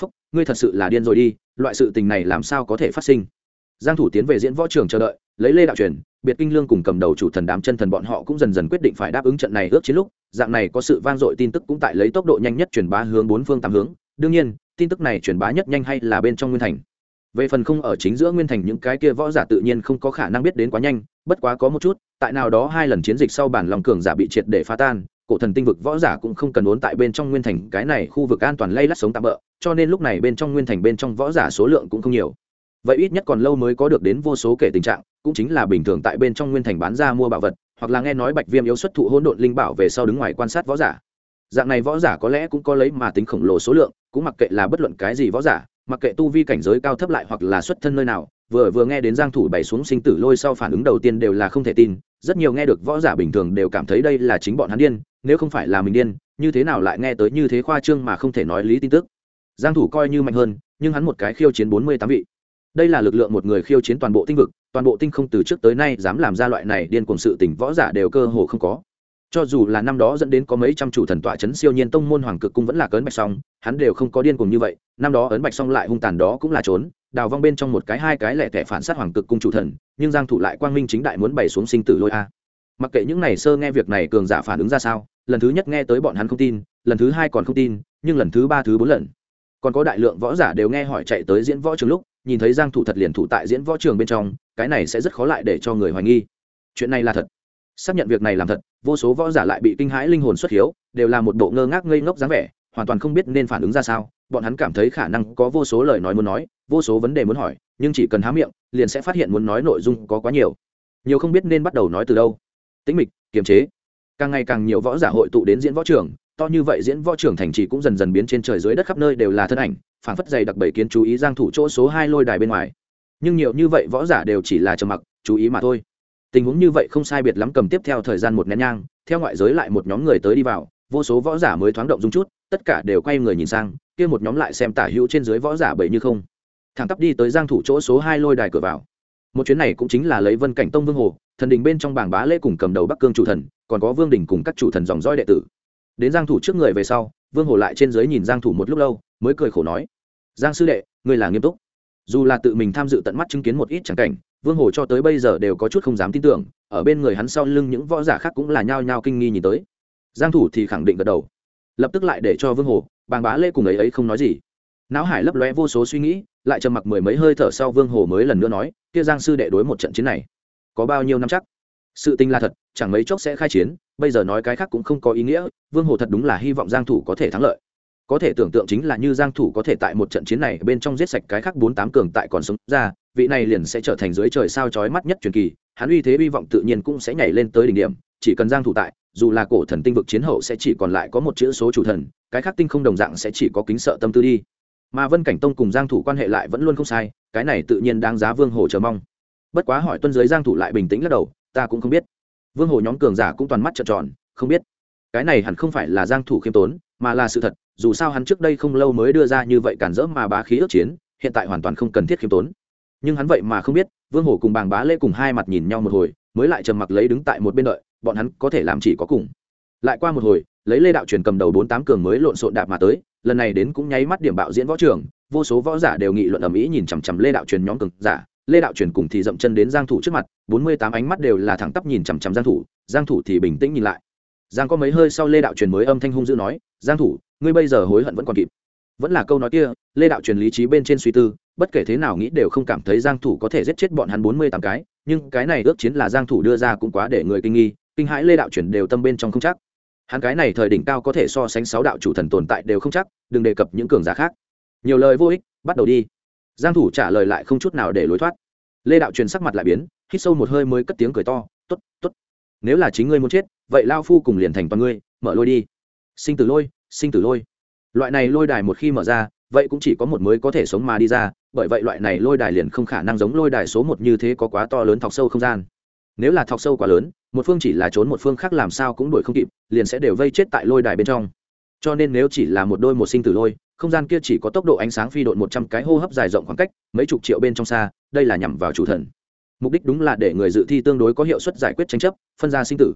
phúc, ngươi thật sự là điên rồi đi, loại sự tình này làm sao có thể phát sinh? Giang thủ tiến về diễn võ trường chờ đợi, lấy lê đạo truyền, biệt kinh lương cùng cầm đầu chủ thần đám chân thần bọn họ cũng dần dần quyết định phải đáp ứng trận này ước chiến lúc, dạng này có sự vang dội tin tức cũng tại lấy tốc độ nhanh nhất truyền bá hướng bốn phương tám hướng. Đương nhiên, tin tức này truyền bá nhất nhanh hay là bên trong nguyên thành. Về phần không ở chính giữa nguyên thành những cái kia võ giả tự nhiên không có khả năng biết đến quá nhanh, bất quá có một chút, tại nào đó hai lần chiến dịch sau bản lòng cường giả bị triệt để phá tan, cổ thần tinh vực võ giả cũng không cần muốn tại bên trong nguyên thành, cái này khu vực an toàn lay lắt sống tạm bỡ cho nên lúc này bên trong nguyên thành bên trong võ giả số lượng cũng không nhiều. Vậy ít nhất còn lâu mới có được đến vô số kể tình trạng, cũng chính là bình thường tại bên trong nguyên thành bán ra mua bảo vật, hoặc là nghe nói bạch viêm yếu xuất thụ hỗn độn linh bảo về sau đứng ngoài quan sát võ giả. Dạng này võ giả có lẽ cũng có lấy mà tính khổng lồ số lượng, cũng mặc kệ là bất luận cái gì võ giả, mặc kệ tu vi cảnh giới cao thấp lại hoặc là xuất thân nơi nào, vừa vừa nghe đến giang thủ bày xuống sinh tử lôi sau phản ứng đầu tiên đều là không thể tin, rất nhiều nghe được võ giả bình thường đều cảm thấy đây là chính bọn hắn điên, nếu không phải là mình điên, như thế nào lại nghe tới như thế khoa trương mà không thể nói lý tin tức giang thủ coi như mạnh hơn, nhưng hắn một cái khiêu chiến 48 vị. Đây là lực lượng một người khiêu chiến toàn bộ tinh vực, toàn bộ tinh không từ trước tới nay dám làm ra loại này điên cuồng sự tình võ giả đều cơ hồ không có. Cho dù là năm đó dẫn đến có mấy trăm chủ thần tọa chấn siêu nhiên tông môn hoàng cực cung vẫn là cấn bạch song, hắn đều không có điên cuồng như vậy, năm đó ấn bạch song lại hung tàn đó cũng là trốn, đào vong bên trong một cái hai cái lẻ tẻ phản sát hoàng cực cung chủ thần, nhưng giang thủ lại quang minh chính đại muốn bày xuống sinh tử lôi a. Mặc kệ những này sơ nghe việc này cường giả phản ứng ra sao, lần thứ nhất nghe tới bọn hắn không tin, lần thứ hai còn không tin, nhưng lần thứ ba thứ bốn lần còn có đại lượng võ giả đều nghe hỏi chạy tới diễn võ trường lúc, nhìn thấy giang thủ thật liền thủ tại diễn võ trường bên trong, cái này sẽ rất khó lại để cho người hoài nghi. Chuyện này là thật. Xác nhận việc này làm thật, vô số võ giả lại bị kinh hãi linh hồn xuất hiếu, đều là một bộ ngơ ngác ngây ngốc dáng vẻ, hoàn toàn không biết nên phản ứng ra sao. Bọn hắn cảm thấy khả năng có vô số lời nói muốn nói, vô số vấn đề muốn hỏi, nhưng chỉ cần há miệng, liền sẽ phát hiện muốn nói nội dung có quá nhiều. Nhiều không biết nên bắt đầu nói từ đâu. Tĩnh mịch, kiềm chế. Càng ngày càng nhiều võ giả hội tụ đến diễn võ trường to như vậy diễn võ trưởng thành trì cũng dần dần biến trên trời dưới đất khắp nơi đều là thân ảnh phản phất dày đặc bảy kiến chú ý giang thủ chỗ số hai lôi đài bên ngoài. Nhưng nhiều như vậy võ giả đều chỉ là trầm mặc, chú ý mà thôi. Tình huống như vậy không sai biệt lắm cầm tiếp theo thời gian một nén nhang, theo ngoại giới lại một nhóm người tới đi vào, vô số võ giả mới thoáng động dung chút, tất cả đều quay người nhìn sang, kia một nhóm lại xem tả hữu trên dưới võ giả bảy như không. Thẳng tắp đi tới giang thủ chỗ số hai lôi đài cửa vào. Một chuyến này cũng chính là lấy vân cảnh tông vương hồ, thần đình bên trong bảng bá lễ cùng cầm đầu bắc cương chủ thần, còn có vương đình cùng các chủ thần dòng dõi đệ tử đến giang thủ trước người về sau, vương hồ lại trên dưới nhìn giang thủ một lúc lâu, mới cười khổ nói, giang sư đệ, ngươi là nghiêm túc. Dù là tự mình tham dự tận mắt chứng kiến một ít chẳng cảnh, vương hồ cho tới bây giờ đều có chút không dám tin tưởng, ở bên người hắn sau lưng những võ giả khác cũng là nhao nhao kinh nghi nhìn tới. Giang thủ thì khẳng định gật đầu, lập tức lại để cho vương hồ, bàng bá lê cùng ấy ấy không nói gì. Não hải lấp lóe vô số suy nghĩ, lại trầm mặc mười mấy hơi thở sau vương hồ mới lần nữa nói, kia giang sư đệ đối một trận chiến này có bao nhiêu năm chắc? Sự tình là thật, chẳng mấy chốc sẽ khai chiến bây giờ nói cái khác cũng không có ý nghĩa, vương hồ thật đúng là hy vọng giang thủ có thể thắng lợi. Có thể tưởng tượng chính là như giang thủ có thể tại một trận chiến này bên trong giết sạch cái khác bốn tám cường tại còn sống ra, vị này liền sẽ trở thành dưới trời sao chói mắt nhất truyền kỳ, hắn uy thế hy vọng tự nhiên cũng sẽ nhảy lên tới đỉnh điểm, chỉ cần giang thủ tại, dù là cổ thần tinh vực chiến hậu sẽ chỉ còn lại có một chữ số chủ thần, cái khác tinh không đồng dạng sẽ chỉ có kính sợ tâm tư đi. Mà vân cảnh tông cùng giang thủ quan hệ lại vẫn luôn không sai, cái này tự nhiên đáng giá vương hồ chờ mong. Bất quá hỏi tuân giới giang thủ lại bình tĩnh lắc đầu, ta cũng không biết vương hồ nhóm cường giả cũng toàn mắt trợn tròn, không biết. Cái này hẳn không phải là giang thủ khiêm tốn, mà là sự thật, dù sao hắn trước đây không lâu mới đưa ra như vậy cản rỡ mà bá khí ước chiến, hiện tại hoàn toàn không cần thiết khiêm tốn. Nhưng hắn vậy mà không biết, vương hổ cùng bàng bá Lễ cùng hai mặt nhìn nhau một hồi, mới lại trầm mặc lấy đứng tại một bên đợi, bọn hắn có thể làm chỉ có cùng. Lại qua một hồi, lấy lê đạo truyền cầm đầu bốn tám cường mới lộn xộn đạp mà tới, lần này đến cũng nháy mắt điểm bạo diễn võ trường, vô số võ giả đều nghị luận ầm ĩ nhìn chằm chằm lê đạo truyền nhóm cường giả lê đạo truyền cùng thì dậm chân đến giang thủ trước mặt, bốn mươi tám ánh mắt đều là thẳng tắp nhìn chằm chằm giang thủ giang thủ thì bình tĩnh nhìn lại. Giang có mấy hơi sau lê đạo truyền mới âm thanh hung dữ nói, giang thủ, ngươi bây giờ hối hận vẫn còn kịp. Vẫn là câu nói kia, lê đạo truyền lý trí bên trên suy tư, bất kể thế nào nghĩ đều không cảm thấy giang thủ có thể giết chết bọn hắn bốn mươi tám cái, nhưng cái này ước chiến là giang thủ đưa ra cũng quá để người kinh nghi, kinh hãi lê đạo truyền đều tâm bên trong không chắc. Hắn cái này thời đỉnh cao có thể so sánh sáu đạo chủ thần tồn tại đều không chắc, đừng đề cập những cường giả khác. Nhiều lời vô ích, bắt đầu đi giang thủ trả lời lại không chút nào để lối thoát. Lê đạo truyền sắc mặt lại biến, hít sâu một hơi mới cất tiếng cười to, tốt tốt. Nếu là chính ngươi muốn chết, vậy lao phu cùng liền thành toàn ngươi, mở lôi đi. Sinh tử lôi, sinh tử lôi. Loại này lôi đài một khi mở ra, vậy cũng chỉ có một mới có thể sống mà đi ra, bởi vậy loại này lôi đài liền không khả năng giống lôi đài số một như thế có quá to lớn thọc sâu không gian. Nếu là thọc sâu quá lớn, một phương chỉ là trốn một phương khác làm sao cũng đuổi không kịp, liền sẽ đều vây chết tại lôi đài bên trong. Cho nên nếu chỉ là một đôi một sinh tử lôi không gian kia chỉ có tốc độ ánh sáng phi độn một trăm cái hô hấp dài rộng khoảng cách, mấy chục triệu bên trong xa, đây là nhằm vào chủ thần. Mục đích đúng là để người dự thi tương đối có hiệu suất giải quyết tranh chấp, phân ra sinh tử.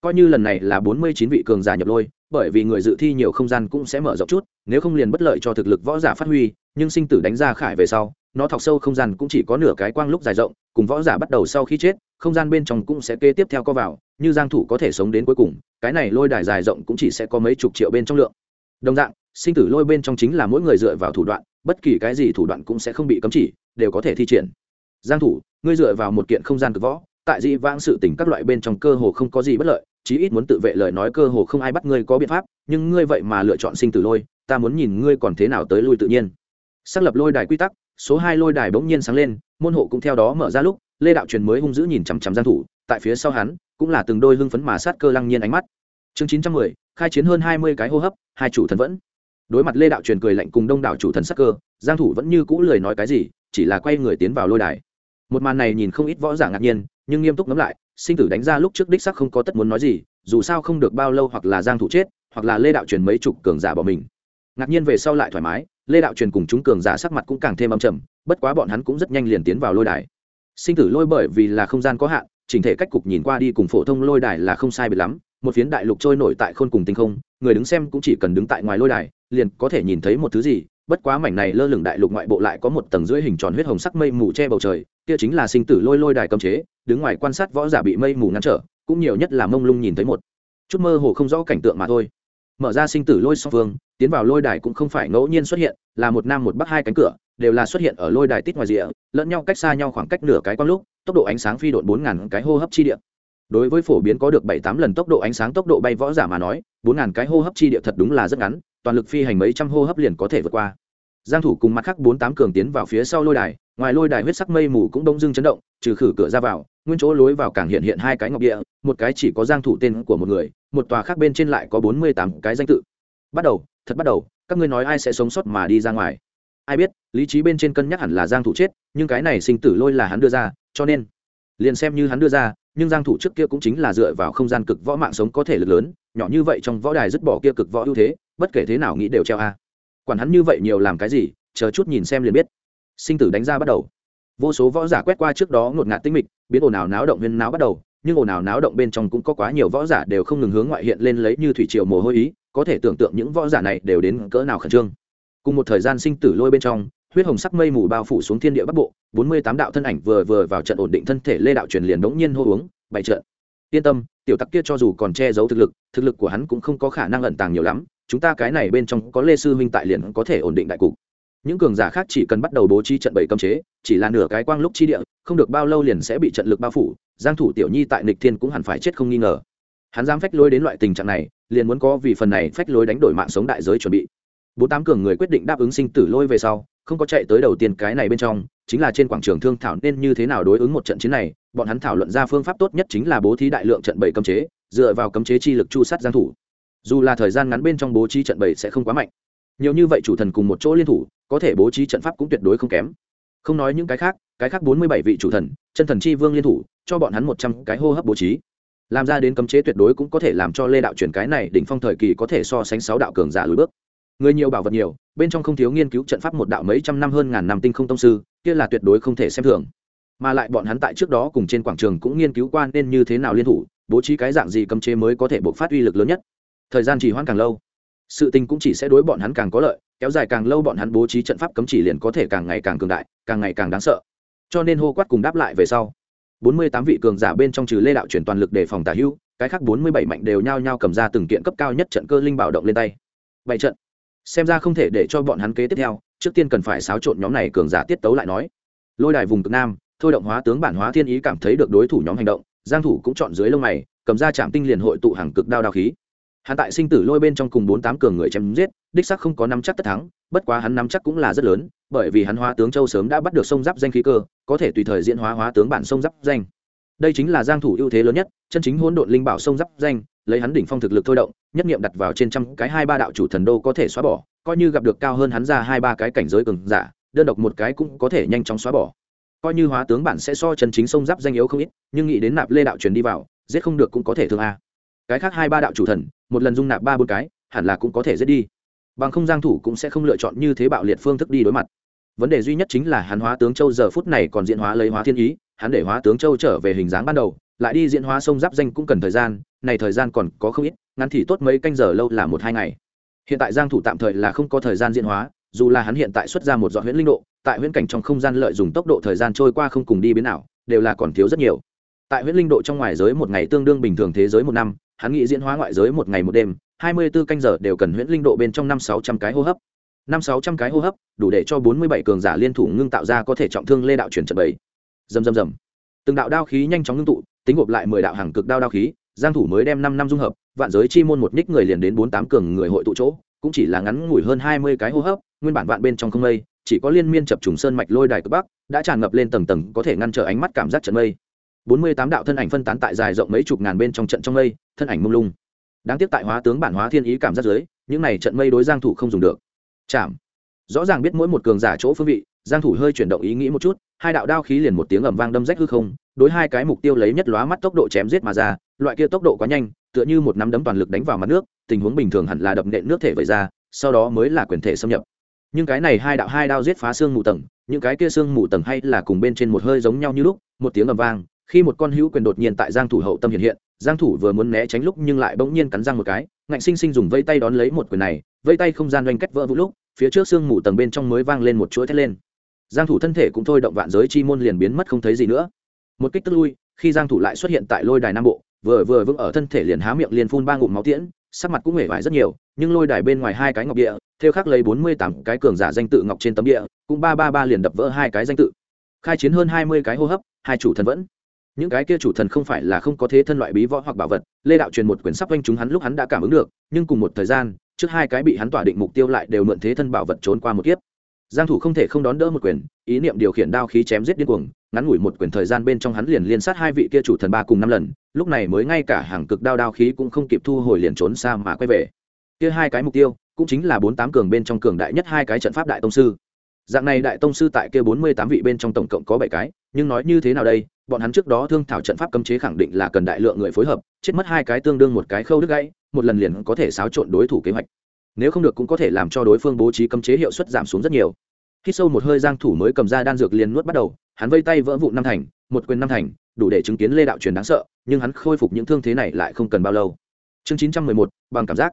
Coi như lần này là bốn mươi chín vị cường giả nhập lôi, bởi vì người dự thi nhiều không gian cũng sẽ mở rộng chút, nếu không liền bất lợi cho thực lực võ giả phát huy, nhưng sinh tử đánh ra khải về sau, nó thọc sâu không gian cũng chỉ có nửa cái quang lúc dài rộng, cùng võ giả bắt đầu sau khi chết, không gian bên trong cũng sẽ kế tiếp theo co vào, như giang thủ có thể sống đến cuối cùng, cái này lôi đài dài rộng cũng chỉ sẽ có mấy chục triệu bên trong lượng. Đồng dạng sinh tử lôi bên trong chính là mỗi người dựa vào thủ đoạn bất kỳ cái gì thủ đoạn cũng sẽ không bị cấm chỉ đều có thể thi triển. Giang thủ ngươi dựa vào một kiện không gian cực võ tại dị vãng sự tình các loại bên trong cơ hồ không có gì bất lợi chí ít muốn tự vệ lời nói cơ hồ không ai bắt ngươi có biện pháp nhưng ngươi vậy mà lựa chọn sinh tử lôi ta muốn nhìn ngươi còn thế nào tới lui tự nhiên. Xác lập lôi đài quy tắc số hai lôi đài bỗng nhiên sáng lên môn hộ cũng theo đó mở ra lúc lê đạo truyền mới hung dữ nhìn chằm chằm giang thủ tại phía sau hắn cũng là từng đôi hưng phấn mà sát cơ lăng nhiên ánh mắt. Chương 910, khai chiến hơn 20 cái hô hấp hai chủ thần vẫn đối mặt lê đạo truyền cười lạnh cùng đông đảo chủ thần sắc cơ, giang thủ vẫn như cũ lời nói cái gì, chỉ là quay người tiến vào lôi đài. Một màn này nhìn không ít võ giả ngạc nhiên, nhưng nghiêm túc ngẫm lại, sinh tử đánh ra lúc trước đích sắc không có tất muốn nói gì, dù sao không được bao lâu hoặc là giang thủ chết, hoặc là lê đạo truyền mấy chục cường giả bỏ mình. Ngạc nhiên về sau lại thoải mái, lê đạo truyền cùng chúng cường giả sắc mặt cũng càng thêm âm trầm, bất quá bọn hắn cũng rất nhanh liền tiến vào lôi đài. Sinh tử lôi bởi vì là không gian có hạn, chỉnh thể cách cục nhìn qua đi cùng phổ thông lôi đài là không sai biệt lắm, một phiến đại lục trôi nổi tại khôn cùng tinh không, người đứng xem cũng chỉ cần đứng tại ngoài lôi đài liền có thể nhìn thấy một thứ gì, bất quá mảnh này lơ lửng đại lục ngoại bộ lại có một tầng dưới hình tròn huyết hồng sắc mây mù che bầu trời, kia chính là sinh tử lôi lôi đài cấm chế, đứng ngoài quan sát võ giả bị mây mù ngăn trở, cũng nhiều nhất là mông lung nhìn thấy một chút mơ hồ không rõ cảnh tượng mà thôi. Mở ra sinh tử lôi song phương, tiến vào lôi đài cũng không phải ngẫu nhiên xuất hiện, là một nam một bắc hai cánh cửa, đều là xuất hiện ở lôi đài tít ngoài rìa, lẫn nhau cách xa nhau khoảng cách nửa cái quang lúc, tốc độ ánh sáng phi độn bốn ngàn cái hô hấp chi địa. Đối với phổ biến có được bảy tám lần tốc độ ánh sáng tốc độ bay võ giả mà nói, bốn ngàn cái hô hấp chi địa thật đúng là rất ngắn toàn lực phi hành mấy trăm hô hấp liền có thể vượt qua. Giang thủ cùng mặt khác bốn tám cường tiến vào phía sau lôi đài, ngoài lôi đài huyết sắc mây mù cũng đông dưng chấn động, trừ khử cửa ra vào, nguyên chỗ lối vào càng hiện hiện hai cái ngọc địa, một cái chỉ có giang thủ tên của một người, một tòa khác bên trên lại có bốn mươi tám cái danh tự. Bắt đầu, thật bắt đầu, các ngươi nói ai sẽ sống sót mà đi ra ngoài? Ai biết, lý trí bên trên cân nhắc hẳn là giang thủ chết, nhưng cái này sinh tử lôi là hắn đưa ra, cho nên, liền xem như hắn đưa ra, nhưng giang thủ trước kia cũng chính là dựa vào không gian cực võ mạng sống có thể lực lớn, nhỏ như vậy trong võ đài dứt bỏ kia cực võ ưu thế bất kể thế nào nghĩ đều treo a. Quản hắn như vậy nhiều làm cái gì, chờ chút nhìn xem liền biết. Sinh tử đánh ra bắt đầu. Vô số võ giả quét qua trước đó ngột ngạt tinh mịch, biến ồn ào náo động huyên náo bắt đầu, nhưng ồn ào náo động bên trong cũng có quá nhiều võ giả đều không ngừng hướng ngoại hiện lên lấy như thủy triều mồ hôi ý, có thể tưởng tượng những võ giả này đều đến cỡ nào khẩn trương. Cùng một thời gian sinh tử lôi bên trong, huyết hồng sắc mây mù bao phủ xuống thiên địa bắc bộ, bốn mươi tám đạo thân ảnh vừa vừa vào trận ổn định thân thể lê đạo truyền liền đống nhiên hô uống, bày trận. Yên tâm, tiểu tắc kia cho dù còn che giấu thực lực thực lực của hắn cũng không có khả năng ẩn tàng nhiều lắm chúng ta cái này bên trong có lê sư huynh tại liền có thể ổn định đại cục. Những cường giả khác chỉ cần bắt đầu bố trí trận bảy cấm chế, chỉ là nửa cái quang lúc chi địa, không được bao lâu liền sẽ bị trận lực bao phủ, giang thủ tiểu nhi tại nịch thiên cũng hẳn phải chết không nghi ngờ. Hắn dám phách lối đến loại tình trạng này, liền muốn có vì phần này phách lối đánh đổi mạng sống đại giới chuẩn bị. Bốn tám cường người quyết định đáp ứng sinh tử lôi về sau, không có chạy tới đầu tiên cái này bên trong, chính là trên quảng trường thương thảo nên như thế nào đối ứng một trận chiến này, bọn hắn thảo luận ra phương pháp tốt nhất chính là bố thí đại lượng trận bảy cấm chế, dựa vào cấm chế chi lực chu sát giang thủ dù là thời gian ngắn bên trong bố trí trận bảy sẽ không quá mạnh. Nhiều như vậy chủ thần cùng một chỗ liên thủ, có thể bố trí trận pháp cũng tuyệt đối không kém. Không nói những cái khác cái khác bốn mươi bảy vị chủ thần, chân thần chi vương liên thủ, cho bọn hắn một trăm cái hô hấp bố trí. Làm ra đến cấm chế tuyệt đối cũng có thể làm cho lê đạo chuyển cái này đỉnh phong thời kỳ có thể so sánh sáu đạo cường giả lùi bước. Người nhiều bảo vật nhiều, bên trong không thiếu nghiên cứu trận pháp một đạo mấy trăm năm hơn ngàn năm tinh không tông sư, kia là tuyệt đối không thể xem thường. Mà lại bọn hắn tại trước đó cùng trên quảng trường cũng nghiên cứu quan nên như thế nào liên thủ, bố trí cái dạng gì cấm chế mới có thể buộc phát uy lực lớn nhất thời gian trì hoãn càng lâu sự tình cũng chỉ sẽ đối bọn hắn càng có lợi kéo dài càng lâu bọn hắn bố trí trận pháp cấm chỉ liền có thể càng ngày càng cường đại càng ngày càng đáng sợ. Cho nên hô quát cùng đáp lại về sau bốn mươi tám vị cường giả bên trong trừ lê đạo chuyển toàn lực để phòng tả hưu, cái khác bốn mươi bảy mạnh đều nhao nhao cầm ra từng kiện cấp cao nhất trận cơ linh bảo động lên tay. Bảy trận. Xem ra không thể để cho bọn hắn kế tiếp theo trước tiên cần phải xáo trộn nhóm này cường giả tiết tấu lại nói. Lôi đài vùng cực nam thôi động hóa tướng bản hóa thiên ý cảm thấy được đối thủ nhóm hành động giang thủ cũng chọn dưới lông mày cầm ra chạm tinh liền hội tụ hàng cực đao đao khí hắn tại sinh tử lôi bên trong cùng bốn tám cường người chém giết, đích sắc không có nắm chắc tất thắng, bất quá hắn nắm chắc cũng là rất lớn, bởi vì hắn hóa tướng châu sớm đã bắt được sông giáp danh khí cơ, có thể tùy thời diễn hóa hóa tướng bản sông giáp danh. Đây chính là giang thủ ưu thế lớn nhất, chân chính hỗn độn linh bảo sông giáp danh, lấy hắn đỉnh phong thực lực thôi động, nhất niệm đặt vào trên trăm cái hai ba đạo chủ thần đô có thể xóa bỏ, coi như gặp được cao hơn hắn ra hai ba cái cảnh giới cường giả, đơn độc một cái cũng có thể nhanh chóng xóa bỏ. Coi như hóa tướng bản sẽ so chân chính sông giáp danh yếu không ít, nhưng nghĩ đến nạp lê đạo truyền đi vào, giết không được cũng có thể thương a cái khác hai ba đạo chủ thần, một lần dung nạp ba bốn cái, hẳn là cũng có thể giết đi. Bằng không giang thủ cũng sẽ không lựa chọn như thế bạo liệt phương thức đi đối mặt. Vấn đề duy nhất chính là hắn hóa tướng châu giờ phút này còn diễn hóa lấy hóa thiên ý, hắn để hóa tướng châu trở về hình dáng ban đầu, lại đi diễn hóa sông giáp danh cũng cần thời gian, này thời gian còn có không ít, ngắn thì tốt mấy canh giờ lâu là một hai ngày. Hiện tại giang thủ tạm thời là không có thời gian diễn hóa, dù là hắn hiện tại xuất ra một dọn huyễn linh độ, tại huyễn cảnh trong không gian lợi dùng tốc độ thời gian trôi qua không cùng đi biến nào đều là còn thiếu rất nhiều. Tại huyễn linh độ trong ngoài giới một ngày tương đương bình thường thế giới một năm hắn nghĩ diễn hóa ngoại giới một ngày một đêm, hai mươi 24 canh giờ đều cần huyễn linh độ bên trong năm sáu trăm cái hô hấp. năm sáu trăm cái hô hấp, đủ để cho bốn mươi bảy cường giả liên thủ ngưng tạo ra có thể trọng thương lê đạo chuyển trận bảy. Dầm dầm dầm từng đạo đao khí nhanh chóng ngưng tụ, tính gộp lại mười đạo hàng cực đao đao khí, giang thủ mới đem năm năm dung hợp, vạn giới chi môn một ních người liền đến bốn tám cường người hội tụ chỗ, cũng chỉ là ngắn ngủi hơn hai mươi cái hô hấp, nguyên bản vạn bên trong không mây, chỉ có liên miên chập trùng sơn mạch lôi đài cực bắc, đã tràn ngập lên tầng tầng có thể ngăn trở ánh mắt cảm giác trận mây bốn mươi tám đạo thân ảnh phân tán tại dài rộng mấy chục ngàn bên trong trận trong mây, thân ảnh mông lung. Đáng tiếc tại hóa tướng bản hóa thiên ý cảm giác dưới, những này trận mây đối giang thủ không dùng được. Chạm. Rõ ràng biết mỗi một cường giả chỗ phương vị, giang thủ hơi chuyển động ý nghĩ một chút, hai đạo đao khí liền một tiếng ầm vang đâm rách hư không, đối hai cái mục tiêu lấy nhất lóa mắt tốc độ chém giết mà ra, loại kia tốc độ quá nhanh, tựa như một nắm đấm toàn lực đánh vào mặt nước, tình huống bình thường hẳn là đập nện nước thể vẩy ra, sau đó mới là quyền thể xâm nhập. Nhưng cái này hai đạo hai đao giết phá xương mù tầng, những cái kia xương mù tầng hay là cùng bên trên một hơi giống nhau như lúc, một tiếng ầm vang khi một con hữu quyền đột nhiên tại giang thủ hậu tâm hiện hiện, giang thủ vừa muốn né tránh lúc nhưng lại bỗng nhiên cắn răng một cái, ngạnh sinh sinh dùng vây tay đón lấy một quyền này, vây tay không gian doanh cách vỡ vũ lúc, phía trước xương mù tầng bên trong mới vang lên một chuỗi thét lên. Giang thủ thân thể cũng thôi động vạn giới chi môn liền biến mất không thấy gì nữa. Một kích tức lui, khi giang thủ lại xuất hiện tại lôi đài nam bộ, vừa vừa vững ở thân thể liền há miệng liền phun ba ngụm máu tiễn, sắc mặt cũng hề vải rất nhiều, nhưng lôi đài bên ngoài hai cái ngọc địa, theo khắc lấy 48 cái cường giả danh tự ngọc trên tấm địa, cũng ba ba ba liền đập vỡ hai cái danh tự. Khai chiến hơn 20 cái hô hấp, hai chủ thần vẫn những cái kia chủ thần không phải là không có thế thân loại bí võ hoặc bảo vật, lê đạo truyền một quyển sắp quanh chúng hắn lúc hắn đã cảm ứng được, nhưng cùng một thời gian, trước hai cái bị hắn tỏa định mục tiêu lại đều mượn thế thân bảo vật trốn qua một kiếp. Giang thủ không thể không đón đỡ một quyền, ý niệm điều khiển đao khí chém giết điên cuồng, ngắn ngủi một quyền thời gian bên trong hắn liền liên sát hai vị kia chủ thần ba cùng năm lần, lúc này mới ngay cả hàng cực đao đao khí cũng không kịp thu hồi liền trốn xa mà quay về. Kia hai cái mục tiêu, cũng chính là bốn tám cường bên trong cường đại nhất hai cái trận pháp đại tông sư dạng này đại tông sư tại kia bốn mươi tám vị bên trong tổng cộng có bảy cái nhưng nói như thế nào đây bọn hắn trước đó thương thảo trận pháp cấm chế khẳng định là cần đại lượng người phối hợp chết mất hai cái tương đương một cái khâu đứt gãy một lần liền có thể xáo trộn đối thủ kế hoạch. Nếu không được cũng có thể làm cho đối phương bố trí cấm chế hiệu suất giảm xuống rất nhiều. Khi sâu một hơi giang thủ mới cầm ra đan dược liền nuốt bắt đầu hắn vây tay vỡ vụn năm thành một quyền năm thành đủ để chứng kiến lê đạo truyền đáng sợ nhưng hắn khôi phục những thương thế này lại không cần bao lâu. Chương 911, bằng cảm giác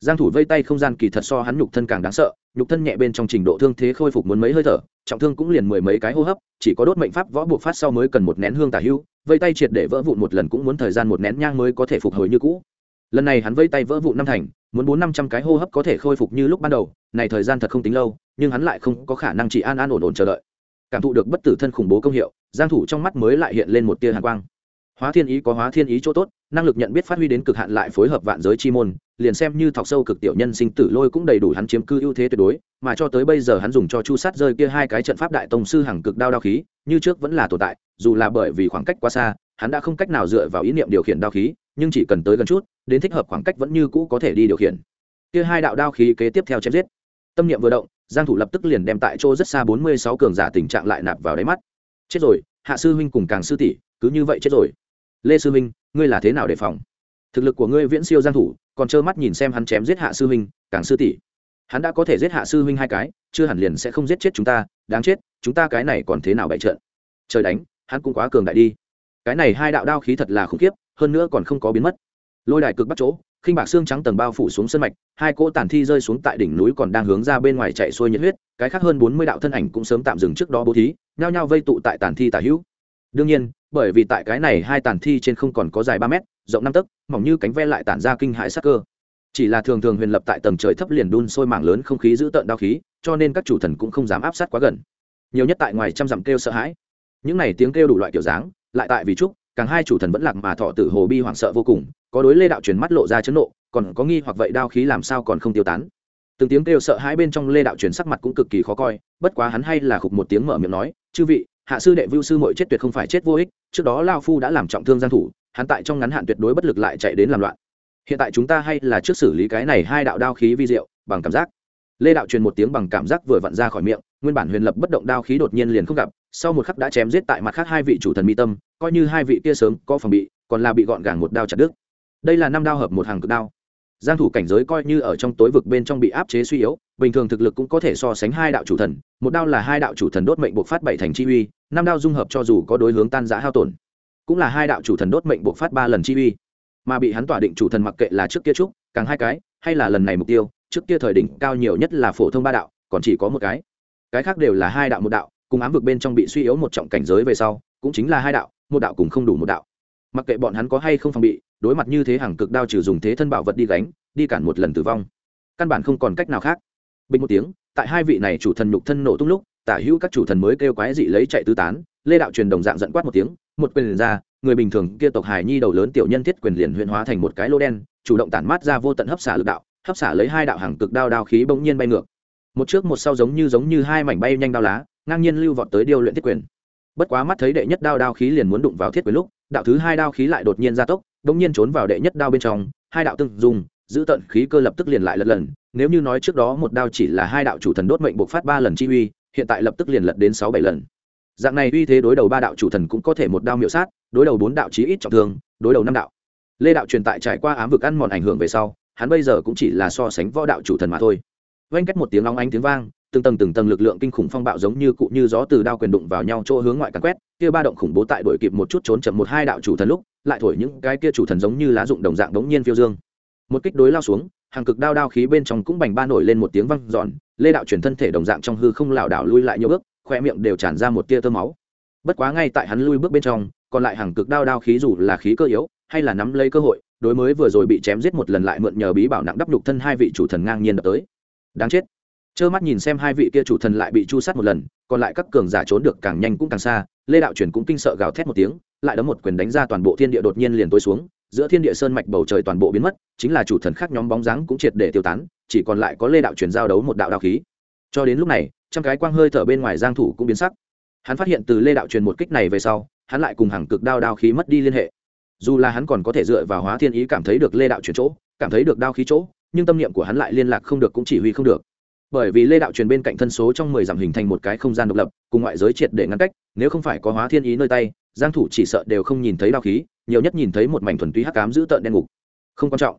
giang thủ vây tay không gian kỳ thật so hắn nhục thân càng đáng sợ, nhục thân nhẹ bên trong trình độ thương thế khôi phục muốn mấy hơi thở, trọng thương cũng liền mười mấy cái hô hấp, chỉ có đốt mệnh pháp võ buộc phát sau mới cần một nén hương tả hưu, vây tay triệt để vỡ vụn một lần cũng muốn thời gian một nén nhang mới có thể phục hồi như cũ. Lần này hắn vây tay vỡ vụn năm thành, muốn bốn năm trăm cái hô hấp có thể khôi phục như lúc ban đầu, này thời gian thật không tính lâu, nhưng hắn lại không có khả năng chỉ an an ổn ổn chờ đợi. Cảm thụ được bất tử thân khủng bố công hiệu, giang thủ trong mắt mới lại hiện lên một tia hàn quang hóa thiên ý có hóa thiên ý chỗ tốt, năng lực nhận biết phát huy đến cực hạn lại phối hợp vạn giới chi môn, liền xem như thọc sâu cực tiểu nhân sinh tử lôi cũng đầy đủ hắn chiếm cư ưu thế tuyệt đối, mà cho tới bây giờ hắn dùng cho chu sát rơi kia hai cái trận pháp đại tông sư hàng cực đao đao khí, như trước vẫn là tồn tại, dù là bởi vì khoảng cách quá xa, hắn đã không cách nào dựa vào ý niệm điều khiển đao khí, nhưng chỉ cần tới gần chút, đến thích hợp khoảng cách vẫn như cũ có thể đi điều khiển. Kia hai đạo đao khí kế tiếp theo chém giết. Tâm niệm vừa động, giang thủ lập tức liền đem tại chỗ rất xa 46 cường giả tình trạng lại nạp vào đáy mắt. Chết rồi, hạ sư huynh cùng càng sư tỷ, cứ như vậy chết rồi lê sư Minh, ngươi là thế nào đề phòng? Thực lực của ngươi viễn siêu giang thủ còn trơ mắt nhìn xem hắn chém giết hạ sư huynh càng sư tỷ. Hắn đã có thể giết hạ sư huynh hai cái chưa hẳn liền sẽ không giết chết chúng ta đáng chết chúng ta cái này còn thế nào bại trận? Trời đánh hắn cũng quá cường đại đi. Cái này hai đạo đao khí thật là khủng khiếp hơn nữa còn không có biến mất. Lôi đài cực bắt chỗ khinh bạc xương trắng tầng bao phủ xuống sân mạch hai cỗ tàn thi rơi xuống tại đỉnh núi còn đang hướng ra bên ngoài chạy xuôi nhiệt huyết cái khác hơn bốn mươi đạo thân ảnh cũng sớm tạm dừng trước đó bố thí nhao nhao vây tụ tại tàn thi tả hữu đương nhiên, bởi vì tại cái này hai tàn thi trên không còn có dài ba mét, rộng năm tấc, mỏng như cánh ve lại tản ra kinh hại sắc cơ. Chỉ là thường thường huyền lập tại tầng trời thấp liền đun sôi mảng lớn không khí giữ tợn đao khí, cho nên các chủ thần cũng không dám áp sát quá gần. Nhiều nhất tại ngoài trăm dặm kêu sợ hãi. Những này tiếng kêu đủ loại kiểu dáng, lại tại vì trúc, càng hai chủ thần vẫn lạc mà thọ tử hồ bi hoảng sợ vô cùng, có đối lê đạo truyền mắt lộ ra chấn nộ, còn có nghi hoặc vậy đao khí làm sao còn không tiêu tán. Từng tiếng kêu sợ hãi bên trong lê đạo truyền sắc mặt cũng cực kỳ khó coi, bất quá hắn hay là khục một tiếng mở miệng nói, chư vị hạ sư đệ vưu sư mội chết tuyệt không phải chết vô ích, trước đó lao phu đã làm trọng thương giang thủ, hắn tại trong ngắn hạn tuyệt đối bất lực lại chạy đến làm loạn. Hiện tại chúng ta hay là trước xử lý cái này hai đạo đao khí vi diệu, bằng cảm giác. Lê đạo truyền một tiếng bằng cảm giác vừa vặn ra khỏi miệng, nguyên bản huyền lập bất động đao khí đột nhiên liền không gặp, sau một khắc đã chém giết tại mặt khác hai vị chủ thần mi tâm, coi như hai vị kia sớm có phòng bị, còn là bị gọn gàng một đao chặt đứt. Đây là năm đao hợp một hàng cực đao giang thủ cảnh giới coi như ở trong tối vực bên trong bị áp chế suy yếu, bình thường thực lực cũng có thể so sánh hai đạo chủ thần, một đao là hai đạo chủ thần đốt mệnh buộc phát bảy thành chi uy, năm đao dung hợp cho dù có đối hướng tan giã hao tổn, cũng là hai đạo chủ thần đốt mệnh buộc phát ba lần chi uy. Mà bị hắn tỏa định chủ thần mặc kệ là trước kia trúc, càng hai cái, hay là lần này mục tiêu, trước kia thời đỉnh cao nhiều nhất là phổ thông ba đạo, còn chỉ có một cái. Cái khác đều là hai đạo một đạo, cùng ám vực bên trong bị suy yếu một trọng cảnh giới về sau, cũng chính là hai đạo, một đạo cùng không đủ một đạo. Mặc kệ bọn hắn có hay không phòng bị đối mặt như thế hàng cực đao trừ dùng thế thân bảo vật đi gánh, đi cản một lần tử vong. Căn bản không còn cách nào khác. Bình một tiếng, tại hai vị này chủ thần nhục thân nổ tung lúc, tả hữu các chủ thần mới kêu quái dị lấy chạy tứ tán, lê đạo truyền đồng dạng dẫn quát một tiếng, một quyền liền ra, người bình thường kia tộc hải nhi đầu lớn tiểu nhân thiết quyền liền huyện hóa thành một cái lô đen, chủ động tản mát ra vô tận hấp xả lực đạo, hấp xả lấy hai đạo hàng cực đao đao khí bỗng nhiên bay ngược. Một trước một sau giống như giống như hai mảnh bay nhanh đao lá, ngang nhiên lưu vọt tới điêu luyện thiết quyền. Bất quá mắt thấy đệ nhất đao đao khí liền muốn đụng vào thiết quyền lúc, đạo thứ hai đao khí lại đột nhiên gia tốc bỗng nhiên trốn vào đệ nhất đao bên trong, hai đạo tương dùng giữ tận khí cơ lập tức liền lại lật lần. Nếu như nói trước đó một đao chỉ là hai đạo chủ thần đốt mệnh buộc phát ba lần chi uy, hiện tại lập tức liền lật đến sáu bảy lần. Dạng này uy thế đối đầu ba đạo chủ thần cũng có thể một đao miệu sát, đối đầu bốn đạo chí ít trọng thương, đối đầu năm đạo. Lê đạo truyền tại trải qua ám vực ăn mòn ảnh hưởng về sau, hắn bây giờ cũng chỉ là so sánh võ đạo chủ thần mà thôi. Vanh cách một tiếng long ánh tiếng vang từng tầng từng tầng lực lượng kinh khủng phong bạo giống như cụ như gió từ đao quyền đụng vào nhau chỗ hướng ngoại càn quét, kia ba động khủng bố tại đổi kịp một chút trốn chậm một hai đạo chủ thần lúc, lại thổi những cái kia chủ thần giống như lá dụng đồng dạng đống nhiên phiêu dương. Một kích đối lao xuống, hàng cực đao đao khí bên trong cũng bành ba nổi lên một tiếng văng giòn lê đạo chuyển thân thể đồng dạng trong hư không lảo đảo lui lại nhiều bước, khoe miệng đều tràn ra một tia tơ máu. Bất quá ngay tại hắn lui bước bên trong, còn lại hàng cực đao đao khí dù là khí cơ yếu, hay là nắm lấy cơ hội, đối mới vừa rồi bị chém giết một lần lại mượn nhờ bí bảo nặng đắp nhục thân hai vị chủ thần ngang nhiên đập tới. Đáng chết trơ mắt nhìn xem hai vị kia chủ thần lại bị chu sát một lần, còn lại các cường giả trốn được càng nhanh cũng càng xa, lê đạo chuyển cũng kinh sợ gào thét một tiếng, lại đấm một quyền đánh ra toàn bộ thiên địa đột nhiên liền tối xuống, giữa thiên địa sơn mạch bầu trời toàn bộ biến mất, chính là chủ thần khác nhóm bóng dáng cũng triệt để tiêu tán, chỉ còn lại có lê đạo chuyển giao đấu một đạo đạo khí. Cho đến lúc này, trăm cái quang hơi thở bên ngoài giang thủ cũng biến sắc. Hắn phát hiện từ lê đạo truyền một kích này về sau, hắn lại cùng hàng cực đao đao khí mất đi liên hệ. Dù là hắn còn có thể dựa vào hóa thiên ý cảm thấy được lê đạo truyền chỗ, cảm thấy được đao khí chỗ, nhưng tâm niệm của hắn lại liên lạc không được cũng chỉ huy không được bởi vì lê đạo truyền bên cạnh thân số trong mười dặm hình thành một cái không gian độc lập, cùng ngoại giới triệt để ngăn cách, nếu không phải có hóa thiên ý nơi tay, giang thủ chỉ sợ đều không nhìn thấy đao khí, nhiều nhất nhìn thấy một mảnh thuần túy hắc ám giữ tợn đen ngục. Không quan trọng.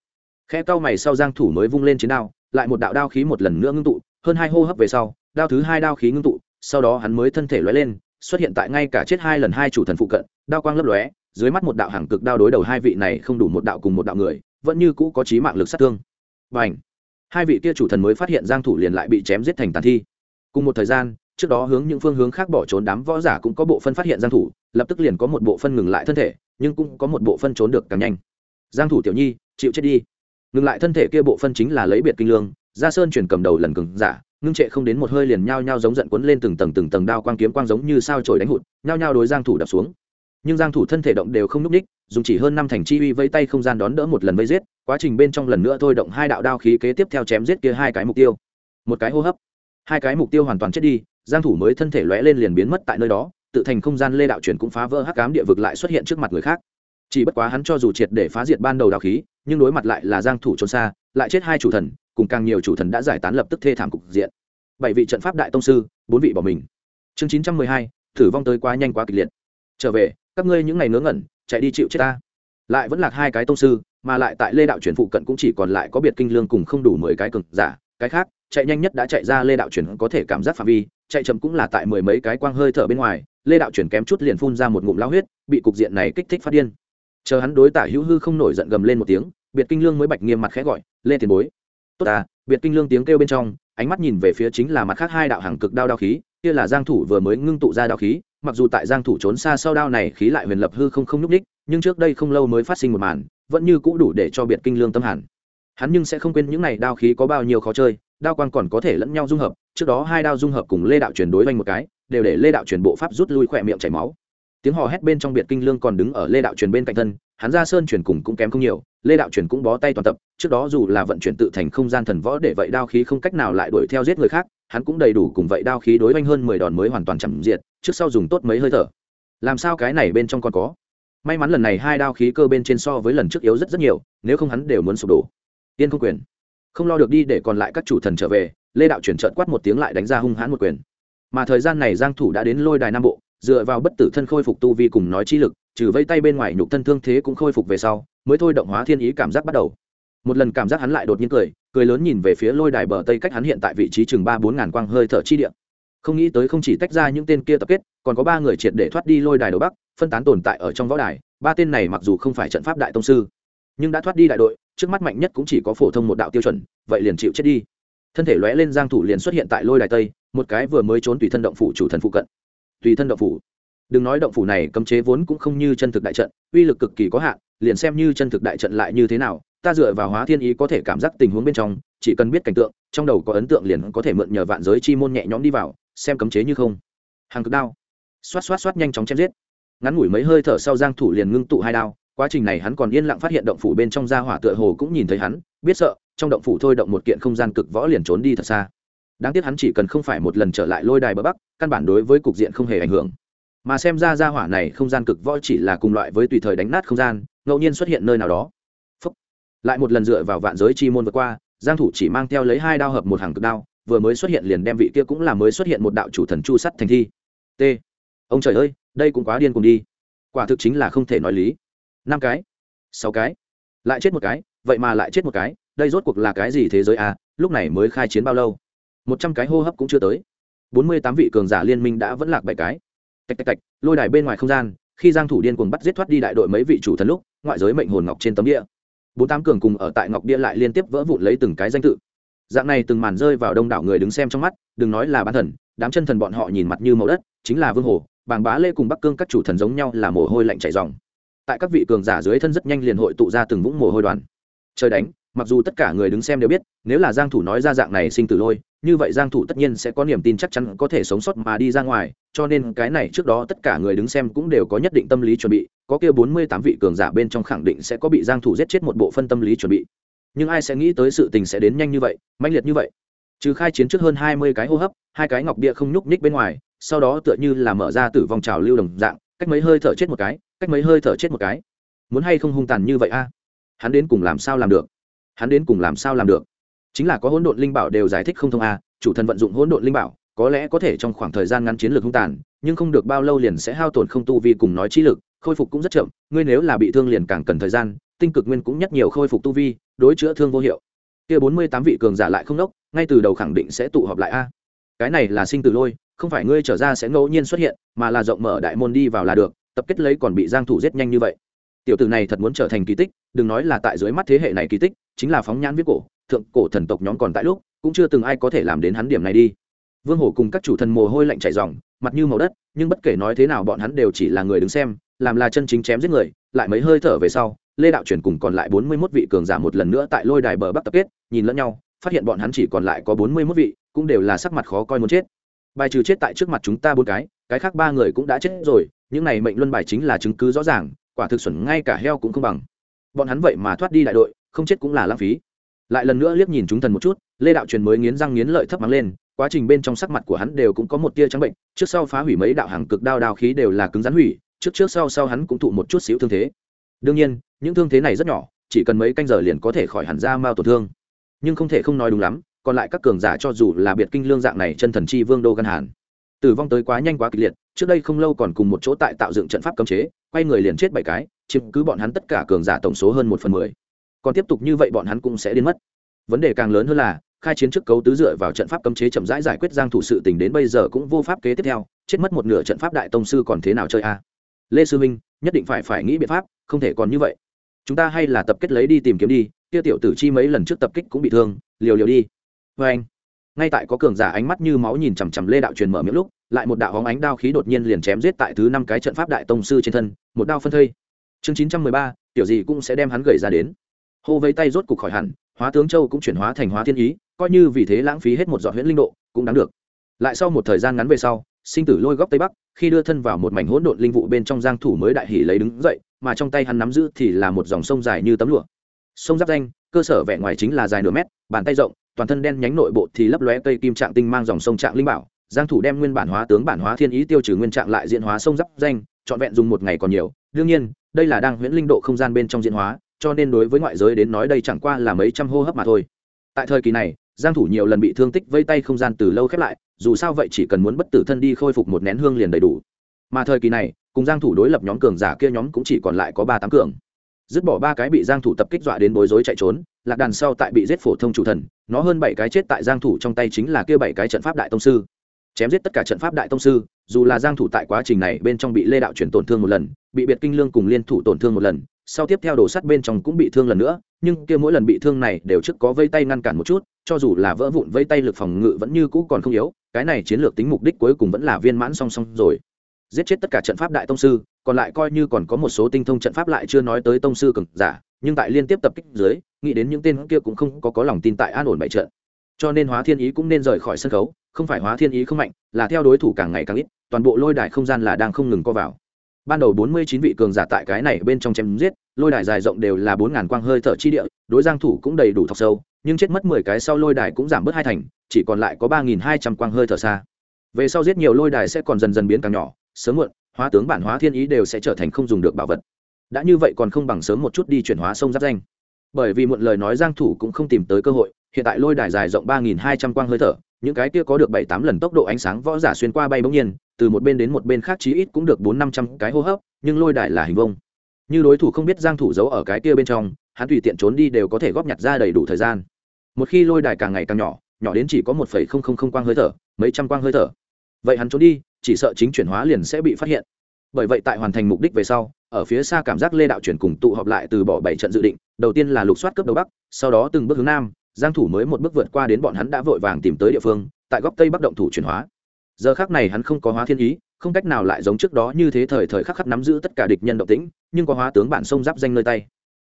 Khe cao mày sau giang thủ mới vung lên chiến đao, lại một đạo đao khí một lần nữa ngưng tụ, hơn hai hô hấp về sau, đao thứ hai đao khí ngưng tụ, sau đó hắn mới thân thể lóe lên, xuất hiện tại ngay cả chết hai lần hai chủ thần phụ cận, đao quang lấp lóe, dưới mắt một đạo hàng cực đao đối đầu hai vị này không đủ một đạo cùng một đạo người, vẫn như cũ có chí mạng lực sát thương. Bảnh hai vị kia chủ thần mới phát hiện giang thủ liền lại bị chém giết thành tàn thi. Cùng một thời gian, trước đó hướng những phương hướng khác bỏ trốn đám võ giả cũng có bộ phân phát hiện giang thủ, lập tức liền có một bộ phân ngừng lại thân thể, nhưng cũng có một bộ phân trốn được càng nhanh. Giang thủ tiểu nhi, chịu chết đi. Ngừng lại thân thể kia bộ phân chính là lấy biệt kinh lương gia sơn chuyển cầm đầu lần cường giả, ngưng trệ không đến một hơi liền nhao nhao giống giận cuốn lên từng tầng từng tầng đao quang kiếm quang giống như sao trời đánh hụt, nhao nhao đối giang thủ đập xuống nhưng giang thủ thân thể động đều không núc ních dùng chỉ hơn năm thành chi uy vây tay không gian đón đỡ một lần vây giết quá trình bên trong lần nữa thôi động hai đạo đao khí kế tiếp theo chém giết kia hai cái mục tiêu. Một cái hô hấp. Hai cái mục tiêu hoàn toàn chết đi giang thủ mới thân thể lóe lên liền biến mất tại nơi đó tự thành không gian lê đạo chuyển cũng phá vỡ hắc ám địa vực lại xuất hiện trước mặt người khác. Chỉ bất quá hắn cho dù triệt để phá diệt ban đầu đạo khí nhưng đối mặt lại là giang thủ trốn xa lại chết hai chủ thần cùng càng nhiều chủ thần đã giải tán lập tức thê thảm cục diện. Bảy vị trận pháp đại tông sư bốn vị bỏ mình. Chương 912, thử vong tới quá nhanh quá kịch liệt. Trở về các ngươi những ngày ngớ ngẩn, chạy đi chịu chết ta. Lại vẫn là hai cái tông sư, mà lại tại lê đạo chuyển phụ cận cũng chỉ còn lại có biệt kinh lương cùng không đủ mười cái cực giả. Cái khác, chạy nhanh nhất đã chạy ra lê đạo chuyển có thể cảm giác phạm vi, chạy chậm cũng là tại mười mấy cái quang hơi thở bên ngoài. Lê đạo chuyển kém chút liền phun ra một ngụm lao huyết, bị cục diện này kích thích phát điên. Chờ hắn đối tả hữu hư không nổi giận gầm lên một tiếng, biệt kinh lương mới bạch nghiêm mặt khẽ gọi, lê tiền bối. Tốt à biệt kinh lương tiếng kêu bên trong, ánh mắt nhìn về phía chính là mặt khác hai đạo hàng cực đao đao khí, kia là giang thủ vừa mới ngưng tụ ra đao khí mặc dù tại giang thủ trốn xa sau đao này khí lại huyền lập hư không không nhúc đích nhưng trước đây không lâu mới phát sinh một màn, vẫn như cũ đủ để cho biệt kinh lương tâm hẳn. Hắn nhưng sẽ không quên những này đao khí có bao nhiêu khó chơi, đao quang còn có thể lẫn nhau dung hợp, trước đó hai đao dung hợp cùng lê đạo chuyển đối vanh một cái, đều để lê đạo chuyển bộ pháp rút lui khỏe miệng chảy máu. Tiếng hò hét bên trong biệt kinh lương còn đứng ở lê đạo truyền bên cạnh thân, hắn ra sơn truyền cùng cũng kém không nhiều, lê đạo truyền cũng bó tay toàn tập, trước đó dù là vận chuyển tự thành không gian thần võ để vậy đao khí không cách nào lại đuổi theo giết người khác, hắn cũng đầy đủ cùng vậy đao khí đối oanh hơn mười đòn mới hoàn toàn chậm diệt trước sau dùng tốt mấy hơi thở. Làm sao cái này bên trong còn có? May mắn lần này hai đao khí cơ bên trên so với lần trước yếu rất rất nhiều, nếu không hắn đều muốn sụp đổ. Tiên không quyền. Không lo được đi để còn lại các chủ thần trở về, lê đạo chuyển trợn quát một tiếng lại đánh ra hung hãn một quyền. Mà thời gian này giang thủ đã đến lôi đài nam bộ, dựa vào bất tử thân khôi phục tu vi cùng nói chi lực, trừ vây tay bên ngoài nhục thân thương thế cũng khôi phục về sau, mới thôi động hóa thiên ý cảm giác bắt đầu. Một lần cảm giác hắn lại đột nhiên cười cười lớn nhìn về phía lôi đài bờ tây cách hắn hiện tại vị trí chừng ba bốn ngàn quang hơi thở chi địa không nghĩ tới không chỉ tách ra những tên kia tập kết, còn có ba người triệt để thoát đi lôi đài đầu bắc, phân tán tồn tại ở trong võ đài. Ba tên này mặc dù không phải trận pháp đại tông sư, nhưng đã thoát đi đại đội, trước mắt mạnh nhất cũng chỉ có phổ thông một đạo tiêu chuẩn, vậy liền chịu chết đi. Thân thể lóe lên giang thủ liền xuất hiện tại lôi đài tây, một cái vừa mới trốn tùy thân động phủ chủ thần phụ cận. Tùy thân động phủ. Đừng nói động phủ này, cấm chế vốn cũng không như chân thực đại trận, uy lực cực kỳ có hạn, liền xem như chân thực đại trận lại như thế nào, ta dựa vào hóa thiên ý có thể cảm giác tình huống bên trong, chỉ cần biết cảnh tượng, trong đầu có ấn tượng liền có thể mượn nhờ vạn giới chi môn nhẹ nhõm đi vào xem cấm chế như không. Hàng cực đao. Xoát xoát xoát nhanh chóng chém giết. Ngắn ngủi mấy hơi thở sau giang thủ liền ngưng tụ hai đao, quá trình này hắn còn yên lặng phát hiện động phủ bên trong gia hỏa tựa hồ cũng nhìn thấy hắn, biết sợ, trong động phủ thôi động một kiện không gian cực võ liền trốn đi thật xa. Đáng tiếc hắn chỉ cần không phải một lần trở lại lôi đài bờ bắc, căn bản đối với cục diện không hề ảnh hưởng. Mà xem ra gia hỏa này không gian cực võ chỉ là cùng loại với tùy thời đánh nát không gian, ngẫu nhiên xuất hiện nơi nào đó. Phúc. lại một lần dựa vào vạn giới chi môn vượt qua, giang thủ chỉ mang theo lấy hai đao hợp một hàng cực đao vừa mới xuất hiện liền đem vị kia cũng là mới xuất hiện một đạo chủ thần chu sắt thành thi. T. Ông trời ơi, đây cũng quá điên cùng đi. Quả thực chính là không thể nói lý. Năm cái, sáu cái, lại chết một cái, vậy mà lại chết một cái, đây rốt cuộc là cái gì thế giới à lúc này mới khai chiến bao lâu? Một trăm cái hô hấp cũng chưa tới. Bốn mươi tám vị cường giả liên minh đã vẫn lạc bảy cái. Tạch tạch tạch, lôi đài bên ngoài không gian, khi giang thủ điên cuồng bắt giết thoát đi đại đội mấy vị chủ thần lúc, ngoại giới mệnh hồn ngọc trên tấm địa. Bốn tám cường cùng ở tại ngọc bia lại liên tiếp vỡ vụn lấy từng cái danh tự dạng này từng màn rơi vào đông đảo người đứng xem trong mắt, đừng nói là bán thần, đám chân thần bọn họ nhìn mặt như màu đất, chính là vương hồ, bàng bá lê cùng bắc cương các chủ thần giống nhau là mồ hôi lạnh chảy dòng. Tại các vị cường giả dưới thân rất nhanh liền hội tụ ra từng vũng mồ hôi đoàn. Trời đánh, mặc dù tất cả người đứng xem đều biết, nếu là giang thủ nói ra dạng này sinh tử lôi, như vậy giang thủ tất nhiên sẽ có niềm tin chắc chắn có thể sống sót mà đi ra ngoài, cho nên cái này trước đó tất cả người đứng xem cũng đều có nhất định tâm lý chuẩn bị, có kia 48 vị cường giả bên trong khẳng định sẽ có bị giang thủ giết chết một bộ phân tâm lý chuẩn bị nhưng ai sẽ nghĩ tới sự tình sẽ đến nhanh như vậy, mãnh liệt như vậy? Trừ khai chiến trước hơn 20 cái hô hấp, hai cái ngọc bia không nhúc nhích bên ngoài, sau đó tựa như là mở ra tử vong trào lưu đồng dạng, cách mấy hơi thở chết một cái, cách mấy hơi thở chết một cái. Muốn hay không hung tàn như vậy a? Hắn đến cùng làm sao làm được? Hắn đến cùng làm sao làm được? Chính là có hỗn độn linh bảo đều giải thích không thông a, chủ thần vận dụng hỗn độn linh bảo, có lẽ có thể trong khoảng thời gian ngắn chiến lược hung tàn, nhưng không được bao lâu liền sẽ hao tổn không tu vi cùng nói trí lực, khôi phục cũng rất chậm, ngươi nếu là bị thương liền càng cần thời gian tinh cực nguyên cũng nhất nhiều khôi phục tu vi, đối chữa thương vô hiệu. Kia bốn mươi tám vị cường giả lại không đốc ngay từ đầu khẳng định sẽ tụ họp lại a. Cái này là sinh tử lôi, không phải ngươi trở ra sẽ ngẫu nhiên xuất hiện, mà là rộng mở đại môn đi vào là được, tập kết lấy còn bị giang thủ giết nhanh như vậy. Tiểu tử này thật muốn trở thành kỳ tích, đừng nói là tại dưới mắt thế hệ này kỳ tích, chính là phóng nhãn viết cổ, thượng cổ thần tộc nhóm còn tại lúc, cũng chưa từng ai có thể làm đến hắn điểm này đi. Vương hổ cùng các chủ thần mồ hôi lạnh chảy ròng, mặt như màu đất, nhưng bất kể nói thế nào bọn hắn đều chỉ là người đứng xem, làm là chân chính chém giết người, lại mấy hơi thở về sau lê đạo chuyển cùng còn lại bốn mươi mốt vị cường giả một lần nữa tại lôi đài bờ bắc tập kết, nhìn lẫn nhau, phát hiện bọn hắn chỉ còn lại có bốn mươi mốt vị, cũng đều là sắc mặt khó coi muốn chết. Bài trừ chết tại trước mặt chúng ta bốn cái cái khác ba người cũng đã chết rồi, những này mệnh luân bài chính là chứng cứ rõ ràng, quả thực xuẩn ngay cả heo cũng không bằng. Bọn hắn vậy mà thoát đi đại đội, không chết cũng là lãng phí. Lại lần nữa liếc nhìn chúng thần một chút, lê đạo truyền mới nghiến răng nghiến lợi thấp mắng lên, quá trình bên trong sắc mặt của hắn đều cũng có một tia trắng bệnh, trước sau phá hủy mấy đạo hàng cực đao đao khí đều là cứng rắn hủy, trước trước sau sau hắn cũng thụ một chút xíu thương thế. Đương nhiên những thương thế này rất nhỏ, chỉ cần mấy canh giờ liền có thể khỏi hẳn ra mao tổn thương. Nhưng không thể không nói đúng lắm, còn lại các cường giả cho dù là biệt kinh lương dạng này chân thần chi vương đô gan hàn. Tử vong tới quá nhanh quá kịch liệt, trước đây không lâu còn cùng một chỗ tại tạo dựng trận pháp cấm chế, quay người liền chết bảy cái, chiếm cứ bọn hắn tất cả cường giả tổng số hơn một phần mười. Còn tiếp tục như vậy bọn hắn cũng sẽ đến mất. Vấn đề càng lớn hơn là, khai chiến trước cấu tứ dựa vào trận pháp cấm chế chậm rãi giải quyết giang thủ sự tình đến bây giờ cũng vô pháp kế tiếp theo, chết mất một nửa trận pháp đại tông sư còn thế nào chơi a? Lê sư minh, nhất định phải phải nghĩ biện pháp, không thể còn như vậy chúng ta hay là tập kết lấy đi tìm kiếm đi, kia tiểu tử chi mấy lần trước tập kích cũng bị thương, liều liều đi. Vê anh. Ngay tại có cường giả ánh mắt như máu nhìn chằm chằm lê đạo truyền mở miệng lúc, lại một đạo hóng ánh đao khí đột nhiên liền chém giết tại thứ năm cái trận pháp đại tông sư trên thân, một đao phân thây. Chương chín trăm mười ba, tiểu gì cũng sẽ đem hắn gửi ra đến. Hô vây tay rốt cục khỏi hẳn, hóa tướng châu cũng chuyển hóa thành hóa thiên ý, coi như vì thế lãng phí hết một giọt huyễn linh độ, cũng đáng được. Lại sau một thời gian ngắn về sau, sinh tử lôi góc tây bắc, khi đưa thân vào một mảnh hỗn độn linh vụ bên trong giang thủ mới đại hỉ lấy đứng dậy mà trong tay hắn nắm giữ thì là một dòng sông dài như tấm lụa. Sông giáp danh, cơ sở vẻ ngoài chính là dài nửa mét, bàn tay rộng, toàn thân đen nhánh nội bộ thì lấp lóe cây kim trạng tinh mang dòng sông trạng linh bảo. Giang thủ đem nguyên bản hóa tướng bản hóa thiên ý tiêu trừ nguyên trạng lại diễn hóa sông giáp danh chọn vẹn dùng một ngày còn nhiều. Đương nhiên, đây là đang huyễn linh độ không gian bên trong diễn hóa, cho nên đối với ngoại giới đến nói đây chẳng qua là mấy trăm hô hấp mà thôi. Tại thời kỳ này, giang thủ nhiều lần bị thương tích vây tay không gian từ lâu khép lại, dù sao vậy chỉ cần muốn bất tử thân đi khôi phục một nén hương liền đầy đủ. Mà thời kỳ này cùng giang thủ đối lập nhóm cường giả kia nhóm cũng chỉ còn lại có ba tám cường. Dứt bỏ ba cái bị giang thủ tập kích dọa đến bối rối chạy trốn, lạc đàn sau tại bị giết phổ thông chủ thần, nó hơn bảy cái chết tại giang thủ trong tay chính là kia bảy cái trận pháp đại tông sư. Chém giết tất cả trận pháp đại tông sư, dù là giang thủ tại quá trình này bên trong bị lê đạo chuyển tổn thương một lần, bị biệt kinh lương cùng liên thủ tổn thương một lần, sau tiếp theo đồ sắt bên trong cũng bị thương lần nữa, nhưng kia mỗi lần bị thương này đều trước có vây tay ngăn cản một chút, cho dù là vỡ vụn vây tay lực phòng ngự vẫn như cũ còn không yếu, cái này chiến lược tính mục đích cuối cùng vẫn là viên mãn song song rồi giết chết tất cả trận pháp đại tông sư còn lại coi như còn có một số tinh thông trận pháp lại chưa nói tới tông sư cường giả nhưng tại liên tiếp tập kích dưới nghĩ đến những tên kia cũng không có, có lòng tin tại an ổn bại trận. Cho nên hóa thiên ý cũng nên rời khỏi sân khấu không phải hóa thiên ý không mạnh là theo đối thủ càng ngày càng ít toàn bộ lôi đài không gian là đang không ngừng co vào. Ban đầu bốn mươi chín vị cường giả tại cái này bên trong chém giết lôi đài dài rộng đều là bốn ngàn quang hơi thở chi địa đối giang thủ cũng đầy đủ thọc sâu nhưng chết mất mười cái sau lôi đài cũng giảm bớt hai thành chỉ còn lại có ba nghìn hai trăm quang hơi thở xa. Về sau giết nhiều lôi đài sẽ còn dần dần biến càng nhỏ sớm muộn, hóa tướng bản hóa thiên ý đều sẽ trở thành không dùng được bảo vật. Đã như vậy còn không bằng sớm một chút đi chuyển hóa sông giáp danh. Bởi vì muộn lời nói giang thủ cũng không tìm tới cơ hội, hiện tại lôi đài dài rộng ba nghìn hai trăm quang hơi thở, những cái kia có được bảy tám lần tốc độ ánh sáng võ giả xuyên qua bay bỗng nhiên, từ một bên đến một bên khác chí ít cũng được bốn năm trăm cái hô hấp, nhưng lôi đài là hình vông như đối thủ không biết giang thủ giấu ở cái kia bên trong, hắn tùy tiện trốn đi đều có thể góp nhặt ra đầy đủ thời gian. Một khi lôi đài càng ngày càng nhỏ nhỏ đến chỉ có một phẩy không không không quang hơi thở, mấy trăm quang hơi thở. Vậy hắn trốn đi chỉ sợ chính chuyển hóa liền sẽ bị phát hiện. Bởi vậy tại hoàn thành mục đích về sau, ở phía xa cảm giác lê đạo chuyển cùng tụ họp lại từ bỏ bảy trận dự định, đầu tiên là lục soát cướp đầu bắc, sau đó từng bước hướng nam, giang thủ mới một bước vượt qua đến bọn hắn đã vội vàng tìm tới địa phương, tại góc tây bắc động thủ chuyển hóa. Giờ khắc này hắn không có hóa thiên ý, không cách nào lại giống trước đó như thế thời thời khắc khắc nắm giữ tất cả địch nhân động tĩnh, nhưng có hóa tướng bản sông giáp danh nơi tay.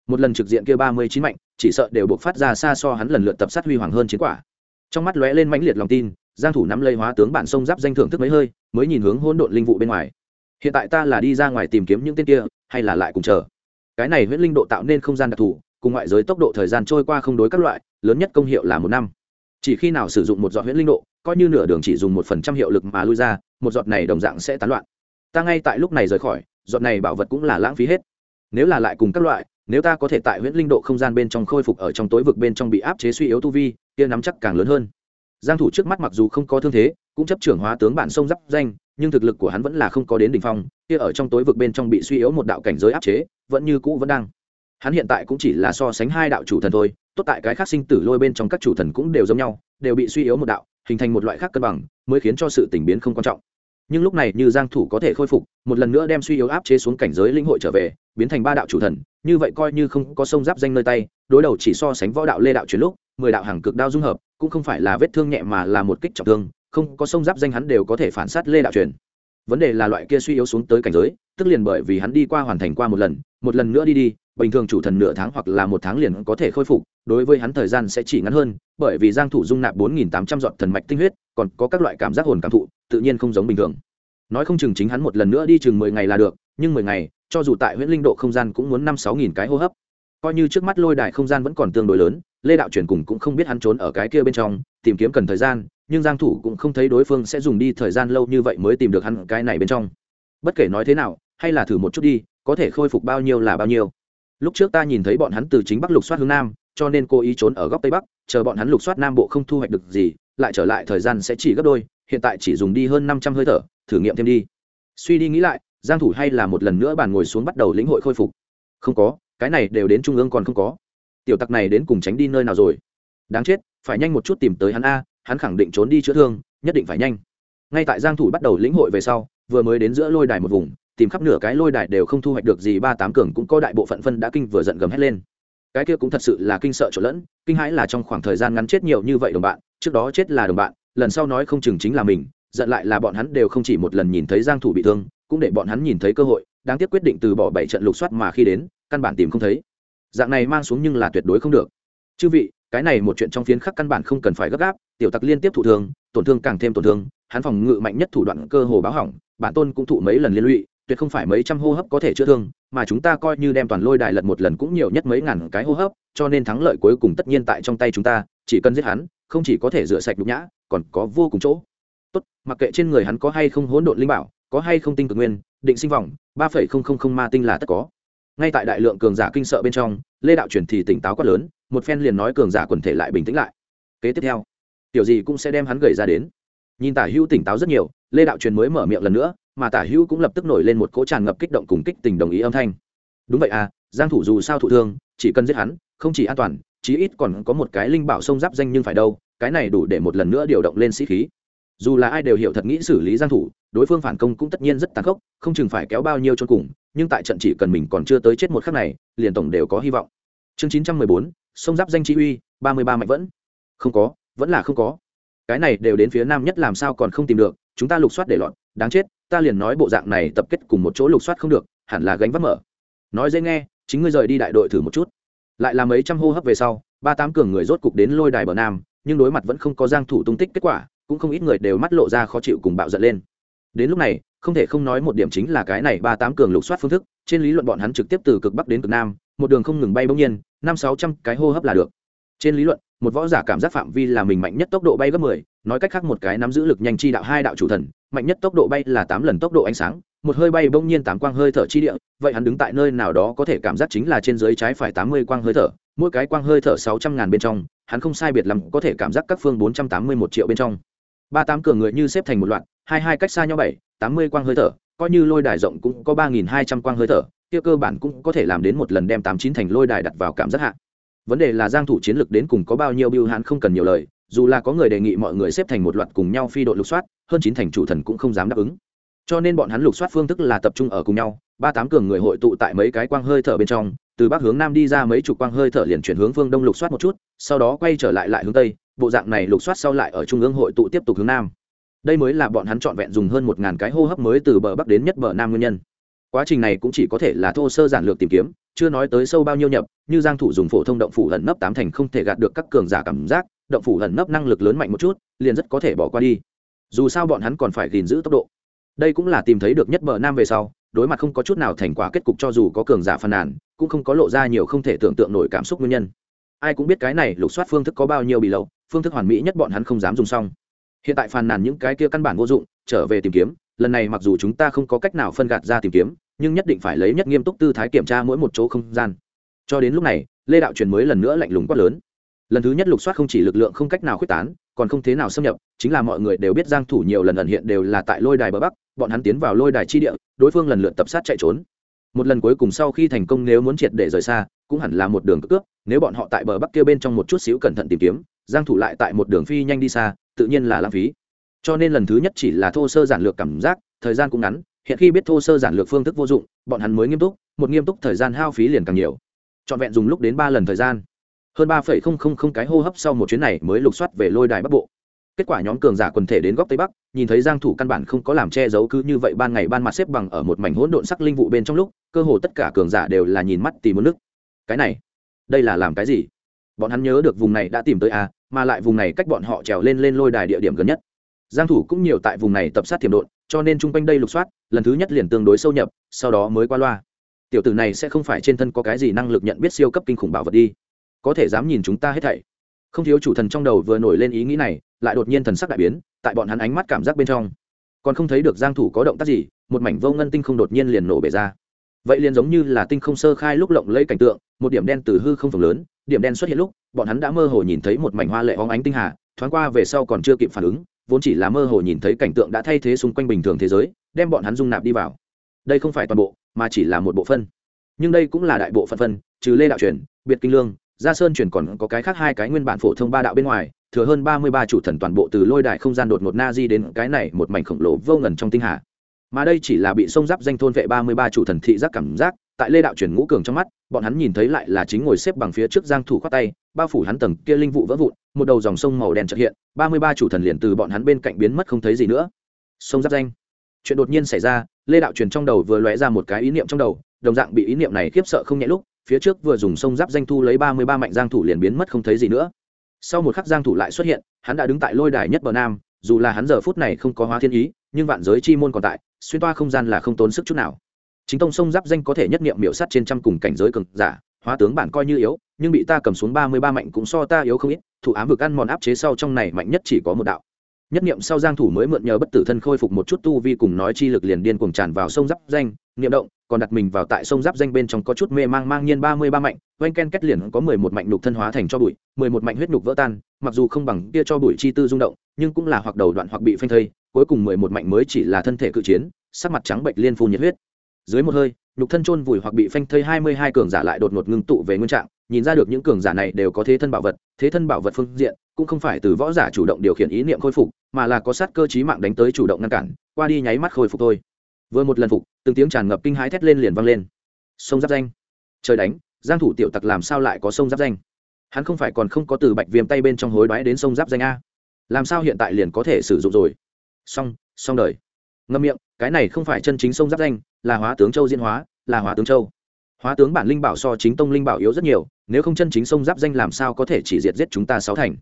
Một lần trực diện kia ba mươi chín mạnh, chỉ sợ đều buộc phát ra xa so hắn lần lượt tập sát huy hoàng hơn chiến quả. Trong mắt lóe lên mãnh liệt lòng tin giang thủ nắm lấy hóa tướng bản sông giáp danh thưởng thức mấy hơi, mới nhìn hướng hỗn độn linh vụ bên ngoài. Hiện tại ta là đi ra ngoài tìm kiếm những tên kia, hay là lại cùng chờ? Cái này huyễn linh độ tạo nên không gian đặc thù, cùng ngoại giới tốc độ thời gian trôi qua không đối các loại, lớn nhất công hiệu là một năm. Chỉ khi nào sử dụng một giọt huyễn linh độ, coi như nửa đường chỉ dùng một phần trăm hiệu lực mà lui ra, một giọt này đồng dạng sẽ tán loạn. Ta ngay tại lúc này rời khỏi, giọt này bảo vật cũng là lãng phí hết. Nếu là lại cùng các loại, nếu ta có thể tại huyễn linh độ không gian bên trong khôi phục ở trong tối vực bên trong bị áp chế suy yếu tu vi, kia nắm chắc càng lớn hơn giang thủ trước mắt mặc dù không có thương thế, cũng chấp trưởng hóa tướng bản sông giáp danh, nhưng thực lực của hắn vẫn là không có đến đỉnh phong, kia ở trong tối vực bên trong bị suy yếu một đạo cảnh giới áp chế, vẫn như cũ vẫn đang. Hắn hiện tại cũng chỉ là so sánh hai đạo chủ thần thôi, tốt tại cái khác sinh tử lôi bên trong các chủ thần cũng đều giống nhau, đều bị suy yếu một đạo, hình thành một loại khác cân bằng, mới khiến cho sự tình biến không quan trọng. Nhưng lúc này như giang thủ có thể khôi phục, một lần nữa đem suy yếu áp chế xuống cảnh giới linh hội trở về, biến thành ba đạo chủ thần, như vậy coi như không có sông giáp danh nơi tay, đối đầu chỉ so sánh võ đạo lê đạo chuyển lúc, mười đạo hàng cực đao dung hợp cũng không phải là vết thương nhẹ mà là một kích trọng thương, không có sông giáp danh hắn đều có thể phản sát lê đạo truyền. Vấn đề là loại kia suy yếu xuống tới cảnh giới, tức liền bởi vì hắn đi qua hoàn thành qua một lần một lần nữa đi đi, bình thường chủ thần nửa tháng hoặc là một tháng liền có thể khôi phục, đối với hắn thời gian sẽ chỉ ngắn hơn, bởi vì giang thủ dung nạp 4.800 giọt thần mạch tinh huyết, còn có các loại cảm giác hồn cảm thụ, tự nhiên không giống bình thường. Nói không chừng chính hắn một lần nữa đi chừng 10 ngày là được, nhưng 10 ngày, cho dù tại huyễn linh độ không gian cũng muốn năm sáu nghìn cái hô hấp. Coi như trước mắt lôi đài không gian vẫn còn tương đối lớn lê đạo truyền cùng cũng không biết hắn trốn ở cái kia bên trong, tìm kiếm cần thời gian, nhưng giang thủ cũng không thấy đối phương sẽ dùng đi thời gian lâu như vậy mới tìm được hắn cái này bên trong. Bất kể nói thế nào, hay là thử một chút đi, có thể khôi phục bao nhiêu là bao nhiêu. Lúc trước ta nhìn thấy bọn hắn từ chính bắc lục soát hướng nam, cho nên cô ý trốn ở góc tây bắc, chờ bọn hắn lục soát nam bộ không thu hoạch được gì, lại trở lại thời gian sẽ chỉ gấp đôi, hiện tại chỉ dùng đi hơn năm trăm hơi thở, thử nghiệm thêm đi. Suy đi nghĩ lại, giang thủ hay là một lần nữa bàn ngồi xuống bắt đầu lĩnh hội khôi phục. Không có, cái này đều đến trung ương còn không có tiểu tặc này đến cùng tránh đi nơi nào rồi? Đáng chết, phải nhanh một chút tìm tới hắn a, hắn khẳng định trốn đi chữa thương, nhất định phải nhanh. Ngay tại giang thủ bắt đầu lĩnh hội về sau, vừa mới đến giữa lôi đài một vùng, tìm khắp nửa cái lôi đài đều không thu hoạch được gì, ba tám cường cũng có đại bộ phận phân đã kinh vừa giận gầm hết lên. Cái kia cũng thật sự là kinh sợ trộn lẫn, kinh hãi là trong khoảng thời gian ngắn chết nhiều như vậy đồng bạn, trước đó chết là đồng bạn, lần sau nói không chừng chính là mình, giận lại là bọn hắn đều không chỉ một lần nhìn thấy giang thủ bị thương, cũng để bọn hắn nhìn thấy cơ hội, đáng tiếc quyết định từ bỏ bảy trận lục soát mà khi đến, căn bản tìm không thấy dạng này mang xuống nhưng là tuyệt đối không được. Chư vị, cái này một chuyện trong phiến khắc căn bản không cần phải gấp gáp, tiểu tặc liên tiếp thụ thương, tổn thương càng thêm tổn thương, hắn phòng ngự mạnh nhất thủ đoạn cơ hồ báo hỏng, bản tôn cũng thụ mấy lần liên lụy, tuyệt không phải mấy trăm hô hấp có thể chữa thương, mà chúng ta coi như đem toàn lôi đài lật một lần cũng nhiều nhất mấy ngàn cái hô hấp, cho nên thắng lợi cuối cùng tất nhiên tại trong tay chúng ta, chỉ cần giết hắn, không chỉ có thể rửa sạch nhục nhã, còn có vô cùng chỗ. Tốt, mặc kệ trên người hắn có hay không hỗn độn linh bảo, có hay không tinh cực nguyên, định sinh vọng, ba phẩy không không không ma tinh là tất có ngay tại đại lượng cường giả kinh sợ bên trong, lê đạo chuyển thì tỉnh táo quá lớn, một phen liền nói cường giả quần thể lại bình tĩnh lại. Kế tiếp theo, tiểu gì cũng sẽ đem hắn gầy ra đến. Nhìn tả hữu tỉnh táo rất nhiều, lê đạo truyền mới mở miệng lần nữa, mà tả hữu cũng lập tức nổi lên một cỗ tràn ngập kích động cùng kích tình đồng ý âm thanh. Đúng vậy à giang thủ dù sao thụ thương, chỉ cần giết hắn, không chỉ an toàn, chí ít còn có một cái linh bảo sông giáp danh nhưng phải đâu, cái này đủ để một lần nữa điều động lên sĩ khí. Dù là ai đều hiểu thật nghĩ xử lý giang thủ đối phương phản công cũng tất nhiên rất tàn khốc không chừng phải kéo bao nhiêu cho cùng nhưng tại trận chỉ cần mình còn chưa tới chết một khắc này liền tổng đều có hy vọng. Chương chín trăm mười bốn sông giáp danh chỉ huy, ba mươi ba mạnh vẫn. Không có vẫn là không có. Cái này đều đến phía nam nhất làm sao còn không tìm được chúng ta lục soát để loạn đáng chết ta liền nói bộ dạng này tập kết cùng một chỗ lục soát không được hẳn là gánh vác mở. Nói dễ nghe chính ngươi rời đi đại đội thử một chút. Lại là mấy trăm hô hấp về sau ba tám cường người rốt cục đến lôi đài bờ nam nhưng đối mặt vẫn không có giang thủ tung tích kết quả cũng không ít người đều mắt lộ ra khó chịu cùng bạo giận lên đến lúc này, không thể không nói một điểm chính là cái này ba tám cường lục soát phương thức, trên lý luận bọn hắn trực tiếp từ cực bắc đến cực nam, một đường không ngừng bay bỗng nhiên, năm sáu trăm cái hô hấp là được. Trên lý luận, một võ giả cảm giác phạm vi là mình mạnh nhất tốc độ bay gấp mười, nói cách khác một cái nắm giữ lực nhanh chi đạo hai đạo chủ thần, mạnh nhất tốc độ bay là tám lần tốc độ ánh sáng, một hơi bay bỗng nhiên tám quang hơi thở chi địa, vậy hắn đứng tại nơi nào đó có thể cảm giác chính là trên dưới trái phải tám mươi quang hơi thở, mỗi cái quang hơi thở sáu trăm ngàn bên trong, hắn không sai biệt lắm có thể cảm giác các phương bốn trăm tám mươi một triệu bên trong. Ba tám cường người như xếp thành một loạt hai hai cách xa nhau bảy, tám mươi quang hơi thở, coi như lôi đài rộng cũng có ba nghìn hai trăm quang hơi thở, kia cơ bản cũng có thể làm đến một lần đem tám chín thành lôi đài đặt vào cảm giác hạ. Vấn đề là giang thủ chiến lược đến cùng có bao nhiêu biêu hãn không cần nhiều lời, dù là có người đề nghị mọi người xếp thành một loạt cùng nhau phi đội lục soát, hơn chín thành chủ thần cũng không dám đáp ứng. Cho nên bọn hắn lục soát phương thức là tập trung ở cùng nhau, ba tám cường người hội tụ tại mấy cái quang hơi thở bên trong, từ bắc hướng nam đi ra mấy chục quang hơi thở liền chuyển hướng phương đông lục soát một chút, sau đó quay trở lại lại hướng tây, bộ dạng này lục soát sau lại ở trung ương hội tụ tiếp tục hướng nam đây mới là bọn hắn trọn vẹn dùng hơn một ngàn cái hô hấp mới từ bờ bắc đến nhất bờ nam nguyên nhân. Quá trình này cũng chỉ có thể là thô sơ giản lược tìm kiếm, chưa nói tới sâu bao nhiêu nhập, như giang thủ dùng phổ thông động phủ ẩn nấp tám thành không thể gạt được các cường giả cảm giác, động phủ ẩn nấp năng lực lớn mạnh một chút, liền rất có thể bỏ qua đi. Dù sao bọn hắn còn phải gìn giữ tốc độ. Đây cũng là tìm thấy được nhất bờ nam về sau, đối mặt không có chút nào thành quả kết cục cho dù có cường giả phàn nàn, cũng không có lộ ra nhiều không thể tưởng tượng nổi cảm xúc nguyên nhân. Ai cũng biết cái này lục soát phương thức có bao nhiêu bị lậu, phương thức hoàn mỹ nhất bọn hắn không dám dùng xong hiện tại phàn nàn những cái kia căn bản vô dụng, trở về tìm kiếm. Lần này mặc dù chúng ta không có cách nào phân gạt ra tìm kiếm, nhưng nhất định phải lấy nhất nghiêm túc tư thái kiểm tra mỗi một chỗ không gian. Cho đến lúc này, lê đạo truyền mới lần nữa lạnh lùng quát lớn. Lần thứ nhất lục soát không chỉ lực lượng không cách nào khuyết tán, còn không thế nào xâm nhập, chính là mọi người đều biết giang thủ nhiều lần ẩn hiện đều là tại lôi đài bờ bắc, bọn hắn tiến vào lôi đài chi địa, đối phương lần lượt tập sát chạy trốn. Một lần cuối cùng sau khi thành công nếu muốn triệt để rời xa, cũng hẳn là một đường cướp nếu bọn họ tại bờ bắc kia bên trong một chút xíu cẩn thận tìm kiếm, giang thủ lại tại một đường phi nhanh đi xa tự nhiên là lãng phí. Cho nên lần thứ nhất chỉ là thô sơ giản lược cảm giác, thời gian cũng ngắn, hiện khi biết thô sơ giản lược phương thức vô dụng, bọn hắn mới nghiêm túc, một nghiêm túc thời gian hao phí liền càng nhiều. Trọn vẹn dùng lúc đến ba lần thời gian. Hơn ba phẩy không không không cái hô hấp sau một chuyến này mới lục soát về lôi đài bắc bộ. Kết quả nhóm cường giả quần thể đến góc tây bắc, nhìn thấy giang thủ căn bản không có làm che giấu cứ như vậy ban ngày ban mặt xếp bằng ở một mảnh hỗn độn sắc linh vụ bên trong lúc, cơ hồ tất cả cường giả đều là nhìn mắt tìm muốn nước. Cái này, đây là làm cái gì? Bọn hắn nhớ được vùng này đã tìm tới à mà lại vùng này cách bọn họ trèo lên lên lôi đài địa điểm gần nhất. Giang thủ cũng nhiều tại vùng này tập sát tiềm độn, cho nên trung quanh đây lục soát, lần thứ nhất liền tương đối sâu nhập, sau đó mới qua loa. Tiểu tử này sẽ không phải trên thân có cái gì năng lực nhận biết siêu cấp kinh khủng bảo vật đi. Có thể dám nhìn chúng ta hết thảy. Không thiếu chủ thần trong đầu vừa nổi lên ý nghĩ này, lại đột nhiên thần sắc đại biến, tại bọn hắn ánh mắt cảm giác bên trong. Còn không thấy được giang thủ có động tác gì, một mảnh vô ngân tinh không đột nhiên liền nổ bể ra. Vậy liền giống như là tinh không sơ khai lúc lộng lẫy cảnh tượng, một điểm đen từ hư không phồng lớn điểm đen xuất hiện lúc, bọn hắn đã mơ hồ nhìn thấy một mảnh hoa lệ óng ánh tinh hà, thoáng qua về sau còn chưa kịp phản ứng, vốn chỉ là mơ hồ nhìn thấy cảnh tượng đã thay thế xung quanh bình thường thế giới, đem bọn hắn dung nạp đi vào. Đây không phải toàn bộ, mà chỉ là một bộ phân nhưng đây cũng là đại bộ phận phân, trừ lê đạo truyền, biệt kinh lương, gia sơn truyền còn có cái khác hai cái nguyên bản phổ thông ba đạo bên ngoài, thừa hơn ba mươi ba chủ thần toàn bộ từ lôi đài không gian đột ngột na di đến cái này một mảnh khổng lồ vô ngần trong tinh hà. Mà đây chỉ là bị sông giáp danh thôn vệ ba mươi ba chủ thần thị giác cảm giác tại lê đạo chuyển ngũ cường trong mắt, bọn hắn nhìn thấy lại là chính ngồi xếp bằng phía trước giang thủ khoát tay, bao phủ hắn tầng kia linh vụ vỡ vụn, một đầu dòng sông màu đen chợt hiện, ba mươi ba chủ thần liền từ bọn hắn bên cạnh biến mất không thấy gì nữa. Sông giáp danh. Chuyện đột nhiên xảy ra, lê đạo chuyển trong đầu vừa lóe ra một cái ý niệm trong đầu, đồng dạng bị ý niệm này khiếp sợ không nhẹ lúc, phía trước vừa dùng sông giáp danh thu lấy ba mươi ba mạnh giang thủ liền biến mất không thấy gì nữa. Sau một khắc giang thủ lại xuất hiện, hắn đã đứng tại lôi đài nhất bờ nam, dù là hắn giờ phút này không có hóa thiên ý, nhưng vạn giới chi môn còn tại, xuyên toa không gian là không tốn sức chút nào chính tông sông giáp danh có thể nhất niệm miểu sát trên trăm cùng cảnh giới cường giả, hóa tướng bản coi như yếu, nhưng bị ta cầm xuống ba mươi ba mạnh cũng so ta yếu không ít, thủ ám vực ăn mòn áp chế sau trong này mạnh nhất chỉ có một đạo. Nhất niệm sau giang thủ mới mượn nhờ bất tử thân khôi phục một chút tu vi cùng nói chi lực liền điên cuồng tràn vào sông giáp danh, niệm động, còn đặt mình vào tại sông giáp danh bên trong có chút mê mang mang nhiên ba mươi ba mạnh oanh ken kết liền có mười một mạnh nhục thân hóa thành cho bụi, mười một mạnh huyết nhục vỡ tan, mặc dù không bằng kia cho bụi chi tư rung động, nhưng cũng là hoặc đầu đoạn hoặc bị phanh thây, cuối cùng mười một mạnh mới chỉ là thân thể cự chiến, sắc mặt trắng bệnh liên phun nhiệt huyết dưới một hơi, nhục thân chôn vùi hoặc bị phanh thây hai mươi hai cường giả lại đột ngột ngưng tụ về nguyên trạng, nhìn ra được những cường giả này đều có thế thân bảo vật, thế thân bảo vật phương diện, cũng không phải từ võ giả chủ động điều khiển ý niệm khôi phục, mà là có sát cơ chí mạng đánh tới chủ động ngăn cản, qua đi nháy mắt khôi phục thôi. Vừa một lần phục, từng tiếng tràn ngập kinh hãi thét lên liền vang lên. Sông giáp danh. Trời đánh, giang thủ tiểu tặc làm sao lại có sông giáp danh? Hắn không phải còn không có từ bạch viêm tay bên trong hối đoái đến sông giáp danh a. Làm sao hiện tại liền có thể sử dụng rồi? Xong xong đời. Ngâm miệng, cái này không phải chân chính sông giáp danh là hóa tướng châu diễn hóa, là hóa tướng châu. Hóa tướng bản linh bảo so chính tông linh bảo yếu rất nhiều, nếu không chân chính sông giáp danh làm sao có thể chỉ diệt giết chúng ta sáu thành?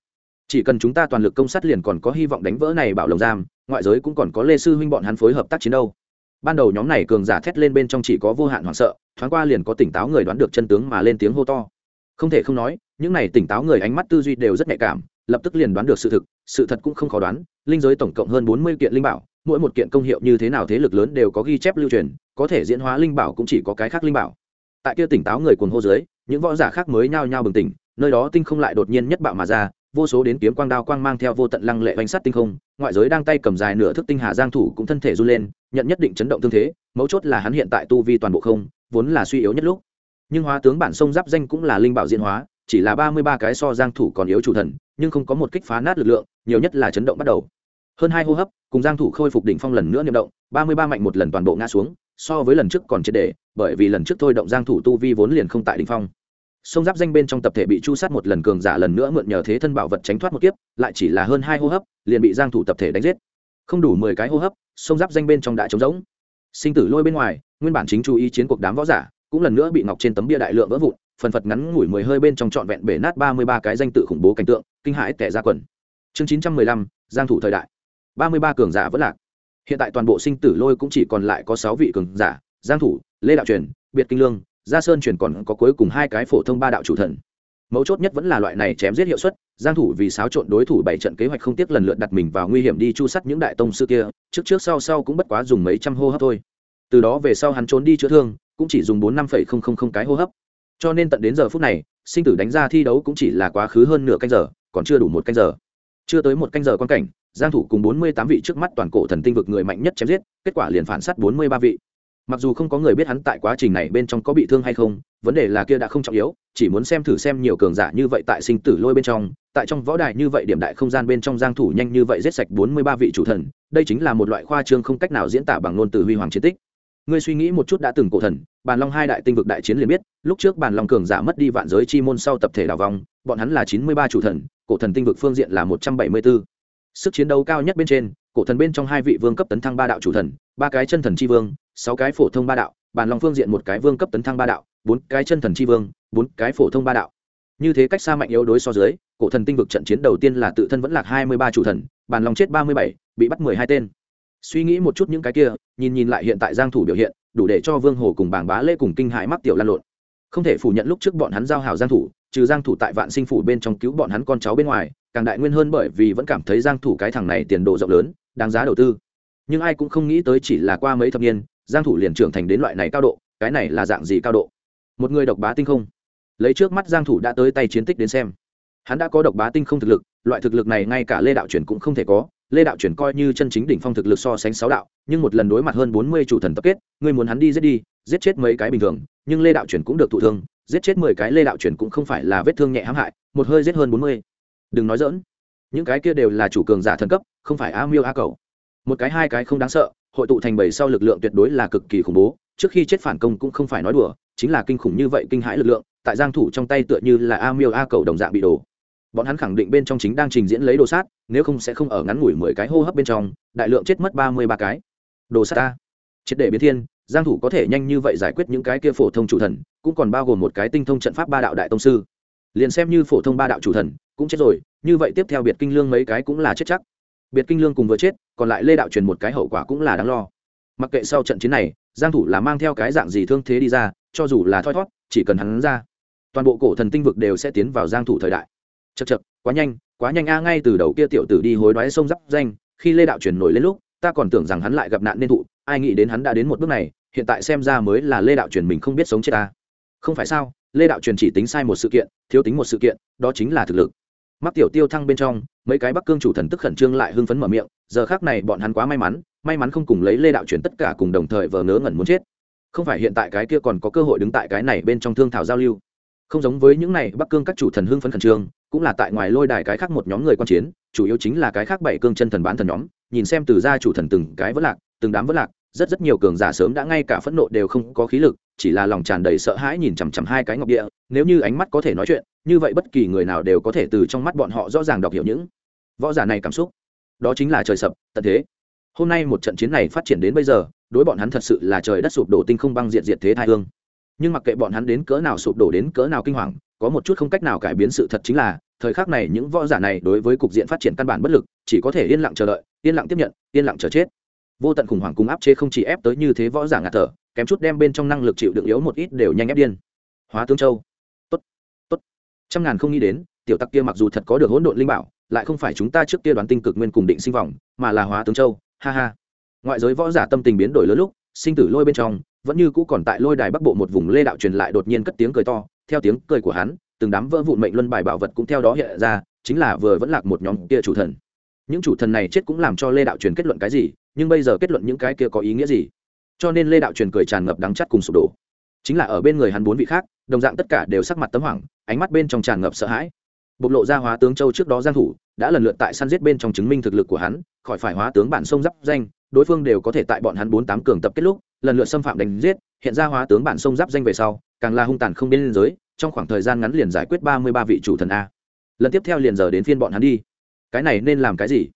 Chỉ cần chúng ta toàn lực công sát liền còn có hy vọng đánh vỡ này bảo lồng giam, ngoại giới cũng còn có lê sư huynh bọn hắn phối hợp tác chiến đâu. Ban đầu nhóm này cường giả thét lên bên trong chỉ có vô hạn hoảng sợ, thoáng qua liền có tỉnh táo người đoán được chân tướng mà lên tiếng hô to. Không thể không nói, những này tỉnh táo người ánh mắt tư duy đều rất nhạy cảm, lập tức liền đoán được sự thực, sự thật cũng không khó đoán, linh giới tổng cộng hơn bốn mươi kiện linh bảo, mỗi một kiện công hiệu như thế nào thế lực lớn đều có ghi chép lưu truyền có thể diễn hóa linh bảo cũng chỉ có cái khác linh bảo. Tại kia tỉnh táo người cuồng hô dưới, những võ giả khác mới nhao nhao bừng tỉnh, nơi đó tinh không lại đột nhiên nhất bạo mà ra, vô số đến kiếm quang đao quang mang theo vô tận lăng lệ bánh sắt tinh không, ngoại giới đang tay cầm dài nửa thức tinh hà giang thủ cũng thân thể run lên, nhận nhất định chấn động thương thế, mấu chốt là hắn hiện tại tu vi toàn bộ không, vốn là suy yếu nhất lúc. Nhưng hóa tướng bản sông giáp danh cũng là linh bảo diễn hóa, chỉ là ba mươi ba cái so giang thủ còn yếu chủ thần, nhưng không có một kích phá nát lực lượng, nhiều nhất là chấn động bắt đầu. Hơn hai hô hấp, cùng giang thủ khôi phục đỉnh phong lần nữa niệm động, ba mươi ba mạnh một lần toàn bộ ngã xuống so với lần trước còn chết để, bởi vì lần trước thôi động giang thủ tu vi vốn liền không tại đỉnh phong. Sông giáp danh bên trong tập thể bị chu sát một lần cường giả lần nữa mượn nhờ thế thân bảo vật tránh thoát một kiếp, lại chỉ là hơn hai hô hấp, liền bị giang thủ tập thể đánh giết. Không đủ mười cái hô hấp, sông giáp danh bên trong đã trống rỗng. Sinh tử lôi bên ngoài, nguyên bản chính chú ý chiến cuộc đám võ giả, cũng lần nữa bị ngọc trên tấm bia đại lượng vỡ vụn, phần phật ngắn ngủi mười hơi bên trong trọn vẹn bể nát ba mươi ba cái danh tự khủng bố cảnh tượng, kinh hãi tẻ ra quần. Chương chín trăm mười lăm, giang thủ thời đại. ba mươi ba cường giả vẫn lạc hiện tại toàn bộ sinh tử lôi cũng chỉ còn lại có sáu vị cường giả, giang thủ, lê đạo truyền, biệt kinh lương, gia sơn truyền còn có cuối cùng hai cái phổ thông ba đạo chủ thần. Mấu chốt nhất vẫn là loại này chém giết hiệu suất, giang thủ vì xáo trộn đối thủ bảy trận kế hoạch không tiếc lần lượt đặt mình vào nguy hiểm đi chu sắt những đại tông sư kia, trước trước sau sau cũng bất quá dùng mấy trăm hô hấp thôi. Từ đó về sau hắn trốn đi chữa thương, cũng chỉ dùng bốn năm phẩy không không không cái hô hấp. Cho nên tận đến giờ phút này, sinh tử đánh ra thi đấu cũng chỉ là quá khứ hơn nửa canh giờ, còn chưa đủ một canh giờ chưa tới một canh giờ quan cảnh, giang thủ cùng bốn mươi tám vị trước mắt toàn cổ thần tinh vực người mạnh nhất chém giết, kết quả liền phản sát bốn mươi ba vị. Mặc dù không có người biết hắn tại quá trình này bên trong có bị thương hay không, vấn đề là kia đã không trọng yếu, chỉ muốn xem thử xem nhiều cường giả như vậy tại sinh tử lôi bên trong, tại trong võ đài như vậy điểm đại không gian bên trong giang thủ nhanh như vậy giết sạch bốn mươi ba vị chủ thần, đây chính là một loại khoa trương không cách nào diễn tả bằng ngôn từ huy hoàng chiến tích ngươi suy nghĩ một chút đã từng cổ thần, bàn long hai đại tinh vực đại chiến liền biết, lúc trước bàn long cường giả mất đi vạn giới chi môn sau tập thể đảo vòng bọn hắn là chín mươi ba chủ thần, cổ thần tinh vực phương diện là một trăm bảy mươi 174. sức chiến đấu cao nhất bên trên, cổ thần bên trong hai vị vương cấp tấn thăng ba đạo chủ thần, ba cái chân thần chi vương, sáu cái phổ thông ba đạo, bàn long phương diện một cái vương cấp tấn thăng ba đạo, bốn cái chân thần chi vương, bốn cái phổ thông ba đạo như thế cách xa mạnh yếu đối so dưới, cổ thần tinh vực trận chiến đầu tiên là tự thân vẫn lạc hai mươi ba chủ thần, bàn long chết ba mươi bảy, bị bắt mười hai tên suy nghĩ một chút những cái kia, nhìn nhìn lại hiện tại giang thủ biểu hiện, đủ để cho vương hồ cùng bảng bá lễ cùng kinh hãi mắc tiểu lan lộn. Không thể phủ nhận lúc trước bọn hắn giao hảo giang thủ, trừ giang thủ tại vạn sinh phủ bên trong cứu bọn hắn con cháu bên ngoài, càng đại nguyên hơn bởi vì vẫn cảm thấy giang thủ cái thằng này tiền đồ rộng lớn, đáng giá đầu tư. Nhưng ai cũng không nghĩ tới chỉ là qua mấy thập niên, giang thủ liền trưởng thành đến loại này cao độ, cái này là dạng gì cao độ? Một người độc bá tinh không. Lấy trước mắt giang thủ đã tới tay chiến tích đến xem. Hắn đã có độc bá tinh không thực lực, loại thực lực này ngay cả lê đạo truyền cũng không thể có lê đạo Chuyển coi như chân chính đỉnh phong thực lực so sánh sáu đạo, nhưng một lần đối mặt hơn 40 chủ thần tập kết, ngươi muốn hắn đi giết đi, giết chết mấy cái bình thường, nhưng lê đạo Chuyển cũng được thụ thương, giết chết 10 cái lê đạo Chuyển cũng không phải là vết thương nhẹ hãm hại, một hơi giết hơn 40. đừng nói dỡn những cái kia đều là chủ cường giả thần cấp, không phải a miêu a cầu một cái hai cái không đáng sợ, hội tụ thành bảy sau lực lượng tuyệt đối là cực kỳ khủng bố, trước khi chết phản công cũng không phải nói đùa, chính là kinh khủng như vậy kinh hãi lực lượng, tại giang thủ trong tay tựa như là a miêu a cầu đồng dạng bị đổ bọn hắn khẳng định bên trong chính đang trình diễn lấy đồ sát, nếu không sẽ không ở ngắn ngủi mười cái hô hấp bên trong, đại lượng chết mất ba mươi ba cái. Đồ sát ta. Triệt để biến thiên, giang thủ có thể nhanh như vậy giải quyết những cái kia phổ thông chủ thần, cũng còn bao gồm một cái tinh thông trận pháp ba đạo đại tông sư. Liền xem như phổ thông ba đạo chủ thần, cũng chết rồi, như vậy tiếp theo biệt kinh lương mấy cái cũng là chết chắc. Biệt kinh lương cùng vừa chết, còn lại lê đạo truyền một cái hậu quả cũng là đáng lo. Mặc kệ sau trận chiến này, giang thủ là mang theo cái dạng gì thương thế đi ra, cho dù là thoi thoát chỉ cần hắn ra, toàn bộ cổ thần tinh vực đều sẽ tiến vào giang thủ thời đại chật chật, quá nhanh quá nhanh a, ngay từ đầu kia tiểu tử đi hối đoái sông giáp danh, khi lê đạo truyền nổi lên lúc, ta còn tưởng rằng hắn lại gặp nạn nên thụ, ai nghĩ đến hắn đã đến một bước này, hiện tại xem ra mới là lê đạo truyền mình không biết sống chết ta. Không phải sao, lê đạo truyền chỉ tính sai một sự kiện, thiếu tính một sự kiện, đó chính là thực lực. Mắc tiểu tiêu thăng bên trong, mấy cái bắc cương chủ thần tức khẩn trương lại hưng phấn mở miệng, giờ khác này bọn hắn quá may mắn may mắn không cùng lấy lê đạo truyền tất cả cùng đồng thời vờ ngớ ngẩn muốn chết. Không phải hiện tại cái kia còn có cơ hội đứng tại cái này bên trong thương thảo giao lưu. Không giống với những này bắc cương các chủ thần hưng phấn khẩn trương cũng là tại ngoài lôi đài cái khác một nhóm người quan chiến, chủ yếu chính là cái khác bảy cương chân thần bán thần nhóm, nhìn xem từ gia chủ thần từng cái vất lạc, từng đám vất lạc, rất rất nhiều cường giả sớm đã ngay cả phẫn nộ đều không có khí lực, chỉ là lòng tràn đầy sợ hãi nhìn chằm chằm hai cái ngọc địa, nếu như ánh mắt có thể nói chuyện, như vậy bất kỳ người nào đều có thể từ trong mắt bọn họ rõ ràng đọc hiểu những võ giả này cảm xúc. Đó chính là trời sập, tận thế. Hôm nay một trận chiến này phát triển đến bây giờ, đối bọn hắn thật sự là trời đất sụp đổ tinh không băng diện diệt thế thai hương. Nhưng mặc kệ bọn hắn đến cỡ nào sụp đổ đến cỡ nào kinh hoàng có một chút không cách nào cải biến sự thật chính là, thời khắc này những võ giả này đối với cục diện phát triển căn bản bất lực, chỉ có thể yên lặng chờ đợi, yên lặng tiếp nhận, yên lặng chờ chết. Vô tận khủng hoảng cùng áp chế không chỉ ép tới như thế võ giả ngạt thở, kém chút đem bên trong năng lực chịu đựng yếu một ít đều nhanh ép điên. Hóa tướng châu. Tốt tốt. Trăm ngàn không nghĩ đến, tiểu tặc kia mặc dù thật có được hỗn độn linh bảo, lại không phải chúng ta trước kia đoán tinh cực nguyên cùng định sinh vọng, mà là hóa tướng châu. Ha ha. Ngoại giới võ giả tâm tình biến đổi lớn lúc, sinh tử lôi bên trong, vẫn như cũ còn tại lôi đài bắc bộ một vùng lê đạo truyền lại đột nhiên cất tiếng cười to theo tiếng cười của hắn, từng đám vỡ vụn mệnh luân bài bảo vật cũng theo đó hiện ra, chính là vừa vẫn lạc một nhóm kia chủ thần. Những chủ thần này chết cũng làm cho lê đạo truyền kết luận cái gì, nhưng bây giờ kết luận những cái kia có ý nghĩa gì? Cho nên lê đạo truyền cười tràn ngập đắng chắt cùng sụp đổ. Chính là ở bên người hắn bốn vị khác, đồng dạng tất cả đều sắc mặt tấm hoảng, ánh mắt bên trong tràn ngập sợ hãi. Bộc lộ ra hóa tướng châu trước đó giang thủ, đã lần lượt tại săn giết bên trong chứng minh thực lực của hắn, khỏi phải hóa tướng bản sông giáp danh, đối phương đều có thể tại bọn hắn bốn tám cường tập kết lúc lần lượt xâm phạm đánh giết, hiện ra hóa tướng bản sông giáp danh về sau, càng là hung tàn không biên giới, trong khoảng thời gian ngắn liền giải quyết ba mươi ba vị chủ thần a. Lần tiếp theo liền giờ đến phiên bọn hắn đi. Cái này nên làm cái gì?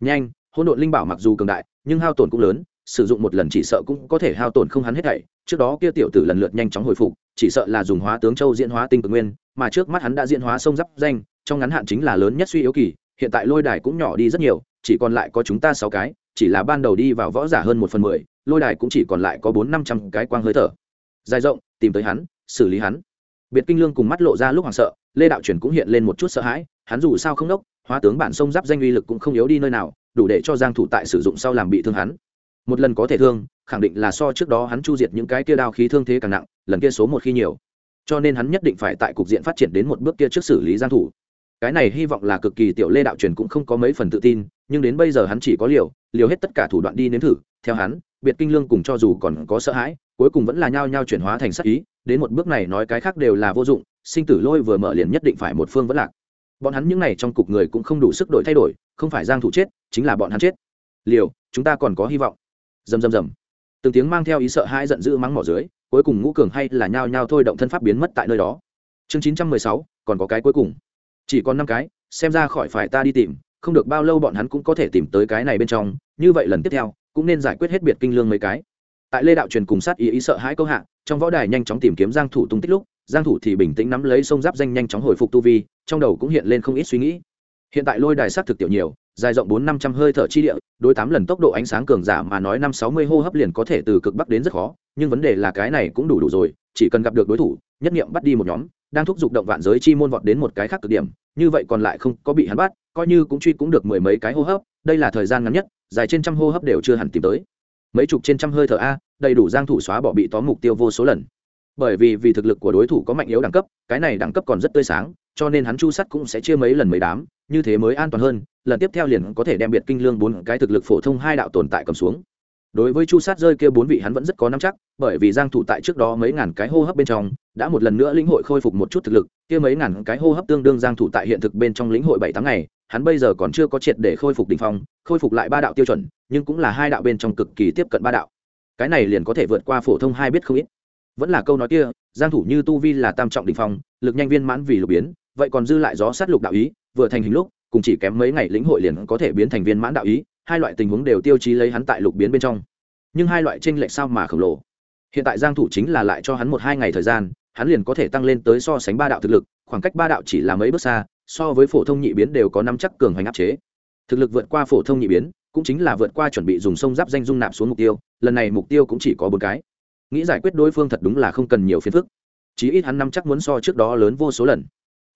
Nhanh, hỗn độn linh bảo mặc dù cường đại, nhưng hao tổn cũng lớn, sử dụng một lần chỉ sợ cũng có thể hao tổn không hắn hết thảy. Trước đó kia tiểu tử lần lượt nhanh chóng hồi phục, chỉ sợ là dùng hóa tướng châu diễn hóa tinh cực nguyên, mà trước mắt hắn đã diễn hóa sông giáp danh, trong ngắn hạn chính là lớn nhất suy yếu kỳ, hiện tại lôi đài cũng nhỏ đi rất nhiều, chỉ còn lại có chúng ta sáu cái, chỉ là ban đầu đi vào võ giả hơn một phần mười lôi đài cũng chỉ còn lại có bốn năm trăm cái quang hơi thở. Dài rộng, tìm tới hắn, xử lý hắn. Biệt kinh lương cùng mắt lộ ra lúc hoảng sợ, lê đạo truyền cũng hiện lên một chút sợ hãi, hắn dù sao không đốc, hóa tướng bản sông giáp danh uy lực cũng không yếu đi nơi nào, đủ để cho giang thủ tại sử dụng sau làm bị thương hắn. Một lần có thể thương, khẳng định là so trước đó hắn chu diệt những cái kia đao khí thương thế càng nặng, lần kia số một khi nhiều. Cho nên hắn nhất định phải tại cục diện phát triển đến một bước kia trước xử lý giang thủ. Cái này hy vọng là cực kỳ tiểu lê đạo truyền cũng không có mấy phần tự tin, nhưng đến bây giờ hắn chỉ có liều liều hết tất cả thủ đoạn đi nếm thử, theo hắn biệt kinh lương cùng cho dù còn có sợ hãi, cuối cùng vẫn là nhao nhao chuyển hóa thành sắc ý, đến một bước này nói cái khác đều là vô dụng, sinh tử lôi vừa mở liền nhất định phải một phương vẫn lạc. Bọn hắn những n à y trong cục người cũng không đủ sức đổi thay đổi, không phải giang thủ chết, chính là bọn hắn chết. Liều, chúng ta còn có hy vọng. Rầm rầm rầm. Từng tiếng mang theo ý sợ hãi giận dữ mắng mỏ dưới, cuối cùng ngũ cường hay là nhao nhao thôi động thân pháp biến mất tại nơi đó. Chương chín trăm mười sáu, còn có cái cuối cùng. Chỉ còn năm cái, xem ra khỏi phải ta đi tìm, không được bao lâu bọn hắn cũng có thể tìm tới cái này bên trong, như vậy lần tiếp theo cũng nên giải quyết hết biệt kinh lương mấy cái. Tại lê đạo truyền cùng sát ý ý sợ hãi câu hạ, trong võ đài nhanh chóng tìm kiếm giang thủ tung tích lúc, giang thủ thì bình tĩnh nắm lấy sông giáp danh nhanh chóng hồi phục tu vi, trong đầu cũng hiện lên không ít suy nghĩ. Hiện tại lôi đài sát thực tiểu nhiều, dài rộng bốn năm trăm hơi thở chi địa, đối tám lần tốc độ ánh sáng cường giả mà nói năm sáu mươi hô hấp liền có thể từ cực bắc đến rất khó, nhưng vấn đề là cái này cũng đủ đủ rồi, chỉ cần gặp được đối thủ, nhất niệm bắt đi một nhóm, đang thúc giục động vạn giới chi môn vọt đến một cái khác cực điểm, như vậy còn lại không có bị hắn bắt, coi như cũng truy cũng được mười mấy cái hô hấp đây là thời gian ngắn nhất, dài trên trăm hô hấp đều chưa hẳn tìm tới. Mấy chục trên trăm hơi thở a, đầy đủ giang thủ xóa bỏ bị tóm mục tiêu vô số lần. Bởi vì vì thực lực của đối thủ có mạnh yếu đẳng cấp, cái này đẳng cấp còn rất tươi sáng, cho nên hắn chu sắt cũng sẽ chia mấy lần mấy đám, như thế mới an toàn hơn, lần tiếp theo liền có thể đem biệt kinh lương bốn cái thực lực phổ thông hai đạo tồn tại cầm xuống. Đối với chu sát rơi kia bốn vị hắn vẫn rất có nắm chắc, bởi vì giang thủ tại trước đó mấy ngàn cái hô hấp bên trong, đã một lần nữa lĩnh hội khôi phục một chút thực lực, kia mấy ngàn cái hô hấp tương đương giang thủ tại hiện thực bên trong lĩnh hội bảy tháng ngày hắn bây giờ còn chưa có triệt để khôi phục đỉnh phong, khôi phục lại ba đạo tiêu chuẩn, nhưng cũng là hai đạo bên trong cực kỳ tiếp cận ba đạo. Cái này liền có thể vượt qua phổ thông hai biết không ít. Vẫn là câu nói kia, giang thủ như tu vi là tam trọng đỉnh phong, lực nhanh viên mãn vì lục biến, vậy còn dư lại gió sát lục đạo ý, vừa thành hình lúc, cùng chỉ kém mấy ngày lĩnh hội liền có thể biến thành viên mãn đạo ý, hai loại tình huống đều tiêu chí lấy hắn tại lục biến bên trong. Nhưng hai loại chênh lệch sao mà khổng lồ? Hiện tại giang thủ chính là lại cho hắn một hai ngày thời gian, hắn liền có thể tăng lên tới so sánh ba đạo thực lực, khoảng cách ba đạo chỉ là mấy bước xa so với phổ thông nhị biến đều có năm chắc cường hoành áp chế. Thực lực vượt qua phổ thông nhị biến, cũng chính là vượt qua chuẩn bị dùng sông giáp danh dung nạp xuống mục tiêu, lần này mục tiêu cũng chỉ có bốn cái. Nghĩ giải quyết đối phương thật đúng là không cần nhiều phiền phức. Chí ít hắn năm chắc muốn so trước đó lớn vô số lần.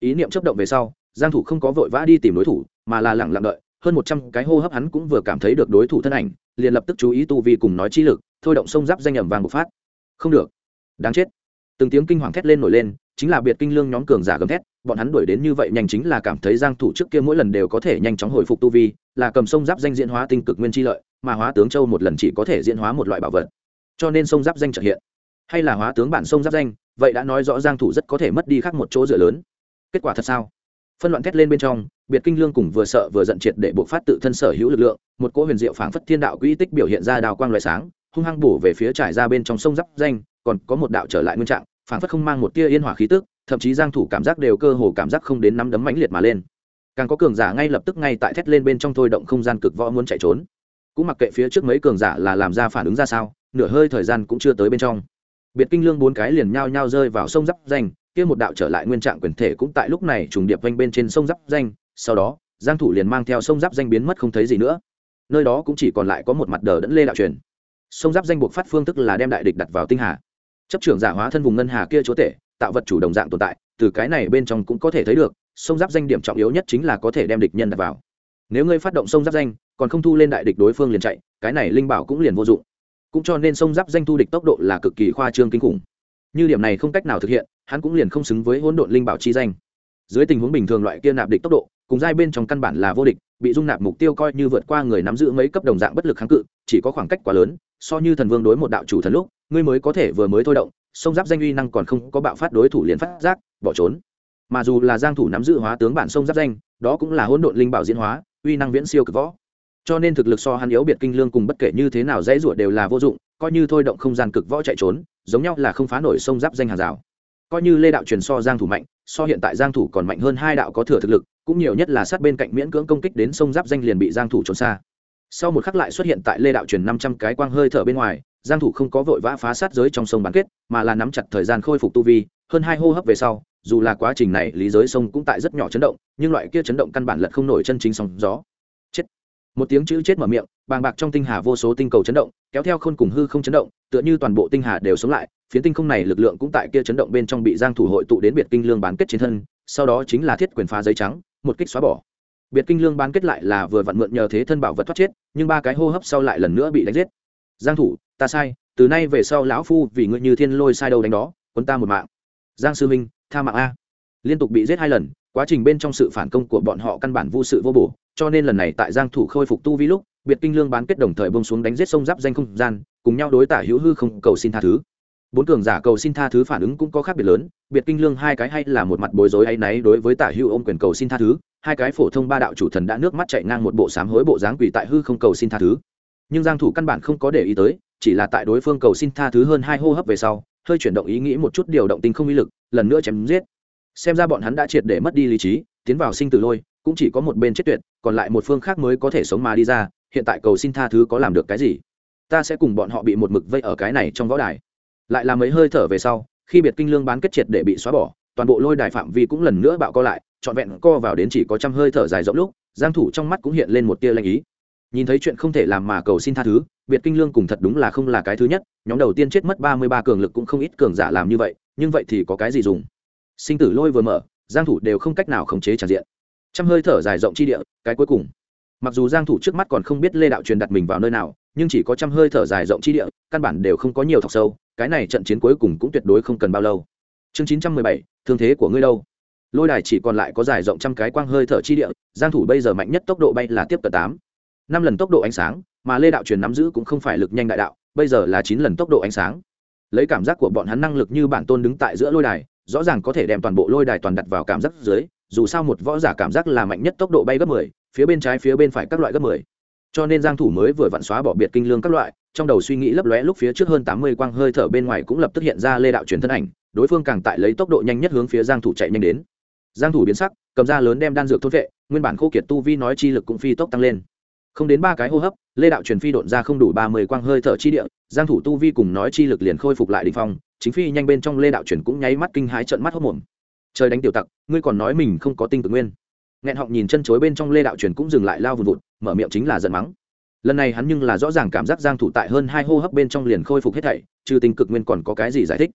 Ý niệm chấp động về sau, giang thủ không có vội vã đi tìm đối thủ, mà là lặng lặng đợi, hơn một trăm cái hô hấp hắn cũng vừa cảm thấy được đối thủ thân ảnh, liền lập tức chú ý tu vi cùng nói chi lực, thôi động sông giáp danh ẩm vàng một phát. Không được. Đáng chết. Từng tiếng kinh hoàng thét lên nổi lên chính là biệt kinh lương nhóm cường giả gầm thét, bọn hắn đuổi đến như vậy nhanh chính là cảm thấy giang thủ trước kia mỗi lần đều có thể nhanh chóng hồi phục tu vi, là cầm sông giáp danh diễn hóa tinh cực nguyên chi lợi, mà hóa tướng châu một lần chỉ có thể diễn hóa một loại bảo vật. Cho nên sông giáp danh trợ hiện. Hay là hóa tướng bản sông giáp danh, vậy đã nói rõ giang thủ rất có thể mất đi khác một chỗ dựa lớn. Kết quả thật sao? Phân loạn thét lên bên trong, biệt kinh lương cùng vừa sợ vừa giận triệt để buộc phát tự thân sở hữu lực lượng, một cỗ huyền diệu phảng phất thiên đạo quỹ tích biểu hiện ra đào quang loại sáng, hung hăng bổ về phía trải ra bên trong sông giáp danh, còn có một đạo trở lại nguyên trạng phản phất không mang một tia yên hỏa khí tức, thậm chí giang thủ cảm giác đều cơ hồ cảm giác không đến nắm đấm mãnh liệt mà lên. Càng có cường giả ngay lập tức ngay tại thét lên bên trong thôi động không gian cực võ muốn chạy trốn. Cũng mặc kệ phía trước mấy cường giả là làm ra phản ứng ra sao, nửa hơi thời gian cũng chưa tới bên trong. Biệt kinh lương bốn cái liền nhao nhao rơi vào sông giáp danh, kia một đạo trở lại nguyên trạng quyền thể cũng tại lúc này trùng điệp vanh bên trên sông giáp danh, sau đó, giang thủ liền mang theo sông giáp danh biến mất không thấy gì nữa. Nơi đó cũng chỉ còn lại có một mặt đờ đẫn lê đạo truyền. Sông giáp danh buộc phát phương thức là đem đại địch đặt vào tinh hà chấp trưởng giả hóa thân vùng ngân hà kia chúa tể, tạo vật chủ đồng dạng tồn tại, từ cái này bên trong cũng có thể thấy được, sông giáp danh điểm trọng yếu nhất chính là có thể đem địch nhân đặt vào. Nếu ngươi phát động sông giáp danh, còn không thu lên đại địch đối phương liền chạy, cái này linh bảo cũng liền vô dụng. Cũng cho nên sông giáp danh thu địch tốc độ là cực kỳ khoa trương kinh khủng. Như điểm này không cách nào thực hiện, hắn cũng liền không xứng với hỗn độn linh bảo chi danh. Dưới tình huống bình thường loại kia nạp địch tốc độ, cùng giai bên trong căn bản là vô địch, bị dung nạp mục tiêu coi như vượt qua người nắm giữ mấy cấp đồng dạng bất lực kháng cự, chỉ có khoảng cách quá lớn, so như thần vương đối một đạo chủ thần lúc ngươi mới có thể vừa mới thôi động, sông giáp danh uy năng còn không có bạo phát đối thủ liền phát giác, bỏ trốn. Mà dù là giang thủ nắm giữ hóa tướng bản sông giáp danh, đó cũng là hỗn độn linh bảo diễn hóa, uy năng viễn siêu cực võ. Cho nên thực lực so hắn yếu biệt kinh lương cùng bất kể như thế nào dễ ruột đều là vô dụng, coi như thôi động không gian cực võ chạy trốn, giống nhau là không phá nổi sông giáp danh hàng rào. Coi như lê đạo truyền so giang thủ mạnh, so hiện tại giang thủ còn mạnh hơn hai đạo có thừa thực lực, cũng nhiều nhất là sát bên cạnh miễn cưỡng công kích đến sông giáp danh liền bị giang thủ trốn xa. Sau một khắc lại xuất hiện tại lê đạo truyền 500 cái quang hơi thở bên ngoài giang thủ không có vội vã phá sát giới trong sông bán kết, mà là nắm chặt thời gian khôi phục tu vi, hơn hai hô hấp về sau, dù là quá trình này lý giới sông cũng tại rất nhỏ chấn động, nhưng loại kia chấn động căn bản lật không nổi chân chính sóng gió. Chết. Một tiếng chữ chết mở miệng, bàng bạc trong tinh hà vô số tinh cầu chấn động, kéo theo khôn cùng hư không chấn động, tựa như toàn bộ tinh hà đều sống lại, phiến tinh không này lực lượng cũng tại kia chấn động bên trong bị giang thủ hội tụ đến biệt kinh lương bán kết trên thân, sau đó chính là thiết quyền phá giấy trắng, một kích xóa bỏ. Biệt kinh lương bán kết lại là vừa vặn mượn nhờ thế thân bảo vật thoát chết, nhưng ba cái hô hấp sau lại lần nữa bị đánh giết giang thủ, ta sai, từ nay về sau lão phu vì ngươi như thiên lôi sai đầu đánh đó, quân ta một mạng. Giang sư minh tha mạng a. Liên tục bị giết hai lần, quá trình bên trong sự phản công của bọn họ căn bản vô sự vô bổ, cho nên lần này tại giang thủ khôi phục tu vi lúc, biệt kinh lương bán kết đồng thời bông xuống đánh giết sông giáp danh không gian, cùng nhau đối tả hữu hư không cầu xin tha thứ. Bốn cường giả cầu xin tha thứ phản ứng cũng có khác biệt lớn, biệt kinh lương hai cái hay là một mặt bối rối ấy náy đối với tả hữu ôm quyền cầu xin tha thứ, hai cái phổ thông ba đạo chủ thần đã nước mắt chạy ngang một bộ sám hối bộ dáng quỳ tại hư không cầu xin tha thứ nhưng giang thủ căn bản không có để ý tới, chỉ là tại đối phương cầu xin tha thứ hơn hai hô hấp về sau, hơi chuyển động ý nghĩ một chút điều động tinh không uy lực, lần nữa chém giết. Xem ra bọn hắn đã triệt để mất đi lý trí, tiến vào sinh tử lôi, cũng chỉ có một bên chết tuyệt, còn lại một phương khác mới có thể sống mà đi ra, hiện tại cầu xin tha thứ có làm được cái gì? Ta sẽ cùng bọn họ bị một mực vây ở cái này trong võ đài. Lại là mấy hơi thở về sau, khi biệt kinh lương bán kết triệt để bị xóa bỏ, toàn bộ lôi đài phạm vi cũng lần nữa bạo co lại, trọn vẹn co vào đến chỉ có trăm hơi thở dài rộng lúc, giang thủ trong mắt cũng hiện lên một tia lanh ý nhìn thấy chuyện không thể làm mà cầu xin tha thứ biệt kinh lương cùng thật đúng là không là cái thứ nhất nhóm đầu tiên chết mất ba mươi ba cường lực cũng không ít cường giả làm như vậy nhưng vậy thì có cái gì dùng? Sinh tử lôi vừa mở giang thủ đều không cách nào khống chế tràn diện. Trăm hơi thở dài rộng chi địa cái cuối cùng. Mặc dù giang thủ trước mắt còn không biết lê đạo truyền đặt mình vào nơi nào nhưng chỉ có trăm hơi thở dài rộng chi địa căn bản đều không có nhiều thọc sâu cái này trận chiến cuối cùng cũng tuyệt đối không cần bao lâu. Chương 917, thương thế của ngươi đâu? Lôi đài chỉ còn lại có dài rộng trăm cái quang hơi thở chi địa giang thủ bây giờ mạnh nhất tốc độ bay là tiếp cận tám năm lần tốc độ ánh sáng mà lê đạo truyền nắm giữ cũng không phải lực nhanh đại đạo bây giờ là chín lần tốc độ ánh sáng. Lấy cảm giác của bọn hắn năng lực như bản tôn đứng tại giữa lôi đài rõ ràng có thể đem toàn bộ lôi đài toàn đặt vào cảm giác dưới dù sao một võ giả cảm giác là mạnh nhất tốc độ bay gấp 10, phía bên trái phía bên phải các loại gấp 10. cho nên giang thủ mới vừa vặn xóa bỏ biệt kinh lương các loại trong đầu suy nghĩ lấp lóe lúc phía trước hơn 80 quang hơi thở bên ngoài cũng lập tức hiện ra lê đạo truyền thân ảnh đối phương càng tại lấy tốc độ nhanh nhất hướng phía giang thủ chạy nhanh đến. Giang thủ biến sắc cầm ra lớn đem đan dược thôn vệ nguyên bản khô kiệt tu vi nói chi lực cũng phi tốc tăng lên không đến ba cái hô hấp, lê đạo truyền phi độn ra không đủ ba mươi quang hơi thở chi địa, giang thủ tu vi cùng nói chi lực liền khôi phục lại đình phong, chính phi nhanh bên trong lê đạo truyền cũng nháy mắt kinh hái trợn mắt hốc mồm. Trời đánh tiểu tặc, ngươi còn nói mình không có tinh cực nguyên. Nghẹn họng nhìn chân chối bên trong lê đạo truyền cũng dừng lại lao vùn vụt, mở miệng chính là giận mắng. Lần này hắn nhưng là rõ ràng cảm giác giang thủ tại hơn hai hô hấp bên trong liền khôi phục hết thảy, trừ tinh cực nguyên còn có cái gì giải thích.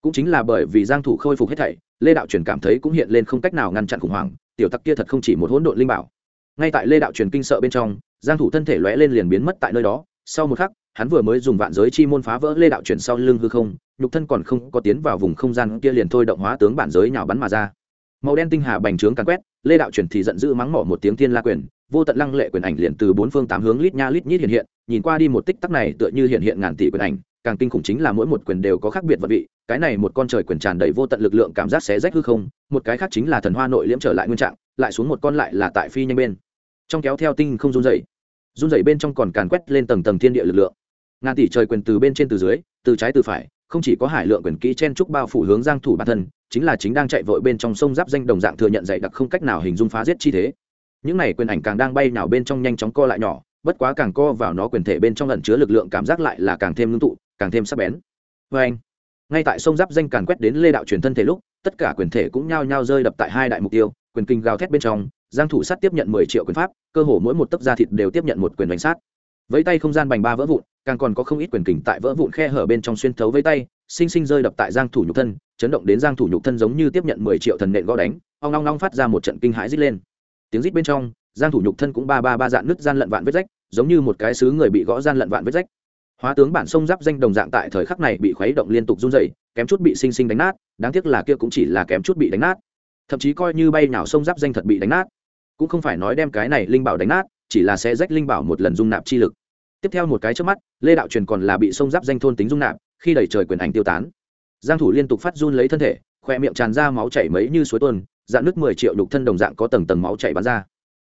Cũng chính là bởi vì giang thủ khôi phục hết thảy, lê đạo truyền cảm thấy cũng hiện lên không cách nào ngăn chặn khủng hoảng, tiểu tặc kia thật không chỉ một hỗn độn linh bảo. Ngay tại lê đạo truyền kinh sợ bên trong giang thủ thân thể lóe lên liền biến mất tại nơi đó. Sau một khắc, hắn vừa mới dùng vạn giới chi môn phá vỡ lê đạo chuyển sau lưng hư không, nhục thân còn không có tiến vào vùng không gian kia liền thôi động hóa tướng bản giới nhào bắn mà ra. Màu đen tinh hà bành trướng càn quét, lê đạo chuyển thì giận dữ mắng mỏ một tiếng thiên la quyền, vô tận lăng lệ quyền ảnh liền từ bốn phương tám hướng lít nha lít nhít hiện hiện, nhìn qua đi một tích tắc này tựa như hiện hiện ngàn tỷ quyền ảnh, càng kinh khủng chính là mỗi một quyền đều có khác biệt vật vị, cái này một con trời quyền tràn đầy vô tận lực lượng cảm giác xé rách hư không, một cái khác chính là thần hoa nội liễm trở lại nguyên trạng, lại xuống một con lại là tại phi nhanh bên trong kéo theo tinh không run dậy run dậy bên trong còn càn quét lên tầng tầng thiên địa lực lượng. Ngàn tỷ trời quyền từ bên trên từ dưới, từ trái từ phải, không chỉ có hải lượng quyền kỹ chen trúc bao phủ hướng giang thủ bản thân, chính là chính đang chạy vội bên trong sông giáp danh đồng dạng thừa nhận dạy đặc không cách nào hình dung phá giết chi thế. Những này quyền ảnh càng đang bay nào bên trong nhanh chóng co lại nhỏ, bất quá càng co vào nó quyền thể bên trong ẩn chứa lực lượng cảm giác lại là càng thêm ngưng tụ, càng thêm sắc bén. Với anh, ngay tại sông giáp danh càn quét đến lê đạo truyền thân thể lúc, tất cả quyền thể cũng nhao nhao rơi đập tại hai đại mục tiêu, quyền kinh gào thét bên trong giang thủ sát tiếp nhận 10 triệu quyền pháp, cơ hồ mỗi một tấc da thịt đều tiếp nhận một quyền đánh sát. Vây tay không gian bành ba vỡ vụn, càng còn có không ít quyền kình tại vỡ vụn khe hở bên trong xuyên thấu vây tay, sinh sinh rơi đập tại giang thủ nhục thân, chấn động đến giang thủ nhục thân giống như tiếp nhận 10 triệu thần nện gõ đánh, ong ong ong phát ra một trận kinh hãi rít lên. Tiếng rít bên trong, giang thủ nhục thân cũng ba ba ba dạn nứt gian lận vạn vết rách, giống như một cái sứ người bị gõ gian lận vạn vết rách. Hóa tướng bản sông giáp danh đồng dạng tại thời khắc này bị khuấy động liên tục run rẩy, kém chút bị sinh sinh đánh nát, đáng tiếc là kia cũng chỉ là kém chút bị đánh nát. Thậm chí coi như bay nào sông giáp danh thật bị đánh nát cũng không phải nói đem cái này linh bảo đánh nát, chỉ là sẽ rách linh bảo một lần dung nạp chi lực. Tiếp theo một cái trước mắt, lê đạo truyền còn là bị sông giáp danh thôn tính dung nạp, khi đẩy trời quyền ảnh tiêu tán. Giang thủ liên tục phát run lấy thân thể, khoe miệng tràn ra máu chảy mấy như suối tuôn, dạng nước 10 triệu nhục thân đồng dạng có tầng tầng máu chảy bắn ra.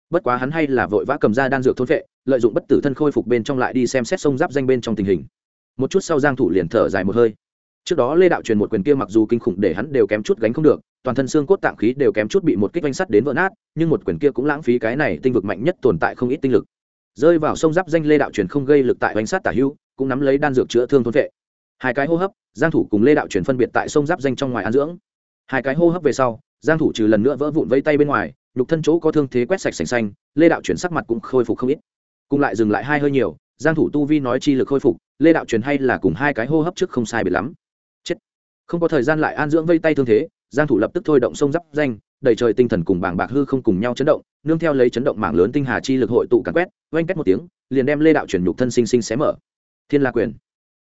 Bất quá hắn hay là vội vã cầm ra đan dược thôn vệ lợi dụng bất tử thân khôi phục bên trong lại đi xem xét sông giáp danh bên trong tình hình. Một chút sau giang thủ liền thở dài một hơi. Trước đó lê đạo truyền một quyền kia mặc dù kinh khủng để hắn đều kém chút gánh không được toàn thân xương cốt tạng khí đều kém chút bị một kích vanh sắt đến vỡ nát, nhưng một quyền kia cũng lãng phí cái này tinh vực mạnh nhất tồn tại không ít tinh lực. Rơi vào sông giáp danh lê đạo truyền không gây lực tại vanh sắt tả hưu cũng nắm lấy đan dược chữa thương thôn vệ. Hai cái hô hấp, giang thủ cùng lê đạo truyền phân biệt tại sông giáp danh trong ngoài an dưỡng. Hai cái hô hấp về sau, giang thủ trừ lần nữa vỡ vụn vây tay bên ngoài, nhục thân chỗ có thương thế quét sạch sành xanh, lê đạo truyền sắc mặt cũng khôi phục không ít. Cùng lại dừng lại hai hơi nhiều, giang thủ tu vi nói chi lực khôi phục, lê đạo truyền hay là cùng hai cái hô hấp trước không sai biệt lắm. Chết. Không có thời gian lại an dưỡng vây tay thương thế giang thủ lập tức thôi động sông giáp danh đầy trời tinh thần cùng bảng bạc hư không cùng nhau chấn động, nương theo lấy chấn động mảng lớn tinh hà chi lực hội tụ càn quét, oanh cách một tiếng, liền đem lê đạo truyền nhục thân sinh sinh xé mở. Thiên la quyền.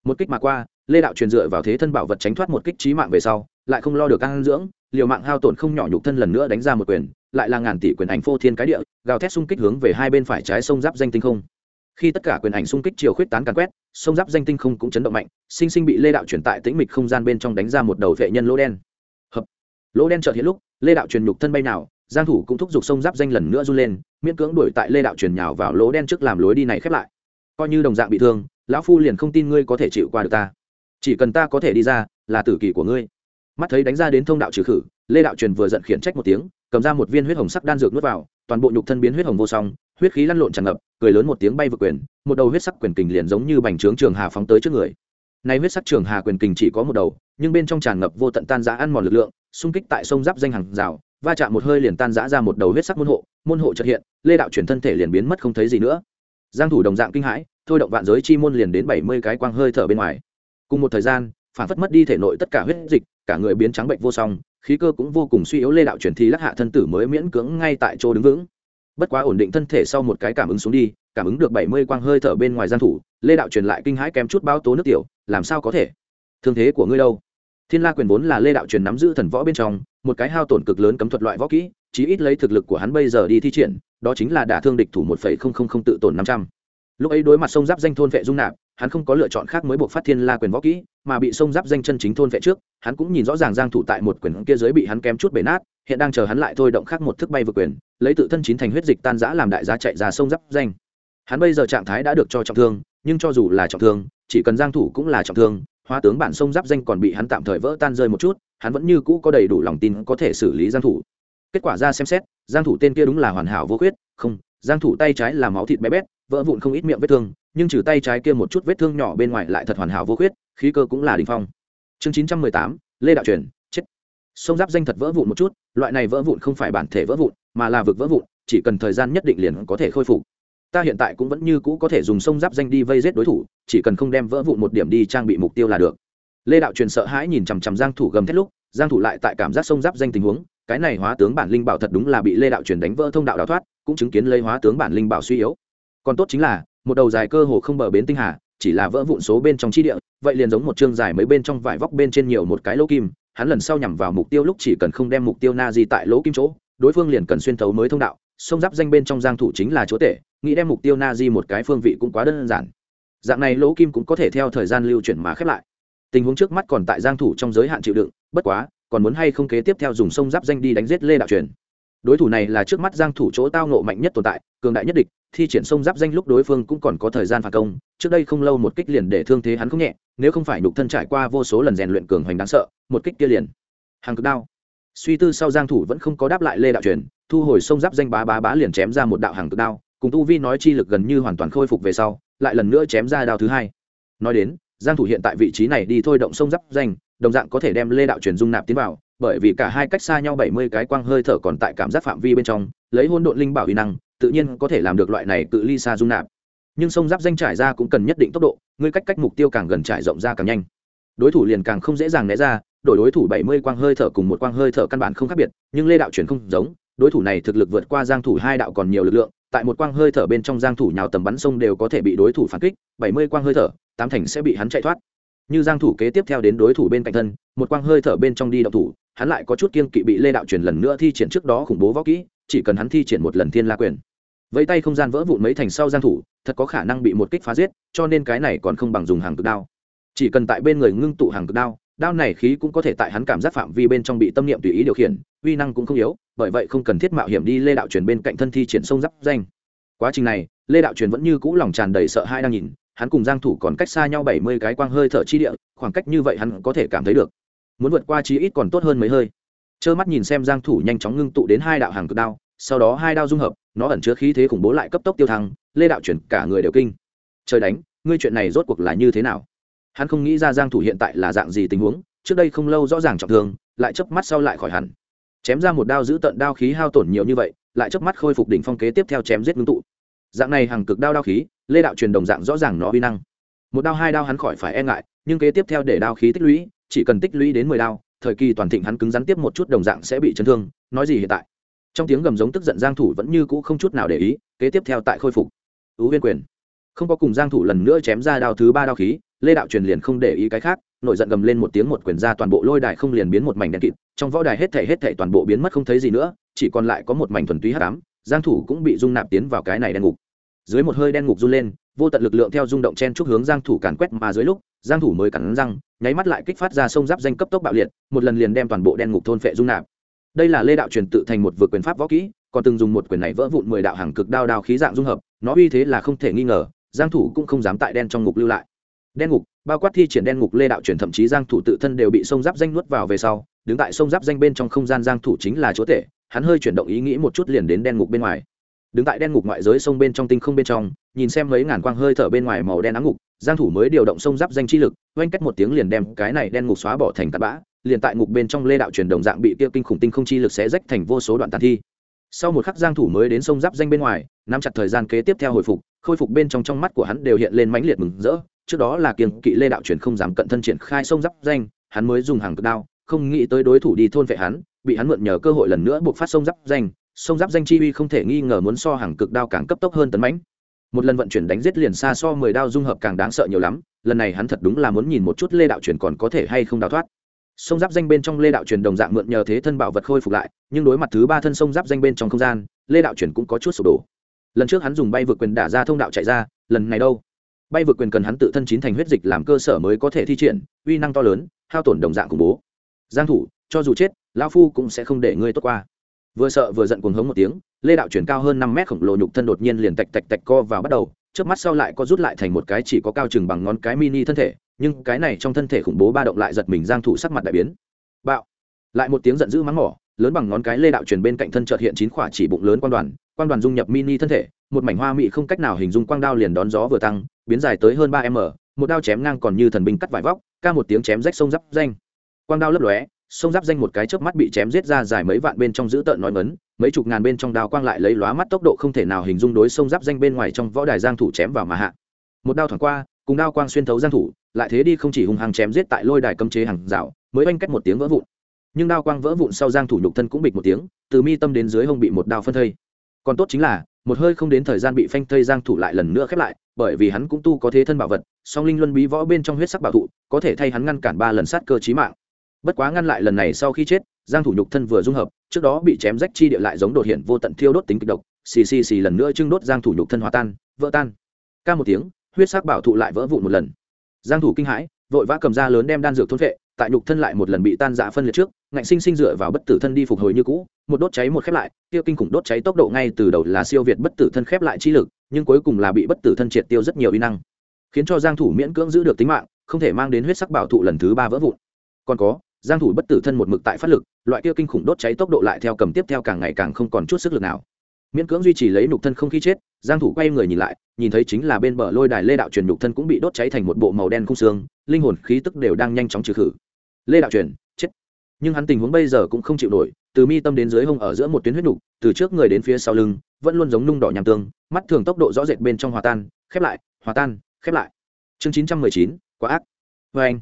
Một kích mà qua, lê đạo truyền dựa vào thế thân bảo vật tránh thoát một kích chí mạng về sau, lại không lo được ăn dưỡng, liều mạng hao tổn không nhỏ nhục thân lần nữa đánh ra một quyền, lại là ngàn tỷ quyền ảnh phô thiên cái địa, gào thét xung kích hướng về hai bên phải trái sông giáp danh tinh không. Khi tất cả quyền ảnh xung kích chiều khuyết tán càn quét, sông giáp danh tinh không cũng chấn động mạnh, sinh sinh bị lê đạo truyền tại tĩnh mịch không gian bên trong đánh ra một đầu vệ nhân lỗ đen lỗ đen chợt hiện lúc, lê đạo truyền nhục thân bay nào, giang thủ cũng thúc giục sông giáp danh lần nữa run lên, miễn cưỡng đuổi tại lê đạo truyền nhào vào lỗ đen trước làm lối đi này khép lại. Coi như đồng dạng bị thương, lão phu liền không tin ngươi có thể chịu qua được ta. Chỉ cần ta có thể đi ra, là tử kỳ của ngươi. Mắt thấy đánh ra đến thông đạo trừ khử, lê đạo truyền vừa giận khiển trách một tiếng, cầm ra một viên huyết hồng sắc đan dược nuốt vào, toàn bộ nhục thân biến huyết hồng vô song, huyết khí lăn lộn tràn ngập, cười lớn một tiếng bay vượt quyền, một đầu huyết sắc quyền kình liền giống như bành trướng trường hà phóng tới trước người nay huyết sắc trường hà quyền kình chỉ có một đầu, nhưng bên trong tràn ngập vô tận tan giã ăn mòn lực lượng, xung kích tại sông giáp danh hàng rào, va chạm một hơi liền tan giã ra một đầu huyết sắc môn hộ môn hộ trật hiện, lê đạo chuyển thân thể liền biến mất không thấy gì nữa. Giang thủ đồng dạng kinh hãi, thôi động vạn giới chi môn liền đến 70 cái quang hơi thở bên ngoài. Cùng một thời gian, phản phất mất đi thể nội tất cả huyết dịch, cả người biến trắng bệnh vô song, khí cơ cũng vô cùng suy yếu lê đạo chuyển thì lắc hạ thân tử mới miễn cưỡng ngay tại chỗ đứng vững. Bất quá ổn định thân thể sau một cái cảm ứng xuống đi, cảm ứng được bảy mươi quang hơi thở bên ngoài giang thủ, lê đạo truyền lại kinh hãi kém chút bao tố nước tiểu làm sao có thể? Thương thế của ngươi đâu? Thiên la quyền vốn là lê đạo truyền nắm giữ thần võ bên trong, một cái hao tổn cực lớn cấm thuật loại võ kỹ, chí ít lấy thực lực của hắn bây giờ đi thi triển, đó chính là đả thương địch thủ một phẩy không không không tự tổn năm trăm. Lúc ấy đối mặt sông giáp danh thôn vệ dung nạp, hắn không có lựa chọn khác mới buộc phát thiên la quyền võ kỹ, mà bị sông giáp danh chân chính thôn vệ trước, hắn cũng nhìn rõ ràng giang thủ tại một quyền kia dưới bị hắn kém chút bể nát, hiện đang chờ hắn lại thôi động khác một thức bay vượt quyền, lấy tự thân chín thành huyết dịch tan rã làm đại giá chạy ra sông giáp danh. Hắn bây giờ trạng thái đã được cho trọng thương, nhưng cho dù là trọng thương chỉ cần giang thủ cũng là trọng thương hóa tướng bản sông giáp danh còn bị hắn tạm thời vỡ tan rơi một chút hắn vẫn như cũ có đầy đủ lòng tin có thể xử lý giang thủ. Kết quả ra xem xét giang thủ tên kia đúng là hoàn hảo vô khuyết không giang thủ tay trái là máu thịt bé bét vỡ vụn không ít miệng vết thương nhưng trừ tay trái kia một chút vết thương nhỏ bên ngoài lại thật hoàn hảo vô khuyết khí cơ cũng là đỉnh phong. Chương 918, lê đạo truyền chết. Sông giáp danh thật vỡ vụn một chút loại này vỡ vụn không phải bản thể vỡ vụn mà là vực vỡ vụn chỉ cần thời gian nhất định liền có thể khôi phục ta hiện tại cũng vẫn như cũ có thể dùng sông giáp danh đi vây giết đối thủ, chỉ cần không đem vỡ vụn một điểm đi trang bị mục tiêu là được. Lê đạo truyền sợ hãi nhìn chằm chằm giang thủ gầm thét lúc, giang thủ lại tại cảm giác sông giáp danh tình huống, cái này hóa tướng bản linh bảo thật đúng là bị lê đạo truyền đánh vỡ thông đạo đào thoát, cũng chứng kiến Lê hóa tướng bản linh bảo suy yếu. Còn tốt chính là, một đầu dài cơ hồ không bờ bến tinh hà, chỉ là vỡ vụn số bên trong chi địa, vậy liền giống một chương dài mấy bên trong vải vóc bên trên nhiều một cái lỗ kim, hắn lần sau nhằm vào mục tiêu lúc chỉ cần không đem mục tiêu na di tại lỗ kim chỗ, đối phương liền cần xuyên thấu mới thông đạo, sông giáp danh bên trong giang thủ chính là chúa tể nghĩ đem mục tiêu na di một cái phương vị cũng quá đơn giản. Dạng này lỗ kim cũng có thể theo thời gian lưu chuyển mà khép lại. Tình huống trước mắt còn tại giang thủ trong giới hạn chịu đựng, bất quá, còn muốn hay không kế tiếp theo dùng sông giáp danh đi đánh giết lê đạo truyền. Đối thủ này là trước mắt giang thủ chỗ tao nộ mạnh nhất tồn tại, cường đại nhất địch, thi triển sông giáp danh lúc đối phương cũng còn có thời gian phản công, trước đây không lâu một kích liền để thương thế hắn không nhẹ, nếu không phải nhục thân trải qua vô số lần rèn luyện cường hoành đáng sợ, một kích kia liền hàng cực đao suy tư sau giang thủ vẫn không có đáp lại lê đạo truyền, thu hồi sông giáp danh bá bá bá liền chém ra một đạo hàng cực đao cùng tu vi nói chi lực gần như hoàn toàn khôi phục về sau, lại lần nữa chém ra đao thứ hai. Nói đến, giang thủ hiện tại vị trí này đi thôi động sông giáp danh, đồng dạng có thể đem lê đạo truyền dung nạp tiến vào, bởi vì cả hai cách xa nhau 70 cái quang hơi thở còn tại cảm giác phạm vi bên trong, lấy hôn độn linh bảo uy năng, tự nhiên có thể làm được loại này cự ly xa dung nạp. Nhưng sông giáp danh trải ra cũng cần nhất định tốc độ, ngươi cách cách mục tiêu càng gần trải rộng ra càng nhanh. Đối thủ liền càng không dễ dàng né ra, đổi đối thủ 70 quang hơi thở cùng một quang hơi thở căn bản không khác biệt, nhưng lê đạo truyền không giống, đối thủ này thực lực vượt qua giang thủ hai đạo còn nhiều lực lượng tại một quang hơi thở bên trong giang thủ nhào tầm bắn sông đều có thể bị đối thủ phản kích 70 quang hơi thở, tám thành sẽ bị hắn chạy thoát. Như giang thủ kế tiếp theo đến đối thủ bên cạnh thân, một quang hơi thở bên trong đi động thủ, hắn lại có chút kiên kỵ bị lê đạo truyền lần nữa thi triển trước đó khủng bố võ kỹ, chỉ cần hắn thi triển một lần thiên la quyền. Vẫy tay không gian vỡ vụn mấy thành sau giang thủ, thật có khả năng bị một kích phá giết, cho nên cái này còn không bằng dùng hàng cực đao. Chỉ cần tại bên người ngưng tụ hàng cực đao đao này khí cũng có thể tại hắn cảm giác phạm vi bên trong bị tâm niệm tùy ý điều khiển, uy năng cũng không yếu bởi vậy không cần thiết mạo hiểm đi lê đạo truyền bên cạnh thân thi triển sông giáp danh. Quá trình này, lê đạo truyền vẫn như cũ lòng tràn đầy sợ hãi đang nhìn, hắn cùng giang thủ còn cách xa nhau 70 cái quang hơi thở chi địa, khoảng cách như vậy hắn có thể cảm thấy được. Muốn vượt qua chí ít còn tốt hơn mấy hơi. Trơ mắt nhìn xem giang thủ nhanh chóng ngưng tụ đến hai đạo hàng cực đao, sau đó hai đao dung hợp, nó ẩn chứa khí thế khủng bố lại cấp tốc tiêu thăng, lê đạo truyền cả người đều kinh. Trời đánh, ngươi chuyện này rốt cuộc là như thế nào? Hắn không nghĩ ra giang thủ hiện tại là dạng gì tình huống, trước đây không lâu rõ ràng trọng thương, lại chớp mắt sau lại khỏi hẳn chém ra một đao giữ tận đao khí hao tổn nhiều như vậy, lại chớp mắt khôi phục đỉnh phong kế tiếp theo chém giết ngưng tụ. Dạng này hàng cực đao đao khí, lê đạo truyền đồng dạng rõ ràng nó uy năng. Một đao hai đao hắn khỏi phải e ngại, nhưng kế tiếp theo để đao khí tích lũy, chỉ cần tích lũy đến mười đao, thời kỳ toàn thịnh hắn cứng rắn tiếp một chút đồng dạng sẽ bị chấn thương, nói gì hiện tại? Trong tiếng gầm giống tức giận giang thủ vẫn như cũ không chút nào để ý, kế tiếp theo tại khôi phục. Ưu viên quyền. Không có cùng giang thủ lần nữa chém ra đao thứ ba đao khí lê đạo truyền liền không để ý cái khác, nổi giận gầm lên một tiếng một quyền ra toàn bộ lôi đài không liền biến một mảnh đen kịt, trong võ đài hết thể hết thể toàn bộ biến mất không thấy gì nữa, chỉ còn lại có một mảnh thuần túy hát ám, giang thủ cũng bị dung nạp tiến vào cái này đen ngục. Dưới một hơi đen ngục run lên, vô tận lực lượng theo rung động chen chúc hướng giang thủ càn quét mà dưới lúc, giang thủ mới cắn răng, nháy mắt lại kích phát ra sông giáp danh cấp tốc bạo liệt, một lần liền đem toàn bộ đen ngục thôn phệ dung nạp. Đây là lê đạo truyền tự thành một vượt quyền pháp võ kỹ, còn từng dùng một quyền này vỡ vụn mười đạo hàng cực đao đao khí dạng dung hợp, nó uy thế là không thể nghi ngờ, giang thủ cũng không dám tại đen trong ngục lưu lại đen ngục, bao quát thi triển đen ngục lê đạo truyền thậm chí giang thủ tự thân đều bị sông giáp danh nuốt vào về sau, đứng tại sông giáp danh bên trong không gian giang thủ chính là chỗ tệ hắn hơi chuyển động ý nghĩ một chút liền đến đen ngục bên ngoài. Đứng tại đen ngục ngoại giới sông bên trong tinh không bên trong, nhìn xem mấy ngàn quang hơi thở bên ngoài màu đen áng ngục, giang thủ mới điều động sông giáp danh chi lực, oanh cách một tiếng liền đem cái này đen ngục xóa bỏ thành cát bã, liền tại ngục bên trong lê đạo truyền đồng dạng bị kia kinh khủng tinh không chi lực xé rách thành vô số đoạn tàn thi. Sau một khắc giang thủ mới đến sông giáp danh bên ngoài, nắm chặt thời gian kế tiếp theo hồi phục, khôi phục bên trong trong mắt của hắn đều hiện lên mãnh liệt mừng rỡ trước đó là kiêng kỵ lê đạo truyền không dám cận thân triển khai sông giáp danh, hắn mới dùng hàng cực đao, không nghĩ tới đối thủ đi thôn vệ hắn, bị hắn mượn nhờ cơ hội lần nữa buộc phát sông giáp danh, sông giáp danh chi uy không thể nghi ngờ muốn so hàng cực đao càng cấp tốc hơn tấn mãnh. Một lần vận chuyển đánh giết liền xa so mười đao dung hợp càng đáng sợ nhiều lắm, lần này hắn thật đúng là muốn nhìn một chút lê đạo truyền còn có thể hay không đào thoát. Sông giáp danh bên trong lê đạo truyền đồng dạng mượn nhờ thế thân bảo vật khôi phục lại, nhưng đối mặt thứ ba thân sông giáp danh bên trong không gian, lê đạo truyền cũng có chút sụp đổ. Lần trước hắn dùng bay vượt quyền đả ra thông đạo chạy ra, lần này đâu? Bay vượt quyền cần hắn tự thân chín thành huyết dịch làm cơ sở mới có thể thi triển, uy năng to lớn, hao tổn đồng dạng khủng bố. Giang thủ, cho dù chết, lão phu cũng sẽ không để ngươi tốt qua. Vừa sợ vừa giận cuồng hống một tiếng, lê đạo chuyển cao hơn năm mét khổng lồ nhục thân đột nhiên liền tạch tạch tạch co vào bắt đầu, chớp mắt sau lại co rút lại thành một cái chỉ có cao chừng bằng ngón cái mini thân thể, nhưng cái này trong thân thể khủng bố ba động lại giật mình giang thủ sắc mặt đại biến. Bạo. Lại một tiếng giận dữ mắng mỏ, lớn bằng ngón cái lê đạo chuyển bên cạnh thân chợt hiện chín khỏa chỉ bụng lớn quan đoàn quan đoàn dung nhập mini thân thể một mảnh hoa mỹ không cách nào hình dung quang đao liền đón gió vừa tăng, biến dài tới hơn ba m, một đao chém ngang còn như thần binh cắt vải vóc, ca một tiếng chém rách sông giáp danh. Quang đao lấp lóe, sông giáp danh một cái chớp mắt bị chém giết ra dài mấy vạn bên trong giữ tợn nói mấn, mấy chục ngàn bên trong đao quang lại lấy lóa mắt tốc độ không thể nào hình dung đối sông giáp danh bên ngoài trong võ đài giang thủ chém vào mà hạ. Một đao thoảng qua, cùng đao quang xuyên thấu giang thủ, lại thế đi không chỉ hung hăng chém giết tại lôi đài cấm chế hàng rào, mới oanh cách một tiếng vỡ vụn. Nhưng đao quang vỡ vụn sau giang thủ nhục thân cũng bịch một tiếng, từ mi tâm đến dưới hông bị một đao phân thây. Còn tốt chính là một hơi không đến thời gian bị phanh thây giang thủ lại lần nữa khép lại, bởi vì hắn cũng tu có thế thân bảo vật, song linh luân bí võ bên trong huyết sắc bảo thụ, có thể thay hắn ngăn cản ba lần sát cơ chí mạng. Bất quá ngăn lại lần này sau khi chết, giang thủ nhục thân vừa dung hợp, trước đó bị chém rách chi địa lại giống đột hiện vô tận thiêu đốt tính kịch độc, xì xì xì lần nữa trưng đốt giang thủ nhục thân hòa tan, vỡ tan. Ca một tiếng, huyết sắc bảo thụ lại vỡ vụn một lần. Giang thủ kinh hãi, vội vã cầm ra lớn đem đan dược thôn vệ, tại nhục thân lại một lần bị tan rã phân liệt trước ngạnh sinh sinh dựa vào bất tử thân đi phục hồi như cũ, một đốt cháy một khép lại, tiêu kinh khủng đốt cháy tốc độ ngay từ đầu là siêu việt bất tử thân khép lại chi lực, nhưng cuối cùng là bị bất tử thân triệt tiêu rất nhiều y năng. Khiến cho giang thủ miễn cưỡng giữ được tính mạng, không thể mang đến huyết sắc bảo thụ lần thứ ba vỡ vụn. Còn có, giang thủ bất tử thân một mực tại phát lực, loại kia kinh khủng đốt cháy tốc độ lại theo cầm tiếp theo càng ngày càng không còn chút sức lực nào. Miễn cưỡng duy trì lấy nhục thân không khí chết, giang thủ quay người nhìn lại, nhìn thấy chính là bên bờ lôi đài lê đạo truyền nhục thân cũng bị đốt cháy thành một bộ màu đen không xương, linh hồn khí tức đều đang nhanh chóng trừ khử. Lê đạo truyền nhưng hắn tình huống bây giờ cũng không chịu nổi từ mi tâm đến dưới hông ở giữa một tuyến huyết nhục từ trước người đến phía sau lưng vẫn luôn giống nung đỏ nham tương mắt thường tốc độ rõ rệt bên trong hòa tan khép lại hòa tan khép lại. Chương 919, quá ác. Với anh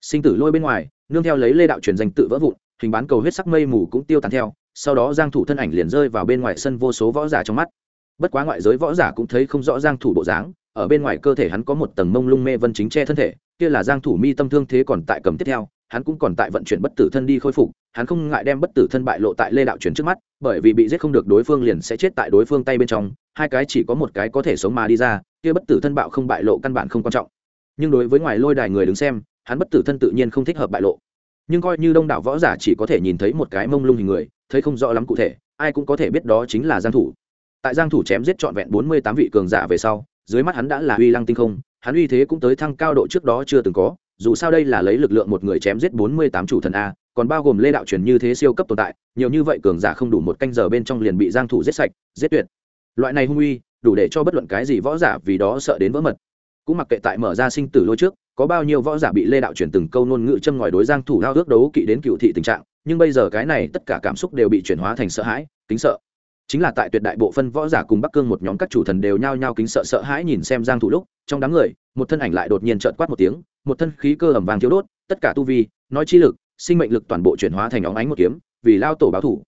sinh tử lôi bên ngoài nương theo lấy lê đạo truyền danh tự vỡ vụn hình bán cầu huyết sắc mây mù cũng tiêu tán theo sau đó giang thủ thân ảnh liền rơi vào bên ngoài sân vô số võ giả trong mắt. Bất quá ngoại giới võ giả cũng thấy không rõ giang thủ bộ dáng ở bên ngoài cơ thể hắn có một tầng mông lung mê vân chính che thân thể kia là giang thủ mi tâm thương thế còn tại cầm tiếp theo hắn cũng còn tại vận chuyển bất tử thân đi khôi phục, hắn không ngại đem bất tử thân bại lộ tại lê đạo chuyển trước mắt, bởi vì bị giết không được đối phương liền sẽ chết tại đối phương tay bên trong, hai cái chỉ có một cái có thể sống mà đi ra, kia bất tử thân bạo không bại lộ căn bản không quan trọng. Nhưng đối với ngoài lôi đài người đứng xem, hắn bất tử thân tự nhiên không thích hợp bại lộ. Nhưng coi như đông đảo võ giả chỉ có thể nhìn thấy một cái mông lung hình người, thấy không rõ lắm cụ thể, ai cũng có thể biết đó chính là giang thủ. Tại giang thủ chém giết trọn vẹn 48 vị cường giả về sau, dưới mắt hắn đã là uy lăng tinh không, hắn uy thế cũng tới thăng cao độ trước đó chưa từng có dù sao đây là lấy lực lượng một người chém giết 48 chủ thần a, còn bao gồm lê đạo truyền như thế siêu cấp tồn tại, nhiều như vậy cường giả không đủ một canh giờ bên trong liền bị giang thủ giết sạch, giết tuyệt. Loại này hung uy, đủ để cho bất luận cái gì võ giả vì đó sợ đến vỡ mật. Cũng mặc kệ tại mở ra sinh tử lôi trước, có bao nhiêu võ giả bị lê đạo truyền từng câu ngôn ngữ châm ngòi đối giang thủ lao ước đấu kỵ đến cựu thị tình trạng, nhưng bây giờ cái này tất cả cảm xúc đều bị chuyển hóa thành sợ hãi, kính sợ. Chính là tại tuyệt đại bộ phân võ giả cùng bắc cương một nhóm các chủ thần đều nhao nhao kính sợ sợ hãi nhìn xem giang thủ lúc, trong đám người, một thân ảnh lại đột nhiên trợn quát một tiếng một thân khí cơ ẩm vàng thiếu đốt, tất cả tu vi, nói chi lực, sinh mệnh lực toàn bộ chuyển hóa thành óng ánh một kiếm, vì lao tổ báo thủ.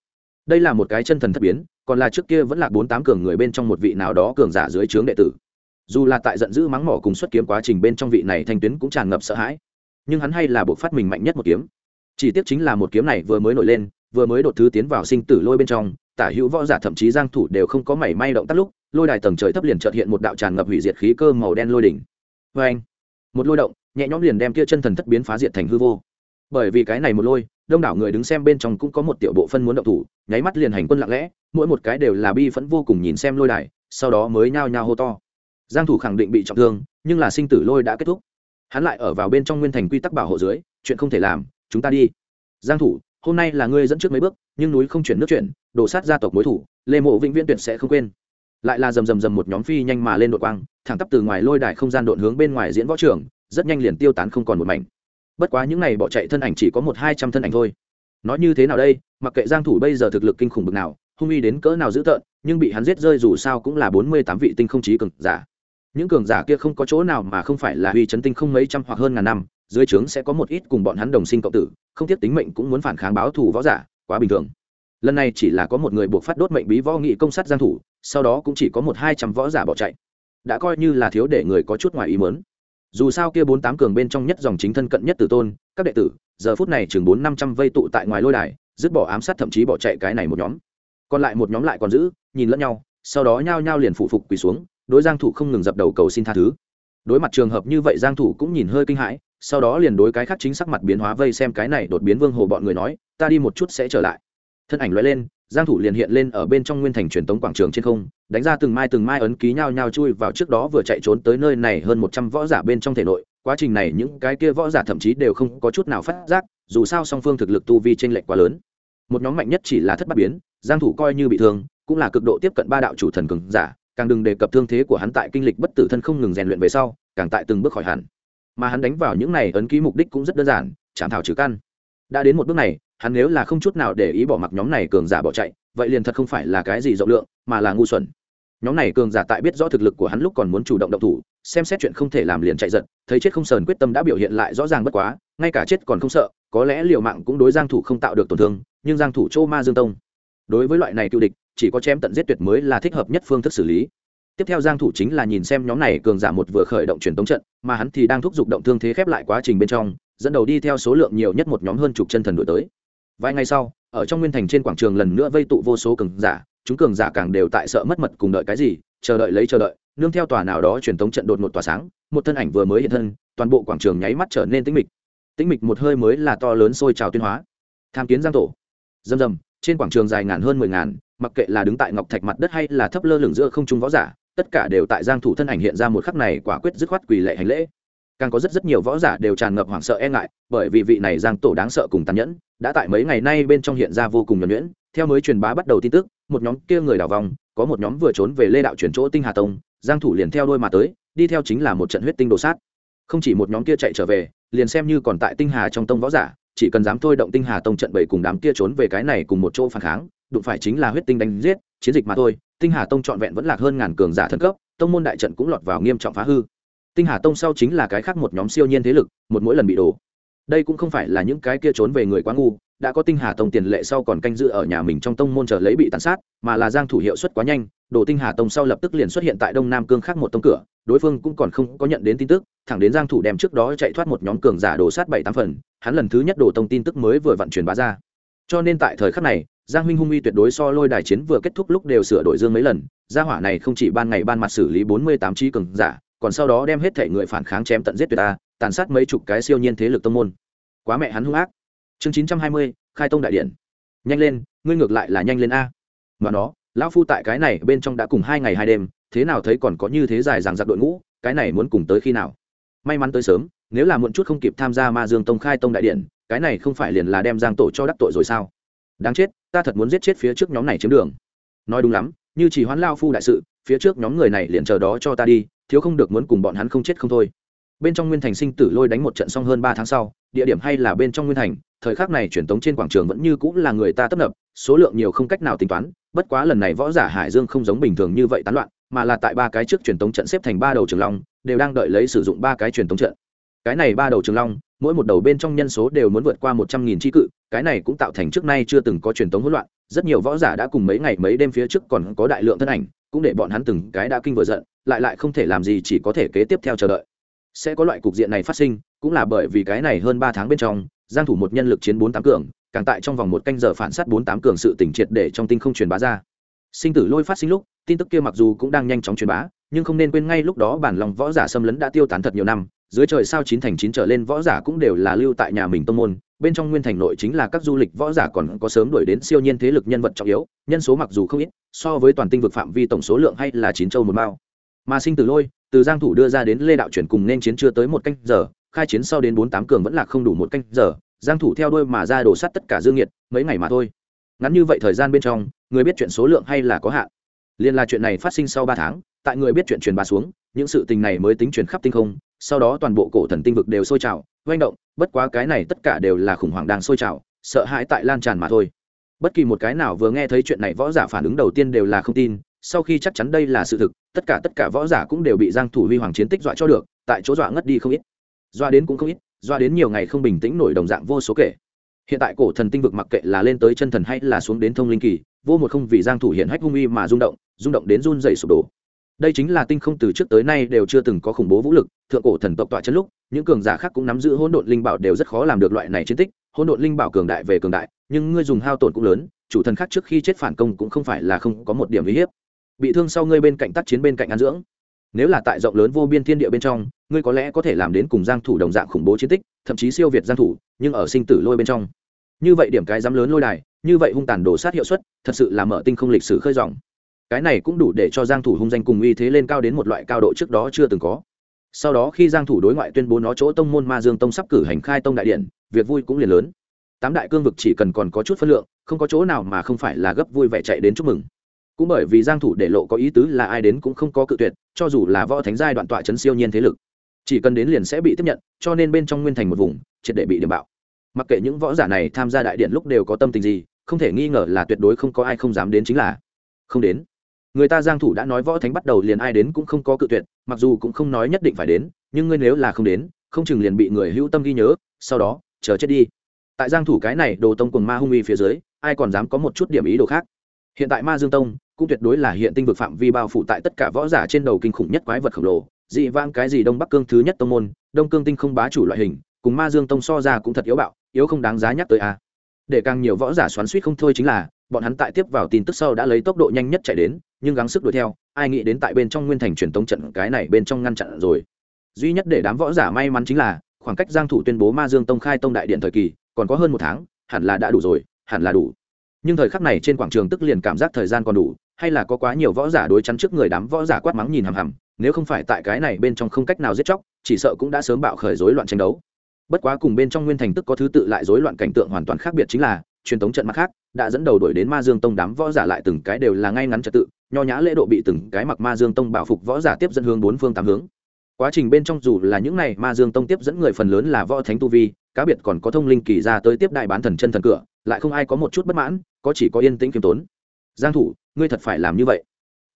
Đây là một cái chân thần thất biến, còn là trước kia vẫn là bốn tám cường người bên trong một vị nào đó cường giả dưới trướng đệ tử. Dù là tại giận dữ mắng mỏ cùng xuất kiếm quá trình bên trong vị này thanh tuyến cũng tràn ngập sợ hãi. Nhưng hắn hay là buộc phát mình mạnh nhất một kiếm. Chỉ tiếc chính là một kiếm này vừa mới nổi lên, vừa mới đột thứ tiến vào sinh tử lôi bên trong, tả hữu võ giả thậm chí giang thủ đều không có mảy may động tác lúc, lôi đài tầng trời thấp liền chợt hiện một đạo tràn ngập hủy diệt khí cơ màu đen lôi đỉnh. Với anh một lôi động nhẹ nhõm liền đem kia chân thần thất biến phá diệt thành hư vô. Bởi vì cái này một lôi, đông đảo người đứng xem bên trong cũng có một tiểu bộ phân muốn động thủ, nháy mắt liền hành quân lặng lẽ, mỗi một cái đều là bi phẫn vô cùng nhìn xem lôi đài, sau đó mới nhao nhao hô to. Giang thủ khẳng định bị trọng thương, nhưng là sinh tử lôi đã kết thúc. Hắn lại ở vào bên trong nguyên thành quy tắc bảo hộ dưới, chuyện không thể làm, chúng ta đi. Giang thủ, hôm nay là ngươi dẫn trước mấy bước, nhưng núi không chuyển nước chuyển, đổ sát gia tộc mối thủ, lê mộ vĩnh viễn tuyệt sẽ không quên. Lại là rầm rầm rầm một nhóm phi nhanh mà lên đội quang, thẳng tắp từ ngoài lôi đài không gian độn hướng bên ngoài diễn võ trường rất nhanh liền tiêu tán không còn một mảnh. Bất quá những này bỏ chạy thân ảnh chỉ có một hai trăm thân ảnh thôi. Nói như thế nào đây? Mặc kệ giang thủ bây giờ thực lực kinh khủng bực nào, hung uy đến cỡ nào dữ tợn, nhưng bị hắn giết rơi dù sao cũng là bốn mươi tám vị tinh không trí cường giả. Những cường giả kia không có chỗ nào mà không phải là uy chấn tinh không mấy trăm hoặc hơn ngàn năm, dưới trướng sẽ có một ít cùng bọn hắn đồng sinh cộng tử, không tiếc tính mệnh cũng muốn phản kháng báo thù võ giả, quá bình thường. Lần này chỉ là có một người buộc phát đốt mệnh bí võ nghị công sát giang thủ, sau đó cũng chỉ có một hai trăm võ giả bỏ chạy. Đã coi như là thiếu để người có chút ngoài ý muốn dù sao kia bốn tám cường bên trong nhất dòng chính thân cận nhất tử tôn, các đệ tử, giờ phút này chừng bốn năm trăm vây tụ tại ngoài lôi đài, dứt bỏ ám sát thậm chí bỏ chạy cái này một nhóm. Còn lại một nhóm lại còn giữ, nhìn lẫn nhau, sau đó nhao nhao liền phụ phục quỳ xuống, đối giang thủ không ngừng dập đầu cầu xin tha thứ. Đối mặt trường hợp như vậy, giang thủ cũng nhìn hơi kinh hãi, sau đó liền đối cái khác chính sắc mặt biến hóa vây xem cái này đột biến vương hồ bọn người nói, ta đi một chút sẽ trở lại. Thân ảnh lóe lên giang thủ liền hiện lên ở bên trong nguyên thành truyền tống quảng trường trên không, đánh ra từng mai từng mai ấn ký nhau nhau chui vào trước đó vừa chạy trốn tới nơi này hơn 100 võ giả bên trong thể nội. Quá trình này những cái kia võ giả thậm chí đều không có chút nào phát giác, dù sao song phương thực lực tu vi trên lệch quá lớn. Một nhóm mạnh nhất chỉ là thất bát biến, giang thủ coi như bị thương, cũng là cực độ tiếp cận ba đạo chủ thần cường giả, càng đừng đề cập thương thế của hắn tại kinh lịch bất tử thân không ngừng rèn luyện về sau, càng tại từng bước khỏi hẳn. Mà hắn đánh vào những này ấn ký mục đích cũng rất đơn giản, chạm thảo trừ căn. Đã đến một bước này hắn nếu là không chút nào để ý bỏ mặc nhóm này cường giả bỏ chạy, vậy liền thật không phải là cái gì rộng lượng, mà là ngu xuẩn. Nhóm này cường giả tại biết rõ thực lực của hắn lúc còn muốn chủ động động thủ, xem xét chuyện không thể làm liền chạy giật, thấy chết không sờn quyết tâm đã biểu hiện lại rõ ràng bất quá, ngay cả chết còn không sợ, có lẽ liều mạng cũng đối giang thủ không tạo được tổn thương, nhưng giang thủ châu ma dương tông, đối với loại này cựu địch, chỉ có chém tận giết tuyệt mới là thích hợp nhất phương thức xử lý. Tiếp theo giang thủ chính là nhìn xem nhóm này cường giả một vừa khởi động truyền tống trận, mà hắn thì đang thúc giục động thương thế khép lại quá trình bên trong, dẫn đầu đi theo số lượng nhiều nhất một nhóm hơn chục chân thần đuổi tới vài ngày sau, ở trong nguyên thành trên quảng trường lần nữa vây tụ vô số cường giả, chúng cường giả càng đều tại sợ mất mật cùng đợi cái gì, chờ đợi lấy chờ đợi, nương theo tòa nào đó truyền thống trận đột một tòa sáng, một thân ảnh vừa mới hiện thân, toàn bộ quảng trường nháy mắt trở nên tĩnh mịch. Tĩnh mịch một hơi mới là to lớn sôi trào tuyên hóa. Tham kiến giang tổ. Dầm dầm trên quảng trường dài ngàn hơn mười ngàn, mặc kệ là đứng tại ngọc thạch mặt đất hay là thấp lơ lửng giữa không trung võ giả, tất cả đều tại giang thủ thân ảnh hiện ra một khắc này quả quyết dứt khoát quỳ lệ hành lễ càng có rất rất nhiều võ giả đều tràn ngập hoảng sợ e ngại, bởi vì vị này giang tổ đáng sợ cùng tàn nhẫn, đã tại mấy ngày nay bên trong hiện ra vô cùng nhuẩn nhuyễn. Theo mới truyền bá bắt đầu tin tức, một nhóm kia người đào vòng, có một nhóm vừa trốn về lê đạo chuyển chỗ tinh hà tông, giang thủ liền theo đôi mà tới, đi theo chính là một trận huyết tinh đồ sát. Không chỉ một nhóm kia chạy trở về, liền xem như còn tại tinh hà trong tông võ giả, chỉ cần dám thôi động tinh hà tông trận bảy cùng đám kia trốn về cái này cùng một chỗ phản kháng, đụng phải chính là huyết tinh đánh giết, chiến dịch mà thôi. Tinh hà tông trọn vẹn vẫn lạc hơn ngàn cường giả thân cấp, tông môn đại trận cũng lọt vào nghiêm trọng phá hư tinh hà tông sau chính là cái khác một nhóm siêu nhiên thế lực, một mỗi lần bị đổ. Đây cũng không phải là những cái kia trốn về người quá ngu, đã có tinh hà tông tiền lệ sau còn canh dự ở nhà mình trong tông môn chờ lấy bị tàn sát, mà là giang thủ hiệu suất quá nhanh, đồ tinh hà tông sau lập tức liền xuất hiện tại đông nam cương khác một tông cửa, đối phương cũng còn không có nhận đến tin tức, thẳng đến giang thủ đem trước đó chạy thoát một nhóm cường giả đổ sát bảy tám phần, hắn lần thứ nhất đổ tông tin tức mới vừa vận chuyển bá ra. Cho nên tại thời khắc này, giang huynh hung uy tuyệt đối so lôi đài chiến vừa kết thúc lúc đều sửa đổi dương mấy lần, gia hỏa này không chỉ ban ngày ban mặt xử lý 48 trí cường giả còn sau đó đem hết thể người phản kháng chém tận giết tuyệt ta tàn sát mấy chục cái siêu nhiên thế lực tông môn. Quá mẹ hắn hung ác. Chương 920, khai tông đại điện. Nhanh lên ngươi ngược lại là nhanh lên a. Mà nó lão phu tại cái này bên trong đã cùng hai ngày hai đêm thế nào thấy còn có như thế dài dằng dặc đội ngũ cái này muốn cùng tới khi nào? May mắn tới sớm nếu là muộn chút không kịp tham gia ma dương tông khai tông đại điện cái này không phải liền là đem giang tổ cho đắc tội rồi sao? Đáng chết ta thật muốn giết chết phía trước nhóm này chiếm đường. Nói đúng lắm như chỉ hoán lao phu đại sự phía trước nhóm người này liền chờ đó cho ta đi thiếu không được muốn cùng bọn hắn không chết không thôi. Bên trong nguyên thành sinh tử lôi đánh một trận xong hơn ba tháng sau, địa điểm hay là bên trong nguyên thành, thời khắc này truyền tống trên quảng trường vẫn như cũng là người ta tấp nập, số lượng nhiều không cách nào tính toán, bất quá lần này võ giả hải dương không giống bình thường như vậy tán loạn, mà là tại ba cái trước truyền tống trận xếp thành ba đầu trường long, đều đang đợi lấy sử dụng ba cái truyền tống trận. Cái này ba đầu trường long, mỗi một đầu bên trong nhân số đều muốn vượt qua một trăm nghìn tri cự, cái này cũng tạo thành trước nay chưa từng có truyền tống hỗn loạn, rất nhiều võ giả đã cùng mấy ngày mấy đêm phía trước còn có đại lượng thân ảnh, cũng để bọn hắn từng cái đã kinh vừa giận lại lại không thể làm gì chỉ có thể kế tiếp theo chờ đợi. Sẽ có loại cục diện này phát sinh, cũng là bởi vì cái này hơn ba tháng bên trong, giang thủ một nhân lực chiến bốn tám cường, càng tại trong vòng một canh giờ phản sát bốn tám cường sự tỉnh triệt để trong tinh không truyền bá ra. Sinh tử lôi phát sinh lúc, tin tức kia mặc dù cũng đang nhanh chóng truyền bá, nhưng không nên quên ngay lúc đó bản lòng võ giả xâm lấn đã tiêu tán thật nhiều năm, dưới trời sao chín thành chín trở lên võ giả cũng đều là lưu tại nhà mình tông môn, bên trong nguyên thành nội chính là các du lịch võ giả còn có sớm đuổi đến siêu nhiên thế lực nhân vật trọng yếu, nhân số mặc dù không ít, so với toàn tinh vực phạm vi tổng số lượng hay là chín châu một mao mà sinh tử lôi, từ giang thủ đưa ra đến lê đạo chuyển cùng nên chiến chưa tới một canh giờ, khai chiến sau đến bốn tám cường vẫn là không đủ một canh giờ, giang thủ theo đuôi mà ra đổ sát tất cả dương nghiệt, mấy ngày mà thôi. Ngắn như vậy thời gian bên trong, người biết chuyện số lượng hay là có hạn? Liên là chuyện này phát sinh sau ba tháng, tại người biết chuyện truyền bá xuống, những sự tình này mới tính truyền khắp tinh không, sau đó toàn bộ cổ thần tinh vực đều sôi trào, hoành động, bất quá cái này tất cả đều là khủng hoảng đang sôi trào, sợ hãi tại lan tràn mà thôi. Bất kỳ một cái nào vừa nghe thấy chuyện này võ giả phản ứng đầu tiên đều là không tin sau khi chắc chắn đây là sự thực, tất cả tất cả võ giả cũng đều bị giang thủ huy hoàng chiến tích dọa cho được, tại chỗ dọa ngất đi không ít. Dọa đến cũng không ít, dọa đến nhiều ngày không bình tĩnh nổi đồng dạng vô số kể. Hiện tại cổ thần tinh vực mặc kệ là lên tới chân thần hay là xuống đến thông linh kỳ, vô một không vì giang thủ hiện hách hung uy mà rung động rung động đến run rẩy sụp đổ. Đây chính là tinh không từ trước tới nay đều chưa từng có khủng bố vũ lực, thượng cổ thần tộc tọa chân lúc, những cường giả khác cũng nắm giữ hỗn độn linh bảo đều rất khó làm được loại này chiến tích, hỗn độn linh bảo cường đại về cường đại, nhưng ngươi dùng hao tổn cũng lớn, chủ thần khác trước khi chết phản công cũng không phải là không có một điểm uy hiếp bị thương sau ngươi bên cạnh tác chiến bên cạnh an dưỡng. Nếu là tại rộng lớn vô biên thiên địa bên trong, ngươi có lẽ có thể làm đến cùng giang thủ đồng dạng khủng bố chiến tích, thậm chí siêu việt giang thủ, nhưng ở sinh tử lôi bên trong. Như vậy điểm cái dám lớn lôi đài, như vậy hung tàn đổ sát hiệu suất, thật sự là mở tinh không lịch sử khơi rộng. cái này cũng đủ để cho giang thủ hung danh cùng uy thế lên cao đến một loại cao độ trước đó chưa từng có. Sau đó khi giang thủ đối ngoại tuyên bố nó chỗ tông môn ma dương tông sắp cử hành khai tông đại điện, việc vui cũng liền lớn. Tám đại cương vực chỉ cần còn có chút phân lượng, không có chỗ nào mà không phải là gấp vui vẻ chạy đến chúc mừng cũng bởi vì giang thủ để lộ có ý tứ là ai đến cũng không có cự tuyệt, cho dù là võ thánh giai đoạn tọa chấn siêu nhiên thế lực, chỉ cần đến liền sẽ bị tiếp nhận, cho nên bên trong nguyên thành một vùng, triệt để bị điểm bạo. Mặc kệ những võ giả này tham gia đại điện lúc đều có tâm tình gì, không thể nghi ngờ là tuyệt đối không có ai không dám đến chính là không đến. Người ta giang thủ đã nói võ thánh bắt đầu liền ai đến cũng không có cự tuyệt, mặc dù cũng không nói nhất định phải đến, nhưng ngươi nếu là không đến, không chừng liền bị người hữu tâm ghi nhớ, sau đó, chờ chết đi. Tại giang thủ cái này đồ tông quần ma hung uy phía dưới, ai còn dám có một chút điểm ý đồ khác? Hiện tại ma dương tông cũng tuyệt đối là hiện tinh vực phạm vi bao phủ tại tất cả võ giả trên đầu kinh khủng nhất quái vật khổng lồ, dị vang cái gì đông bắc cương thứ nhất tông môn, đông cương tinh không bá chủ loại hình, cùng ma dương tông so ra cũng thật yếu bạo, yếu không đáng giá nhắc tới a. Để càng nhiều võ giả xoắn suýt không thôi chính là, bọn hắn tại tiếp vào tin tức sau đã lấy tốc độ nhanh nhất chạy đến, nhưng gắng sức đuổi theo, ai nghĩ đến tại bên trong nguyên thành truyền tống trận cái này bên trong ngăn chặn rồi. Duy nhất để đám võ giả may mắn chính là, khoảng cách giang thủ tuyên bố ma dương tông khai tông đại điện thời kỳ, còn có hơn một tháng, hẳn là đã đủ rồi, hẳn là đủ nhưng thời khắc này trên quảng trường tức liền cảm giác thời gian còn đủ, hay là có quá nhiều võ giả đối chắn trước người đám võ giả quát mắng nhìn hằm hằm, nếu không phải tại cái này bên trong không cách nào giết chóc, chỉ sợ cũng đã sớm bạo khởi rối loạn tranh đấu. Bất quá cùng bên trong nguyên thành tức có thứ tự lại rối loạn cảnh tượng hoàn toàn khác biệt chính là, truyền thống trận mặt khác, đã dẫn đầu đuổi đến ma dương tông đám võ giả lại từng cái đều là ngay ngắn trật tự, nho nhã lễ độ bị từng cái mặc ma dương tông bảo phục võ giả tiếp dẫn hướng bốn phương tám hướng. Quá trình bên trong dù là những này ma dương tông tiếp dẫn người phần lớn là võ thánh tu vi cá biệt còn có thông linh kỳ ra tới tiếp đại bán thần chân thần cửa, lại không ai có một chút bất mãn, có chỉ có yên tĩnh kiêm tốn. Giang thủ, ngươi thật phải làm như vậy.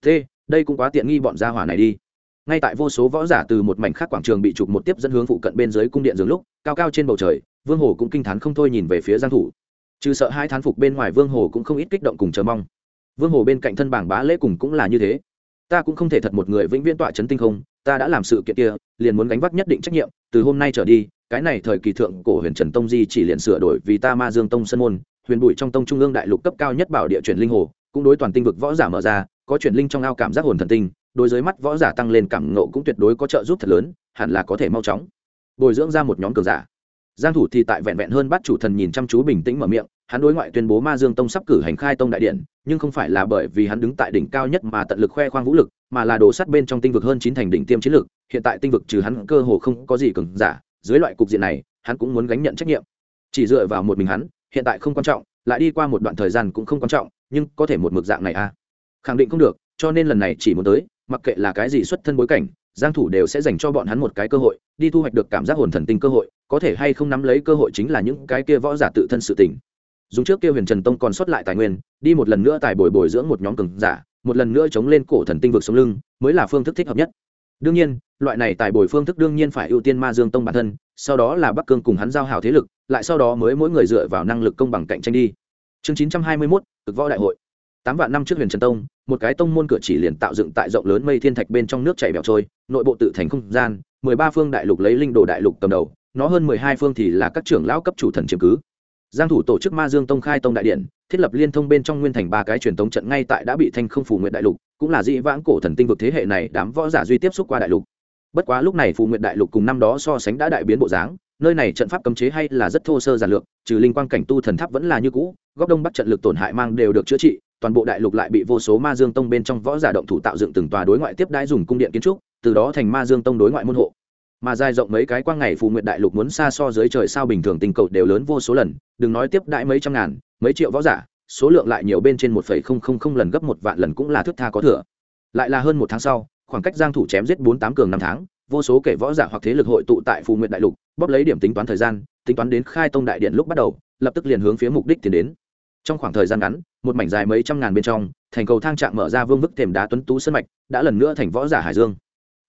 Thế, đây cũng quá tiện nghi bọn gia hỏa này đi. Ngay tại vô số võ giả từ một mảnh khác quảng trường bị chụp một tiếp dẫn hướng phụ cận bên dưới cung điện dường lúc, cao cao trên bầu trời, vương hồ cũng kinh thán không thôi nhìn về phía giang thủ. Trừ sợ hai thán phục bên ngoài vương hồ cũng không ít kích động cùng chờ mong. Vương hồ bên cạnh thân bảng bá lễ cùng cũng là như thế. Ta cũng không thể thật một người vĩnh viễn tọa chấn tinh không, ta đã làm sự kiện kia, liền muốn gánh vác nhất định trách nhiệm, từ hôm nay trở đi cái này thời kỳ thượng cổ huyền trần tông di chỉ liền sửa đổi vì ta ma dương tông sân môn, huyền bụi trong tông trung ương đại lục cấp cao nhất bảo địa chuyển linh hồ, cũng đối toàn tinh vực võ giả mở ra, có chuyển linh trong ao cảm giác hồn thần tinh, đối với mắt võ giả tăng lên cảm ngộ cũng tuyệt đối có trợ giúp thật lớn, hẳn là có thể mau chóng. Bồi dưỡng ra một nhóm cường giả. Giang thủ thì tại vẹn vẹn hơn bắt chủ thần nhìn chăm chú bình tĩnh mở miệng, hắn đối ngoại tuyên bố ma dương tông sắp cử hành khai tông đại điện, nhưng không phải là bởi vì hắn đứng tại đỉnh cao nhất mà tận lực khoe khoang vũ lực, mà là đồ sắt bên trong tinh vực hơn chín thành đỉnh tiêm chiến lực, hiện tại tinh vực trừ hắn cơ hồ không có gì cường giả dưới loại cục diện này, hắn cũng muốn gánh nhận trách nhiệm. Chỉ dựa vào một mình hắn, hiện tại không quan trọng, lại đi qua một đoạn thời gian cũng không quan trọng, nhưng có thể một mực dạng này à? Khẳng định không được, cho nên lần này chỉ muốn tới, mặc kệ là cái gì xuất thân bối cảnh, giang thủ đều sẽ dành cho bọn hắn một cái cơ hội, đi thu hoạch được cảm giác hồn thần tinh cơ hội, có thể hay không nắm lấy cơ hội chính là những cái kia võ giả tự thân sự tình. Dùng trước kia huyền trần tông còn xuất lại tài nguyên, đi một lần nữa tài bồi bồi dưỡng một nhóm cường giả, một lần nữa chống lên cổ thần tinh vực sống lưng, mới là phương thức thích hợp nhất đương nhiên loại này tại bồi phương thức đương nhiên phải ưu tiên ma dương tông bản thân sau đó là bắc cương cùng hắn giao hảo thế lực lại sau đó mới mỗi người dựa vào năng lực công bằng cạnh tranh đi. Chương 921, cực võ đại hội. Tám vạn năm trước huyền trần tông một cái tông môn cửa chỉ liền tạo dựng tại rộng lớn mây thiên thạch bên trong nước chảy bẹo trôi nội bộ tự thành không gian mười ba phương đại lục lấy linh đồ đại lục cầm đầu nó hơn mười hai phương thì là các trưởng lão cấp chủ thần chiếm cứ. Giang thủ tổ chức ma dương tông khai tông đại điện thiết lập liên thông bên trong nguyên thành ba cái truyền tống trận ngay tại đã bị thanh không phủ nguyện đại lục cũng là dị vãng cổ thần tinh vực thế hệ này đám võ giả duy tiếp xúc qua đại lục. Bất quá lúc này phù nguyện đại lục cùng năm đó so sánh đã đại biến bộ dáng, nơi này trận pháp cấm chế hay là rất thô sơ giản lược, trừ linh quang cảnh tu thần tháp vẫn là như cũ, góc đông bắc trận lực tổn hại mang đều được chữa trị, toàn bộ đại lục lại bị vô số ma dương tông bên trong võ giả động thủ tạo dựng từng tòa đối ngoại tiếp đãi dùng cung điện kiến trúc, từ đó thành ma dương tông đối ngoại môn hộ. Mà dài rộng mấy cái quang ngày phù nguyện đại lục muốn xa so dưới trời sao bình thường tình cầu đều lớn vô số lần, đừng nói tiếp đãi mấy trăm ngàn, mấy triệu võ giả số lượng lại nhiều bên trên một phẩy không không không lần gấp một vạn lần cũng là thước tha có thừa. Lại là hơn một tháng sau khoảng cách giang thủ chém giết bốn tám cường năm tháng vô số kẻ võ giả hoặc thế lực hội tụ tại phù nguyện đại lục bóp lấy điểm tính toán thời gian tính toán đến khai tông đại điện lúc bắt đầu lập tức liền hướng phía mục đích tiến đến. Trong khoảng thời gian ngắn một mảnh dài mấy trăm ngàn bên trong thành cầu thang trạng mở ra vương vức thềm đá tuấn tú sân mạch đã lần nữa thành võ giả hải dương.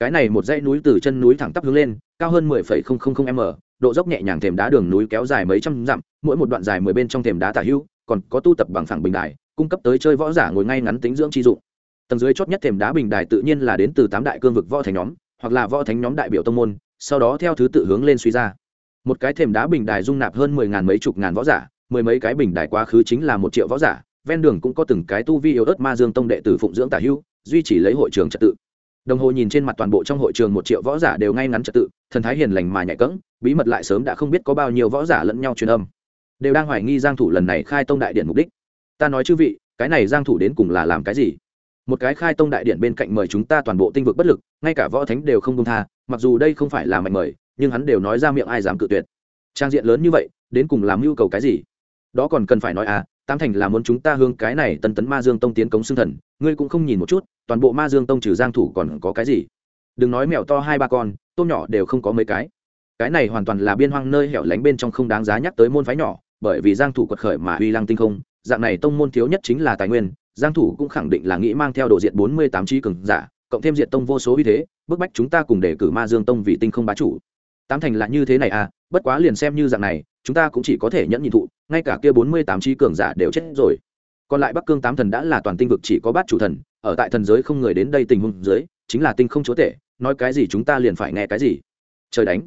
Cái này một dãy núi từ chân núi thẳng tắp hướng lên cao hơn 10,000 m độ dốc nhẹ nhàng thềm đá đường núi kéo dài mấy trăm dặm mỗi một đoạn dài mười bên trong thềm đá tả hữu còn có tu tập bằng phẳng bình đài, cung cấp tới chơi võ giả ngồi ngay ngắn tính dưỡng chi dụng. Tầng dưới chót nhất thềm đá bình đài tự nhiên là đến từ tám đại cương vực võ thánh nhóm, hoặc là võ thánh nhóm đại biểu tông môn, sau đó theo thứ tự hướng lên suy ra. Một cái thềm đá bình đài dung nạp hơn mười ngàn mấy chục ngàn võ giả, mười mấy cái bình đài quá khứ chính là một triệu võ giả, ven đường cũng có từng cái tu vi yếu ớt ma dương tông đệ tử phụng dưỡng tả hưu, duy trì lấy hội trường trật tự. Đồng hồ nhìn trên mặt toàn bộ trong hội trường một triệu võ giả đều ngay ngắn trật tự, thần thái hiền lành mà nhạy cẫng, bí mật lại sớm đã không biết có bao nhiêu võ giả lẫn nhau truyền âm đều đang hoài nghi giang thủ lần này khai tông đại điện mục đích. Ta nói chư vị, cái này giang thủ đến cùng là làm cái gì? Một cái khai tông đại điện bên cạnh mời chúng ta toàn bộ tinh vực bất lực, ngay cả võ thánh đều không công tha, mặc dù đây không phải là mạnh mời, nhưng hắn đều nói ra miệng ai dám cự tuyệt. Trang diện lớn như vậy, đến cùng làm nhu cầu cái gì? Đó còn cần phải nói à tam thành là muốn chúng ta hướng cái này tân tấn ma dương tông tiến cống xương thần, ngươi cũng không nhìn một chút, toàn bộ ma dương tông trừ giang thủ còn có cái gì? Đừng nói mèo to hai ba con, tôm nhỏ đều không có mấy cái. Cái này hoàn toàn là biên hoang nơi hẻo lánh bên trong không đáng giá nhắc tới môn phái nhỏ bởi vì giang thủ quật khởi mà uy lăng tinh không, dạng này tông môn thiếu nhất chính là tài nguyên, giang thủ cũng khẳng định là nghĩ mang theo độ diện 48 trí cường giả, cộng thêm diện tông vô số uy thế, bức bách chúng ta cùng để cử ma dương tông vì tinh không bá chủ. Tám thành là như thế này à bất quá liền xem như dạng này, chúng ta cũng chỉ có thể nhẫn nhịn thụ, ngay cả kia 48 trí cường giả đều chết rồi. Còn lại bắc cương tám thần đã là toàn tinh vực chỉ có bát chủ thần, ở tại thần giới không người đến đây tình huống dưới, chính là tinh không chúa tể, nói cái gì chúng ta liền phải nghe cái gì. Trời đánh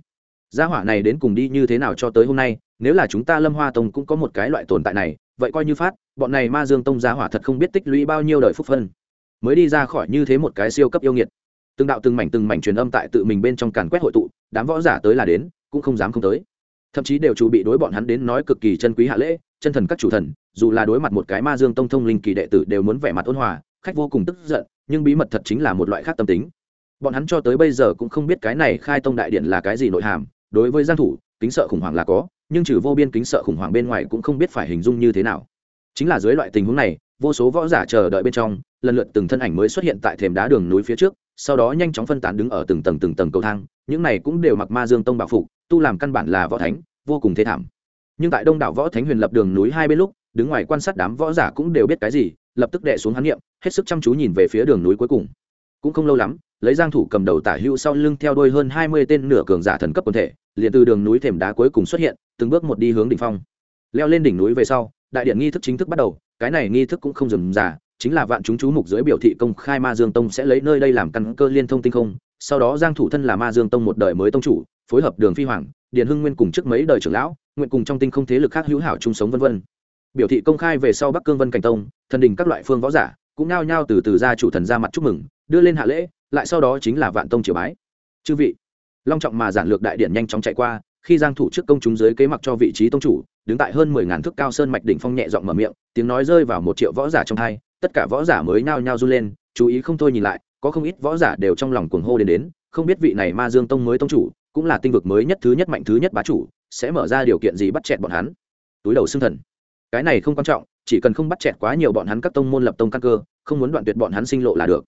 gia hỏa này đến cùng đi như thế nào cho tới hôm nay, nếu là chúng ta lâm hoa tông cũng có một cái loại tồn tại này, vậy coi như phát, bọn này ma dương tông gia hỏa thật không biết tích lũy bao nhiêu đời phúc phân. Mới đi ra khỏi như thế một cái siêu cấp yêu nghiệt. Từng đạo từng mảnh từng mảnh truyền âm tại tự mình bên trong càn quét hội tụ, đám võ giả tới là đến, cũng không dám không tới. Thậm chí đều chủ bị đối bọn hắn đến nói cực kỳ chân quý hạ lễ, chân thần các chủ thần, dù là đối mặt một cái ma dương tông thông linh kỳ đệ tử đều muốn vẻ mặt ôn hòa, khách vô cùng tức giận, nhưng bí mật thật chính là một loại khác tâm tính. Bọn hắn cho tới bây giờ cũng không biết cái này khai tông đại điện là cái gì nội hàm đối với giang thủ, kính sợ khủng hoảng là có, nhưng trừ vô biên kính sợ khủng hoảng bên ngoài cũng không biết phải hình dung như thế nào. Chính là dưới loại tình huống này, vô số võ giả chờ đợi bên trong, lần lượt từng thân ảnh mới xuất hiện tại thềm đá đường núi phía trước, sau đó nhanh chóng phân tán đứng ở từng tầng từng tầng cầu thang, những này cũng đều mặc ma dương tông bảo phục, tu làm căn bản là võ thánh, vô cùng thế thảm. Nhưng tại đông đảo võ thánh huyền lập đường núi hai bên lúc, đứng ngoài quan sát đám võ giả cũng đều biết cái gì, lập tức đệ xuống hắn niệm, hết sức chăm chú nhìn về phía đường núi cuối cùng. Cũng không lâu lắm lấy giang thủ cầm đầu tả hưu sau lưng theo đuôi hơn 20 tên nửa cường giả thần cấp quân thể, liền từ đường núi thềm đá cuối cùng xuất hiện, từng bước một đi hướng đỉnh phong. Leo lên đỉnh núi về sau, đại điện nghi thức chính thức bắt đầu, cái này nghi thức cũng không dừng giả, chính là vạn chúng chú mục dưới biểu thị công khai ma dương tông sẽ lấy nơi đây làm căn cơ liên thông tinh không, sau đó giang thủ thân là ma dương tông một đời mới tông chủ, phối hợp đường phi hoàng, điền hưng nguyên cùng trước mấy đời trưởng lão, nguyện cùng trong tinh không thế lực khác hữu hảo chung sống vân vân. Biểu thị công khai về sau bắc cương vân cảnh tông, thần đình các loại phương võ giả, cũng nao nhao từ từ ra chủ thần ra mặt chúc mừng, đưa lên hạ lễ lại sau đó chính là vạn tông triều bái. Chư vị, long trọng mà giản lược đại điện nhanh chóng chạy qua, khi giang thủ trước công chúng dưới kế mặc cho vị trí tông chủ, đứng tại hơn mười ngàn thước cao sơn mạch đỉnh phong nhẹ giọng mở miệng, tiếng nói rơi vào một triệu võ giả trong hai tất cả võ giả mới nhao nhao du lên, chú ý không thôi nhìn lại, có không ít võ giả đều trong lòng cuồng hô đến đến, không biết vị này ma dương tông mới tông chủ, cũng là tinh vực mới nhất thứ nhất mạnh thứ nhất bá chủ, sẽ mở ra điều kiện gì bắt chẹt bọn hắn? Túi đầu xương thần. Cái này không quan trọng, chỉ cần không bắt chẹt quá nhiều bọn hắn các tông môn lập tông căn cơ, không muốn đoạn tuyệt bọn hắn sinh lộ là được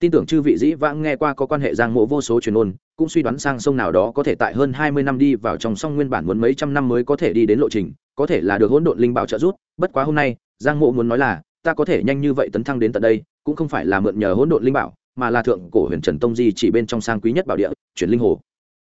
tin tưởng chư vị dĩ vãng nghe qua có quan hệ giang mộ vô số truyền ôn, cũng suy đoán sang sông nào đó có thể tại hơn hai mươi năm đi vào trong sông nguyên bản muốn mấy trăm năm mới có thể đi đến lộ trình, có thể là được hỗn độn linh bảo trợ giúp. Bất quá hôm nay, giang mộ muốn nói là, ta có thể nhanh như vậy tấn thăng đến tận đây, cũng không phải là mượn nhờ hỗn độn linh bảo, mà là thượng cổ huyền trần tông di chỉ bên trong sang quý nhất bảo địa, chuyển linh hồ.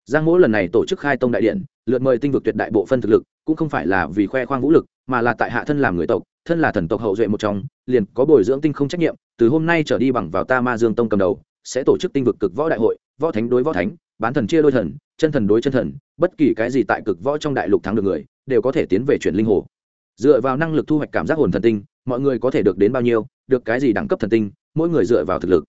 Giang mỗ lần này tổ chức khai tông đại điện, lượt mời tinh vực tuyệt đại bộ phân thực lực, cũng không phải là vì khoe khoang vũ lực, mà là tại hạ thân làm người tộc thân là thần tộc hậu duệ một trong, liền có bồi dưỡng tinh không trách nhiệm, từ hôm nay trở đi bằng vào ta ma dương tông cầm đầu, sẽ tổ chức tinh vực cực võ đại hội, võ thánh đối võ thánh, bán thần chia đôi thần, chân thần đối chân thần, bất kỳ cái gì tại cực võ trong đại lục thắng được người, đều có thể tiến về chuyển linh hồ. Dựa vào năng lực thu hoạch cảm giác hồn thần tinh, mọi người có thể được đến bao nhiêu, được cái gì đẳng cấp thần tinh, mỗi người dựa vào thực lực.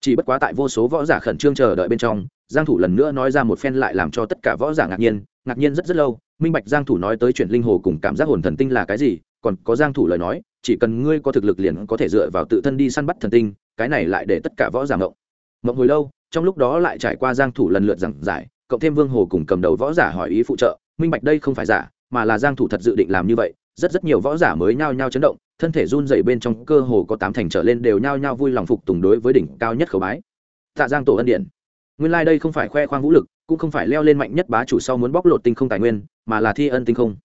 Chỉ bất quá tại vô số võ giả khẩn trương chờ đợi bên trong, giang thủ lần nữa nói ra một phen lại làm cho tất cả võ giả ngạc nhiên ngạc nhiên rất rất lâu, minh bạch giang thủ nói tới chuyển linh hồ cùng cảm giác hồn thần tinh là cái gì còn có giang thủ lời nói, chỉ cần ngươi có thực lực liền có thể dựa vào tự thân đi săn bắt thần tinh, cái này lại để tất cả võ giả ngộng. Ngộng hồi lâu, trong lúc đó lại trải qua giang thủ lần lượt giảng giải, cộng thêm vương hồ cùng cầm đầu võ giả hỏi ý phụ trợ, minh bạch đây không phải giả, mà là giang thủ thật dự định làm như vậy, rất rất nhiều võ giả mới nhao nhao chấn động, thân thể run rẩy bên trong cơ hồ có tám thành trở lên đều nhao nhao vui lòng phục tùng đối với đỉnh cao nhất khẩu bái. Tạ giang tổ ân điện nguyên lai like đây không phải khoe khoang vũ lực, cũng không phải leo lên mạnh nhất bá chủ sau muốn bóc lột tinh không tài nguyên, mà là thi ân tinh không.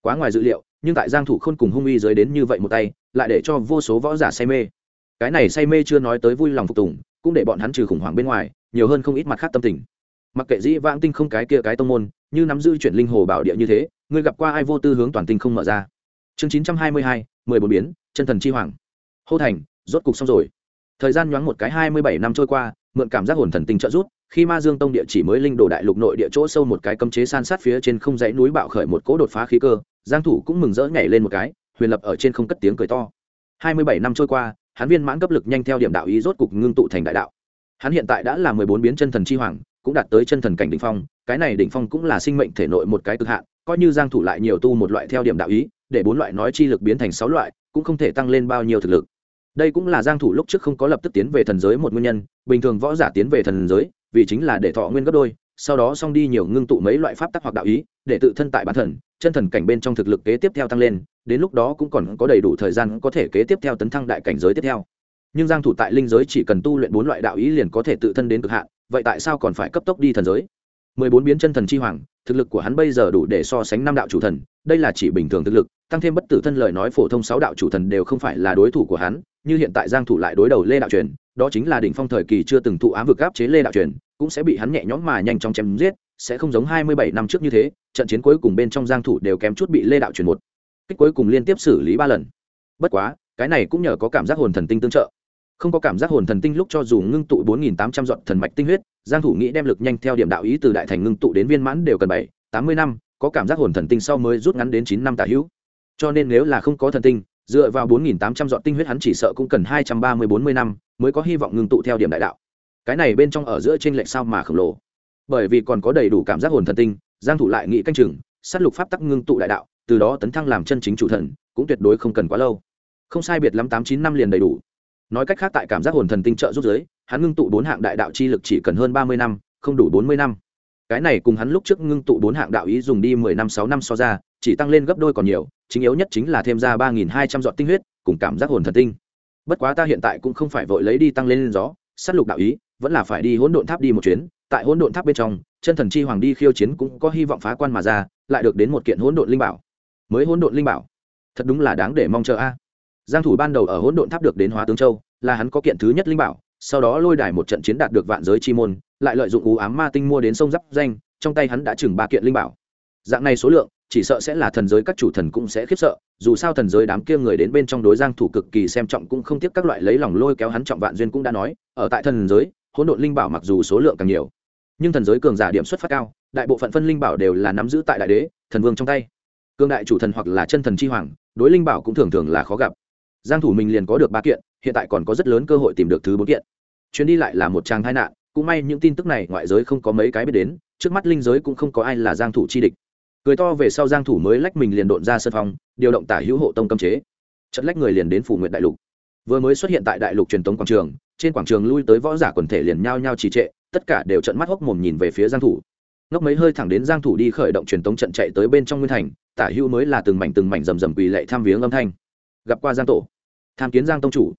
Quá ngoài dự liệu nhưng tại giang thủ khôn cùng hung uy dưới đến như vậy một tay lại để cho vô số võ giả say mê. Cái này say mê chưa nói tới vui lòng phục tùng cũng để bọn hắn trừ khủng hoảng bên ngoài nhiều hơn không ít mặt khác tâm tình. Mặc kệ dĩ vãng tinh không cái kia cái tông môn như nắm giữ chuyển linh hồ bảo địa như thế ngươi gặp qua ai vô tư hướng toàn tinh không mở ra? Chương 922, 14 biến chân thần chi hoàng. Hô thành rốt cục xong rồi. Thời gian nhoáng một cái 27 năm trôi qua mượn cảm giác hồn thần tinh trợ rút khi ma dương tông địa chỉ mới linh đồ đại lục nội địa chỗ sâu một cái cấm chế san sát phía trên không dãy núi bạo khởi một cỗ đột phá khí cơ giang thủ cũng mừng rỡ nhảy lên một cái, huyền lập ở trên không cất tiếng cười to. 27 năm trôi qua, hắn viên mãn cấp lực nhanh theo điểm đạo ý rốt cục ngưng tụ thành đại đạo. Hắn hiện tại đã là 14 biến chân thần chi hoàng, cũng đạt tới chân thần cảnh đỉnh phong, cái này đỉnh phong cũng là sinh mệnh thể nội một cái cực hạn, coi như giang thủ lại nhiều tu một loại theo điểm đạo ý, để bốn loại nói chi lực biến thành sáu loại, cũng không thể tăng lên bao nhiêu thực lực. Đây cũng là giang thủ lúc trước không có lập tức tiến về thần giới một nguyên nhân, bình thường võ giả tiến về thần giới, vì chính là để thọ nguyên gấp đôi, sau đó xong đi nhiều ngưng tụ mấy loại pháp tắc hoặc đạo ý, để tự thân tại bản thần chân thần cảnh bên trong thực lực kế tiếp theo tăng lên, đến lúc đó cũng còn có đầy đủ thời gian có thể kế tiếp theo tấn thăng đại cảnh giới tiếp theo. Nhưng giang thủ tại linh giới chỉ cần tu luyện bốn loại đạo ý liền có thể tự thân đến cực hạn, vậy tại sao còn phải cấp tốc đi thần giới? 14 biến chân thần chi hoàng, thực lực của hắn bây giờ đủ để so sánh năm đạo chủ thần, đây là chỉ bình thường thực lực, tăng thêm bất tử thân lời nói phổ thông sáu đạo chủ thần đều không phải là đối thủ của hắn, như hiện tại giang thủ lại đối đầu lê đạo truyền, đó chính là đỉnh phong thời kỳ chưa từng thụ ám vực áp chế lê đạo truyền, cũng sẽ bị hắn nhẹ nhõm mà nhanh chóng chém giết sẽ không giống 27 năm trước như thế, trận chiến cuối cùng bên trong giang thủ đều kém chút bị lê đạo truyền một. Kích cuối cùng liên tiếp xử lý ba lần. Bất quá, cái này cũng nhờ có cảm giác hồn thần tinh tương trợ. Không có cảm giác hồn thần tinh lúc cho dù ngưng tụ 4.800 dọn thần mạch tinh huyết, giang thủ nghĩ đem lực nhanh theo điểm đạo ý từ đại thành ngưng tụ đến viên mãn đều cần bảy, tám mươi năm, có cảm giác hồn thần tinh sau mới rút ngắn đến chín năm tả hữu. Cho nên nếu là không có thần tinh, dựa vào bốn nghìn tám trăm dọn tinh huyết hắn chỉ sợ cũng cần hai trăm ba mươi, bốn mươi năm mới có hy vọng ngưng tụ theo điểm đại đạo. Cái này bên trong ở giữa trên lệnh sao mà khổng lồ bởi vì còn có đầy đủ cảm giác hồn thần tinh, giang thủ lại nghĩ canh chừng, sát lục pháp tắc ngưng tụ đại đạo, từ đó tấn thăng làm chân chính chủ thần, cũng tuyệt đối không cần quá lâu. Không sai biệt lắm tám chín năm liền đầy đủ. Nói cách khác tại cảm giác hồn thần tinh trợ rút giới, hắn ngưng tụ bốn hạng đại đạo chi lực chỉ cần hơn ba mươi năm, không đủ bốn mươi năm. Cái này cùng hắn lúc trước ngưng tụ bốn hạng đạo ý dùng đi mười năm, sáu năm so ra, chỉ tăng lên gấp đôi còn nhiều, chính yếu nhất chính là thêm ra ba nghìn hai trăm giọt tinh huyết, cùng cảm giác hồn thần tinh. Bất quá ta hiện tại cũng không phải vội lấy đi tăng lên lên gió, sát lục đạo ý, vẫn là phải đi hỗn độn tháp đi một chuyến tại hỗn độn tháp bên trong, chân thần chi hoàng đi khiêu chiến cũng có hy vọng phá quan mà ra, lại được đến một kiện hỗn độn linh bảo. Mới hỗn độn linh bảo. Thật đúng là đáng để mong chờ a. Giang thủ ban đầu ở hỗn độn tháp được đến hóa tướng châu, là hắn có kiện thứ nhất linh bảo, sau đó lôi đài một trận chiến đạt được vạn giới chi môn, lại lợi dụng u ám ma tinh mua đến sông giáp danh, trong tay hắn đã chừng ba kiện linh bảo. Dạng này số lượng, chỉ sợ sẽ là thần giới các chủ thần cũng sẽ khiếp sợ, dù sao thần giới đám kia người đến bên trong đối giang thủ cực kỳ xem trọng cũng không tiếc các loại lấy lòng lôi kéo hắn trọng vạn duyên cũng đã nói, ở tại thần giới hỗn độn linh bảo mặc dù số lượng càng nhiều, nhưng thần giới cường giả điểm xuất phát cao, đại bộ phận phân linh bảo đều là nắm giữ tại đại đế, thần vương trong tay. Cương đại chủ thần hoặc là chân thần chi hoàng, đối linh bảo cũng thường thường là khó gặp. Giang thủ mình liền có được ba kiện, hiện tại còn có rất lớn cơ hội tìm được thứ bốn kiện. Chuyến đi lại là một trang tai nạn, cũng may những tin tức này ngoại giới không có mấy cái biết đến, trước mắt linh giới cũng không có ai là giang thủ chi địch. Cười to về sau giang thủ mới lách mình liền độn ra sân phòng điều động tả hữu hộ tông cấm chế. Chợt lách người liền đến phủ nguyệt đại lục. Vừa mới xuất hiện tại đại lục truyền tống quảng trường trên quảng trường lui tới võ giả quần thể liền nhao nhao trì trệ, tất cả đều trợn mắt hốc mồm nhìn về phía giang thủ. Ngốc mấy hơi thẳng đến giang thủ đi khởi động truyền tống trận chạy tới bên trong nguyên thành, tả Hưu mới là từng mảnh từng mảnh rầm rầm quỳ lệ tham viếng âm thanh. Gặp qua giang tổ. Tham kiến giang tông chủ.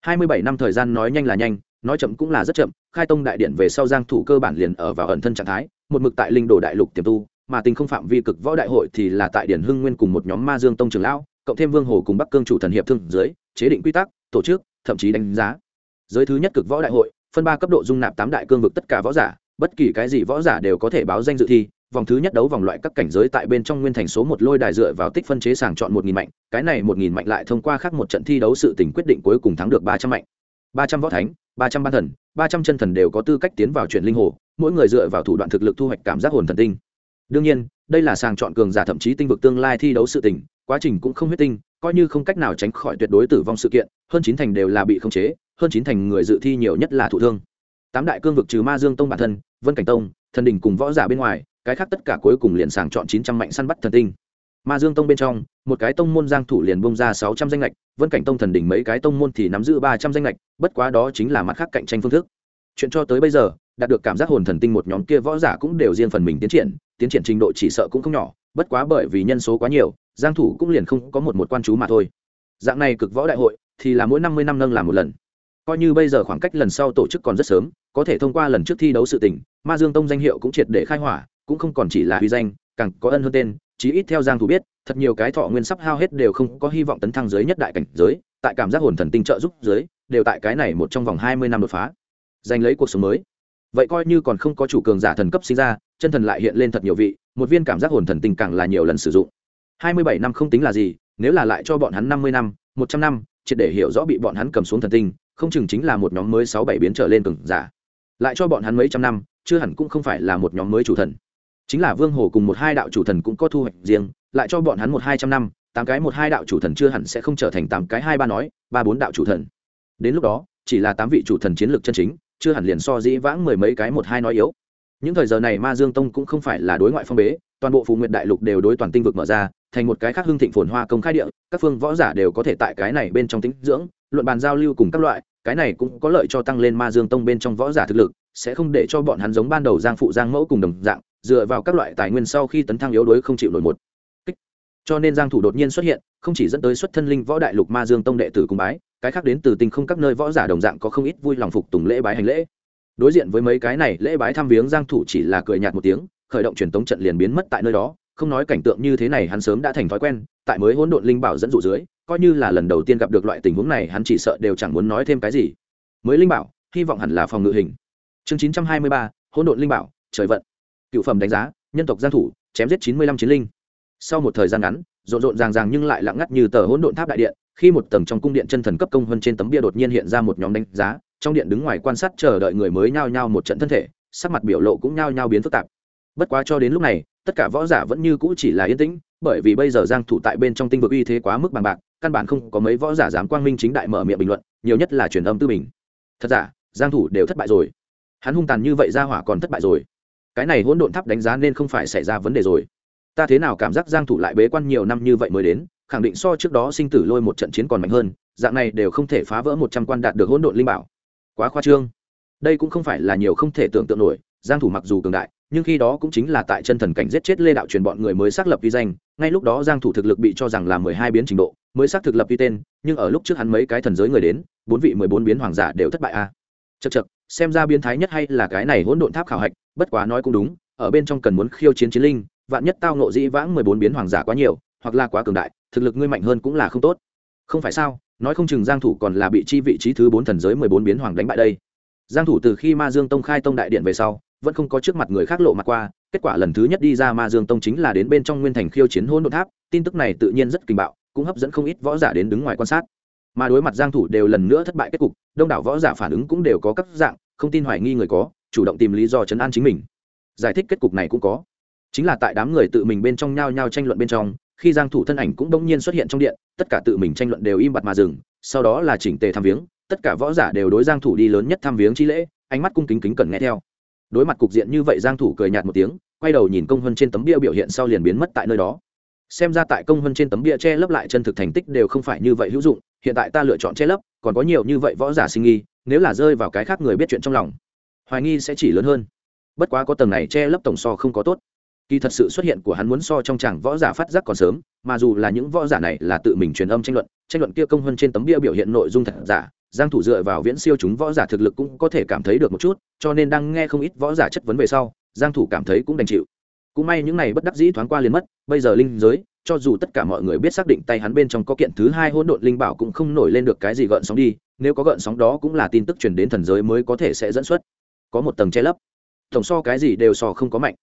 27 năm thời gian nói nhanh là nhanh, nói chậm cũng là rất chậm, khai tông đại điện về sau giang thủ cơ bản liền ở vào ẩn thân trạng thái, một mực tại linh đồ đại lục tiềm tu, mà tình không phạm vi cực võ đại hội thì là tại điển hưng nguyên cùng một nhóm ma dương tông trưởng lão, cộng thêm vương hồ cùng bắc cương chủ thần hiệp thương dưới, chế định quy tắc, tổ chức, thậm chí đánh giá giới thứ nhất cực võ đại hội, phân ba cấp độ dung nạp tám đại cương vực tất cả võ giả, bất kỳ cái gì võ giả đều có thể báo danh dự thi. Vòng thứ nhất đấu vòng loại các cảnh giới tại bên trong nguyên thành số một lôi đài dựa vào tích phân chế sàng chọn một nghìn mạnh, cái này một nghìn mạnh lại thông qua khác một trận thi đấu sự tình quyết định cuối cùng thắng được ba trăm mạnh. ba trăm võ thánh, ba trăm ban thần, ba trăm chân thần đều có tư cách tiến vào chuyển linh hồ, mỗi người dựa vào thủ đoạn thực lực thu hoạch cảm giác hồn thần tinh. Đương nhiên, đây là sàng chọn cường giả thậm chí tinh vực tương lai thi đấu sự tình, quá trình cũng không huyết tinh, coi như không cách nào tránh khỏi tuyệt đối tử vong sự kiện, hơn chín thành đều là bị khống chế hơn chín thành người dự thi nhiều nhất là thụ thương. Tám đại cương vực trừ ma dương tông bản thân, vân cảnh tông, thần đình cùng võ giả bên ngoài, cái khác tất cả cuối cùng liền sàng chọn chín trăm mạnh săn bắt thần tinh. Ma dương tông bên trong, một cái tông môn giang thủ liền bung ra sáu trăm danh lệch vân cảnh tông thần đỉnh mấy cái tông môn thì nắm giữ ba trăm danh lệch bất quá đó chính là mặt khác cạnh tranh phương thức. Chuyện cho tới bây giờ, đạt được cảm giác hồn thần tinh một nhóm kia võ giả cũng đều riêng phần mình tiến triển tiến triển trình độ chỉ sợ cũng không nhỏ, bất quá bởi vì nhân số quá nhiều, giang thủ cũng liền không có một một quan chú mà thôi. Dạng này cực võ đại hội thì là mỗi năm mươi năm nâng làm một lần coi như bây giờ khoảng cách lần sau tổ chức còn rất sớm, có thể thông qua lần trước thi đấu sự tình, ma dương tông danh hiệu cũng triệt để khai hỏa, cũng không còn chỉ là huy danh, càng có ân hơn tên, chí ít theo giang thủ biết, thật nhiều cái thọ nguyên sắp hao hết đều không có hy vọng tấn thăng dưới nhất đại cảnh giới, tại cảm giác hồn thần tinh trợ giúp dưới đều tại cái này một trong vòng 20 năm đột phá. Giành lấy cuộc sống mới. Vậy coi như còn không có chủ cường giả thần cấp sinh ra, chân thần lại hiện lên thật nhiều vị, một viên cảm giác hồn thần tinh càng là nhiều lần sử dụng. 27 năm không tính là gì, nếu là lại cho bọn hắn 50 năm 100 năm, triệt để hiểu rõ bị bọn hắn cầm xuống thần tinh không chừng chính là một nhóm mới sáu bảy biến trở lên cường giả. Lại cho bọn hắn mấy trăm năm, chưa hẳn cũng không phải là một nhóm mới chủ thần. Chính là vương hồ cùng một hai đạo chủ thần cũng có thu hoạch riêng, lại cho bọn hắn một hai trăm năm, tám cái một hai đạo chủ thần chưa hẳn sẽ không trở thành tám cái hai ba nói, ba bốn đạo chủ thần. Đến lúc đó, chỉ là tám vị chủ thần chiến lược chân chính, chưa hẳn liền so dĩ vãng mười mấy cái một hai nói yếu. Những thời giờ này ma dương tông cũng không phải là đối ngoại phong bế, toàn bộ phù nguyện đại lục đều đối toàn tinh vực mở ra, thành một cái khác hưng thịnh phồn hoa công khai địa, các phương võ giả đều có thể tại cái này bên trong tính dưỡng luận bàn giao lưu cùng các loại, cái này cũng có lợi cho tăng lên ma dương tông bên trong võ giả thực lực, sẽ không để cho bọn hắn giống ban đầu giang phụ giang mẫu cùng đồng dạng, dựa vào các loại tài nguyên sau khi tấn thăng yếu đuối không chịu nổi một kích. Cho nên giang thủ đột nhiên xuất hiện, không chỉ dẫn tới xuất thân linh võ đại lục ma dương tông đệ tử cùng bái, cái khác đến từ tình không các nơi võ giả đồng dạng có không ít vui lòng phục tùng lễ bái hành lễ. Đối diện với mấy cái này lễ bái thăm viếng giang thủ chỉ là cười nhạt một tiếng, khởi động truyền tống trận liền biến mất tại nơi đó không nói cảnh tượng như thế này hắn sớm đã thành thói quen tại mới hỗn độn linh bảo dẫn dụ dưới coi như là lần đầu tiên gặp được loại tình huống này hắn chỉ sợ đều chẳng muốn nói thêm cái gì. Mới linh bảo hy vọng hẳn là phòng ngự hình. Chương 923, hỗn độn linh bảo trời vận. Cựu phẩm đánh giá nhân tộc giang thủ chém giết 95 chiến linh. Sau một thời gian ngắn rộn rộn ràng ràng nhưng lại lặng ngắt như tờ hỗn độn tháp đại điện khi một tầng trong cung điện chân thần cấp công hơn trên tấm bia đột nhiên hiện ra một nhóm đánh giá trong điện đứng ngoài quan sát chờ đợi người mới nhao nhao một trận thân thể sắc mặt biểu lộ cũng nhao nhao biến phức tạp. Bất quá cho đến lúc này tất cả võ giả vẫn như cũ chỉ là yên tĩnh, bởi vì bây giờ giang thủ tại bên trong tinh vực uy thế quá mức bằng bạc, căn bản không có mấy võ giả dám quang minh chính đại mở miệng bình luận, nhiều nhất là truyền âm tư bình thật giả, giang thủ đều thất bại rồi. Hắn hung tàn như vậy ra hỏa còn thất bại rồi. Cái này hỗn độn tháp đánh giá nên không phải xảy ra vấn đề rồi. Ta thế nào cảm giác giang thủ lại bế quan nhiều năm như vậy mới đến, khẳng định so trước đó sinh tử lôi một trận chiến còn mạnh hơn, dạng này đều không thể phá vỡ một trăm quan đạt được hỗn độn linh bảo. Quá khoa trương. Đây cũng không phải là nhiều không thể tưởng tượng nổi, giang thủ mặc dù cường đại nhưng khi đó cũng chính là tại chân thần cảnh giết chết lê đạo truyền bọn người mới xác lập uy danh, ngay lúc đó giang thủ thực lực bị cho rằng là mười hai biến trình độ, mới xác thực lập uy tên, nhưng ở lúc trước hắn mấy cái thần giới người đến, bốn vị mười bốn biến hoàng giả đều thất bại a. À. chật chật xem ra biến thái nhất hay là cái này hỗn độn tháp khảo hạch, bất quá nói cũng đúng, ở bên trong cần muốn khiêu chiến chiến linh, vạn nhất tao nộ dĩ vãng mười bốn biến hoàng giả quá nhiều, hoặc là quá cường đại, thực lực ngươi mạnh hơn cũng là không tốt. Không phải sao, nói không chừng giang thủ còn là bị chi vị trí thứ bốn thần giới mười bốn biến hoàng đánh bại đây. Giang thủ từ khi ma dương tông khai tông đại điện về sau vẫn không có trước mặt người khác lộ mặt qua, kết quả lần thứ nhất đi ra ma dương tông chính là đến bên trong nguyên thành khiêu chiến hôn đột tháp, tin tức này tự nhiên rất kinh bạo, cũng hấp dẫn không ít võ giả đến đứng ngoài quan sát. Mà đối mặt giang thủ đều lần nữa thất bại kết cục, đông đảo võ giả phản ứng cũng đều có các dạng, không tin hoài nghi người có, chủ động tìm lý do chấn an chính mình. Giải thích kết cục này cũng có. Chính là tại đám người tự mình bên trong nhao nhao tranh luận bên trong, khi giang thủ thân ảnh cũng đông nhiên xuất hiện trong điện, tất cả tự mình tranh luận đều im bặt mà dừng, sau đó là chỉnh tề tham viếng, tất cả võ giả đều đối giang thủ đi lớn nhất tham viếng chi lễ, ánh mắt cung kính kính cẩn nghe theo đối mặt cục diện như vậy, giang thủ cười nhạt một tiếng, quay đầu nhìn công hân trên tấm bia biểu hiện sau liền biến mất tại nơi đó. Xem ra tại công hân trên tấm bia che lấp lại chân thực thành tích đều không phải như vậy hữu dụng, hiện tại ta lựa chọn che lấp, còn có nhiều như vậy võ giả sinh nghi, nếu là rơi vào cái khác người biết chuyện trong lòng, hoài nghi sẽ chỉ lớn hơn. Bất quá có tầng này che lấp tổng so không có tốt. Kỳ thật sự xuất hiện của hắn muốn so trong chàng võ giả phát giác còn sớm, mà dù là những võ giả này là tự mình truyền âm tranh luận tranh luận kia công hơn trên tấm bia biểu hiện nội dung thật giả giang thủ dựa vào viễn siêu chúng võ giả thực lực cũng có thể cảm thấy được một chút, cho nên đang nghe không ít võ giả chất vấn về sau, giang thủ cảm thấy cũng đành chịu. Cũng may những này bất đắc dĩ thoáng qua liền mất, bây giờ linh giới, cho dù tất cả mọi người biết xác định tay hắn bên trong có kiện thứ hai hỗn độn linh bảo cũng không nổi lên được cái gì gợn sóng đi, nếu có gợn sóng đó cũng là tin tức truyền đến thần giới mới có thể sẽ dẫn xuất. Có một tầng che lấp. Tổng so cái gì đều so không có mạnh.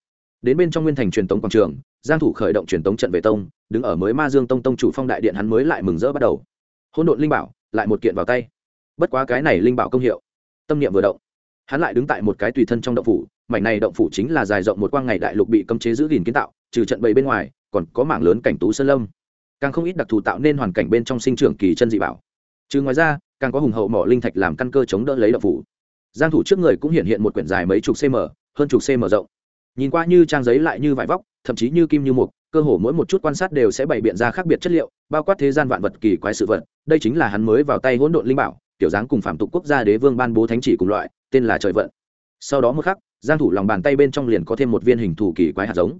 Đến bên trong nguyên thành truyền tống quảng trường, giang thủ khởi động truyền tống trận về tông, đứng ở mới ma dương tông tông chủ phong đại điện hắn mới lại mừng rỡ bắt đầu. Hỗn độn linh bảo, lại một kiện vào tay bất quá cái này linh bảo công hiệu, tâm niệm vừa động, hắn lại đứng tại một cái tùy thân trong động phủ, mảnh này động phủ chính là dài rộng một quang ngày đại lục bị cấm chế giữ gìn kiến tạo, trừ trận bầy bên ngoài, còn có mảng lớn cảnh tú sơn lâm. Càng không ít đặc thù tạo nên hoàn cảnh bên trong sinh trưởng kỳ chân dị bảo. Trừ ngoài ra, càng có hùng hậu mỏ linh thạch làm căn cơ chống đỡ lấy động phủ. Giang thủ trước người cũng hiện hiện một quyển dài mấy chục cm hơn chục cm rộng. Nhìn qua như trang giấy lại như vải vóc, thậm chí như kim như mục, cơ hồ mỗi một chút quan sát đều sẽ bày biện ra khác biệt chất liệu, bao quát thế gian vạn vật kỳ quái sự vật, đây chính là hắn mới vào tay hỗn độn linh bảo tiểu dáng cùng phạm tục quốc gia đế vương ban bố thánh chỉ cùng loại, tên là trời vận. Sau đó một khắc, giang thủ lòng bàn tay bên trong liền có thêm một viên hình thủ kỳ quái hạt giống.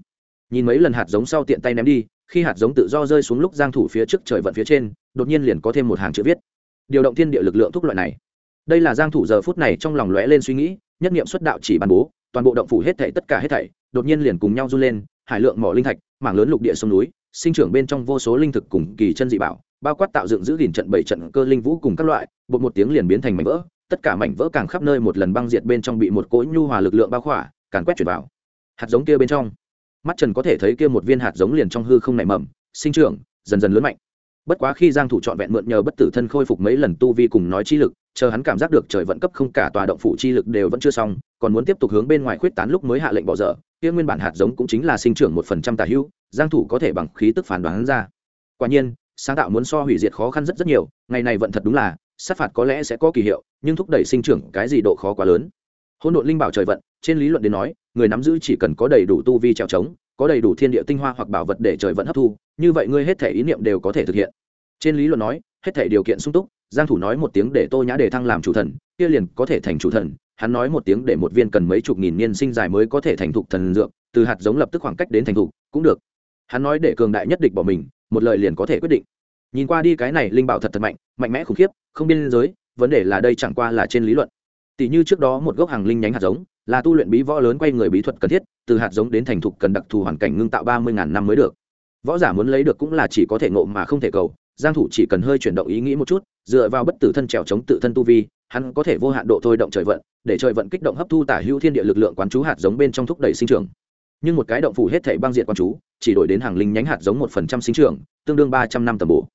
Nhìn mấy lần hạt giống sau tiện tay ném đi, khi hạt giống tự do rơi xuống lúc giang thủ phía trước trời vận phía trên, đột nhiên liền có thêm một hàng chữ viết. Điều động thiên địa lực lượng thúc loại này. Đây là giang thủ giờ phút này trong lòng lóe lên suy nghĩ, nhất niệm xuất đạo chỉ ban bố, toàn bộ động phủ hết thảy tất cả hết thảy, đột nhiên liền cùng nhau run lên, hải lượng mỏ linh thạch, mảng lớn lục địa sông núi, sinh trưởng bên trong vô số linh thực cùng kỳ chân dị bảo bao quát tạo dựng giữ gìn trận bảy trận cơ linh vũ cùng các loại, bột một tiếng liền biến thành mảnh vỡ, tất cả mảnh vỡ càng khắp nơi một lần băng diệt bên trong bị một cỗ nhu hòa lực lượng bao khỏa càng quét chuyển vào. Hạt giống kia bên trong. Mắt trần có thể thấy kia một viên hạt giống liền trong hư không nảy mầm, sinh trưởng, dần dần lớn mạnh. Bất quá khi giang thủ chọn vẹn mượn nhờ bất tử thân khôi phục mấy lần tu vi cùng nói chi lực, chờ hắn cảm giác được trời vận cấp không cả tòa động phủ chi lực đều vẫn chưa xong, còn muốn tiếp tục hướng bên ngoài khuyết tán lúc mới hạ lệnh bỏ dở, kia nguyên bản hạt giống cũng chính là sinh trưởng một phần trăm tà hữu giang thủ có thể bằng khí tức phán đoán ra. Quả nhiên sáng tạo muốn so hủy diệt khó khăn rất rất nhiều, ngày này vận thật đúng là, sát phạt có lẽ sẽ có kỳ hiệu, nhưng thúc đẩy sinh trưởng cái gì độ khó quá lớn. Hôn đội linh bảo trời vận, trên lý luận đến nói, người nắm giữ chỉ cần có đầy đủ tu vi trèo trống, có đầy đủ thiên địa tinh hoa hoặc bảo vật để trời vận hấp thu, như vậy ngươi hết thể ý niệm đều có thể thực hiện. Trên lý luận nói, hết thể điều kiện sung túc, giang thủ nói một tiếng để tô nhã đề thăng làm chủ thần, kia liền có thể thành chủ thần, hắn nói một tiếng để một viên cần mấy chục nghìn niên sinh dài mới có thể thành thục thần dược, từ hạt giống lập tức khoảng cách đến thành thục, cũng được. Hắn nói để cường đại nhất địch bỏ mình một lời liền có thể quyết định. Nhìn qua đi cái này linh bảo thật thật mạnh mạnh mẽ khủng khiếp, không biên giới, vấn đề là đây chẳng qua là trên lý luận. Tỷ như trước đó một gốc hàng linh nhánh hạt giống, là tu luyện bí võ lớn quay người bí thuật cần thiết, từ hạt giống đến thành thục cần đặc thù hoàn cảnh ngưng tạo ba mươi ngàn năm mới được. Võ giả muốn lấy được cũng là chỉ có thể ngộ mà không thể cầu, giang thủ chỉ cần hơi chuyển động ý nghĩ một chút, dựa vào bất tử thân trèo chống tự thân tu vi, hắn có thể vô hạn độ thôi động trời vận, để trời vận kích động hấp thu tả hữu thiên địa lực lượng quán chú hạt giống bên trong thúc đẩy sinh trưởng nhưng một cái động phủ hết thảy băng diện quan chú, chỉ đổi đến hàng linh nhánh hạt giống một phần trăm sinh trưởng, tương đương ba trăm năm tầm bổ.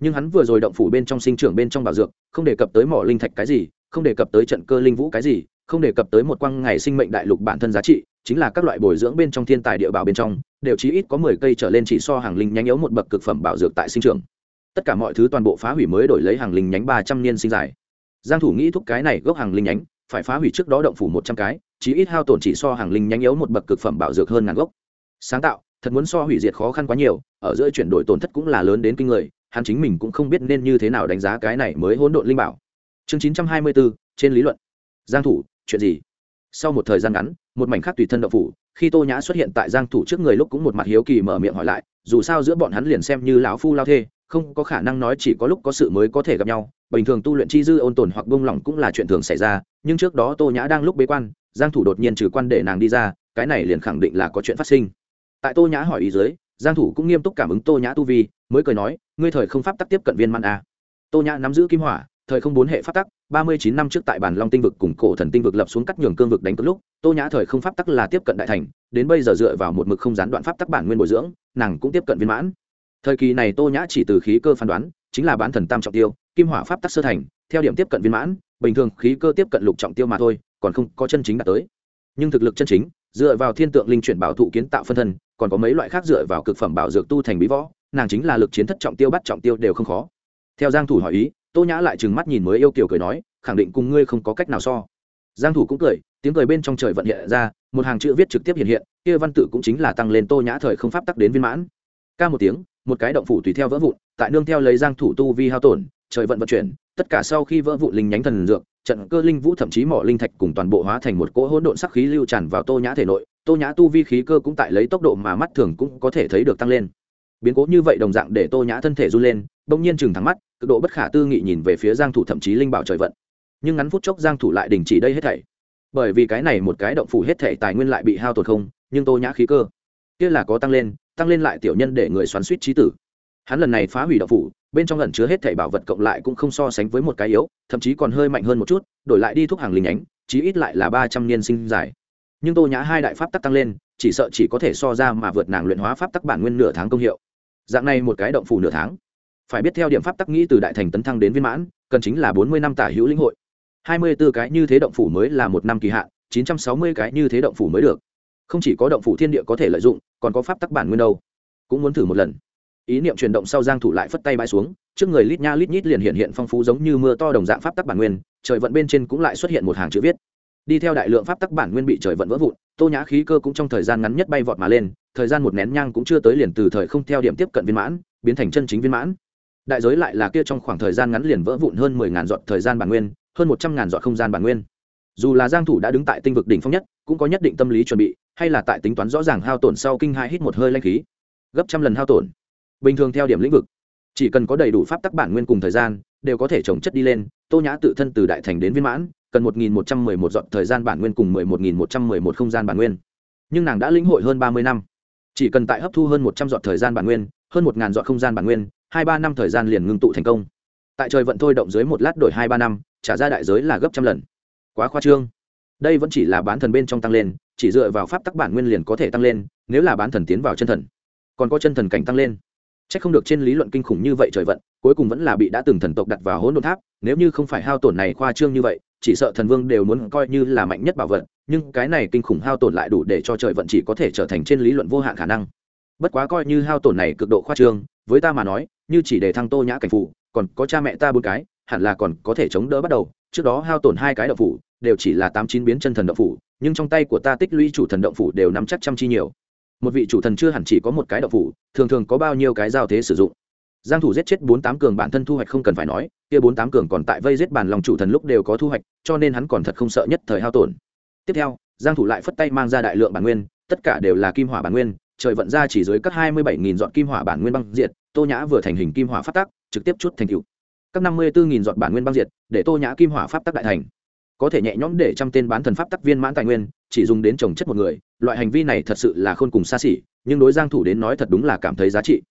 Nhưng hắn vừa rồi động phủ bên trong sinh trưởng bên trong bảo dược, không đề cập tới mỏ linh thạch cái gì, không đề cập tới trận cơ linh vũ cái gì, không đề cập tới một quang ngày sinh mệnh đại lục bản thân giá trị, chính là các loại bồi dưỡng bên trong thiên tài địa bảo bên trong, đều chí ít có mười cây trở lên chỉ so hàng linh nhánh yếu một bậc cực phẩm bảo dược tại sinh trưởng. Tất cả mọi thứ toàn bộ phá hủy mới đổi lấy hàng linh nhánh ba trăm niên sinh dài giang thủ nghĩ thúc cái này gốc hàng linh nhánh, phải phá hủy trước đó động phủ một trăm cái chí ít hao tổn chỉ so hàng linh nhánh yếu một bậc cực phẩm bảo dược hơn ngàn gốc. Sáng tạo, thật muốn so hủy diệt khó khăn quá nhiều, ở giữa chuyển đổi tổn thất cũng là lớn đến kinh người, hắn chính mình cũng không biết nên như thế nào đánh giá cái này mới hỗn độn linh bảo. Chương chín trăm hai mươi bốn trên lý luận. Giang thủ, chuyện gì? Sau một thời gian ngắn, một mảnh khác tùy thân động phủ, khi tô nhã xuất hiện tại giang thủ trước người lúc cũng một mặt hiếu kỳ mở miệng hỏi lại, dù sao giữa bọn hắn liền xem như lão phu lao thê, không có khả năng nói chỉ có lúc có sự mới có thể gặp nhau, bình thường tu luyện chi dư ôn tồn hoặc bông lỏng cũng là chuyện thường xảy ra, nhưng trước đó tô nhã đang lúc bế quan giang thủ đột nhiên trừ quan để nàng đi ra, cái này liền khẳng định là có chuyện phát sinh. Tại tô nhã hỏi ý dưới, giang thủ cũng nghiêm túc cảm ứng tô nhã tu vi, mới cười nói, ngươi thời không pháp tắc tiếp cận viên man a à? tô nhã nắm giữ kim hỏa, thời không bốn hệ pháp tắc, ba mươi chín năm trước tại bản long tinh vực cùng cổ thần tinh vực lập xuống cắt nhường cương vực đánh cược lúc, tô nhã thời không pháp tắc là tiếp cận đại thành, đến bây giờ dựa vào một mực không gián đoạn pháp tắc bản nguyên bồi dưỡng, nàng cũng tiếp cận viên mãn. Thời kỳ này tô nhã chỉ từ khí cơ phán đoán, chính là bán thần tam trọng tiêu, kim hỏa pháp tắc sơ thành, theo điểm tiếp cận viên mãn, bình thường khí cơ tiếp cận lục trọng tiêu mà thôi còn không có chân chính đạt tới. Nhưng thực lực chân chính, dựa vào thiên tượng linh chuyển bảo thụ kiến tạo phân thân, còn có mấy loại khác dựa vào cực phẩm bảo dược tu thành bí võ, nàng chính là lực chiến thất trọng tiêu bắt trọng tiêu đều không khó. Theo giang thủ hỏi ý, tô nhã lại trừng mắt nhìn mới yêu kiều cười nói, khẳng định cùng ngươi không có cách nào so. Giang thủ cũng cười, tiếng cười bên trong trời vận hiện ra, một hàng chữ viết trực tiếp hiện hiện, kia văn tự cũng chính là tăng lên tô nhã thời không pháp tắc đến viên mãn. Ca một tiếng, một cái động phủ tùy theo vỡ vụn, tại nương theo lấy giang thủ tu vi hao tổn, trời vận vận chuyển, tất cả sau khi vỡ vụn linh nhánh thần dược trận cơ linh vũ thậm chí mỏ linh thạch cùng toàn bộ hóa thành một cỗ hỗn độn sắc khí lưu tràn vào tô nhã thể nội, tô nhã tu vi khí cơ cũng tại lấy tốc độ mà mắt thường cũng có thể thấy được tăng lên. Biến cố như vậy đồng dạng để tô nhã thân thể run lên, bỗng nhiên chừng thắng mắt, cực độ bất khả tư nghị nhìn về phía giang thủ thậm chí linh bảo trời vận. Nhưng ngắn phút chốc giang thủ lại đình chỉ đây hết thảy. Bởi vì cái này một cái động phủ hết thảy tài nguyên lại bị hao tổn không, nhưng tô nhã khí cơ kia là có tăng lên tăng lên lại tiểu nhân để người xoắn suýt trí tử. Hắn lần này phá hủy động phủ bên trong ẩn chứa hết thảy bảo vật cộng lại cũng không so sánh với một cái yếu, thậm chí còn hơi mạnh hơn một chút, đổi lại đi thuốc hàng linh nhánh chí ít lại là ba trăm niên sinh dài nhưng tô nhã hai đại pháp tắc tăng lên, chỉ sợ chỉ có thể so ra mà vượt nàng luyện hóa pháp tắc bản nguyên nửa tháng công hiệu. Dạng này một cái động phủ nửa tháng. Phải biết theo điểm pháp tắc nghĩ từ đại thành tấn thăng đến viên mãn, cần chính là bốn mươi năm tả hữu lĩnh hội. Hai mươi b ố cái như thế động phủ mới là một năm kỳ hạn, chín trăm sáu mươi cái như thế động phủ mới được. Không chỉ có động phủ thiên địa có thể lợi dụng, còn có pháp tắc bản nguyên đâu. Cũng muốn thử một lần ý niệm chuyển động sau giang thủ lại phất tay bãi xuống, trước người lít nha lít nhít liền hiện hiện phong phú giống như mưa to đồng dạng pháp tắc bản nguyên, trời vận bên trên cũng lại xuất hiện một hàng chữ viết. Đi theo đại lượng pháp tắc bản nguyên bị trời vận vỡ vụn, tô nhã khí cơ cũng trong thời gian ngắn nhất bay vọt mà lên, thời gian một nén nhang cũng chưa tới liền từ thời không theo điểm tiếp cận viên mãn, biến thành chân chính viên mãn. Đại giới lại là kia trong khoảng thời gian ngắn liền vỡ vụn hơn mười ngàn dọn thời gian bản nguyên, hơn một trăm ngàn dọn không gian bản nguyên. Dù là giang thủ đã đứng tại tinh vực đỉnh phong nhất, cũng có nhất định tâm lý chuẩn bị, hay là tại tính toán rõ ràng hao tổn sau kinh hai hít một hơi lanh khí. Gấp trăm lần hao tổn bình thường theo điểm lĩnh vực. Chỉ cần có đầy đủ pháp tắc bản nguyên cùng thời gian, đều có thể trồng chất đi lên. Tô nhã tự thân từ đại thành đến viên mãn, cần một nghìn một trăm mười một dọn thời gian bản nguyên cùng mười một nghìn một trăm mười một không gian bản nguyên. Nhưng nàng đã lĩnh hội hơn ba mươi năm. Chỉ cần tại hấp thu hơn một trăm dọn thời gian bản nguyên, hơn một ngàn dọn không gian bản nguyên, hai ba năm thời gian liền ngưng tụ thành công. Tại trời vận thôi động dưới một lát đổi hai ba năm, trả ra đại giới là gấp trăm lần. Quá khoa trương. Đây vẫn chỉ là bán thần bên trong tăng lên, chỉ dựa vào pháp tắc bản nguyên liền có thể tăng lên, nếu là bán thần tiến vào chân thần. Còn có chân thần cảnh tăng lên chắc không được trên lý luận kinh khủng như vậy trời vận, cuối cùng vẫn là bị đã từng thần tộc đặt vào hỗn độn tháp, nếu như không phải hao tổn này khoa trương như vậy, chỉ sợ thần vương đều muốn coi như là mạnh nhất bảo vật, nhưng cái này kinh khủng hao tổn lại đủ để cho trời vận chỉ có thể trở thành trên lý luận vô hạn khả năng. Bất quá coi như hao tổn này cực độ khoa trương, với ta mà nói, như chỉ để thăng tô nhã cảnh phụ còn có cha mẹ ta bốn cái, hẳn là còn có thể chống đỡ bắt đầu. Trước đó hao tổn hai cái đậu phủ, đều chỉ là tám chín biến chân thần đậu phủ, nhưng trong tay của ta tích lũy chủ thần đậu phủ đều nắm chắc trăm chi nhiều một vị chủ thần chưa hẳn chỉ có một cái đậu phủ thường thường có bao nhiêu cái giao thế sử dụng. Giang thủ giết chết bốn tám cường bản thân thu hoạch không cần phải nói kia bốn tám cường còn tại vây giết bản lòng chủ thần lúc đều có thu hoạch cho nên hắn còn thật không sợ nhất thời hao tổn. Tiếp theo giang thủ lại phất tay mang ra đại lượng bản nguyên tất cả đều là kim hỏa bản nguyên trời vận ra chỉ dưới các hai mươi bảy nghìn dọn kim hỏa bản nguyên băng diệt tô nhã vừa thành hình kim hỏa pháp tắc, trực tiếp chút thành cựu các năm mươi bốn nghìn dọn bản nguyên băng diệt để tô nhã kim hỏa pháp tắc đại thành. Có thể nhẹ nhõm để trăm tên bán thần pháp tắc viên mãn tài nguyên chỉ dùng đến trồng chất một người, loại hành vi này thật sự là khôn cùng xa xỉ, nhưng đối giang thủ đến nói thật đúng là cảm thấy giá trị.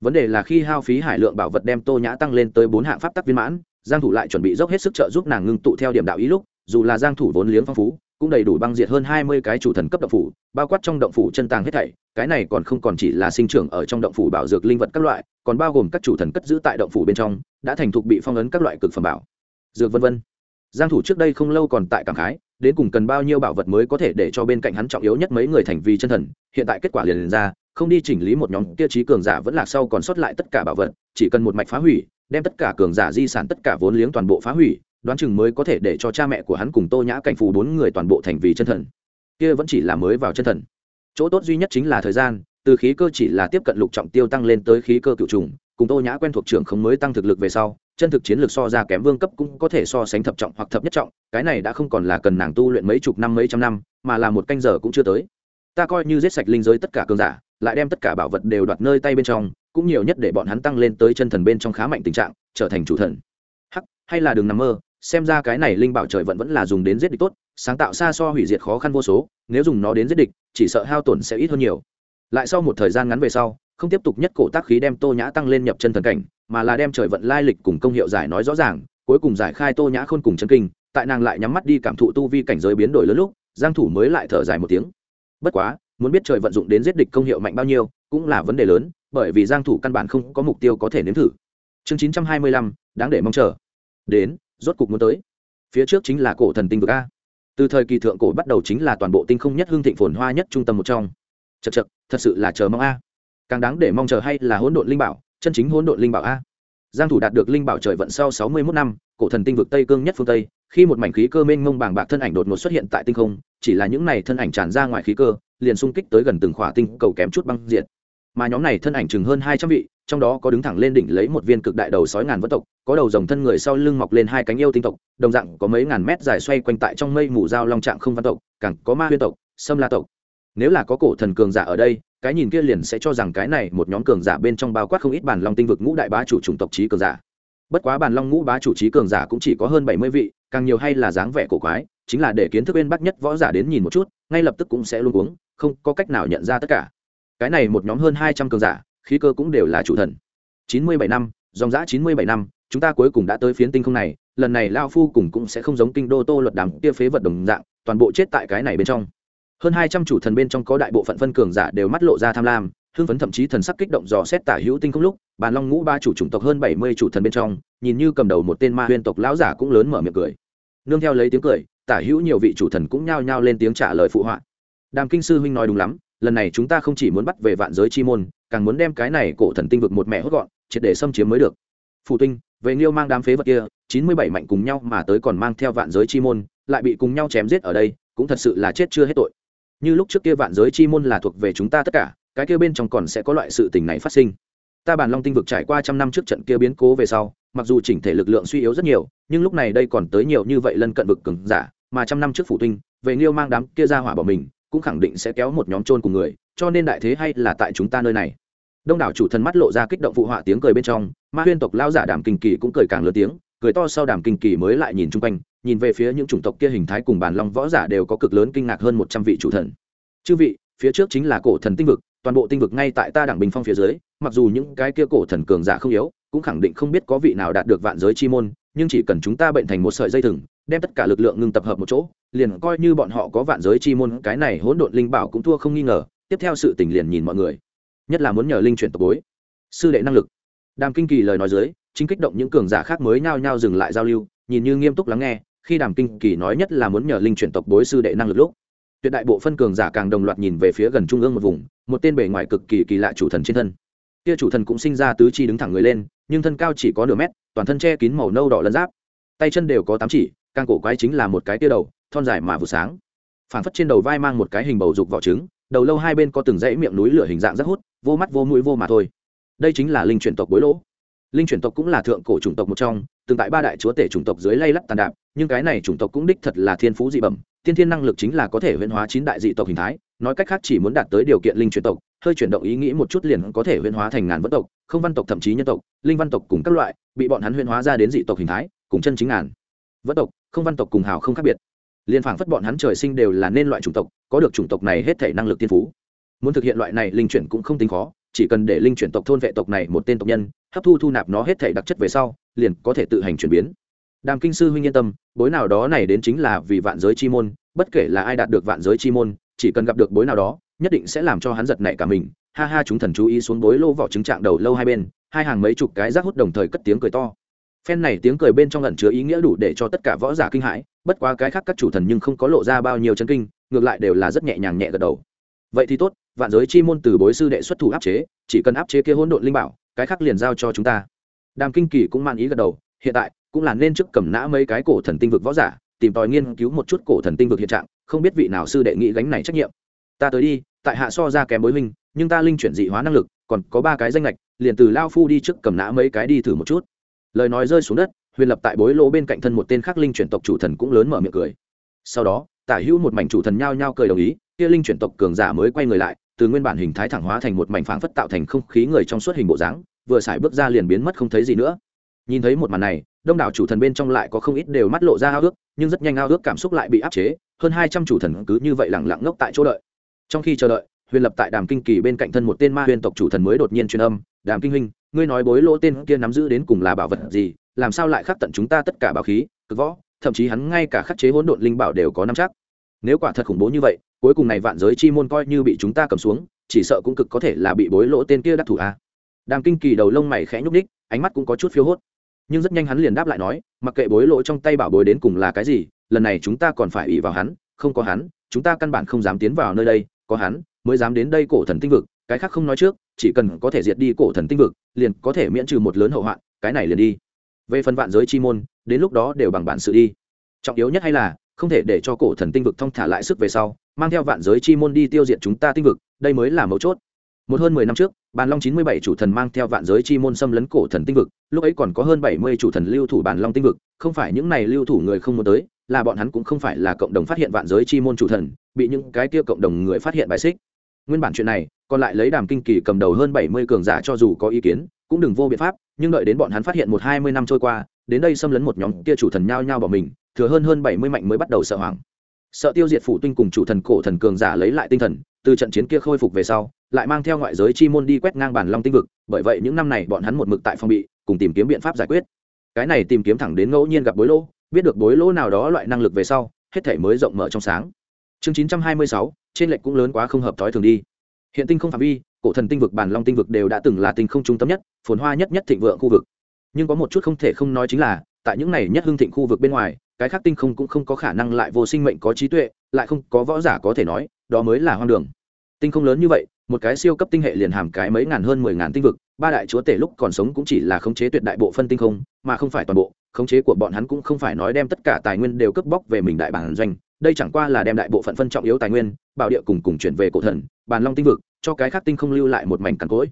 Vấn đề là khi hao phí hải lượng bảo vật đem tô nhã tăng lên tới bốn hạng pháp tắc viên mãn, giang thủ lại chuẩn bị dốc hết sức trợ giúp nàng ngưng tụ theo điểm đạo ý lúc, dù là giang thủ vốn liếng phong phú, cũng đầy đủ băng diệt hơn 20 cái chủ thần cấp động phủ, bao quát trong động phủ chân tàng hết thảy, cái này còn không còn chỉ là sinh trưởng ở trong động phủ bảo dược linh vật các loại, còn bao gồm các chủ thần cất giữ tại động phủ bên trong, đã thành thục bị phong ấn các loại cực phẩm bảo. Dược vân vân. Giang thủ trước đây không lâu còn tại cảm khái đến cùng cần bao nhiêu bảo vật mới có thể để cho bên cạnh hắn trọng yếu nhất mấy người thành vì chân thần hiện tại kết quả liền, liền ra không đi chỉnh lý một nhóm kia trí cường giả vẫn lạc sau còn sót lại tất cả bảo vật chỉ cần một mạch phá hủy đem tất cả cường giả di sản tất cả vốn liếng toàn bộ phá hủy đoán chừng mới có thể để cho cha mẹ của hắn cùng tô nhã cảnh phù bốn người toàn bộ thành vì chân thần. Kia vẫn chỉ là mới vào chân thần. Chỗ tốt duy nhất chính là thời gian từ khí cơ chỉ là tiếp cận lục trọng tiêu tăng lên tới khí cơ cựu trùng cùng tô nhã quen thuộc trưởng không mới tăng thực lực về sau, chân thực chiến lược so ra kém vương cấp cũng có thể so sánh thập trọng hoặc thập nhất trọng, cái này đã không còn là cần nàng tu luyện mấy chục năm mấy trăm năm, mà là một canh giờ cũng chưa tới. Ta coi như giết sạch linh giới tất cả cường giả, lại đem tất cả bảo vật đều đoạt nơi tay bên trong, cũng nhiều nhất để bọn hắn tăng lên tới chân thần bên trong khá mạnh tình trạng, trở thành chủ thần. Hắc, hay là đừng nằm mơ, xem ra cái này linh bảo trời vẫn vẫn là dùng đến giết địch tốt, sáng tạo xa so hủy diệt khó khăn vô số, nếu dùng nó đến giết địch, chỉ sợ hao tổn sẽ ít hơn nhiều. Lại sau một thời gian ngắn về sau không tiếp tục nhất cổ tác khí đem tô nhã tăng lên nhập chân thần cảnh mà là đem trời vận lai lịch cùng công hiệu giải nói rõ ràng cuối cùng giải khai tô nhã khôn cùng chân kinh tại nàng lại nhắm mắt đi cảm thụ tu vi cảnh giới biến đổi lớn lúc giang thủ mới lại thở dài một tiếng. Bất quá muốn biết trời vận dụng đến giết địch công hiệu mạnh bao nhiêu cũng là vấn đề lớn bởi vì giang thủ căn bản không có mục tiêu có thể nếm thử. Chương 925, đáng để mong chờ. Đến rốt cục muốn tới. Phía trước chính là cổ thần tinh vực a. Từ thời kỳ thượng cổ bắt đầu chính là toàn bộ tinh không nhất hương thịnh phồn hoa nhất trung tâm một trong. Chật chật thật sự là chờ mong a càng đáng để mong chờ hay là hỗn độn linh bảo, chân chính hỗn độn linh bảo a. Giang thủ đạt được linh bảo trời vận sau 61 năm, cổ thần tinh vực tây cương nhất phương tây, khi một mảnh khí cơ mênh mông bàng bạc thân ảnh đột ngột xuất hiện tại tinh không, chỉ là những này thân ảnh tràn ra ngoài khí cơ, liền xung kích tới gần từng khỏa tinh cầu kém chút băng diệt. Mà nhóm này thân ảnh chừng hơn 200 vị, trong đó có đứng thẳng lên đỉnh lấy một viên cực đại đầu sói ngàn vân tộc, có đầu rồng thân người sau lưng mọc lên hai cánh yêu tinh tộc, đồng dạng có mấy ngàn mét dài xoay quanh tại trong mây mù dao long trạng không văn tộc, càng có ma huyên tộc sâm la tộc. Nếu là có cổ thần cường giả ở đây cái nhìn kia liền sẽ cho rằng cái này một nhóm cường giả bên trong bao quát không ít bản long tinh vực ngũ đại bá chủ chủng tộc trí cường giả. Bất quá bản long ngũ bá chủ trí cường giả cũng chỉ có hơn bảy mươi vị, càng nhiều hay là dáng vẻ cổ quái, chính là để kiến thức bên bắc nhất võ giả đến nhìn một chút, ngay lập tức cũng sẽ luôn uống không có cách nào nhận ra tất cả. Cái này một nhóm hơn hai trăm cường giả, khí cơ cũng đều là chủ thần. Chín mươi bảy năm, dòng giã chín mươi bảy năm, chúng ta cuối cùng đã tới phiến tinh không này, lần này lao phu cùng cũng sẽ không giống kinh đô tô luật đàm kia phế vật đồng dạng, toàn bộ chết tại cái này bên trong hơn hai trăm chủ thần bên trong có đại bộ phận phân cường giả đều mắt lộ ra tham lam, hưng phấn thậm chí thần sắc kích động dò xét tả hữu tinh không lúc, bàn long ngũ ba chủ chủng tộc hơn bảy mươi chủ thần bên trong, nhìn như cầm đầu một tên ma huyên tộc lão giả cũng lớn mở miệng cười. Nương theo lấy tiếng cười, tả hữu nhiều vị chủ thần cũng nhao nhao lên tiếng trả lời phụ họa. Đàm kinh sư huynh nói đúng lắm, lần này chúng ta không chỉ muốn bắt về vạn giới chi môn, càng muốn đem cái này cổ thần tinh vực một mẹ hốt gọn, triệt để xâm chiếm mới được. Phụ tinh, về nghiêu mang đám phế vật kia, chín mươi bảy mạnh cùng nhau mà tới còn mang theo vạn giới chi môn, lại bị cùng nhau chém giết ở đây, cũng thật sự là chết chưa hết tội như lúc trước kia vạn giới chi môn là thuộc về chúng ta tất cả, cái kia bên trong còn sẽ có loại sự tình này phát sinh. Ta bàn long tinh vực trải qua trăm năm trước trận kia biến cố về sau, mặc dù chỉnh thể lực lượng suy yếu rất nhiều, nhưng lúc này đây còn tới nhiều như vậy lân cận vực cứng giả, mà trăm năm trước phủ tinh, về nghiêu mang đám kia ra hỏa bỏ mình, cũng khẳng định sẽ kéo một nhóm trôn cùng người, cho nên đại thế hay là tại chúng ta nơi này. Đông đảo chủ thần mắt lộ ra kích động phụ họa tiếng cười bên trong, ma huyên tộc lao giả đàm kinh kỳ cũng cười càng lớn tiếng, cười to sau đàm kinh kỳ mới lại nhìn chung quanh nhìn về phía những chủng tộc kia hình thái cùng bàn long võ giả đều có cực lớn kinh ngạc hơn một trăm vị chủ thần. Chư vị, phía trước chính là cổ thần tinh vực, toàn bộ tinh vực ngay tại ta đảng bình phong phía dưới, mặc dù những cái kia cổ thần cường giả không yếu, cũng khẳng định không biết có vị nào đạt được vạn giới chi môn, nhưng chỉ cần chúng ta bệnh thành một sợi dây thừng, đem tất cả lực lượng ngưng tập hợp một chỗ, liền coi như bọn họ có vạn giới chi môn, cái này hỗn độn linh bảo cũng thua không nghi ngờ. Tiếp theo sự tình liền nhìn mọi người. Nhất là muốn nhờ linh chuyển tộc bối. Sư đệ năng lực. Đàm kinh kỳ lời nói dưới, chính kích động những cường giả khác mới nhao nhao dừng lại giao lưu, nhìn như nghiêm túc lắng nghe khi đàm kinh kỳ nói nhất là muốn nhờ linh chuyển tộc bối sư đệ năng lực lúc, tuyệt đại bộ phân cường giả càng đồng loạt nhìn về phía gần trung ương một vùng, một tên bề ngoài cực kỳ kỳ lạ chủ thần trên thân. Kia chủ thần cũng sinh ra tứ chi đứng thẳng người lên, nhưng thân cao chỉ có nửa mét, toàn thân che kín màu nâu đỏ lân giáp. Tay chân đều có tám chỉ, càng cổ quái chính là một cái tia đầu, thon dài mà vụ sáng. Phản phất trên đầu vai mang một cái hình bầu dục vỏ trứng, đầu lâu hai bên có từng dãy miệng núi lửa hình dạng rất hút, vô mắt vô mũi vô mà thôi. Đây chính là linh chuyển tộc bối lỗ linh chuyển tộc cũng là thượng cổ chủng tộc một trong, từng tại ba đại chúa tể chủng tộc dưới lay lắc tàn đạp nhưng cái này chủng tộc cũng đích thật là thiên phú dị bẩm, tiên thiên năng lực chính là có thể huyễn hóa chín đại dị tộc hình thái, nói cách khác chỉ muốn đạt tới điều kiện linh chuyển tộc, hơi chuyển động ý nghĩ một chút liền có thể huyễn hóa thành ngàn vân tộc, không văn tộc thậm chí nhân tộc, linh văn tộc cùng các loại, bị bọn hắn huyễn hóa ra đến dị tộc hình thái, cùng chân chính ngàn vân tộc, không văn tộc cùng hào không khác biệt. Liên phảng phất bọn hắn trời sinh đều là nên loại chủng tộc, có được chủng tộc này hết thể năng lực tiên phú. Muốn thực hiện loại này linh chuyển cũng không tính khó, chỉ cần để linh chuyển tộc thôn vệ tộc này một tên tộc nhân hấp thu thu nạp nó hết thể đặc chất về sau, liền có thể tự hành chuyển biến. Đàm kinh sư huynh yên tâm, bối nào đó này đến chính là vì vạn giới chi môn, bất kể là ai đạt được vạn giới chi môn, chỉ cần gặp được bối nào đó, nhất định sẽ làm cho hắn giật nảy cả mình. Ha ha, chúng thần chú ý xuống bối lô vỏ trứng trạng đầu lâu hai bên, hai hàng mấy chục cái rác hút đồng thời cất tiếng cười to. Phen này tiếng cười bên trong ẩn chứa ý nghĩa đủ để cho tất cả võ giả kinh hãi, bất quá cái khác các chủ thần nhưng không có lộ ra bao nhiêu chân kinh, ngược lại đều là rất nhẹ nhàng nhẹ gật đầu. Vậy thì tốt, vạn giới chi môn từ bối sư đệ xuất thủ áp chế, chỉ cần áp chế kia hỗn độn linh bảo cái khác liền giao cho chúng ta. Đàm kinh kỳ cũng mang ý gật đầu, hiện tại cũng là nên trước cầm nã mấy cái cổ thần tinh vực võ giả, tìm tòi nghiên cứu một chút cổ thần tinh vực hiện trạng, không biết vị nào sư đệ nghĩ gánh này trách nhiệm. Ta tới đi, tại hạ so ra kém bối minh, nhưng ta linh chuyển dị hóa năng lực, còn có ba cái danh lệch liền từ lao phu đi trước cầm nã mấy cái đi thử một chút. Lời nói rơi xuống đất, huyền lập tại bối lỗ bên cạnh thân một tên khác linh chuyển tộc chủ thần cũng lớn mở miệng cười. Sau đó, tả hữu một mảnh chủ thần nhao nhao cười đồng ý, kia linh chuyển tộc cường giả mới quay người lại, từ nguyên bản hình thái thẳng hóa thành một mảnh phảng phất tạo thành không khí người trong suốt hình bộ dáng vừa xài bước ra liền biến mất không thấy gì nữa. Nhìn thấy một màn này, đông đảo chủ thần bên trong lại có không ít đều mắt lộ ra ao ước, nhưng rất nhanh ao ước cảm xúc lại bị áp chế, hơn hai trăm chủ thần cứ như vậy lẳng lặng ngốc tại chỗ đợi. Trong khi chờ đợi, huyền lập tại đàm kinh kỳ bên cạnh thân một tên ma huyền tộc chủ thần mới đột nhiên truyền âm, đàm kinh huynh, ngươi nói bối lỗ tên kia nắm giữ đến cùng là bảo vật gì, làm sao lại khắc tận chúng ta tất cả bảo khí, cực võ, thậm chí hắn ngay cả khắc chế hỗn độn linh bảo đều có năm chắc. Nếu quả thật khủng bố như vậy, cuối cùng này vạn giới chi môn coi như bị chúng ta cầm xuống, chỉ sợ cũng cực có thể là bị bối lỗ tên kia đắc thủ a à đàm kinh kỳ đầu lông mày khẽ nhúc ních ánh mắt cũng có chút phiếu hốt. Nhưng rất nhanh hắn liền đáp lại nói, mặc kệ bối lỗ trong tay bảo bối đến cùng là cái gì, lần này chúng ta còn phải ủy vào hắn, không có hắn, chúng ta căn bản không dám tiến vào nơi đây, có hắn, mới dám đến đây cổ thần tinh vực, cái khác không nói trước, chỉ cần có thể diệt đi cổ thần tinh vực, liền có thể miễn trừ một lớn hậu hoạn, cái này liền đi. Về phần vạn giới chi môn, đến lúc đó đều bằng bản sự đi. Trọng yếu nhất hay là, không thể để cho cổ thần tinh vực thông thả lại sức về sau, mang theo vạn giới chi môn đi tiêu diệt chúng ta tinh vực, đây mới là mấu chốt một hơn mười năm trước, bàn long chín mươi bảy chủ thần mang theo vạn giới chi môn xâm lấn cổ thần tinh vực, lúc ấy còn có hơn bảy mươi chủ thần lưu thủ bàn long tinh vực, không phải những này lưu thủ người không muốn tới, là bọn hắn cũng không phải là cộng đồng phát hiện vạn giới chi môn chủ thần, bị những cái kia cộng đồng người phát hiện bài xích. Nguyên bản chuyện này, còn lại lấy đàm kinh kỳ cầm đầu hơn bảy mươi cường giả cho dù có ý kiến, cũng đừng vô biện pháp, nhưng đợi đến bọn hắn phát hiện một hai mươi năm trôi qua, đến đây xâm lấn một nhóm kia chủ thần nhao nhao bỏ mình, thừa hơn hơn bảy mươi mạnh mới bắt đầu sợ hoảng sợ tiêu diệt phủ tinh cùng chủ thần cổ thần cường giả lấy lại tinh thần, từ trận chiến kia khôi phục về sau, lại mang theo ngoại giới chi môn đi quét ngang bản long tinh vực, bởi vậy những năm này bọn hắn một mực tại phòng bị, cùng tìm kiếm biện pháp giải quyết. Cái này tìm kiếm thẳng đến ngẫu nhiên gặp bối lỗ, biết được bối lỗ nào đó loại năng lực về sau, hết thể mới rộng mở trong sáng. Chương chín trăm hai mươi sáu, trên lệch cũng lớn quá không hợp thói thường đi. Hiện tinh không phạm vi, cổ thần tinh vực bản long tinh vực đều đã từng là tinh không trung tâm nhất, phồn hoa nhất nhất thịnh vượng khu vực. Nhưng có một chút không thể không nói chính là, tại những này nhất hưng thịnh khu vực bên ngoài cái khác tinh không cũng không có khả năng lại vô sinh mệnh có trí tuệ, lại không có võ giả có thể nói, đó mới là hoang đường. Tinh không lớn như vậy, một cái siêu cấp tinh hệ liền hàm cái mấy ngàn hơn mười ngàn tinh vực, ba đại chúa tể lúc còn sống cũng chỉ là khống chế tuyệt đại bộ phân tinh không, mà không phải toàn bộ, khống chế của bọn hắn cũng không phải nói đem tất cả tài nguyên đều cướp bóc về mình đại bản doanh, đây chẳng qua là đem đại bộ phận phân trọng yếu tài nguyên, bảo địa cùng cùng chuyển về cổ thần, bàn long tinh vực, cho cái khác tinh không lưu lại một mảnh cằn cỗi.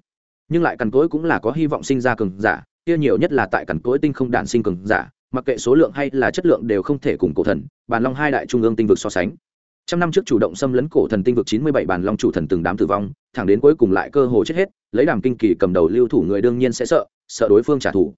Nhưng lại cằn cỗi cũng là có hy vọng sinh ra cường giả, kia nhiều nhất là tại cằn cỗi tinh không đản sinh cường giả mặc kệ số lượng hay là chất lượng đều không thể cùng cổ thần, bàn long hai đại trung ương tinh vực so sánh. Trăm năm trước chủ động xâm lấn cổ thần tinh vực chín mươi bảy bàn long chủ thần từng đám tử vong, thẳng đến cuối cùng lại cơ hồ chết hết, lấy đàm kinh kỳ cầm đầu lưu thủ người đương nhiên sẽ sợ sợ đối phương trả thù.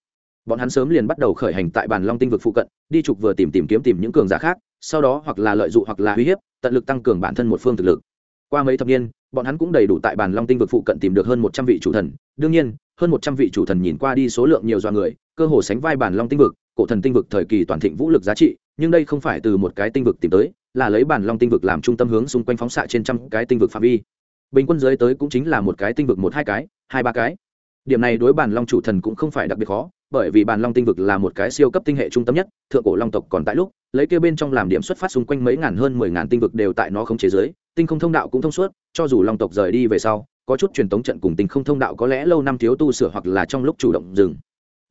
Bọn hắn sớm liền bắt đầu khởi hành tại bàn long tinh vực phụ cận, đi trục vừa tìm tìm kiếm tìm những cường giả khác, sau đó hoặc là lợi dụng hoặc là uy hiếp, tận lực tăng cường bản thân một phương thực lực. Qua mấy thập niên, bọn hắn cũng đầy đủ tại bàn long tinh vực phụ cận tìm được hơn một trăm vị chủ thần. Đương nhiên, hơn một trăm vị chủ thần nhìn qua đi số lượng nhiều do người cơ hồ sánh vai bản long tinh vực, cổ thần tinh vực thời kỳ toàn thịnh vũ lực giá trị, nhưng đây không phải từ một cái tinh vực tìm tới, là lấy bản long tinh vực làm trung tâm hướng xung quanh phóng xạ trên trăm cái tinh vực phạm vi. Bình quân dưới tới cũng chính là một cái tinh vực một hai cái, hai ba cái. Điểm này đối bản long chủ thần cũng không phải đặc biệt khó, bởi vì bản long tinh vực là một cái siêu cấp tinh hệ trung tâm nhất, thượng cổ long tộc còn tại lúc, lấy kia bên trong làm điểm xuất phát xung quanh mấy ngàn hơn mười ngàn tinh vực đều tại nó không chế giới tinh không thông đạo cũng thông suốt, cho dù long tộc rời đi về sau, có chút truyền thống trận cùng tinh không thông đạo có lẽ lâu năm thiếu tu sửa hoặc là trong lúc chủ động dừng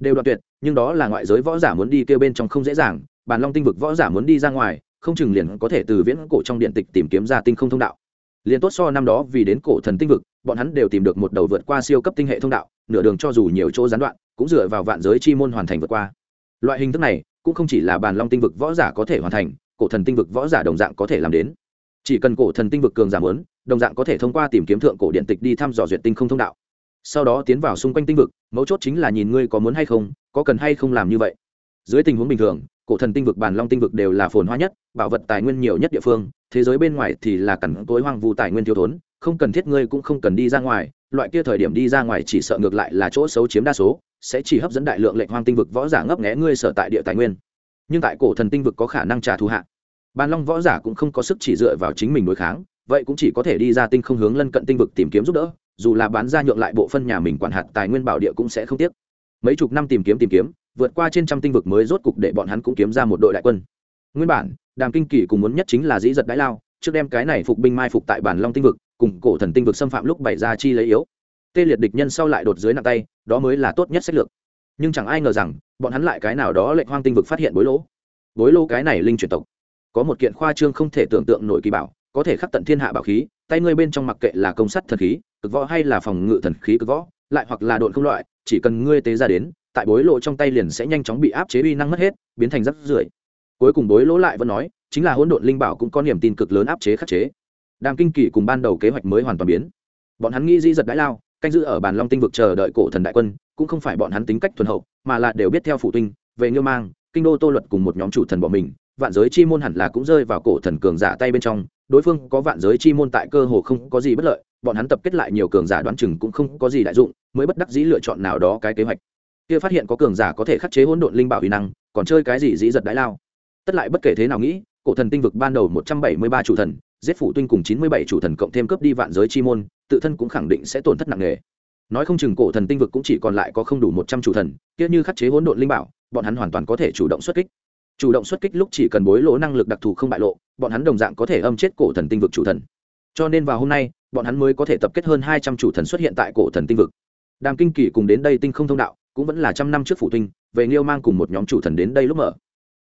đều đoạn tuyệt, nhưng đó là ngoại giới võ giả muốn đi kêu bên trong không dễ dàng bàn long tinh vực võ giả muốn đi ra ngoài, không chừng liền có thể từ viễn cổ trong điện tịch tìm kiếm ra tinh không thông đạo. Liền tốt so năm đó vì đến cổ thần tinh vực, bọn hắn đều tìm được một đầu vượt qua siêu cấp tinh hệ thông đạo, nửa đường cho dù nhiều chỗ gián đoạn, cũng dựa vào vạn giới chi môn hoàn thành vượt qua. Loại hình thức này, cũng không chỉ là bàn long tinh vực võ giả có thể hoàn thành, cổ thần tinh vực võ giả đồng dạng có thể làm đến. Chỉ cần cổ thần tinh vực cường giảm lớn đồng dạng có thể thông qua tìm kiếm thượng cổ điện tịch đi thăm dò duyệt tinh không thông đạo sau đó tiến vào xung quanh tinh vực, mấu chốt chính là nhìn ngươi có muốn hay không, có cần hay không làm như vậy. Dưới tình huống bình thường, cổ thần tinh vực bàn long tinh vực đều là phồn hoa nhất, bảo vật tài nguyên nhiều nhất địa phương, thế giới bên ngoài thì là cẩn tối hoang vu tài nguyên thiếu thốn, không cần thiết ngươi cũng không cần đi ra ngoài, loại kia thời điểm đi ra ngoài chỉ sợ ngược lại là chỗ xấu chiếm đa số, sẽ chỉ hấp dẫn đại lượng lệnh hoang tinh vực võ giả ngấp nghé ngươi sở tại địa tài nguyên. Nhưng tại cổ thần tinh vực có khả năng trả thù hạ bàn long võ giả cũng không có sức chỉ dựa vào chính mình đối kháng, vậy cũng chỉ có thể đi ra tinh không hướng lân cận tinh vực tìm kiếm giúp đỡ dù là bán ra nhượng lại bộ phân nhà mình quản hạt tài nguyên bảo địa cũng sẽ không tiếc. Mấy chục năm tìm kiếm tìm kiếm, vượt qua trên trăm tinh vực mới rốt cục để bọn hắn cũng kiếm ra một đội đại quân. Nguyên bản, đàm kinh kỳ cùng muốn nhất chính là dĩ giật đại lao, trước đem cái này phục binh mai phục tại bản long tinh vực, cùng cổ thần tinh vực xâm phạm lúc bày ra chi lấy yếu. Tê liệt địch nhân sau lại đột dưới nặng tay, đó mới là tốt nhất sách lược. Nhưng chẳng ai ngờ rằng, bọn hắn lại cái nào đó lệnh hoang tinh vực phát hiện bối lỗ. Bối lỗ cái này linh truyền tộc. Có một kiện khoa trương không thể tưởng tượng nổi kỳ bảo, có thể khắc tận thiên hạ bảo khí tay ngươi bên trong mặc kệ là công sắt thần khí, cực võ hay là phòng ngự thần khí cực võ, lại hoặc là độn không loại, chỉ cần ngươi tế ra đến, tại bối lộ trong tay liền sẽ nhanh chóng bị áp chế uy năng mất hết, biến thành rắc rưởi. Cuối cùng bối lỗ lại vẫn nói, chính là hỗn độn linh bảo cũng có niềm tin cực lớn áp chế khắc chế. Đàm kinh kỳ cùng ban đầu kế hoạch mới hoàn toàn biến. Bọn hắn nghĩ di giật đãi lao, canh giữ ở bàn long tinh vực chờ đợi cổ thần đại quân, cũng không phải bọn hắn tính cách thuần hậu, mà là đều biết theo phụ tinh, về nghiêu mang, kinh đô tô luật cùng một nhóm chủ thần bọn mình vạn giới chi môn hẳn là cũng rơi vào cổ thần cường giả tay bên trong, đối phương có vạn giới chi môn tại cơ hồ không có gì bất lợi, bọn hắn tập kết lại nhiều cường giả đoán chừng cũng không có gì đại dụng, mới bất đắc dĩ lựa chọn nào đó cái kế hoạch. Kia phát hiện có cường giả có thể khắc chế hỗn độn linh bảo uy năng, còn chơi cái gì dĩ giật đái lao? Tất lại bất kể thế nào nghĩ, cổ thần tinh vực ban đầu một trăm bảy mươi ba chủ thần, giết phủ tinh cùng chín mươi bảy chủ thần cộng thêm cướp đi vạn giới chi môn, tự thân cũng khẳng định sẽ tổn thất nặng nề. Nói không chừng cổ thần tinh vực cũng chỉ còn lại có không đủ một trăm chủ thần, kia như khắc chế hỗn độn linh bảo, bọn hắn hoàn toàn có thể chủ động xuất kích chủ động xuất kích lúc chỉ cần bối lỗ năng lực đặc thù không bại lộ, bọn hắn đồng dạng có thể âm chết cổ thần tinh vực chủ thần. Cho nên vào hôm nay, bọn hắn mới có thể tập kết hơn hai trăm chủ thần xuất hiện tại cổ thần tinh vực. Đàm kinh kỳ cùng đến đây tinh không thông đạo, cũng vẫn là trăm năm trước phụ tinh, về nghiêu mang cùng một nhóm chủ thần đến đây lúc mở.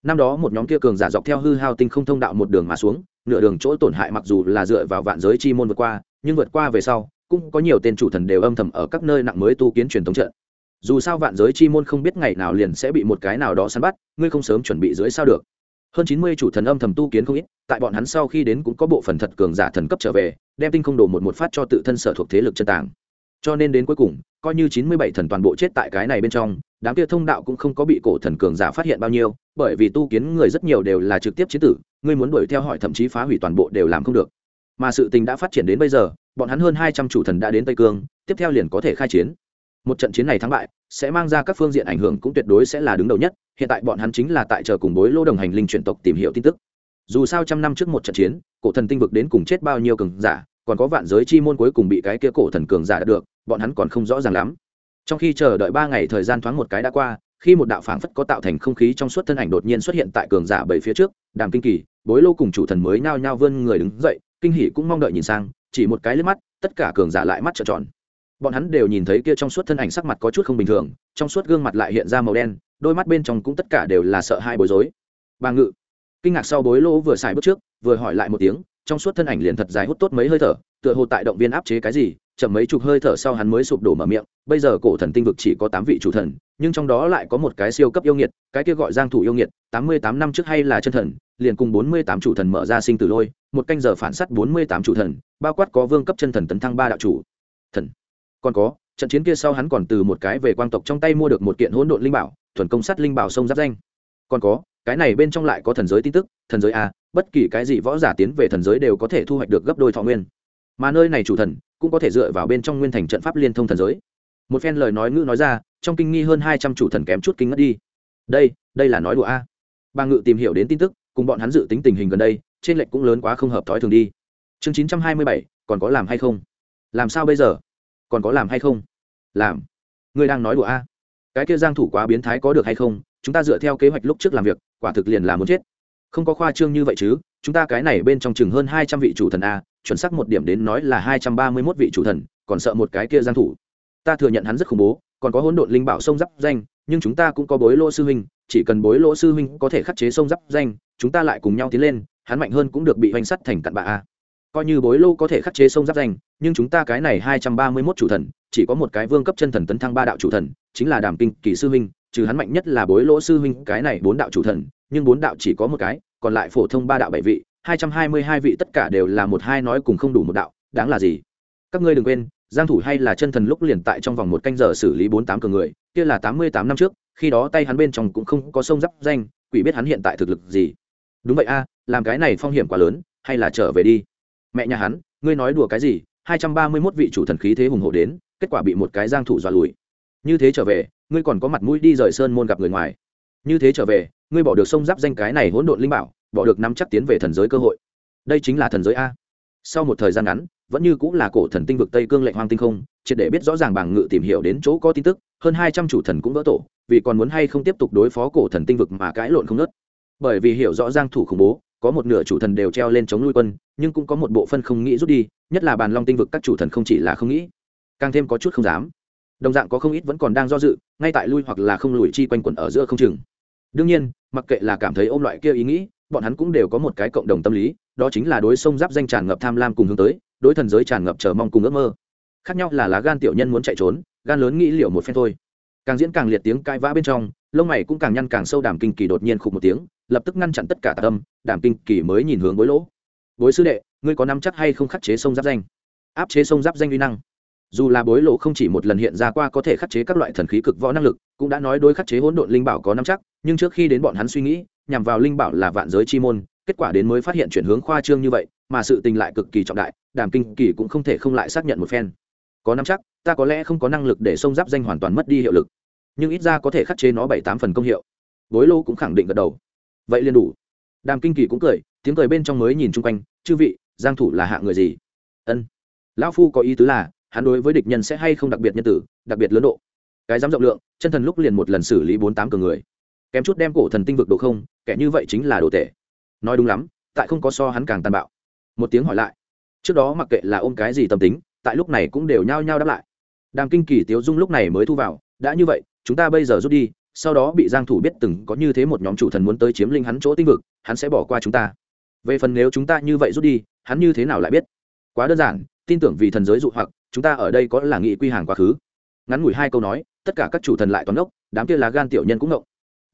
Năm đó một nhóm kia cường giả dọc theo hư hao tinh không thông đạo một đường mà xuống, nửa đường chỗ tổn hại mặc dù là dựa vào vạn giới chi môn vượt qua, nhưng vượt qua về sau, cũng có nhiều tên chủ thần đều âm thầm ở các nơi nặng mới tu kiến truyền thống trận dù sao vạn giới chi môn không biết ngày nào liền sẽ bị một cái nào đó săn bắt, ngươi không sớm chuẩn bị dưới sao được. Hơn chín mươi chủ thần âm thầm tu kiến không ít, tại bọn hắn sau khi đến cũng có bộ phần thật cường giả thần cấp trở về, đem tinh không đổ một một phát cho tự thân sở thuộc thế lực chân tàng. Cho nên đến cuối cùng, coi như chín mươi bảy thần toàn bộ chết tại cái này bên trong, đám kia thông đạo cũng không có bị cổ thần cường giả phát hiện bao nhiêu, bởi vì tu kiến người rất nhiều đều là trực tiếp chiến tử, ngươi muốn đuổi theo hỏi thậm chí phá hủy toàn bộ đều làm không được. Mà sự tình đã phát triển đến bây giờ, bọn hắn hơn hai trăm chủ thần đã đến tây cương, tiếp theo liền có thể khai chiến một trận chiến này thắng bại, sẽ mang ra các phương diện ảnh hưởng cũng tuyệt đối sẽ là đứng đầu nhất. Hiện tại bọn hắn chính là tại chờ cùng bối lô đồng hành linh truyền tộc tìm hiểu tin tức. Dù sao trăm năm trước một trận chiến, cổ thần tinh vực đến cùng chết bao nhiêu cường giả, còn có vạn giới chi môn cuối cùng bị cái kia cổ thần cường giả được, bọn hắn còn không rõ ràng lắm. Trong khi chờ đợi ba ngày thời gian thoáng một cái đã qua, khi một đạo phảng phất có tạo thành không khí trong suốt thân ảnh đột nhiên xuất hiện tại cường giả bảy phía trước, đàm kinh kỳ, bối lô cùng chủ thần mới nhao nhao vươn người đứng dậy, kinh hỉ cũng mong đợi nhìn sang, chỉ một cái lướt mắt, tất cả cường giả lại mắt trợn tròn bọn hắn đều nhìn thấy kia trong suốt thân ảnh sắc mặt có chút không bình thường, trong suốt gương mặt lại hiện ra màu đen, đôi mắt bên trong cũng tất cả đều là sợ hãi bối rối. Bà ngự. Kinh ngạc sau bối lỗ vừa xài bước trước, vừa hỏi lại một tiếng, trong suốt thân ảnh liền thật dài hút tốt mấy hơi thở, tựa hồ tại động viên áp chế cái gì, chậm mấy chục hơi thở sau hắn mới sụp đổ mở miệng, bây giờ cổ thần tinh vực chỉ có tám vị chủ thần, nhưng trong đó lại có một cái siêu cấp yêu nghiệt, cái kia gọi giang thủ yêu nghiệt, tám mươi tám năm trước hay là chân thần, liền cùng bốn mươi tám chủ thần mở ra sinh tử lôi, một canh giờ phản sát bốn mươi tám chủ thần, bao quát có vương cấp chân thần tấn thăng ba đạo chủ. Thần còn có, trận chiến kia sau hắn còn từ một cái về quang tộc trong tay mua được một kiện hỗn độn linh bảo, thuần công sát linh bảo sông giáp danh. Còn có, cái này bên trong lại có thần giới tin tức, thần giới a, bất kỳ cái gì võ giả tiến về thần giới đều có thể thu hoạch được gấp đôi thọ nguyên. Mà nơi này chủ thần cũng có thể dựa vào bên trong nguyên thành trận pháp liên thông thần giới. Một phen lời nói ngữ nói ra, trong kinh nghi hơn hai trăm chủ thần kém chút kinh ngất đi. Đây đây là nói đùa a. Bà ngự tìm hiểu đến tin tức, cùng bọn hắn dự tính tình hình gần đây, trên lệnh cũng lớn quá không hợp thói thường đi. Chương chín trăm hai mươi bảy, còn có làm hay không? Làm sao bây giờ? Còn có làm hay không? Làm. Ngươi đang nói đùa a? Cái kia giang thủ quá biến thái có được hay không? Chúng ta dựa theo kế hoạch lúc trước làm việc, quả thực liền là muốn chết. Không có khoa trương như vậy chứ? Chúng ta cái này bên trong chừng hơn hai trăm vị chủ thần a, chuẩn xác một điểm đến nói là hai trăm ba mươi 231 vị chủ thần, còn sợ một cái kia giang thủ. Ta thừa nhận hắn rất khủng bố, còn có hỗn độn linh bảo sông giáp danh, nhưng chúng ta cũng có bối lỗ sư huynh, chỉ cần bối lỗ sư huynh có thể khắc chế sông giáp danh, chúng ta lại cùng nhau tiến lên, hắn mạnh hơn cũng được bị hoành sắt thành cặn bạ a coi như bối lô có thể khắc chế sông giáp danh, nhưng chúng ta cái này hai trăm ba mươi mốt chủ thần, chỉ có một cái vương cấp chân thần tấn thăng ba đạo chủ thần, chính là đàm kinh kỳ sư huynh, trừ hắn mạnh nhất là bối lỗ sư huynh, cái này bốn đạo chủ thần, nhưng bốn đạo chỉ có một cái, còn lại phổ thông ba đạo bảy vị, hai trăm hai mươi hai vị tất cả đều là một hai nói cùng không đủ một đạo, đáng là gì? Các ngươi đừng quên, giang thủ hay là chân thần lúc liền tại trong vòng một canh giờ xử lý bốn tám cường người, kia là tám mươi tám năm trước, khi đó tay hắn bên trong cũng không có sông giáp danh, quỷ biết hắn hiện tại thực lực gì. Đúng vậy a, làm cái này phong hiểm quá lớn, hay là trở về đi mẹ nhà hắn, ngươi nói đùa cái gì? Hai trăm ba mươi mốt vị chủ thần khí thế hùng hộ đến, kết quả bị một cái giang thủ dọa lùi. Như thế trở về, ngươi còn có mặt mũi đi rời sơn môn gặp người ngoài. Như thế trở về, ngươi bỏ được sông giáp danh cái này hỗn độn linh bảo, bỏ được nắm chắc tiến về thần giới cơ hội. Đây chính là thần giới a. Sau một thời gian ngắn, vẫn như cũng là cổ thần tinh vực tây cương lệnh hoang tinh không, triệt để biết rõ ràng bảng ngự tìm hiểu đến chỗ có tin tức, hơn hai trăm chủ thần cũng vỡ tổ, vì còn muốn hay không tiếp tục đối phó cổ thần tinh vực mà cãi lộn không nớt bởi vì hiểu rõ giang thủ khủng bố có một nửa chủ thần đều treo lên chống nuôi quân, nhưng cũng có một bộ phân không nghĩ rút đi, nhất là bàn long tinh vực các chủ thần không chỉ là không nghĩ, càng thêm có chút không dám. Đồng dạng có không ít vẫn còn đang do dự, ngay tại lui hoặc là không lùi chi quanh quẩn ở giữa không chừng. Đương nhiên, mặc kệ là cảm thấy ôm loại kia ý nghĩ, bọn hắn cũng đều có một cái cộng đồng tâm lý, đó chính là đối sông giáp danh tràn ngập tham lam cùng hướng tới, đối thần giới tràn ngập chờ mong cùng ước mơ. Khác nhau là lá gan tiểu nhân muốn chạy trốn, gan lớn nghĩ liệu một phen thôi. Càng diễn càng liệt tiếng cãi vã bên trong, lông mày cũng càng nhăn càng sâu đàm kinh kỳ đột nhiên khục một tiếng lập tức ngăn chặn tất cả tạ tâm đàm kinh kỳ mới nhìn hướng bối lỗ. Bối sư đệ, ngươi có nắm chắc hay không khắc chế sông giáp danh? Áp chế sông giáp danh uy năng. Dù là bối lộ không chỉ một lần hiện ra qua có thể khắc chế các loại thần khí cực võ năng lực, cũng đã nói đối khắc chế hỗn độn linh bảo có nắm chắc, nhưng trước khi đến bọn hắn suy nghĩ, nhằm vào linh bảo là vạn giới chi môn, kết quả đến mới phát hiện chuyển hướng khoa trương như vậy, mà sự tình lại cực kỳ trọng đại, đàm kinh kỳ cũng không thể không lại xác nhận một phen. Có nắm chắc, ta có lẽ không có năng lực để sông giáp danh hoàn toàn mất đi hiệu lực, nhưng ít ra có thể khắc chế nó bảy tám phần công hiệu. Bối lô cũng khẳng định gật đầu vậy liền đủ. Đàm kinh kỳ cũng cười, tiếng cười bên trong mới nhìn chung quanh, chư vị, giang thủ là hạ người gì? Ân, lão phu có ý tứ là, hắn đối với địch nhân sẽ hay không đặc biệt nhân tử, đặc biệt lớn độ. Cái dám rộng lượng, chân thần lúc liền một lần xử lý bốn tám cường người. Kém chút đem cổ thần tinh vực độ không, kẻ như vậy chính là đồ tệ. Nói đúng lắm, tại không có so hắn càng tàn bạo. Một tiếng hỏi lại. Trước đó mặc kệ là ôm cái gì tâm tính, tại lúc này cũng đều nhao nhao đáp lại. Đàm kinh kỳ tiếu dung lúc này mới thu vào, đã như vậy, chúng ta bây giờ rút đi sau đó bị giang thủ biết từng có như thế một nhóm chủ thần muốn tới chiếm linh hắn chỗ tinh vực, hắn sẽ bỏ qua chúng ta. Về phần nếu chúng ta như vậy rút đi, hắn như thế nào lại biết? Quá đơn giản, tin tưởng vì thần giới dụ hoặc, chúng ta ở đây có là nghị quy hàng quá khứ. Ngắn ngủi hai câu nói, tất cả các chủ thần lại toàn ngốc, đám kia lá gan tiểu nhân cũng ngộng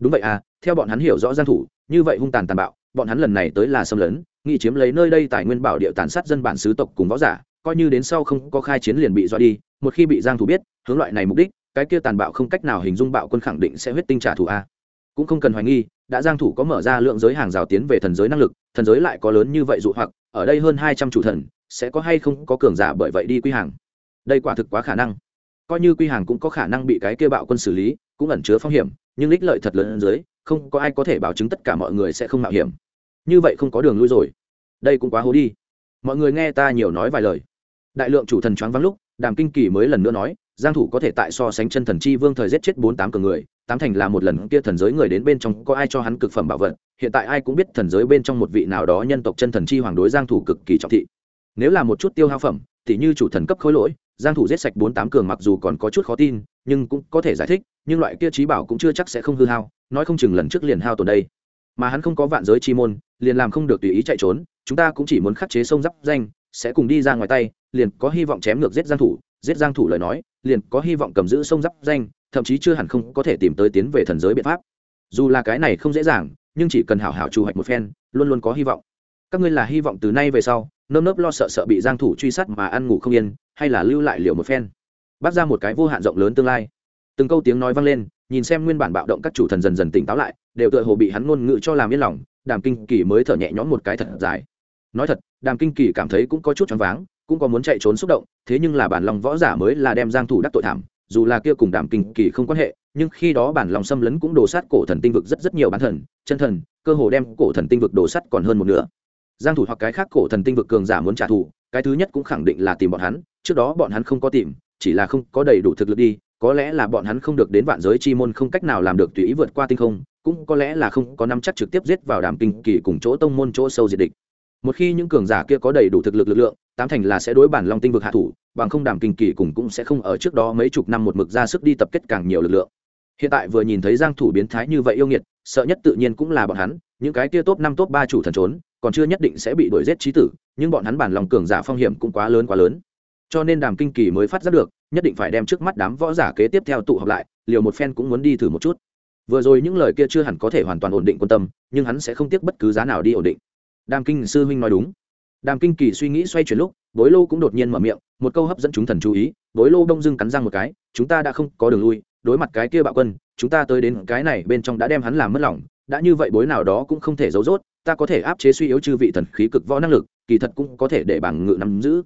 đúng vậy à theo bọn hắn hiểu rõ giang thủ, như vậy hung tàn tàn bạo, bọn hắn lần này tới là xâm lấn, nghị chiếm lấy nơi đây tài nguyên bảo địa tàn sát dân bản xứ tộc cùng võ giả, coi như đến sau không có khai chiến liền bị dọa đi, một khi bị giang thủ biết, hướng loại này mục đích cái kia tàn bạo không cách nào hình dung bạo quân khẳng định sẽ huyết tinh trả thù a. Cũng không cần hoài nghi, đã giang thủ có mở ra lượng giới hàng rào tiến về thần giới năng lực, thần giới lại có lớn như vậy dụ hoặc, ở đây hơn 200 chủ thần, sẽ có hay không có cường giả bởi vậy đi quy hàng? Đây quả thực quá khả năng. Coi như quy hàng cũng có khả năng bị cái kia bạo quân xử lý, cũng ẩn chứa phong hiểm, nhưng lích lợi thật lớn ở dưới, không có ai có thể bảo chứng tất cả mọi người sẽ không mạo hiểm. Như vậy không có đường lui rồi. Đây cũng quá hố đi. Mọi người nghe ta nhiều nói vài lời. Đại lượng chủ thần choáng vắng lúc, đàm kinh kỳ mới lần nữa nói giang thủ có thể tại so sánh chân thần chi vương thời giết chết bốn tám cường người, tám thành là một lần kia thần giới người đến bên trong, có ai cho hắn cực phẩm bảo vật, hiện tại ai cũng biết thần giới bên trong một vị nào đó nhân tộc chân thần chi hoàng đối giang thủ cực kỳ trọng thị. Nếu là một chút tiêu hao phẩm, thì như chủ thần cấp khối lỗi, giang thủ giết sạch bốn tám cường mặc dù còn có chút khó tin, nhưng cũng có thể giải thích, nhưng loại kia trí bảo cũng chưa chắc sẽ không hư hao, nói không chừng lần trước liền hao tổn đây. Mà hắn không có vạn giới chi môn, liền làm không được tùy ý chạy trốn, chúng ta cũng chỉ muốn khắc chế sông giáp danh, sẽ cùng đi ra ngoài tay, liền có hy vọng chém ngược giết giang thủ, giết giang thủ lời nói liền có hy vọng cầm giữ sông giáp danh, thậm chí chưa hẳn không có thể tìm tới tiến về thần giới biện pháp. Dù là cái này không dễ dàng, nhưng chỉ cần hảo hảo trù hoạch một phen, luôn luôn có hy vọng. Các ngươi là hy vọng từ nay về sau, nơm nớp lo sợ sợ bị giang thủ truy sát mà ăn ngủ không yên, hay là lưu lại liệu một phen? Bắt ra một cái vô hạn rộng lớn tương lai. Từng câu tiếng nói vang lên, nhìn xem nguyên bản bạo động các chủ thần dần dần tỉnh táo lại, đều tựa hồ bị hắn ngôn ngữ cho làm yên lòng, đàm kinh kỳ mới thở nhẹ nhõm một cái thật dài. Nói thật, đàm kinh kỳ cảm thấy cũng có chút choáng váng cũng có muốn chạy trốn xúc động, thế nhưng là bản lòng võ giả mới là đem giang thủ đắc tội thảm, dù là kia cùng đàm kinh kỳ không quan hệ, nhưng khi đó bản lòng xâm lấn cũng đổ sát cổ thần tinh vực rất rất nhiều bán thần, chân thần, cơ hồ đem cổ thần tinh vực đổ sát còn hơn một nửa. Giang thủ hoặc cái khác cổ thần tinh vực cường giả muốn trả thù, cái thứ nhất cũng khẳng định là tìm bọn hắn, trước đó bọn hắn không có tìm, chỉ là không có đầy đủ thực lực đi, có lẽ là bọn hắn không được đến vạn giới chi môn không cách nào làm được tùy ý vượt qua tinh không, cũng có lẽ là không có nắm chắc trực tiếp giết vào đàm kinh kỳ cùng chỗ tông môn chỗ sâu diệt địch một khi những cường giả kia có đầy đủ thực lực lực lượng, tám thành là sẽ đối bản long tinh vực hạ thủ, bằng không đàm kinh kỳ cùng cũng sẽ không ở trước đó mấy chục năm một mực ra sức đi tập kết càng nhiều lực lượng. Hiện tại vừa nhìn thấy giang thủ biến thái như vậy yêu nghiệt, sợ nhất tự nhiên cũng là bọn hắn, những cái kia top năm top ba chủ thần trốn, còn chưa nhất định sẽ bị đuổi giết trí tử, nhưng bọn hắn bản lòng cường giả phong hiểm cũng quá lớn quá lớn. Cho nên đàm kinh kỳ mới phát giác được, nhất định phải đem trước mắt đám võ giả kế tiếp theo tụ họp lại, liều một phen cũng muốn đi thử một chút. Vừa rồi những lời kia chưa hẳn có thể hoàn toàn ổn định quan tâm, nhưng hắn sẽ không tiếc bất cứ giá nào đi ổn định đàm kinh sư huynh nói đúng. Đàm kinh kỳ suy nghĩ xoay chuyển lúc, bối lô cũng đột nhiên mở miệng, một câu hấp dẫn chúng thần chú ý, bối lô đông dưng cắn răng một cái, chúng ta đã không có đường lui, đối mặt cái kia bạo quân, chúng ta tới đến cái này bên trong đã đem hắn làm mất lòng, đã như vậy bối nào đó cũng không thể giấu rốt, ta có thể áp chế suy yếu chư vị thần khí cực võ năng lực, kỳ thật cũng có thể để bảng ngự nắm giữ.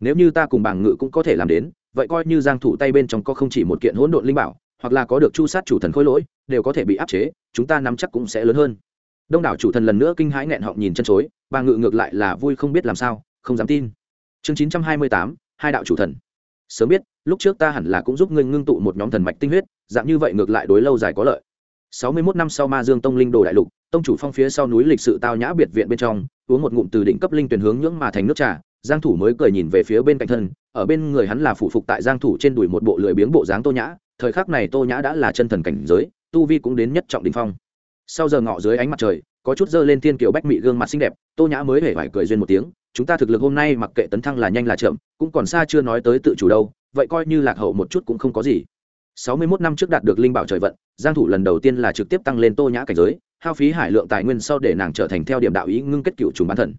Nếu như ta cùng bảng ngự cũng có thể làm đến, vậy coi như giang thủ tay bên trong có không chỉ một kiện hỗn độn linh bảo, hoặc là có được chu sát chủ thần khối lỗi, đều có thể bị áp chế, chúng ta nắm chắc cũng sẽ lớn hơn đông đảo chủ thần lần nữa kinh hãi nghẹn họng nhìn chân chối bà ngự ngược lại là vui không biết làm sao không dám tin. Chương 928, hai mươi tám hai đạo chủ thần. Sớm biết lúc trước ta hẳn là cũng giúp ngươi ngưng tụ một nhóm thần mạch tinh huyết dạng như vậy ngược lại đối lâu dài có lợi. 61 năm sau Ma Dương Tông linh đồ đại lục, tông chủ phong phía sau núi lịch sự tao nhã biệt viện bên trong, uống một ngụm từ đỉnh cấp linh tuyển hướng nhưỡng mà thành nước trà, Giang thủ mới cười nhìn về phía bên cạnh thân, ở bên người hắn là phụ phục tại Giang thủ trên đùi một bộ lười biếng bộ dáng Tô Nhã, thời khắc này Tô Nhã đã là chân thần cảnh giới, tu vi cũng đến nhất trọng đỉnh phong. Sau giờ ngọ dưới ánh mặt trời, có chút dơ lên tiên kiều bách mị gương mặt xinh đẹp, Tô Nhã mới hề phải cười duyên một tiếng, chúng ta thực lực hôm nay mặc kệ tấn thăng là nhanh là chậm, cũng còn xa chưa nói tới tự chủ đâu, vậy coi như lạc hậu một chút cũng không có gì. 61 năm trước đạt được linh bảo trời vận, Giang thủ lần đầu tiên là trực tiếp tăng lên Tô Nhã cảnh giới, hao phí hải lượng tài nguyên sau để nàng trở thành theo điểm đạo ý ngưng kết cựu trùng bán thần.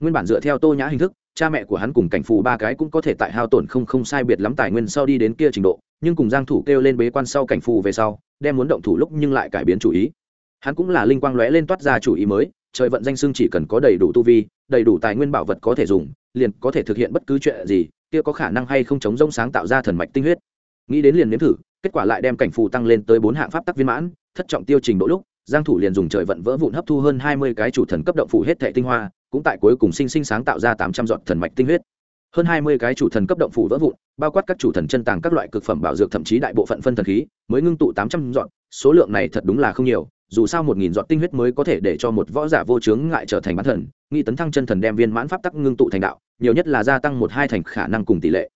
Nguyên bản dựa theo Tô Nhã hình thức, cha mẹ của hắn cùng cảnh phù ba cái cũng có thể tại hao tổn không không sai biệt lắm tài nguyên sau đi đến kia trình độ, nhưng cùng Giang thủ kêu lên bế quan sau cảnh phù về sau, đem muốn động thủ lúc nhưng lại cải biến chủ ý. Hắn cũng là linh quang lóe lên toát ra chủ ý mới, trời vận danh xưng chỉ cần có đầy đủ tu vi, đầy đủ tài nguyên bảo vật có thể dùng, liền có thể thực hiện bất cứ chuyện gì, kia có khả năng hay không chống rông sáng tạo ra thần mạch tinh huyết. Nghĩ đến liền nếm thử, kết quả lại đem cảnh phù tăng lên tới bốn hạng pháp tắc viên mãn thất trọng tiêu trình độ lúc giang thủ liền dùng trời vận vỡ vụn hấp thu hơn 20 cái chủ thần cấp động phủ hết thệ tinh hoa cũng tại cuối cùng sinh sinh sáng tạo ra 800 giọt thần mạch tinh huyết hơn 20 cái chủ thần cấp động phủ vỡ vụn bao quát các chủ thần chân tàng các loại cực phẩm bảo dược thậm chí đại bộ phận phân thần khí mới ngưng tụ 800 giọt số lượng này thật đúng là không nhiều dù sao một nghìn giọt tinh huyết mới có thể để cho một võ giả vô chướng ngại trở thành bán thần nghi tấn thăng chân thần đem viên mãn pháp tắc ngưng tụ thành đạo, nhiều nhất là gia tăng một hai thành khả năng cùng tỷ lệ.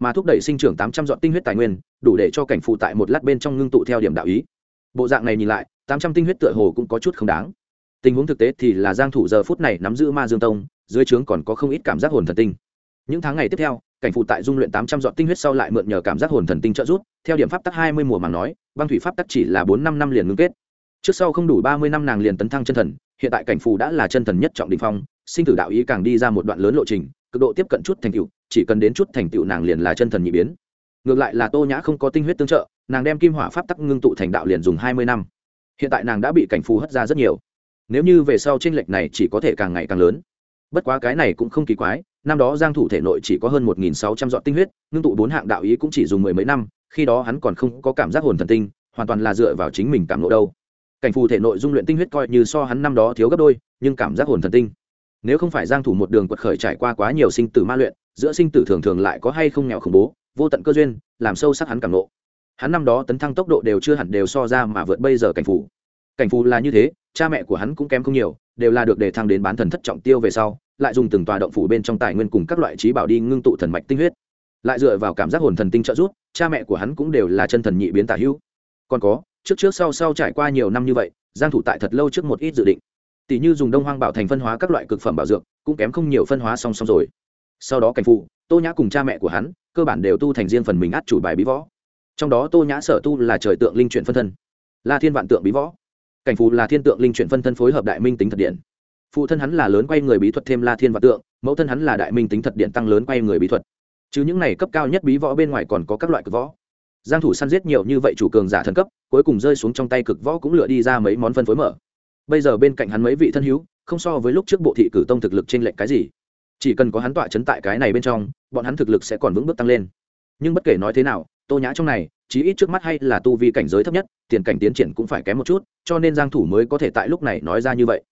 Mà thúc đẩy sinh trưởng tám trăm giọt tinh huyết tài nguyên, đủ để cho cảnh phụ tại một lát bên trong ngưng tụ theo điểm đạo ý. Bộ dạng này nhìn lại, tám trăm tinh huyết tựa hồ cũng có chút không đáng. Tình huống thực tế thì là giang thủ giờ phút này nắm giữ ma dương tông, dưới trướng còn có không ít cảm giác hồn thần tinh. Những tháng ngày tiếp theo, cảnh phụ tại dung luyện tám trăm dọn tinh huyết sau lại mượn nhờ cảm giác hồn thần tinh trợ giúp, theo điểm pháp tắc hai mươi mùa màng nói, băng thủy pháp tắc chỉ là bốn năm năm liền ngưng kết trước sau không đủ ba mươi năm nàng liền tấn thăng chân thần, hiện tại cảnh phù đã là chân thần nhất trọng đỉnh phong, sinh tử đạo ý càng đi ra một đoạn lớn lộ trình, cực độ tiếp cận chút thành tựu, chỉ cần đến chút thành tựu nàng liền là chân thần nhị biến. Ngược lại là tô nhã không có tinh huyết tương trợ, nàng đem kim hỏa pháp tắc ngưng tụ thành đạo liền dùng hai mươi năm. Hiện tại nàng đã bị cảnh phù hất ra rất nhiều. Nếu như về sau tranh lệch này chỉ có thể càng ngày càng lớn. Bất quá cái này cũng không kỳ quái, năm đó giang thủ thể nội chỉ có hơn một nghìn sáu trăm dọn tinh huyết, ngưng tụ bốn hạng đạo ý cũng chỉ dùng mười mấy năm, khi đó hắn còn không có cảm giác hồn thần tinh, hoàn toàn là dựa vào chính mình cảm ngộ đâu cảnh phù thể nội dung luyện tinh huyết coi như so hắn năm đó thiếu gấp đôi, nhưng cảm giác hồn thần tinh. Nếu không phải giang thủ một đường quật khởi trải qua quá nhiều sinh tử ma luyện, giữa sinh tử thường thường lại có hay không nghèo khủng bố, vô tận cơ duyên, làm sâu sắc hắn cảm nộ hắn năm đó tấn thăng tốc độ đều chưa hẳn đều so ra mà vượt bây giờ cảnh phù. Cảnh phù là như thế, cha mẹ của hắn cũng kém không nhiều, đều là được để thăng đến bán thần thất trọng tiêu về sau, lại dùng từng tòa động phủ bên trong tài nguyên cùng các loại trí bảo đi ngưng tụ thần mạch tinh huyết. Lại dựa vào cảm giác hồn thần tinh trợ giúp, cha mẹ của hắn cũng đều là chân thần nhị biến tả hữu. Còn có trước trước sau sau trải qua nhiều năm như vậy, giang thủ tại thật lâu trước một ít dự định. Tỷ như dùng đông hoang bảo thành phân hóa các loại cực phẩm bảo dược, cũng kém không nhiều phân hóa song song rồi. Sau đó cảnh phụ, tô nhã cùng cha mẹ của hắn, cơ bản đều tu thành riêng phần mình át chủ bài bí võ. Trong đó tô nhã sở tu là trời tượng linh chuyển phân thân, là thiên vạn tượng bí võ. Cảnh phù là thiên tượng linh chuyển phân thân phối hợp đại minh tính thật điện. Phụ thân hắn là lớn quay người bí thuật thêm la thiên vạn tượng, mẫu thân hắn là đại minh tính thật điện tăng lớn quay người bí thuật. Chứ những này cấp cao nhất bí võ bên ngoài còn có các loại cực võ giang thủ săn giết nhiều như vậy chủ cường giả thần cấp, cuối cùng rơi xuống trong tay cực võ cũng lựa đi ra mấy món phân phối mở. Bây giờ bên cạnh hắn mấy vị thân hữu, không so với lúc trước bộ thị cử tông thực lực trên lệnh cái gì. Chỉ cần có hắn tọa chấn tại cái này bên trong, bọn hắn thực lực sẽ còn vững bước tăng lên. Nhưng bất kể nói thế nào, tô nhã trong này, chí ít trước mắt hay là tu vi cảnh giới thấp nhất, tiền cảnh tiến triển cũng phải kém một chút, cho nên giang thủ mới có thể tại lúc này nói ra như vậy.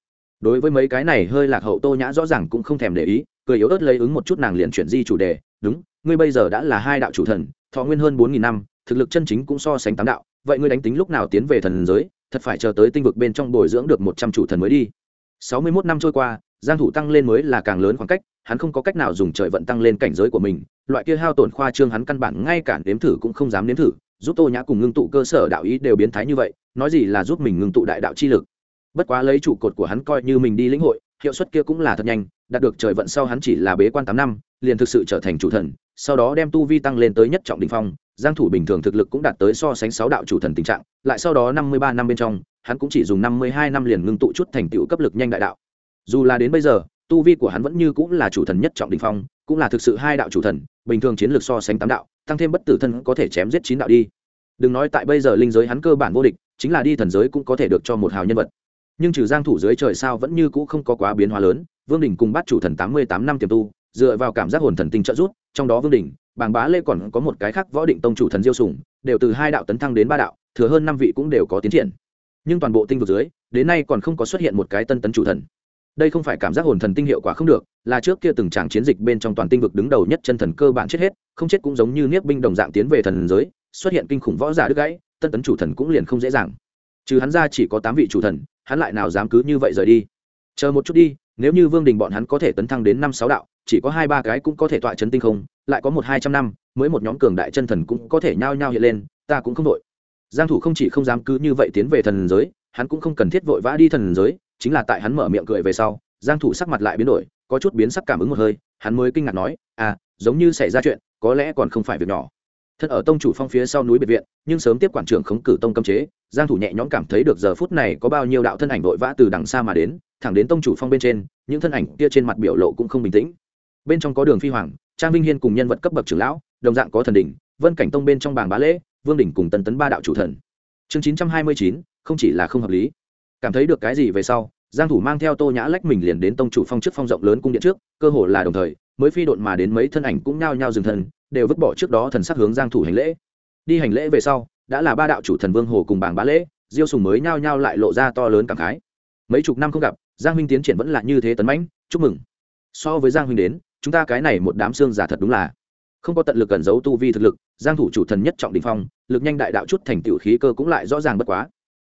Đối với mấy cái này hơi lạc hậu tô nhã rõ ràng cũng không thèm để ý, cười yếu ớt lấy ứng một chút nàng liền chuyển di chủ đề, đúng, ngươi bây giờ đã là hai đạo chủ thần, thọ nguyên hơn bốn nghìn năm thực lực chân chính cũng so sánh tám đạo, vậy ngươi đánh tính lúc nào tiến về thần giới, thật phải chờ tới tinh vực bên trong bồi dưỡng được một trăm chủ thần mới đi. Sáu mươi mốt năm trôi qua, giang thủ tăng lên mới là càng lớn khoảng cách, hắn không có cách nào dùng trời vận tăng lên cảnh giới của mình, loại kia hao tổn khoa trương hắn căn bản ngay cả nếm thử cũng không dám nếm thử, giúp tô nhã cùng ngưng tụ cơ sở đạo ý đều biến thái như vậy, nói gì là giúp mình ngưng tụ đại đạo chi lực. Bất quá lấy trụ cột của hắn coi như mình đi lĩnh hội, hiệu suất kia cũng là thật nhanh, đạt được trời vận sau hắn chỉ là bế quan tám năm, liền thực sự trở thành chủ thần sau đó đem tu vi tăng lên tới nhất trọng đỉnh phong, giang thủ bình thường thực lực cũng đạt tới so sánh sáu đạo chủ thần tình trạng, lại sau đó năm mươi ba năm bên trong, hắn cũng chỉ dùng năm mươi hai năm liền ngưng tụ chút thành tựu cấp lực nhanh đại đạo. Dù là đến bây giờ, tu vi của hắn vẫn như cũng là chủ thần nhất trọng đỉnh phong, cũng là thực sự hai đạo chủ thần, bình thường chiến lược so sánh tám đạo, tăng thêm bất tử thân có thể chém giết chín đạo đi. Đừng nói tại bây giờ linh giới hắn cơ bản vô địch, chính là đi thần giới cũng có thể được cho một hào nhân vật. Nhưng trừ giang thủ dưới trời sao vẫn như cũ không có quá biến hóa lớn, vương đình cùng bắt chủ thần tám mươi tám năm tiềm tu dựa vào cảm giác hồn thần tinh trợ rút trong đó vương đình bàng bá lê còn có một cái khác võ định tông chủ thần diêu sùng, đều từ hai đạo tấn thăng đến ba đạo, thừa hơn năm vị cũng đều có tiến triển. Nhưng toàn bộ tinh vực dưới, đến nay còn không có xuất hiện một cái tân tấn chủ thần. Đây không phải cảm giác hồn thần tinh hiệu quả không được, là trước kia từng tràng chiến dịch bên trong toàn tinh vực đứng đầu nhất chân thần cơ bản chết hết, không chết cũng giống như niếp binh đồng dạng tiến về thần giới, xuất hiện kinh khủng võ giả đứt gãy, tân tấn chủ thần cũng liền không dễ dàng. Trừ hắn ra chỉ có tám vị chủ thần, hắn lại nào dám cứ như vậy rời đi. Chờ một chút đi nếu như vương đình bọn hắn có thể tấn thăng đến năm sáu đạo, chỉ có hai ba cái cũng có thể tọa chấn tinh không, lại có một hai trăm năm, mới một nhóm cường đại chân thần cũng có thể nhao nhao hiện lên, ta cũng không đội giang thủ không chỉ không dám cứ như vậy tiến về thần giới, hắn cũng không cần thiết vội vã đi thần giới, chính là tại hắn mở miệng cười về sau, giang thủ sắc mặt lại biến đổi, có chút biến sắc cảm ứng một hơi, hắn mới kinh ngạc nói à giống như xảy ra chuyện, có lẽ còn không phải việc nhỏ. Thân ở tông chủ phong phía sau núi biệt viện, nhưng sớm tiếp quản trưởng khống cử tông cấm chế, giang thủ nhẹ nhõm cảm thấy được giờ phút này có bao nhiêu đạo thân ảnh vội vã từ đằng xa mà đến thẳng đến tông chủ phong bên trên những thân ảnh kia trên mặt biểu lộ cũng không bình tĩnh. Bên trong có đường phi hoàng trang vinh hiên cùng nhân vật cấp bậc trưởng lão đồng dạng có thần đỉnh vân cảnh tông bên trong bảng bá lễ vương đỉnh cùng tần tấn ba đạo chủ thần. Chương 929, không chỉ là không hợp lý. Cảm thấy được cái gì về sau giang thủ mang theo tô nhã lách mình liền đến tông chủ phong trước phong rộng lớn cung điện trước cơ hồ là đồng thời mới phi độn mà đến mấy thân ảnh cũng nhao nhao dừng thần đều vứt bỏ trước đó thần sắc hướng giang thủ hành lễ. Đi hành lễ về sau đã là ba đạo chủ thần vương hồ cùng bảng bá lễ diêu sùng mới nhao nhao lại lộ ra to lớn cảm khái. Mấy chục năm không gặp giang huynh tiến triển vẫn là như thế tấn mãnh, chúc mừng. So với giang huynh đến, chúng ta cái này một đám xương giả thật đúng là không có tận lực cẩn giấu tu vi thực lực, giang thủ chủ thần nhất trọng đỉnh phong, lực nhanh đại đạo chút thành tiểu khí cơ cũng lại rõ ràng bất quá.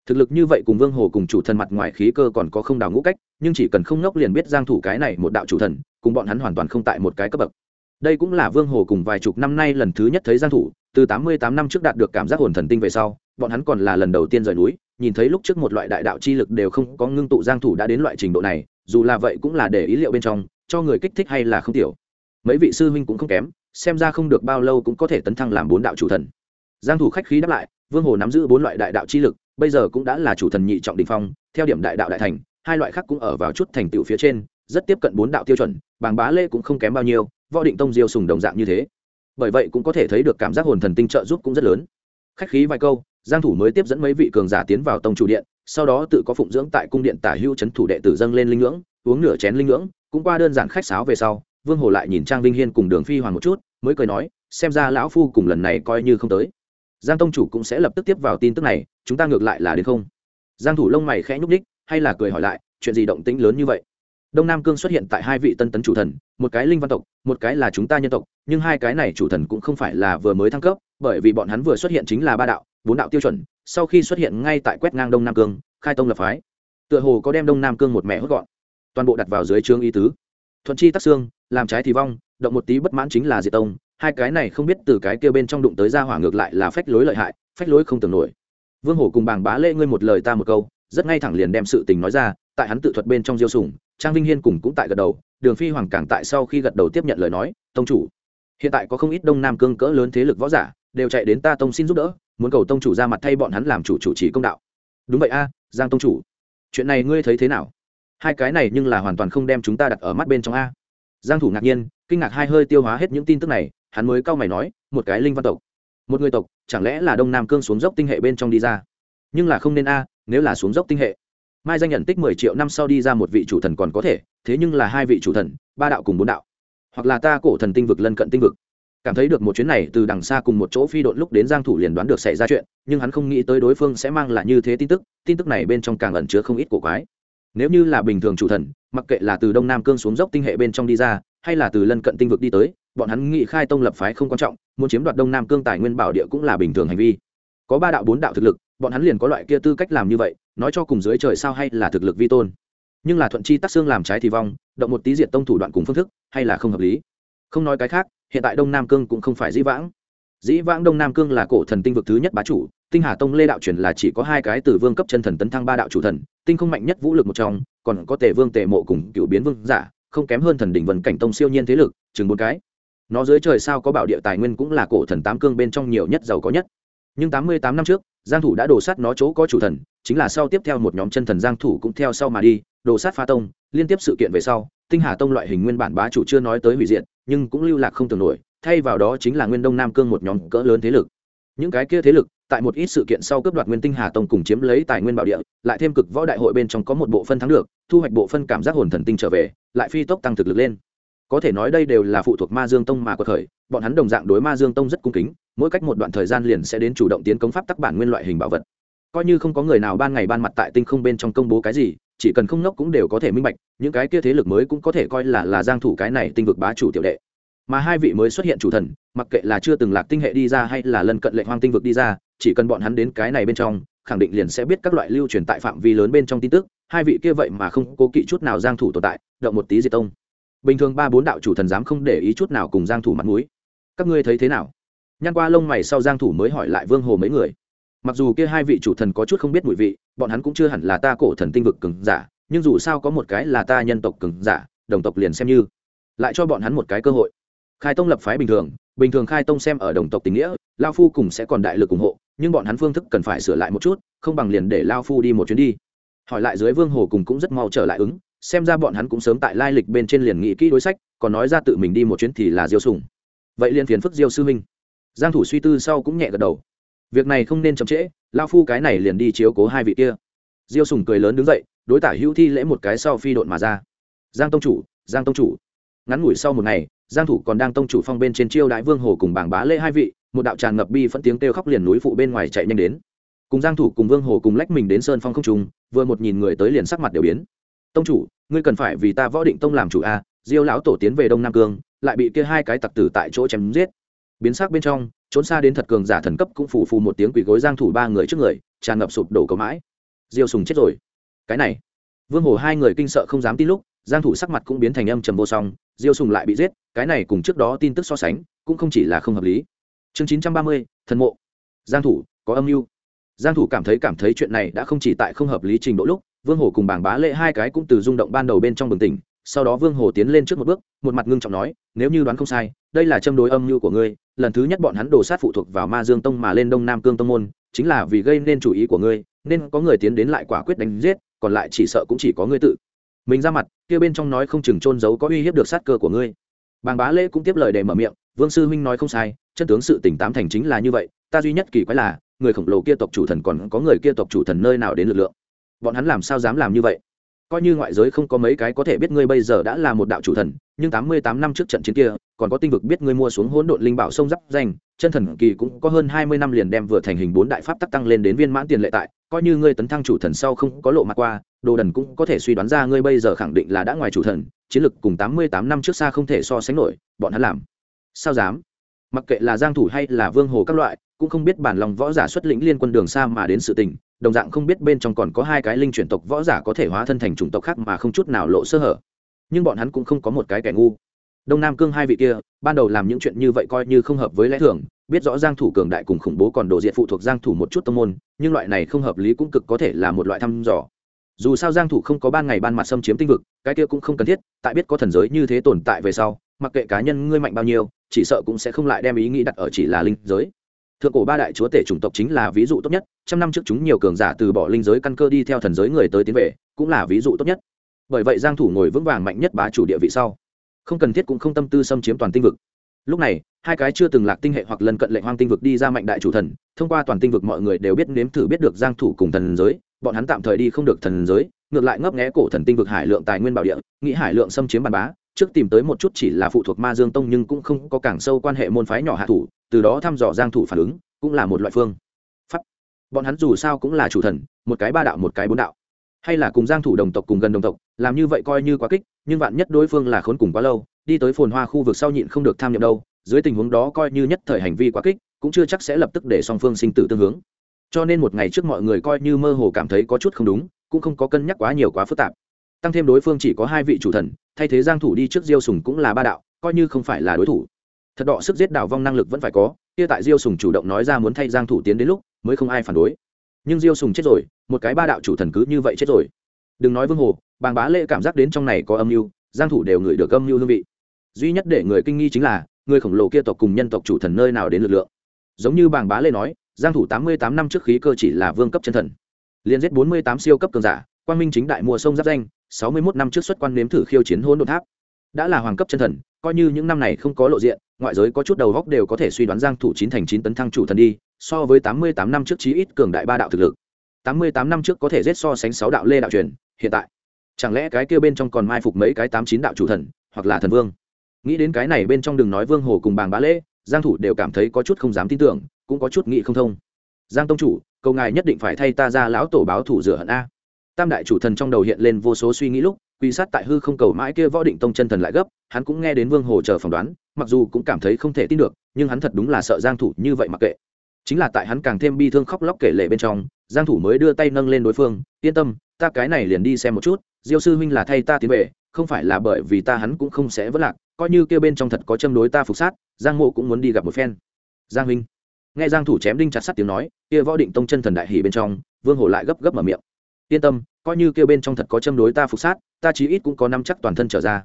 Thực lực như vậy cùng vương hồ cùng chủ thần mặt ngoài khí cơ còn có không đào ngũ cách, nhưng chỉ cần không ngốc liền biết giang thủ cái này một đạo chủ thần, cùng bọn hắn hoàn toàn không tại một cái cấp bậc. Đây cũng là vương hồ cùng vài chục năm nay lần thứ nhất thấy giang thủ, từ 88 năm trước đạt được cảm giác hồn thần tinh về sau, bọn hắn còn là lần đầu tiên rời núi nhìn thấy lúc trước một loại đại đạo chi lực đều không có ngưng tụ giang thủ đã đến loại trình độ này, dù là vậy cũng là để ý liệu bên trong, cho người kích thích hay là không tiểu. Mấy vị sư huynh cũng không kém, xem ra không được bao lâu cũng có thể tấn thăng làm bốn đạo chủ thần. Giang thủ khách khí đáp lại, vương hồ nắm giữ bốn loại đại đạo chi lực, bây giờ cũng đã là chủ thần nhị trọng đỉnh phong, theo điểm đại đạo đại thành, hai loại khác cũng ở vào chút thành tựu phía trên, rất tiếp cận bốn đạo tiêu chuẩn, bàng bá lê cũng không kém bao nhiêu, võ định tông diêu sùng đồng dạng như thế. Bởi vậy cũng có thể thấy được cảm giác hồn thần tinh trợ giúp cũng rất lớn. Khách khí vài câu giang thủ mới tiếp dẫn mấy vị cường giả tiến vào tông chủ điện, sau đó tự có phụng dưỡng tại cung điện tả hưu chấn thủ đệ tử dâng lên linh ngưỡng, uống nửa chén linh ngưỡng, cũng qua đơn giản khách sáo về sau, vương hồ lại nhìn trang vinh hiên cùng đường phi hoàng một chút, mới cười nói, xem ra lão phu cùng lần này coi như không tới. Giang tông chủ cũng sẽ lập tức tiếp vào tin tức này, chúng ta ngược lại là đến không? Giang thủ lông mày khẽ nhúc đích hay là cười hỏi lại, chuyện gì động tĩnh lớn như vậy? Đông nam cương xuất hiện tại hai vị tân tấn chủ thần, một cái linh văn tộc, một cái là chúng ta nhân tộc, nhưng hai cái này chủ thần cũng không phải là vừa mới thăng cấp, bởi vì bọn hắn vừa xuất hiện chính là ba đạo bốn đạo tiêu chuẩn, sau khi xuất hiện ngay tại quét ngang đông nam cương, khai tông lập phái. Tựa hồ có đem đông nam cương một mẹ hốt gọn. Toàn bộ đặt vào dưới trương y tứ. Thuận chi tắc xương, làm trái thì vong, động một tí bất mãn chính là diệt tông. Hai cái này không biết từ cái kia bên trong đụng tới ra hỏa ngược lại là phách lối lợi hại, phách lối không tưởng nổi. Vương hổ cùng bàng bá lễ ngươi một lời ta một câu, rất ngay thẳng liền đem sự tình nói ra, tại hắn tự thuật bên trong diêu sùng, trang vinh hiên cùng cũng tại gật đầu, đường phi hoàng càng tại sau khi gật đầu tiếp nhận lời nói, tông chủ, hiện tại có không ít đông nam cương cỡ lớn thế lực võ giả, đều chạy đến ta tông xin giúp đỡ muốn cầu tông chủ ra mặt thay bọn hắn làm chủ chủ trì công đạo. Đúng vậy a, giang tông chủ. Chuyện này ngươi thấy thế nào? Hai cái này nhưng là hoàn toàn không đem chúng ta đặt ở mắt bên trong a. Giang thủ ngạc nhiên, kinh ngạc hai hơi tiêu hóa hết những tin tức này, hắn mới cau mày nói, một cái linh văn tộc. Một người tộc, chẳng lẽ là đông nam cương xuống dốc tinh hệ bên trong đi ra? Nhưng là không nên a, nếu là xuống dốc tinh hệ, mai danh nhận tích mười triệu năm sau đi ra một vị chủ thần còn có thể, thế nhưng là hai vị chủ thần, ba đạo cùng bốn đạo. Hoặc là ta cổ thần tinh vực lân cận tinh vực cảm thấy được một chuyến này từ đằng xa cùng một chỗ phi đội lúc đến giang thủ liền đoán được xảy ra chuyện, nhưng hắn không nghĩ tới đối phương sẽ mang lại như thế tin tức tin tức này bên trong càng ẩn chứa không ít cổ quái. Nếu như là bình thường chủ thần, mặc kệ là từ đông nam cương xuống dốc tinh hệ bên trong đi ra, hay là từ lân cận tinh vực đi tới, bọn hắn nghị khai tông lập phái không quan trọng, muốn chiếm đoạt đông nam cương tài nguyên bảo địa cũng là bình thường hành vi. Có ba đạo bốn đạo thực lực, bọn hắn liền có loại kia tư cách làm như vậy, nói cho cùng dưới trời sao hay là thực lực vi tôn. Nhưng là thuận chi tắc xương làm trái thì vong, động một tí diệt tông thủ đoạn cùng phương thức, hay là không hợp lý. Không nói cái khác hiện tại đông nam cương cũng không phải dĩ vãng. Dĩ vãng đông nam cương là cổ thần tinh vực thứ nhất bá chủ, tinh hà tông lê đạo truyền là chỉ có hai cái từ vương cấp chân thần tấn thăng ba đạo chủ thần, tinh không mạnh nhất vũ lực một trong, còn có tề vương, tề mộ cùng cựu biến vương giả, không kém hơn thần đỉnh vần cảnh tông siêu nhiên thế lực, chừng bốn cái. Nó dưới trời sao có bảo địa tài nguyên cũng là cổ thần tám cương bên trong nhiều nhất giàu có nhất. Nhưng tám mươi tám năm trước, giang thủ đã đổ sát nó chỗ có chủ thần, chính là sau tiếp theo một nhóm chân thần giang thủ cũng theo sau mà đi, đổ sát pha tông, liên tiếp sự kiện về sau, tinh hà tông loại hình nguyên bản bá chủ chưa nói tới hủy diệt nhưng cũng lưu lạc không tưởng nổi thay vào đó chính là nguyên đông nam cương một nhóm cỡ lớn thế lực. Những cái kia thế lực tại một ít sự kiện sau cướp đoạt nguyên tinh hà tông cùng chiếm lấy tài nguyên bảo địa lại thêm cực võ đại hội bên trong có một bộ phân thắng được thu hoạch bộ phân cảm giác hồn thần tinh trở về lại phi tốc tăng thực lực lên. Có thể nói đây đều là phụ thuộc ma dương tông mà có thời, bọn hắn đồng dạng đối ma dương tông rất cung kính mỗi cách một đoạn thời gian liền sẽ đến chủ động tiến công pháp tắc bản nguyên loại hình bảo vật. Coi như không có người nào ban ngày ban mặt tại tinh không bên trong công bố cái gì chỉ cần không nốc cũng đều có thể minh bạch, những cái kia thế lực mới cũng có thể coi là là giang thủ cái này tinh vực bá chủ tiểu đệ. Mà hai vị mới xuất hiện chủ thần, mặc kệ là chưa từng lạc tinh hệ đi ra hay là lần cận lệ hoang tinh vực đi ra, chỉ cần bọn hắn đến cái này bên trong, khẳng định liền sẽ biết các loại lưu truyền tại phạm vi lớn bên trong tin tức, hai vị kia vậy mà không cố kỵ chút nào giang thủ tồn tại, động một tí diệt tông. Bình thường ba bốn đạo chủ thần dám không để ý chút nào cùng giang thủ mặt mũi. Các ngươi thấy thế nào? Nhăn qua lông mày sau giang thủ mới hỏi lại vương hồ mấy người. Mặc dù kia hai vị chủ thần có chút không biết mùi vị bọn hắn cũng chưa hẳn là ta cổ thần tinh vực cường giả, nhưng dù sao có một cái là ta nhân tộc cường giả, đồng tộc liền xem như. Lại cho bọn hắn một cái cơ hội. Khai tông lập phái bình thường bình thường khai tông xem ở đồng tộc tình nghĩa, lao phu cùng sẽ còn đại lực ủng hộ, nhưng bọn hắn phương thức cần phải sửa lại một chút, không bằng liền để lao phu đi một chuyến đi. Hỏi lại dưới vương hồ cùng cũng rất mau trở lại ứng, xem ra bọn hắn cũng sớm tại lai lịch bên trên liền nghĩ kỹ đối sách, còn nói ra tự mình đi một chuyến thì là diêu sùng. Vậy liền phiền phức diêu sư huynh giang thủ suy tư sau cũng nhẹ gật đầu việc này không nên chậm trễ lao phu cái này liền đi chiếu cố hai vị kia. Diêu sùng cười lớn đứng dậy, đối tả hữu thi lễ một cái sau phi độn mà ra. Giang tông chủ, giang tông chủ. Ngắn ngủi sau một ngày, giang thủ còn đang tông chủ phong bên trên chiêu đại vương hồ cùng bảng bá lễ hai vị, một đạo tràn ngập bi phẫn tiếng kêu khóc liền núi phụ bên ngoài chạy nhanh đến. Cùng giang thủ cùng vương hồ cùng lách mình đến sơn phong không trung, vừa một nhìn người tới liền sắc mặt đều biến. Tông chủ, ngươi cần phải vì ta võ định tông làm chủ a, diêu lão tổ tiến về đông nam cương, lại bị kia hai cái tặc tử tại chỗ chém giết. Biến sắc bên trong trốn xa đến thật cường giả thần cấp cũng phủ phù một tiếng quỳ gối giang thủ ba người trước người tràn ngập sụp đổ cầu mãi. Diêu sùng chết rồi. Cái này. Vương hồ hai người kinh sợ không dám tin lúc giang thủ sắc mặt cũng biến thành âm trầm vô song diêu sùng lại bị giết cái này cùng trước đó tin tức so sánh cũng không chỉ là không hợp lý. Chương 930, thần mộ. Giang thủ có âm mưu. Giang thủ cảm thấy cảm thấy chuyện này đã không chỉ tại không hợp lý trình độ lúc vương hồ cùng bảng bá lệ hai cái cũng từ rung động ban đầu bên trong bừng tỉnh sau đó vương hồ tiến lên trước một bước, một mặt ngưng trọng nói, nếu như đoán không sai, đây là châm đối âm mưu của ngươi, lần thứ nhất bọn hắn đổ sát phụ thuộc vào ma dương tông mà lên đông nam cương tông môn, chính là vì gây nên chủ ý của ngươi, nên có người tiến đến lại quả quyết đánh giết, còn lại chỉ sợ cũng chỉ có ngươi tự. Mình ra mặt, kia bên trong nói không chừng trôn giấu có uy hiếp được sát cơ của ngươi. Bàng bá lễ cũng tiếp lời để mở miệng, vương sư huynh nói không sai, chân tướng sự tỉnh tám thành chính là như vậy, ta duy nhất kỳ quái là, người khổng lồ kia tộc chủ thần còn có người kia tộc chủ thần nơi nào đến lực lượng? Bọn hắn làm sao dám làm như vậy? Coi như ngoại giới không có mấy cái có thể biết ngươi bây giờ đã là một đạo chủ thần, nhưng tám mươi tám năm trước trận chiến kia, còn có tinh vực biết ngươi mua xuống hỗn độn linh bảo sông giáp danh, chân thần kỳ cũng có hơn hai mươi năm liền đem vừa thành hình bốn đại pháp tắc tăng lên đến viên mãn tiền lệ tại, coi như ngươi tấn thăng chủ thần sau không có lộ mặt qua, đồ đần cũng có thể suy đoán ra ngươi bây giờ khẳng định là đã ngoài chủ thần, chiến lực cùng tám mươi tám năm trước xa không thể so sánh nổi, bọn hắn làm. Sao dám? Mặc kệ là giang thủ hay là vương hồ các loại, cũng không biết bản lòng võ giả xuất lĩnh liên quân đường xa mà đến sự tình, đồng dạng không biết bên trong còn có hai cái linh chuyển tộc võ giả có thể hóa thân thành chủng tộc khác mà không chút nào lộ sơ hở. Nhưng bọn hắn cũng không có một cái kẻ ngu. Đông nam cương hai vị kia, ban đầu làm những chuyện như vậy coi như không hợp với lẽ thường, biết rõ giang thủ cường đại cùng khủng bố còn đồ diện phụ thuộc giang thủ một chút tông môn, nhưng loại này không hợp lý cũng cực có thể là một loại thăm dò. Dù sao giang thủ không có ban ngày ban mặt xâm chiếm tinh vực, cái kia cũng không cần thiết, tại biết có thần giới như thế tồn tại về sau, mặc kệ cá nhân ngươi mạnh bao nhiêu chỉ sợ cũng sẽ không lại đem ý nghĩ đặt ở chỉ là linh giới. Thượng cổ ba đại chúa tể chủng tộc chính là ví dụ tốt nhất, trăm năm trước chúng nhiều cường giả từ bỏ linh giới căn cơ đi theo thần giới người tới tiến về, cũng là ví dụ tốt nhất. Bởi vậy giang thủ ngồi vững vàng mạnh nhất bá chủ địa vị sau. Không cần thiết cũng không tâm tư xâm chiếm toàn tinh vực. Lúc này, hai cái chưa từng lạc tinh hệ hoặc lần cận lệnh hoang tinh vực đi ra mạnh đại chủ thần, thông qua toàn tinh vực mọi người đều biết nếm thử biết được giang thủ cùng thần giới, bọn hắn tạm thời đi không được thần giới, ngược lại ngấp nghé cổ thần tinh vực hải lượng tài nguyên bảo địa, nghĩ hải lượng xâm chiếm bàn bá trước tìm tới một chút chỉ là phụ thuộc ma dương tông nhưng cũng không có càng sâu quan hệ môn phái nhỏ hạ thủ, từ đó thăm dò giang thủ phản ứng, cũng là một loại phương. Pháp. Bọn hắn dù sao cũng là chủ thần, một cái ba đạo một cái bốn đạo. Hay là cùng giang thủ đồng tộc cùng gần đồng tộc, làm như vậy coi như quá kích, nhưng vạn nhất đối phương là khốn cùng quá lâu, đi tới phồn hoa khu vực sau nhịn không được tham nhậm đâu, dưới tình huống đó coi như nhất thời hành vi quá kích, cũng chưa chắc sẽ lập tức để song phương sinh tử tương hướng. Cho nên một ngày trước mọi người coi như mơ hồ cảm thấy có chút không đúng, cũng không có cân nhắc quá nhiều quá phức tạp tăng thêm đối phương chỉ có hai vị chủ thần, thay thế giang thủ đi trước diêu sùng cũng là ba đạo, coi như không phải là đối thủ. Thật đọ sức giết đảo vong năng lực vẫn phải có, kia tại diêu sùng chủ động nói ra muốn thay giang thủ tiến đến lúc, mới không ai phản đối. Nhưng diêu sùng chết rồi, một cái ba đạo chủ thần cứ như vậy chết rồi. Đừng nói vương hồ, bàng bá lệ cảm giác đến trong này có âm mưu, giang thủ đều ngửi được âm mưu hương vị. Duy nhất để người kinh nghi chính là, người khổng lồ kia tộc cùng nhân tộc chủ thần nơi nào đến lực lượng. Giống như bàng bá lệ nói, giang thủ 88 năm trước khí cơ chỉ là vương cấp chân thần. Liên giết 48 siêu cấp cường giả, quang minh chính đại mùa sông giáp danh 61 năm trước xuất quan nếm thử khiêu chiến hỗn độn tháp. Đã là hoàng cấp chân thần, coi như những năm này không có lộ diện, ngoại giới có chút đầu góc đều có thể suy đoán giang thủ chín thành chín tấn thăng chủ thần đi, so với 88 năm trước chí ít cường đại ba đạo thực lực. 88 năm trước có thể giết so sánh sáu đạo lê đạo truyền, hiện tại. Chẳng lẽ cái kia bên trong còn mai phục mấy cái tám chín đạo chủ thần, hoặc là thần vương? Nghĩ đến cái này bên trong đừng nói vương hồ cùng bàng bá lễ, giang thủ đều cảm thấy có chút không dám tin tưởng, cũng có chút nghĩ không thông. Giang tông chủ, cầu ngài nhất định phải thay ta ra lão tổ báo thủ rửa hận a tam đại chủ thần trong đầu hiện lên vô số suy nghĩ lúc, quy sát tại hư không cầu mãi kia võ định tông chân thần lại gấp, hắn cũng nghe đến vương hồ chờ phỏng đoán, mặc dù cũng cảm thấy không thể tin được, nhưng hắn thật đúng là sợ giang thủ như vậy mặc kệ. Chính là tại hắn càng thêm bi thương khóc lóc kể lệ bên trong, giang thủ mới đưa tay nâng lên đối phương, yên tâm, ta cái này liền đi xem một chút, diêu sư huynh là thay ta tiến về, không phải là bởi vì ta hắn cũng không sẽ vỡ lạc, coi như kia bên trong thật có châm đối ta phục sát, giang mộ cũng muốn đi gặp một phen. Giang huynh. Nghe giang thủ chém đinh chặt sắt tiếng nói, kia võ định tông chân thần đại hỉ bên trong, vương hồ lại gấp gấp mở miệng yên tâm, coi như kêu bên trong thật có châm đối ta phục sát, ta chí ít cũng có năm chắc toàn thân trở ra.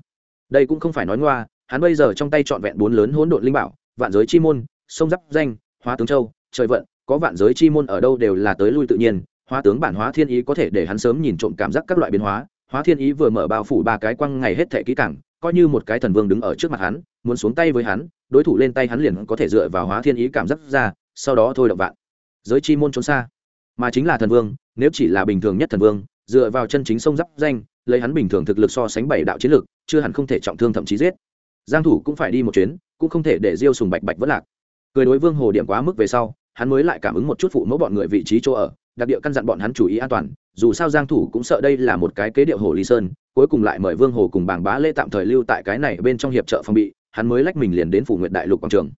Đây cũng không phải nói ngoa, hắn bây giờ trong tay trọn vẹn bốn lớn hỗn độn linh bảo, vạn giới chi môn, sông giáp danh, hóa tướng châu, trời vận, có vạn giới chi môn ở đâu đều là tới lui tự nhiên, hóa tướng bản hóa thiên ý có thể để hắn sớm nhìn trộm cảm giác các loại biến hóa. Hóa thiên ý vừa mở bao phủ ba cái quăng ngày hết thệ kỹ cảng coi như một cái thần vương đứng ở trước mặt hắn, muốn xuống tay với hắn, đối thủ lên tay hắn liền có thể dựa vào hóa thiên ý cảm giác ra, sau đó thôi động vạn giới chi môn trốn xa. Mà chính là thần vương nếu chỉ là bình thường nhất thần vương, dựa vào chân chính sông giáp danh, lấy hắn bình thường thực lực so sánh bảy đạo chiến lược chưa hẳn không thể trọng thương thậm chí giết. Giang thủ cũng phải đi một chuyến, cũng không thể để diêu sùng bạch bạch vất lạc. Cười đối vương hồ điểm quá mức về sau, hắn mới lại cảm ứng một chút phụ mẫu bọn người vị trí chỗ ở, đặc địa căn dặn bọn hắn chú ý an toàn, dù sao giang thủ cũng sợ đây là một cái kế điệu hồ ly sơn, cuối cùng lại mời vương hồ cùng bảng bá lễ tạm thời lưu tại cái này bên trong hiệp trợ phòng bị, hắn mới lách mình liền đến phủ nguyệt đại lục quảng trường.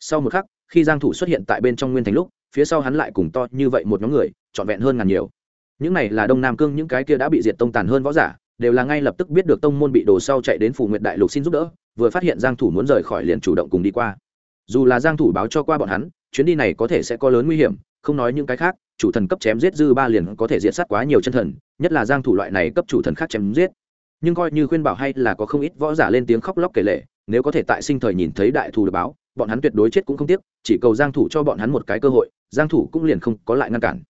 Sau một khắc, khi giang thủ xuất hiện tại bên trong nguyên thành lúc phía sau hắn lại cùng to như vậy một nhóm người, trọn vẹn hơn ngàn nhiều. Những này là đông nam cương, những cái kia đã bị diệt tông tàn hơn võ giả, đều là ngay lập tức biết được tông môn bị đổ sau chạy đến phủ nguyệt đại lục xin giúp đỡ, vừa phát hiện giang thủ muốn rời khỏi liền chủ động cùng đi qua. Dù là giang thủ báo cho qua bọn hắn, chuyến đi này có thể sẽ có lớn nguy hiểm, không nói những cái khác, chủ thần cấp chém giết dư ba liền có thể diệt sát quá nhiều chân thần, nhất là giang thủ loại này cấp chủ thần khác chém giết. Nhưng coi như khuyên bảo hay là có không ít võ giả lên tiếng khóc lóc kể lể, nếu có thể tại sinh thời nhìn thấy đại thù được báo bọn hắn tuyệt đối chết cũng không tiếc, chỉ cầu giang thủ cho bọn hắn một cái cơ hội, giang thủ cũng liền không có lại ngăn cản.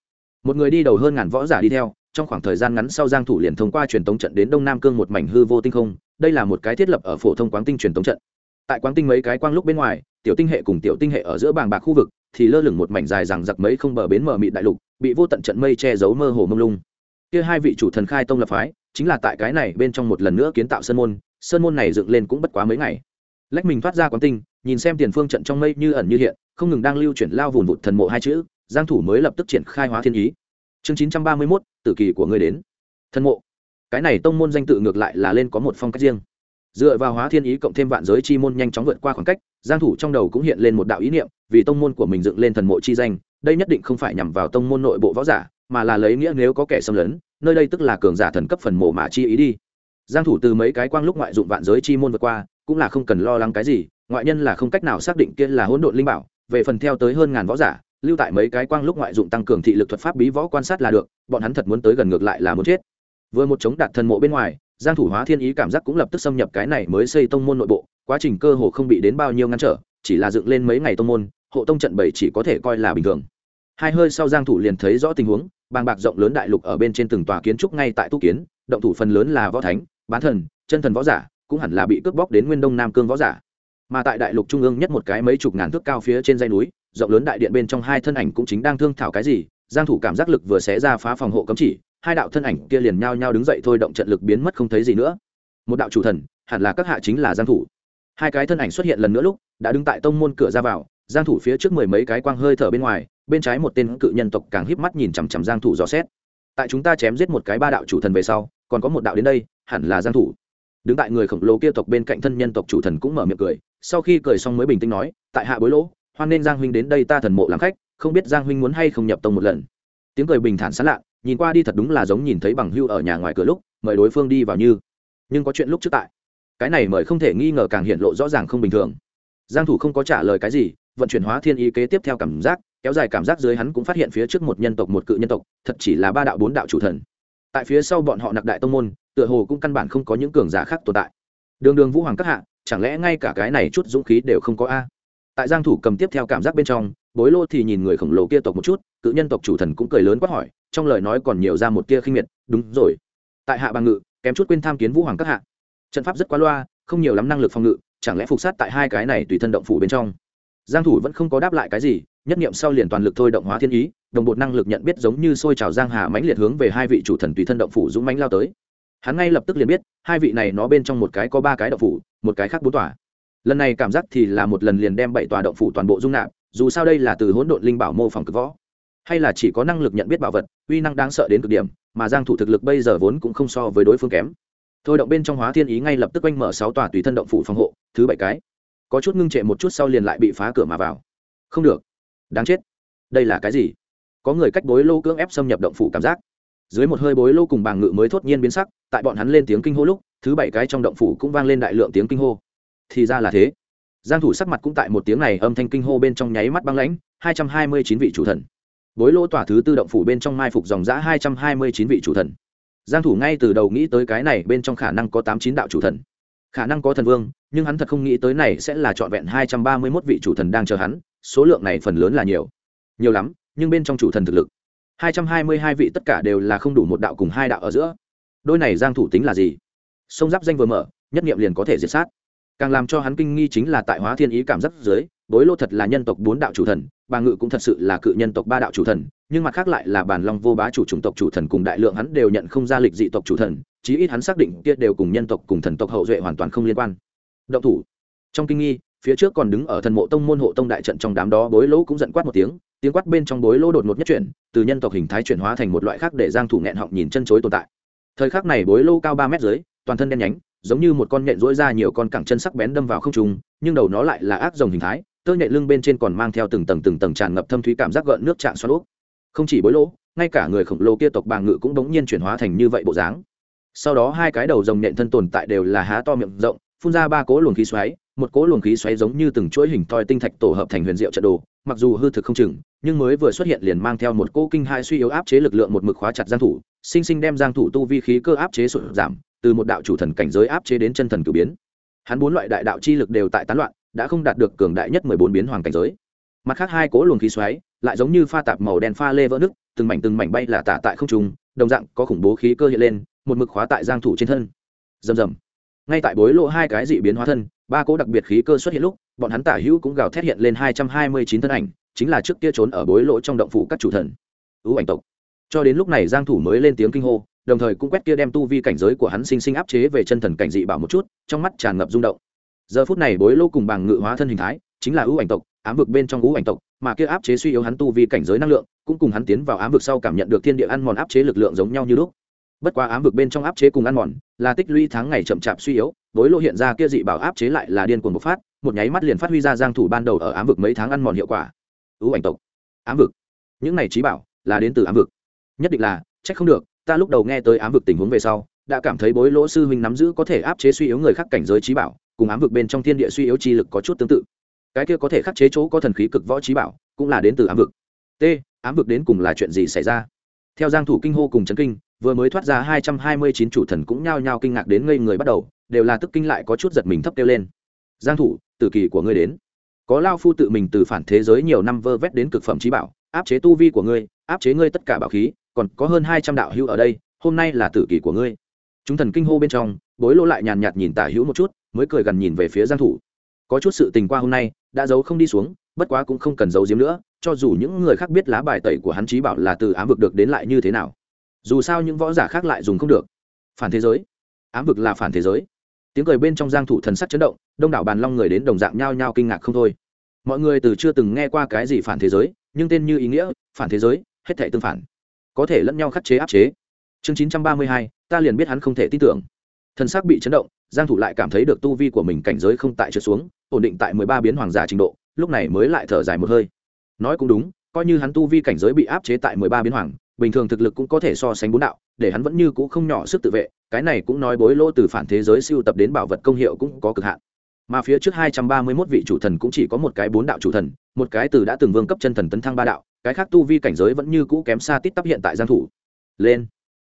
Một người đi đầu hơn ngàn võ giả đi theo, trong khoảng thời gian ngắn sau giang thủ liền thông qua truyền tống trận đến đông nam cương một mảnh hư vô tinh không, đây là một cái thiết lập ở phổ thông quáng tinh truyền tống trận. Tại quáng tinh mấy cái quang lúc bên ngoài, tiểu tinh hệ cùng tiểu tinh hệ ở giữa bàng bạc khu vực, thì lơ lửng một mảnh dài rằng giặc mấy không bờ bến mờ mịt đại lục, bị vô tận trận mây che giấu mơ hồ mông lung. Kia hai vị chủ thần khai tông lập phái, chính là tại cái này bên trong một lần nữa kiến tạo sơn môn sơn môn này dựng lên cũng bất quá mấy ngày. Lách mình thoát ra quán tinh nhìn xem tiền phương trận trong mây như ẩn như hiện không ngừng đang lưu chuyển lao vùn vụt thần mộ hai chữ giang thủ mới lập tức triển khai hóa thiên ý. Chương 931, tử kỳ của ngươi đến. Thần mộ. Cái này tông môn danh tự ngược lại là lên có một phong cách riêng. Dựa vào hóa thiên ý cộng thêm vạn giới chi môn nhanh chóng vượt qua khoảng cách giang thủ trong đầu cũng hiện lên một đạo ý niệm vì tông môn của mình dựng lên thần mộ chi danh đây nhất định không phải nhằm vào tông môn nội bộ võ giả mà là lấy nghĩa nếu có kẻ xâm lấn nơi đây tức là cường giả thần cấp phần mộ mà chi ý đi. Giang thủ từ mấy cái quang lúc ngoại dụng vạn giới chi môn vượt qua cũng là không cần lo lắng cái gì ngoại nhân là không cách nào xác định kia là hỗn độn linh bảo, về phần theo tới hơn ngàn võ giả, lưu tại mấy cái quang lúc ngoại dụng tăng cường thị lực thuật pháp bí võ quan sát là được, bọn hắn thật muốn tới gần ngược lại là muốn chết. Vừa một chống đạt thần mộ bên ngoài, giang thủ hóa thiên ý cảm giác cũng lập tức xâm nhập cái này mới xây tông môn nội bộ, quá trình cơ hồ không bị đến bao nhiêu ngăn trở, chỉ là dựng lên mấy ngày tông môn, hộ tông trận bảy chỉ có thể coi là bình thường. Hai hơi sau giang thủ liền thấy rõ tình huống, bàng bạc rộng lớn đại lục ở bên trên từng tòa kiến trúc ngay tại tu kiến, động thủ phần lớn là võ thánh, bán thần, chân thần võ giả, cũng hẳn là bị cướp bóc đến nguyên đông nam cương võ giả mà tại đại lục trung ương nhất một cái mấy chục ngàn thước cao phía trên dãy núi, rộng lớn đại điện bên trong hai thân ảnh cũng chính đang thương thảo cái gì, giang thủ cảm giác lực vừa xé ra phá phòng hộ cấm chỉ, hai đạo thân ảnh kia liền nhao nhao đứng dậy thôi động trận lực biến mất không thấy gì nữa. Một đạo chủ thần, hẳn là các hạ chính là giang thủ. Hai cái thân ảnh xuất hiện lần nữa lúc, đã đứng tại tông môn cửa ra vào, giang thủ phía trước mười mấy cái quang hơi thở bên ngoài, bên trái một tên cự nhân tộc càng híp mắt nhìn chằm chằm giang thủ dò xét. Tại chúng ta chém giết một cái ba đạo chủ thần về sau, còn có một đạo đến đây, hẳn là giang thủ. Đứng tại người khổng lồ kia tộc bên cạnh thân nhân tộc chủ thần cũng mở miệng cười sau khi cười xong mới bình tĩnh nói, tại hạ bối lỗ, hoan nên giang huynh đến đây ta thần mộ làm khách, không biết giang huynh muốn hay không nhập tông một lần. Tiếng cười bình thản sán lạ, nhìn qua đi thật đúng là giống nhìn thấy bằng hưu ở nhà ngoài cửa lúc, mời đối phương đi vào như. Nhưng có chuyện lúc trước tại. Cái này mời không thể nghi ngờ càng hiện lộ rõ ràng không bình thường. Giang thủ không có trả lời cái gì, vận chuyển hóa thiên ý kế tiếp theo cảm giác, kéo dài cảm giác dưới hắn cũng phát hiện phía trước một nhân tộc một cự nhân tộc, thật chỉ là ba đạo bốn đạo chủ thần. Tại phía sau bọn họ nặc đại tông môn, tựa hồ cũng căn bản không có những cường giả khác tồn tại. Đường đường vũ hoàng các hạ chẳng lẽ ngay cả cái này chút dũng khí đều không có a? Tại giang thủ cầm tiếp theo cảm giác bên trong, bối lô thì nhìn người khổng lồ kia tộc một chút, cự nhân tộc chủ thần cũng cười lớn quát hỏi, trong lời nói còn nhiều ra một tia khinh miệt, đúng rồi, tại hạ bằng ngự, kém chút quên tham kiến vũ hoàng các hạ. Trận pháp rất quá loa, không nhiều lắm năng lực phòng ngự, chẳng lẽ phục sát tại hai cái này tùy thân động phủ bên trong? Giang thủ vẫn không có đáp lại cái gì, nhất niệm sau liền toàn lực thôi động hóa thiên ý, đồng bộ năng lực nhận biết giống như sôi trào giang hà mãnh liệt hướng về hai vị chủ thần tùy thân động phủ dũng mãnh lao tới. Hắn ngay lập tức liền biết, hai vị này nó bên trong một cái có ba cái động phủ một cái khác bốn tòa. Lần này cảm giác thì là một lần liền đem bảy tòa động phủ toàn bộ dung nạp, dù sao đây là từ hỗn độn linh bảo mô phỏng cực võ. Hay là chỉ có năng lực nhận biết bảo vật, uy năng đáng sợ đến cực điểm, mà giang thủ thực lực bây giờ vốn cũng không so với đối phương kém. Thôi động bên trong hóa thiên ý ngay lập tức quanh mở sáu tòa tùy thân động phủ phòng hộ, thứ bảy cái. Có chút ngưng trệ một chút sau liền lại bị phá cửa mà vào. Không được. Đáng chết. Đây là cái gì? Có người cách bối lô cưỡng ép xâm nhập động phủ cảm giác dưới một hơi bối lô cùng bàng ngự mới thốt nhiên biến sắc, tại bọn hắn lên tiếng kinh hô lúc, thứ bảy cái trong động phủ cũng vang lên đại lượng tiếng kinh hô. Thì ra là thế. Giang thủ sắc mặt cũng tại một tiếng này âm thanh kinh hô bên trong nháy mắt băng lãnh 229 vị chủ thần. Bối lô tỏa thứ tư động phủ bên trong mai phục dòng dã 229 vị chủ thần. Giang thủ ngay từ đầu nghĩ tới cái này bên trong khả năng có tám chín đạo chủ thần. Khả năng có thần vương, nhưng hắn thật không nghĩ tới này sẽ là trọn vẹn 231 vị chủ thần đang chờ hắn, số lượng này phần lớn là nhiều. Nhiều lắm, nhưng bên trong chủ thần thực lực 222 vị tất cả đều là không đủ một đạo cùng hai đạo ở giữa. Đôi này giang thủ tính là gì? Sông giáp danh vừa mở, nhất niệm liền có thể diệt sát. Càng làm cho hắn kinh nghi chính là tại hóa thiên ý cảm giác dưới, bối lô thật là nhân tộc bốn đạo chủ thần, bà ngự cũng thật sự là cự nhân tộc ba đạo chủ thần, nhưng mặt khác lại là bản long vô bá chủ chủng tộc chủ thần cùng đại lượng hắn đều nhận không ra lịch dị tộc chủ thần, chí ít hắn xác định kia đều cùng nhân tộc cùng thần tộc hậu duệ hoàn toàn không liên quan. Động thủ. Trong kinh nghi, phía trước còn đứng ở thần mộ tông môn hộ tông đại trận trong đám đó, bối lỗ cũng giận quát một tiếng tiếng quát bên trong bối lỗ đột ngột nhất chuyển, từ nhân tộc hình thái chuyển hóa thành một loại khác để giang thủ nghẹn họng nhìn chân chối tồn tại. Thời khắc này bối lỗ cao ba mét dưới, toàn thân đen nhánh, giống như một con nhện rỗi ra nhiều con cẳng chân sắc bén đâm vào không trung, nhưng đầu nó lại là ác rồng hình thái, tơ nhện lưng bên trên còn mang theo từng tầng từng tầng tràn ngập thâm thúy cảm giác gợn nước trạng xoắn úp. Không chỉ bối lỗ, ngay cả người khổng lồ kia tộc bàng ngự cũng đống nhiên chuyển hóa thành như vậy bộ dáng. Sau đó hai cái đầu rồng nhện thân tồn tại đều là há to miệng rộng phun ra ba cỗ luồng khí xoáy, một cỗ luồng khí xoáy giống như từng chuỗi hình thoi tinh thạch tổ hợp thành huyền diệu trận đồ, mặc dù hư thực không chừng, nhưng mới vừa xuất hiện liền mang theo một cỗ kinh hai suy yếu áp chế lực lượng một mực khóa chặt giang thủ, sinh sinh đem giang thủ tu vi khí cơ áp chế sụt giảm, từ một đạo chủ thần cảnh giới áp chế đến chân thần cử biến. Hắn bốn loại đại đạo chi lực đều tại tán loạn, đã không đạt được cường đại nhất mười bốn biến hoàng cảnh giới. Mặt khác hai cỗ luồng khí xoáy, lại giống như pha tạp màu đen pha lê vỡ nứt, từng mảnh từng mảnh bay là tả tại không trung, đồng dạng có khủng bố khí cơ hiện lên, một mực khóa tại giang thủ trên thân. Rầm rầm ngay tại bối lộ hai cái dị biến hóa thân, ba cỗ đặc biệt khí cơ xuất hiện lúc, bọn hắn tả hữu cũng gào thét hiện lên hai trăm hai mươi chín thân ảnh, chính là trước kia trốn ở bối lộ trong động phủ các chủ thần. Ưu ảnh tộc. Cho đến lúc này giang thủ mới lên tiếng kinh hô, đồng thời cũng quét kia đem tu vi cảnh giới của hắn sinh sinh áp chế về chân thần cảnh dị bảo một chút, trong mắt tràn ngập rung động. Giờ phút này bối lô cùng bằng ngự hóa thân hình thái, chính là ưu ảnh tộc, ám vực bên trong ưu ảnh tộc, mà kia áp chế suy yếu hắn tu vi cảnh giới năng lượng, cũng cùng hắn tiến vào ám vực sau cảm nhận được thiên địa ăn mòn áp chế lực lượng giống nhau như lúc bất quá ám vực bên trong áp chế cùng ăn mòn, là tích lũy tháng ngày chậm chạp suy yếu bối lộ hiện ra kia dị bảo áp chế lại là điên cuồng bộc phát, một nháy mắt liền phát huy ra giang thủ ban đầu ở ám vực mấy tháng ăn mòn hiệu quả. Ưu ảnh tộc. Ám vực. Những này trí bảo là đến từ ám vực. Nhất định là trách không được, ta lúc đầu nghe tới ám vực tình huống về sau, đã cảm thấy bối lỗ sư huynh nắm giữ có thể áp chế suy yếu người khác cảnh giới trí bảo, cùng ám vực bên trong thiên địa suy yếu chi lực có chút tương tự. Cái kia có thể khắc chế chỗ có thần khí cực võ trí bảo, cũng là đến từ ám vực. T, ám vực đến cùng là chuyện gì xảy ra? Theo giang thủ kinh hô cùng chấn kinh, vừa mới thoát ra hai trăm hai mươi chín chủ thần cũng nhao nhao kinh ngạc đến ngây người bắt đầu, đều là tức kinh lại có chút giật mình thấp kêu lên. Giang thủ, tử kỳ của ngươi đến. Có lao phu tự mình từ phản thế giới nhiều năm vơ vét đến cực phẩm trí bảo, áp chế tu vi của ngươi, áp chế ngươi tất cả bảo khí, còn có hơn hai trăm đạo hữu ở đây, hôm nay là tử kỳ của ngươi. Chúng thần kinh hô bên trong, bối lỗ lại nhàn nhạt nhìn tả hữu một chút, mới cười gần nhìn về phía giang thủ. Có chút sự tình qua hôm nay, đã giấu không đi xuống bất quá cũng không cần giấu giếm nữa cho dù những người khác biết lá bài tẩy của hắn trí bảo là từ ám vực được đến lại như thế nào. Dù sao những võ giả khác lại dùng không được. Phản thế giới. Ám vực là phản thế giới. Tiếng cười bên trong giang thủ thần sắc chấn động đông đảo bàn long người đến đồng dạng nhao nhao kinh ngạc không thôi. Mọi người từ chưa từng nghe qua cái gì phản thế giới nhưng tên như ý nghĩa phản thế giới hết thảy tương phản. Có thể lẫn nhau khắc chế áp chế. Chương 932, ta liền biết hắn không thể tin tưởng. Thần sắc bị chấn động giang thủ lại cảm thấy được tu vi của mình cảnh giới không tại trượt xuống ổn định tại 13 biến hoàng giả trình độ lúc này mới lại thở dài một hơi. Nói cũng đúng, coi như hắn tu vi cảnh giới bị áp chế tại 13 biến hoàng, bình thường thực lực cũng có thể so sánh bốn đạo, để hắn vẫn như cũ không nhỏ sức tự vệ, cái này cũng nói bối lỗ từ phản thế giới siêu tập đến bảo vật công hiệu cũng có cực hạn. Mà phía trước 231 vị chủ thần cũng chỉ có một cái bốn đạo chủ thần, một cái từ đã từng vương cấp chân thần tấn thăng ba đạo, cái khác tu vi cảnh giới vẫn như cũ kém xa tít tắp hiện tại giang thủ. Lên.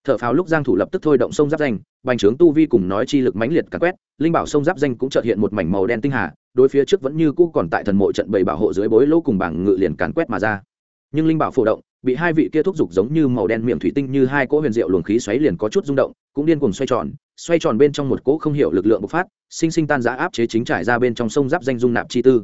Thở phào lúc giang thủ lập tức thôi động sông giáp danh, bành trướng tu vi cùng nói chi lực mãnh liệt cắn quét, linh bảo sông giáp danh cũng chợt hiện một mảnh màu đen tinh hà đối phía trước vẫn như cũ còn tại thần mộ trận bầy bảo hộ dưới bối lỗ cùng bảng ngự liền càn quét mà ra. Nhưng linh bảo phổ động, bị hai vị kia thúc giục giống như màu đen miệng thủy tinh như hai cỗ huyền diệu luồng khí xoáy liền có chút rung động, cũng điên cuồng xoay tròn xoay tròn bên trong một cỗ không hiểu lực lượng bộc phát, sinh sinh tan giã áp chế chính trải ra bên trong sông giáp danh dung nạp chi tư.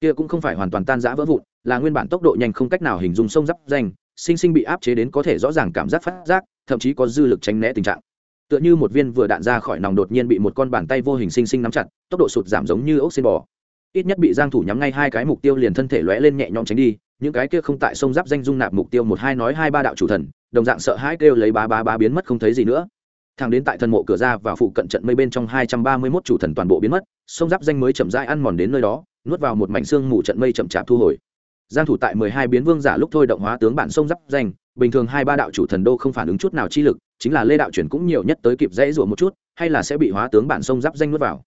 Kia cũng không phải hoàn toàn tan giã vỡ vụn, là nguyên bản tốc độ nhanh không cách nào hình dung sông giáp danh, sinh sinh bị áp chế đến có thể rõ ràng cảm giác phát giác, thậm chí có dư lực tránh né tình trạng. Tựa như một viên vừa đạn ra khỏi nòng đột nhiên bị một con bàn tay vô hình sinh sinh nắm chặt, tốc độ sụt giảm giống như ốc xin bò ít nhất bị giang thủ nhắm ngay hai cái mục tiêu liền thân thể lóe lên nhẹ nhõm tránh đi, những cái kia không tại sông giáp danh dung nạp mục tiêu một hai nói hai ba đạo chủ thần, đồng dạng sợ hãi kêu lấy ba ba ba biến mất không thấy gì nữa. Thằng đến tại thần mộ cửa ra và phụ cận trận mây bên trong hai trăm ba mươi 231 chủ thần toàn bộ biến mất, sông giáp danh mới chậm rãi ăn mòn đến nơi đó, nuốt vào một mảnh xương mù trận mây chậm chạp thu hồi. Giang thủ tại mười hai biến vương giả lúc thôi động hóa tướng bản sông giáp danh, bình thường hai ba đạo chủ thần đô không phản ứng chút nào chi lực, chính là lê đạo chuyển cũng nhiều nhất tới kịp dễ dụa một chút, hay là sẽ bị hóa tướng bản sông giáp danh nuốt vào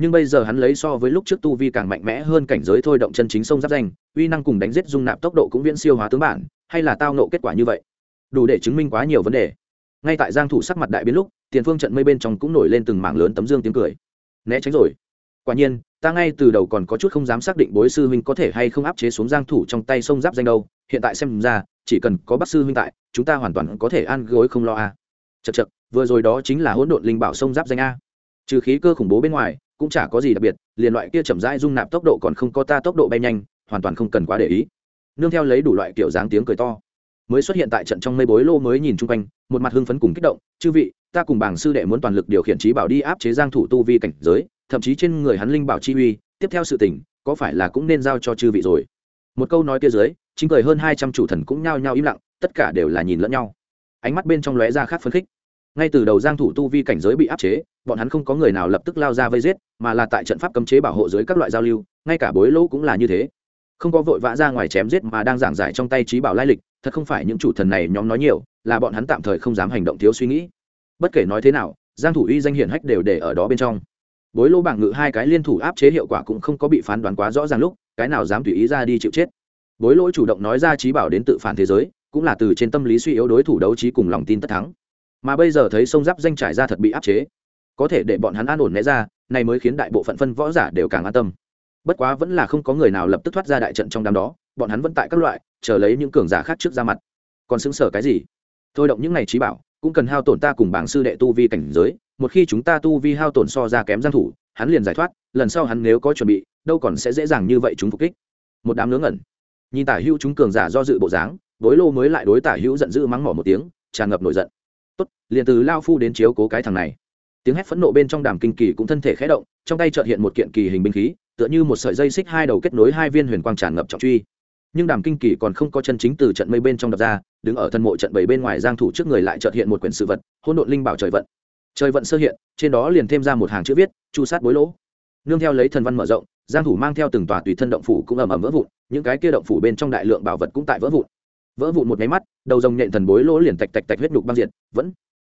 nhưng bây giờ hắn lấy so với lúc trước tu vi càng mạnh mẽ hơn cảnh giới thôi động chân chính sông giáp danh, uy năng cùng đánh giết dung nạp tốc độ cũng viễn siêu hóa tướng bản, hay là tao nộ kết quả như vậy? Đủ để chứng minh quá nhiều vấn đề. Ngay tại giang thủ sắc mặt đại biến lúc, tiền phương trận mây bên trong cũng nổi lên từng mảng lớn tấm dương tiếng cười. Né tránh rồi. Quả nhiên, ta ngay từ đầu còn có chút không dám xác định bối sư huynh có thể hay không áp chế xuống giang thủ trong tay sông giáp danh đâu, hiện tại xem ra, chỉ cần có bác sư huynh tại, chúng ta hoàn toàn có thể an gối không lo a. Chật chật vừa rồi đó chính là hỗn độn linh bảo sông giáp danh a. Trừ khí cơ khủng bố bên ngoài cũng chả có gì đặc biệt, liền loại kia chậm rãi dung nạp tốc độ còn không có ta tốc độ bay nhanh, hoàn toàn không cần quá để ý. Nương theo lấy đủ loại kiểu dáng tiếng cười to. Mới xuất hiện tại trận trong mây bối lô mới nhìn chung quanh, một mặt hưng phấn cùng kích động, chư vị, ta cùng bảng sư đệ muốn toàn lực điều khiển trí bảo đi áp chế giang thủ tu vi cảnh giới, thậm chí trên người hắn linh bảo chi uy, tiếp theo sự tình, có phải là cũng nên giao cho chư vị rồi? Một câu nói kia dưới, chính cười hơn hai trăm chủ thần cũng nhao nhao im lặng, tất cả đều là nhìn lẫn nhau. Ánh mắt bên trong lóe ra khác phấn khích ngay từ đầu giang thủ tu vi cảnh giới bị áp chế, bọn hắn không có người nào lập tức lao ra vây giết, mà là tại trận pháp cấm chế bảo hộ dưới các loại giao lưu, ngay cả bối lỗ cũng là như thế. Không có vội vã ra ngoài chém giết mà đang giảng giải trong tay trí bảo lai lịch, thật không phải những chủ thần này nhóm nói nhiều, là bọn hắn tạm thời không dám hành động thiếu suy nghĩ. Bất kể nói thế nào, giang thủ uy danh hiển hách đều để ở đó bên trong. Bối Lỗ bảng ngự hai cái liên thủ áp chế hiệu quả cũng không có bị phán đoán quá rõ ràng lúc, cái nào dám tùy ý ra đi chịu chết. Bối Lỗ chủ động nói ra trí bảo đến tự phản thế giới, cũng là từ trên tâm lý suy yếu đối thủ đấu trí cùng lòng tin tất thắng mà bây giờ thấy sông giáp danh trải ra thật bị áp chế. Có thể để bọn hắn an ổn né ra, này mới khiến đại bộ phận phân võ giả đều càng an tâm. Bất quá vẫn là không có người nào lập tức thoát ra đại trận trong đám đó, bọn hắn vẫn tại các loại, chờ lấy những cường giả khác trước ra mặt. Còn xứng sở cái gì? Thôi động những này trí bảo, cũng cần hao tổn ta cùng bảng sư đệ tu vi cảnh giới, một khi chúng ta tu vi hao tổn so ra kém giang thủ, hắn liền giải thoát, lần sau hắn nếu có chuẩn bị, đâu còn sẽ dễ dàng như vậy chúng phục kích. Một đám nướng ngẩn. Nhìn tả hữu chúng cường giả do dự bộ dáng, đối lô mới lại đối tả hữu giận dữ mắng mỏ một tiếng, tràn ngập nổi giận liền từ lao phu đến chiếu cố cái thằng này. Tiếng hét phẫn nộ bên trong đàm kinh kỳ cũng thân thể khé động, trong tay chợt hiện một kiện kỳ hình binh khí, tựa như một sợi dây xích hai đầu kết nối hai viên huyền quang tràn ngập trọng truy. Nhưng đàm kinh kỳ còn không có chân chính từ trận mây bên trong đập ra, đứng ở thân mộ trận bảy bên ngoài giang thủ trước người lại chợt hiện một quyển sự vật, hỗn độn linh bảo trời vận. Trời vận sơ hiện, trên đó liền thêm ra một hàng chữ viết, chu sát bối lỗ. Nương theo lấy thần văn mở rộng, giang thủ mang theo từng tòa tùy thân động phủ cũng ầm ầm vỡ vụn, những cái kia động phủ bên trong đại lượng bảo vật cũng tại vỡ vụn. Vỡ vụn một máy mắt, đầu rồng nhện thần bối lỗ liền tạch tạch tạch huyết nhục băng diệt, vẫn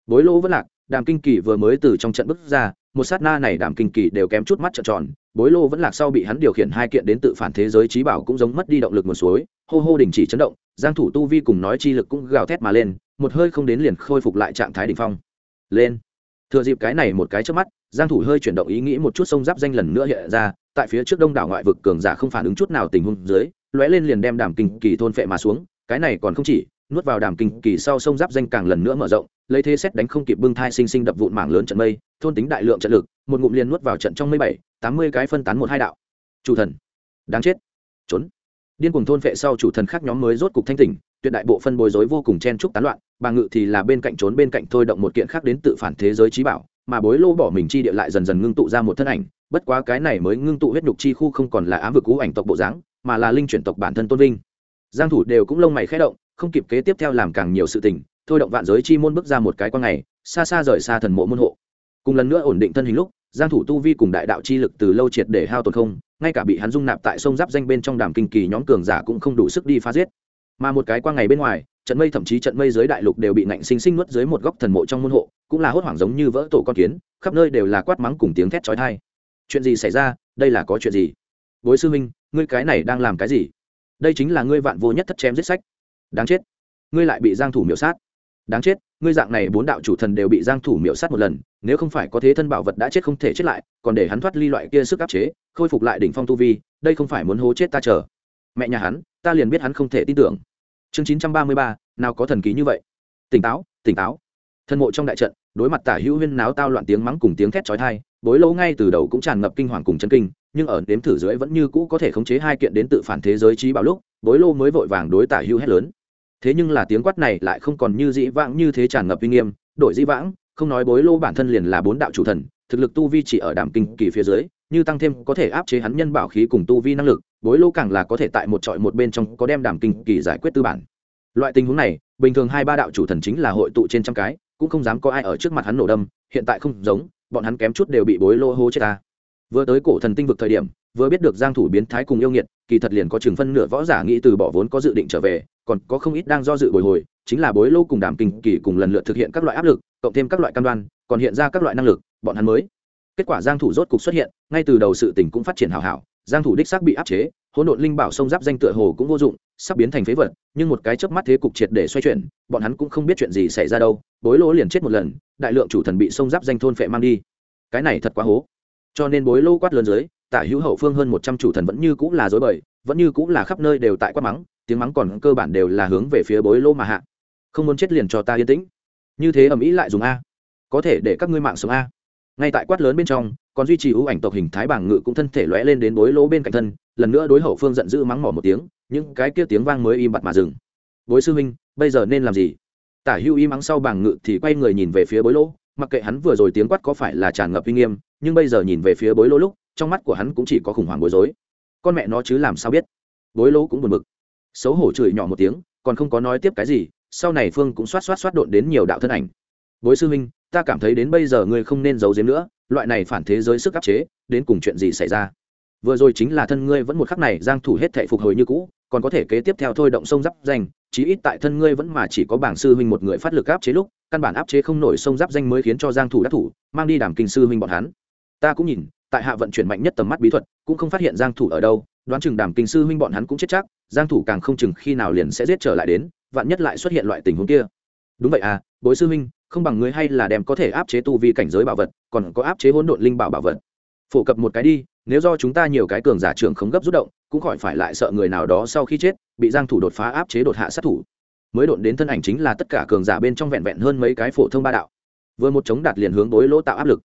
bối lỗ vẫn lạc, đàm kinh kỳ vừa mới từ trong trận bước ra, một sát na này đàm kinh kỳ đều kém chút mắt trợn tròn. Bối lô vẫn lạc sau bị hắn điều khiển hai kiện đến tự phản thế giới trí bảo cũng giống mất đi động lực nguồn suối. Hô hô đình chỉ chấn động, giang thủ tu vi cùng nói chi lực cũng gào thét mà lên, một hơi không đến liền khôi phục lại trạng thái đỉnh phong. Lên. Thừa dịp cái này một cái chớp mắt, giang thủ hơi chuyển động ý nghĩ một chút sông giáp danh lần nữa hiện ra, tại phía trước đông đảo ngoại vực cường giả không phản ứng chút nào tình huống dưới, lóe lên liền đem đàm kinh kỳ thôn phệ mà xuống. Cái này còn không chỉ nuốt vào đàm kinh kỳ sau sông giáp danh càng lần nữa mở rộng, lấy thế xét đánh không kịp bưng thai sinh sinh đập vụn mảng lớn trận mây, thôn tính đại lượng trận lực, một ngụm liền nuốt vào trận trong mây bảy, tám mươi cái phân tán một hai đạo. Chủ thần, đáng chết. Trốn. Điên cuồng thôn vệ sau chủ thần khác nhóm mới rốt cục thanh tỉnh, tuyệt đại bộ phân bối rối vô cùng chen trúc tán loạn, bà ngự thì là bên cạnh trốn bên cạnh thôi động một kiện khác đến tự phản thế giới trí bảo, mà bối lô bỏ mình chi địa lại dần dần ngưng tụ ra một thân ảnh, bất quá cái này mới ngưng tụ huyết nhục chi khu không còn là ám vực cũ ảnh tộc bộ dáng, mà là linh chuyển tộc bản thân tôn vinh. Giang thủ đều cũng lông mày khẽ động không kịp kế tiếp theo làm càng nhiều sự tình, thôi động vạn giới chi môn bước ra một cái quan ngày, xa xa rời xa thần mộ môn hộ. Cùng lần nữa ổn định thân hình lúc, giang thủ tu vi cùng đại đạo chi lực từ lâu triệt để hao tổn không, ngay cả bị hắn dung nạp tại sông giáp danh bên trong đàm kinh kỳ nhóm cường giả cũng không đủ sức đi phá giết. Mà một cái quang ngày bên ngoài, trận mây thậm chí trận mây dưới đại lục đều bị nạnh sinh sinh nuốt dưới một góc thần mộ trong môn hộ, cũng là hốt hoảng giống như vỡ tổ con kiến, khắp nơi đều là quát mắng cùng tiếng thét chói tai. Chuyện gì xảy ra? Đây là có chuyện gì? Bối sư minh ngươi cái này đang làm cái gì? Đây chính là ngươi vạn vô nhất thất chém giết sách đáng chết. Ngươi lại bị giang thủ miểu sát. Đáng chết ngươi dạng này bốn đạo chủ thần đều bị giang thủ miểu sát một lần nếu không phải có thế thân bảo vật đã chết không thể chết lại còn để hắn thoát ly loại kia sức áp chế khôi phục lại đỉnh phong tu vi đây không phải muốn hố chết ta chờ. Mẹ nhà hắn ta liền biết hắn không thể tin tưởng. Chương 933, nào có thần ký như vậy? Tỉnh táo tỉnh táo. Thân mộ trong đại trận đối mặt tả hữu huyên náo tao loạn tiếng mắng cùng tiếng thét chói tai bối lỗ ngay từ đầu cũng tràn ngập kinh hoàng cùng chân kinh nhưng ở đếm thử dưới vẫn như cũ có thể khống chế hai kiện đến tự phản thế giới trí bảo lúc bối lô mới vội vàng đối tả hữu hét lớn thế nhưng là tiếng quát này lại không còn như dĩ vãng như thế tràn ngập uy nghiêm, đổi dĩ vãng, không nói bối lô bản thân liền là bốn đạo chủ thần, thực lực tu vi chỉ ở đàm kinh kỳ phía dưới, như tăng thêm có thể áp chế hắn nhân bảo khí cùng tu vi năng lực, bối lô càng là có thể tại một trọi một bên trong có đem đàm kinh kỳ giải quyết tư bản. Loại tình huống này, bình thường hai ba đạo chủ thần chính là hội tụ trên trăm cái, cũng không dám có ai ở trước mặt hắn nổ đâm, hiện tại không giống, bọn hắn kém chút đều bị bối lô hô chết ta vừa tới cổ thần tinh vực thời điểm, vừa biết được giang thủ biến thái cùng yêu nghiệt, kỳ thật liền có chừng phân nửa võ giả nghĩ từ bỏ vốn có dự định trở về, còn có không ít đang do dự bồi hồi, chính là bối lô cùng đảm kinh kỳ cùng lần lượt thực hiện các loại áp lực, cộng thêm các loại cam đoan, còn hiện ra các loại năng lực, bọn hắn mới. Kết quả giang thủ rốt cục xuất hiện, ngay từ đầu sự tình cũng phát triển hảo hảo, giang thủ đích xác bị áp chế, hỗn độn linh bảo sông giáp danh tựa hồ cũng vô dụng, sắp biến thành phế vật, nhưng một cái chớp mắt thế cục triệt để xoay chuyển, bọn hắn cũng không biết chuyện gì xảy ra đâu, bối lô liền chết một lần, đại lượng chủ thần bị sông giáp danh thôn phệ mang đi. Cái này thật quá hố cho nên bối lô quát lớn dưới, tả hữu hậu phương hơn một trăm chủ thần vẫn như cũng là dối bời, vẫn như cũng là khắp nơi đều tại quát mắng, tiếng mắng còn cơ bản đều là hướng về phía bối lô mà hạ. Không muốn chết liền cho ta yên tĩnh. Như thế ầm ĩ lại dùng a. Có thể để các ngươi mạng sống a. Ngay tại quát lớn bên trong, còn duy trì ưu ảnh tộc hình thái bảng ngự cũng thân thể lóe lên đến bối lỗ bên cạnh thân, lần nữa đối hậu phương giận dữ mắng mỏ một tiếng, những cái kia tiếng vang mới im bặt mà dừng. Bối sư huynh, bây giờ nên làm gì? Tả hữu im mắng sau bảng ngự thì quay người nhìn về phía bối lỗ mặc kệ hắn vừa rồi tiếng quát có phải là tràn ngập uy nghiêm nhưng bây giờ nhìn về phía bối lỗ lúc, trong mắt của hắn cũng chỉ có khủng hoảng bối rối. Con mẹ nó chứ làm sao biết? Bối lỗ cũng buồn bực. Xấu hổ chửi nhỏ một tiếng, còn không có nói tiếp cái gì, sau này phương cũng xoát xoát xoát độn đến nhiều đạo thân ảnh. Bối sư huynh, ta cảm thấy đến bây giờ ngươi không nên giấu giếm nữa, loại này phản thế giới sức áp chế, đến cùng chuyện gì xảy ra? Vừa rồi chính là thân ngươi vẫn một khắc này giang thủ hết thảy phục hồi như cũ, còn có thể kế tiếp theo thôi động sông giáp danh, chí ít tại thân ngươi vẫn mà chỉ có bảng sư huynh một người phát lực áp chế lúc, căn bản áp chế không nổi sông giáp danh mới khiến cho giang thủ đắc thủ, mang đi đàm kinh sư huynh bọn hắn ta cũng nhìn, tại hạ vận chuyển mạnh nhất tầm mắt bí thuật, cũng không phát hiện giang thủ ở đâu, đoán chừng đàm kinh sư huynh bọn hắn cũng chết chắc, giang thủ càng không chừng khi nào liền sẽ giết trở lại đến, vạn nhất lại xuất hiện loại tình huống kia. Đúng vậy à bối sư huynh, không bằng ngươi hay là đem có thể áp chế tu vi cảnh giới bảo vật, còn có áp chế hỗn độn linh bảo bảo vật. Phổ cập một cái đi, nếu do chúng ta nhiều cái cường giả trưởng không gấp rút động, cũng khỏi phải lại sợ người nào đó sau khi chết, bị giang thủ đột phá áp chế đột hạ sát thủ. Mới đột đến thân ảnh chính là tất cả cường giả bên trong vẹn vẹn hơn mấy cái phổ thông ba đạo. Vừa một chống đạt liền hướng bối lỗ tạo áp lực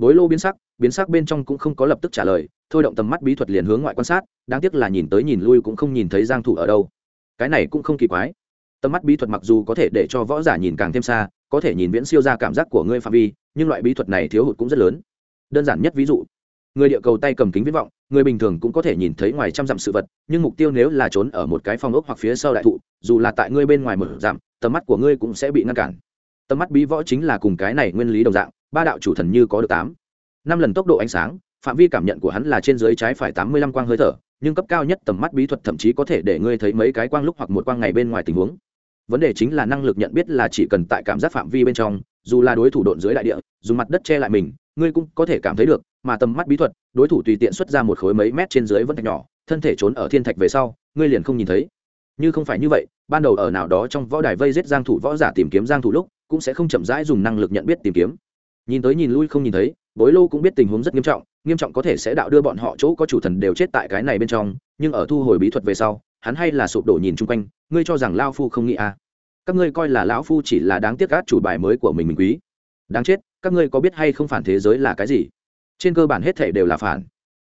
bối lô biến sắc biến sắc bên trong cũng không có lập tức trả lời thôi động tầm mắt bí thuật liền hướng ngoại quan sát đáng tiếc là nhìn tới nhìn lui cũng không nhìn thấy giang thủ ở đâu. Cái này cũng không kỳ quái. Tầm mắt bí thuật mặc dù có thể để cho võ giả nhìn càng thêm xa có thể nhìn viễn siêu ra cảm giác của ngươi phạm vi nhưng loại bí thuật này thiếu hụt cũng rất lớn. Đơn giản nhất ví dụ người địa cầu tay cầm kính viễn vọng người bình thường cũng có thể nhìn thấy ngoài trăm dặm sự vật nhưng mục tiêu nếu là trốn ở một cái phòng ốc hoặc phía sau đại thụ dù là tại ngươi bên ngoài mở giảm, tầm mắt của ngươi cũng sẽ bị ngăn cản. Tầm mắt bí võ chính là cùng cái này nguyên lý đồng dạng ba đạo chủ thần như có được tám. Năm lần tốc độ ánh sáng, phạm vi cảm nhận của hắn là trên dưới trái phải tám mươi lăm quang hơi thở, nhưng cấp cao nhất tầm mắt bí thuật thậm chí có thể để ngươi thấy mấy cái quang lúc hoặc một quang ngày bên ngoài tình huống. Vấn đề chính là năng lực nhận biết là chỉ cần tại cảm giác phạm vi bên trong, dù là đối thủ độn dưới đại địa, dùng mặt đất che lại mình, ngươi cũng có thể cảm thấy được, mà tầm mắt bí thuật, đối thủ tùy tiện xuất ra một khối mấy mét trên dưới vẫn thạch nhỏ, thân thể trốn ở thiên thạch về sau, ngươi liền không nhìn thấy. Như không phải như vậy, ban đầu ở nào đó trong võ đài vây giết giang thủ võ giả tìm kiếm giang thủ lúc, cũng sẽ không chậm rãi dùng năng lực nhận biết tìm kiếm nhìn tới nhìn lui không nhìn thấy, bối lô cũng biết tình huống rất nghiêm trọng nghiêm trọng có thể sẽ đạo đưa bọn họ chỗ có chủ thần đều chết tại cái này bên trong, nhưng ở thu hồi bí thuật về sau, hắn hay là sụp đổ nhìn chung quanh, ngươi cho rằng lao phu không nghĩ à. các ngươi coi là lão phu chỉ là đáng tiếc át chủ bài mới của mình mình quý đáng chết, các ngươi có biết hay không phản thế giới là cái gì trên cơ bản hết thể đều là phản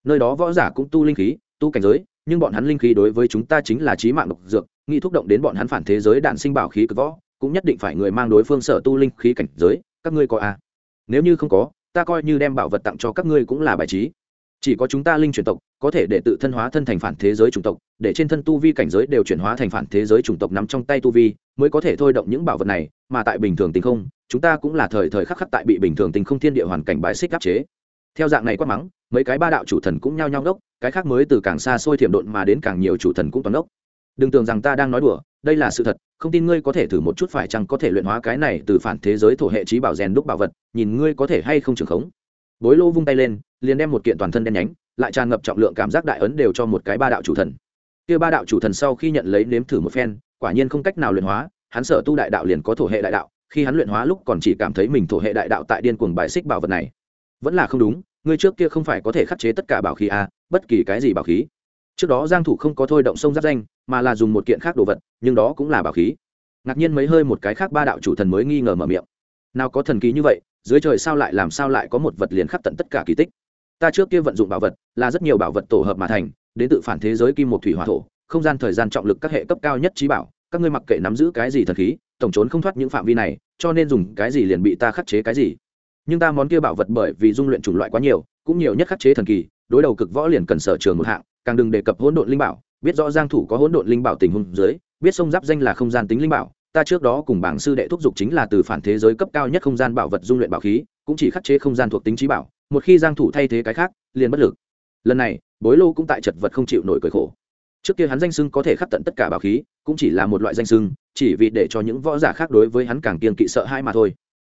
nơi đó võ giả cũng tu linh khí, tu cảnh giới, nhưng bọn hắn linh khí đối với chúng ta chính là trí mạng độc dược nghĩ thúc động đến bọn hắn phản thế giới đạn sinh bảo khí cực võ, cũng nhất định phải người mang đối phương sở tu linh khí cảnh giới, các ngươi có à? Nếu như không có, ta coi như đem bảo vật tặng cho các ngươi cũng là bài trí. Chỉ có chúng ta linh truyền tộc, có thể để tự thân hóa thân thành phản thế giới chủng tộc, để trên thân tu vi cảnh giới đều chuyển hóa thành phản thế giới chủng tộc nắm trong tay tu vi, mới có thể thôi động những bảo vật này, mà tại bình thường tình không, chúng ta cũng là thời thời khắc khắc tại bị bình thường tình không thiên địa hoàn cảnh bãi xích áp chế. Theo dạng này quát mắng, mấy cái ba đạo chủ thần cũng nhao nhao đốc cái khác mới từ càng xa xôi thiểm độn mà đến càng nhiều chủ thần cũng toàn đốc đừng tưởng rằng ta đang nói đùa đây là sự thật không tin ngươi có thể thử một chút phải chăng có thể luyện hóa cái này từ phản thế giới thổ hệ trí bảo rèn đúc bảo vật nhìn ngươi có thể hay không trường khống. Bối lô vung tay lên liền đem một kiện toàn thân đen nhánh lại tràn ngập trọng lượng cảm giác đại ấn đều cho một cái ba đạo chủ thần. Kia ba đạo chủ thần sau khi nhận lấy nếm thử một phen quả nhiên không cách nào luyện hóa hắn sở tu đại đạo liền có thổ hệ đại đạo khi hắn luyện hóa lúc còn chỉ cảm thấy mình thổ hệ đại đạo tại điên cuồng bài xích bảo vật này. Vẫn là không đúng ngươi trước kia không phải có thể khắc chế tất cả bảo khí a à, bất kỳ cái gì bảo khí trước đó giang thủ không có thôi động sông giáp danh, mà là dùng một kiện khác đồ vật, nhưng đó cũng là bảo khí. Ngạc nhiên mấy hơi một cái khác ba đạo chủ thần mới nghi ngờ mở miệng. Nào có thần kỳ như vậy, dưới trời sao lại làm sao lại có một vật liền khắc tận tất cả kỳ tích? Ta trước kia vận dụng bảo vật, là rất nhiều bảo vật tổ hợp mà thành, đến tự phản thế giới kim một thủy hỏa thổ, không gian thời gian trọng lực các hệ cấp cao nhất trí bảo, các ngươi mặc kệ nắm giữ cái gì thần khí, tổng trốn không thoát những phạm vi này, cho nên dùng cái gì liền bị ta khắc chế cái gì. Nhưng ta món kia bảo vật bởi vì dung luyện chủng loại quá nhiều, cũng nhiều nhất khắc chế thần kỳ, đối đầu cực võ liền cần sở trường một hạng càng đừng đề cập hỗn độn linh bảo, biết rõ giang thủ có hỗn độn linh bảo tình huống dưới, biết sông giáp danh là không gian tính linh bảo, ta trước đó cùng bảng sư đệ thúc dục chính là từ phản thế giới cấp cao nhất không gian bảo vật dung luyện bảo khí, cũng chỉ khắc chế không gian thuộc tính trí bảo, một khi giang thủ thay thế cái khác, liền bất lực. Lần này, bối lô cũng tại chật vật không chịu nổi cởi khổ. Trước kia hắn danh sưng có thể khắc tận tất cả bảo khí, cũng chỉ là một loại danh sưng chỉ vì để cho những võ giả khác đối với hắn càng kiên kỵ sợ hãi mà thôi.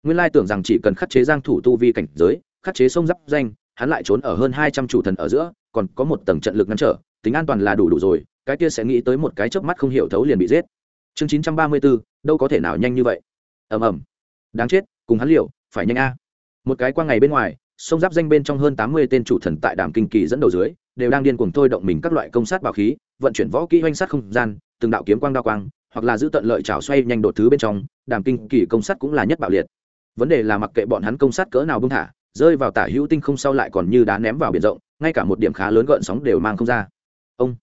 Nguyên lai tưởng rằng chỉ cần khắc chế giang thủ tu vi cảnh giới, khắc chế sông giáp danh, hắn lại trốn ở hơn hai trăm chủ thần ở giữa còn có một tầng trận lực ngăn trở tính an toàn là đủ đủ rồi cái kia sẽ nghĩ tới một cái chớp mắt không hiểu thấu liền bị giết. Chương chín trăm ba mươi 934, đâu có thể nào nhanh như vậy. Ầm ầm. Đáng chết cùng hắn liệu phải nhanh a. Một cái qua ngày bên ngoài sông giáp danh bên trong hơn tám mươi tên chủ thần tại đàm kinh kỳ dẫn đầu dưới đều đang điên cuồng thôi động mình các loại công sát bảo khí vận chuyển võ kỹ hoành sát không gian từng đạo kiếm quang đao quang hoặc là giữ tận lợi trào xoay nhanh đột thứ bên trong đàm kinh kỳ công sát cũng là nhất bạo liệt. Vấn đề là mặc kệ bọn hắn công sát cỡ nào bưng thả rơi vào tả hữu tinh không sau lại còn như đá ném vào biển rộng, ngay cả một điểm khá lớn gợn sóng đều mang không ra. Ông.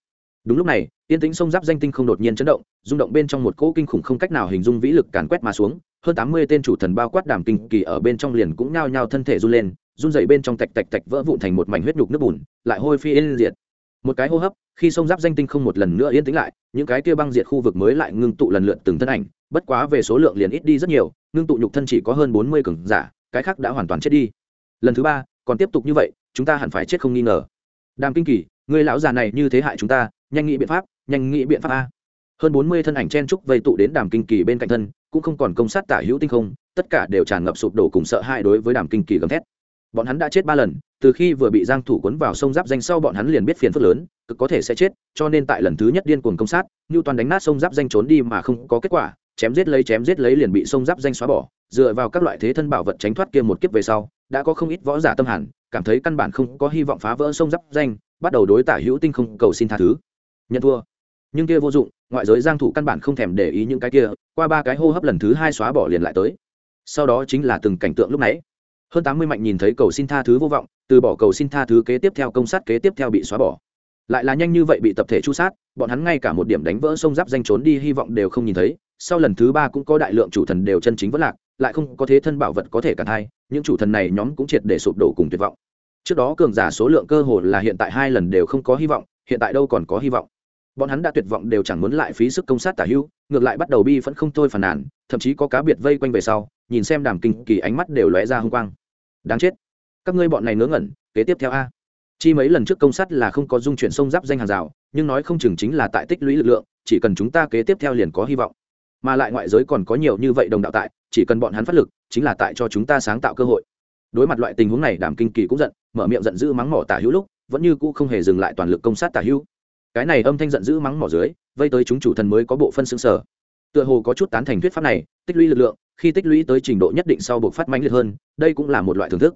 Đúng lúc này tiên tính sông giáp danh tinh không đột nhiên chấn động, rung động bên trong một cỗ kinh khủng không cách nào hình dung vĩ lực càn quét mà xuống, hơn tám mươi tên chủ thần bao quát đàm kinh kỳ ở bên trong liền cũng nhao nhao thân thể run lên, run dậy bên trong tạch tạch tạch vỡ vụn thành một mảnh huyết nhục nước bùn, lại hôi phi yên diệt. Một cái hô hấp, khi sông giáp danh tinh không một lần nữa yên tĩnh lại, những cái kia băng diệt khu vực mới lại ngưng tụ lần lượt từng thân ảnh, bất quá về số lượng liền ít đi rất nhiều, ngưng tụ nhục thân chỉ có hơn bốn mươi cường giả, cái khác đã hoàn toàn chết đi lần thứ ba, còn tiếp tục như vậy, chúng ta hẳn phải chết không nghi ngờ. Đàm kinh kỳ, người lão già này như thế hại chúng ta, nhanh nghĩ biện pháp, nhanh nghĩ biện pháp a. Hơn bốn mươi thân ảnh chen trúc vây tụ đến đàm kinh kỳ bên cạnh thân, cũng không còn công sát tả hữu tinh không, tất cả đều tràn ngập sụp đổ cùng sợ hãi đối với đàm kinh kỳ gầm thét. Bọn hắn đã chết ba lần, từ khi vừa bị giang thủ cuốn vào sông giáp danh sau bọn hắn liền biết phiền phức lớn, cực có thể sẽ chết, cho nên tại lần thứ nhất điên cuồng công sát như toàn đánh nát sông giáp danh trốn đi mà không có kết quả chém giết lấy chém giết lấy liền bị sông giáp danh xóa bỏ, dựa vào các loại thế thân bảo vật tránh thoát kia một kiếp về sau, đã có không ít võ giả tâm hẳn, cảm thấy căn bản không có hy vọng phá vỡ sông giáp danh, bắt đầu đối tả hữu tinh không cầu xin tha thứ. Nhận thua. Nhưng kia vô dụng, ngoại giới giang thủ căn bản không thèm để ý những cái kia, qua ba cái hô hấp lần thứ hai xóa bỏ liền lại tới. Sau đó chính là từng cảnh tượng lúc nãy. Hơn tám mươi mạnh nhìn thấy cầu xin tha thứ vô vọng, từ bỏ cầu xin tha thứ kế tiếp theo công sát kế tiếp theo bị xóa bỏ. Lại là nhanh như vậy bị tập thể chu sát, bọn hắn ngay cả một điểm đánh vỡ sông giáp danh trốn đi hy vọng đều không nhìn thấy sau lần thứ ba cũng có đại lượng chủ thần đều chân chính vất lạc, lại không có thế thân bảo vật có thể cả hai những chủ thần này nhóm cũng triệt để sụp đổ cùng tuyệt vọng. Trước đó cường giả số lượng cơ hồ là hiện tại hai lần đều không có hy vọng, hiện tại đâu còn có hy vọng. Bọn hắn đã tuyệt vọng đều chẳng muốn lại phí sức công sát tả hưu, ngược lại bắt đầu bi vẫn không thôi phàn nàn, thậm chí có cá biệt vây quanh về sau, nhìn xem đàm kinh kỳ ánh mắt đều lóe ra h ư n g quang. Đáng chết. Các ngươi bọn này ngớ ngẩn, kế tiếp theo a. Chi mấy lần trước công sát là không có dung chuyển sông giáp danh hàng rào, nhưng nói không chừng chính là tại tích lũy lực lượng, chỉ cần chúng ta kế tiếp theo liền có hy vọng mà lại ngoại giới còn có nhiều như vậy đồng đạo tại, chỉ cần bọn hắn phát lực, chính là tại cho chúng ta sáng tạo cơ hội. Đối mặt loại tình huống này, đàm kinh kỳ cũng giận, mở miệng giận dữ mắng mỏ tả hữu lúc, vẫn như cũ không hề dừng lại toàn lực công sát tả hữu. Cái này âm thanh giận dữ mắng mỏ dưới, vây tới chúng chủ thần mới có bộ phân xương sở. Tựa hồ có chút tán thành thuyết pháp này, tích lũy lực lượng, khi tích lũy tới trình độ nhất định sau buộc phát mãnh liệt hơn, đây cũng là một loại thưởng thức.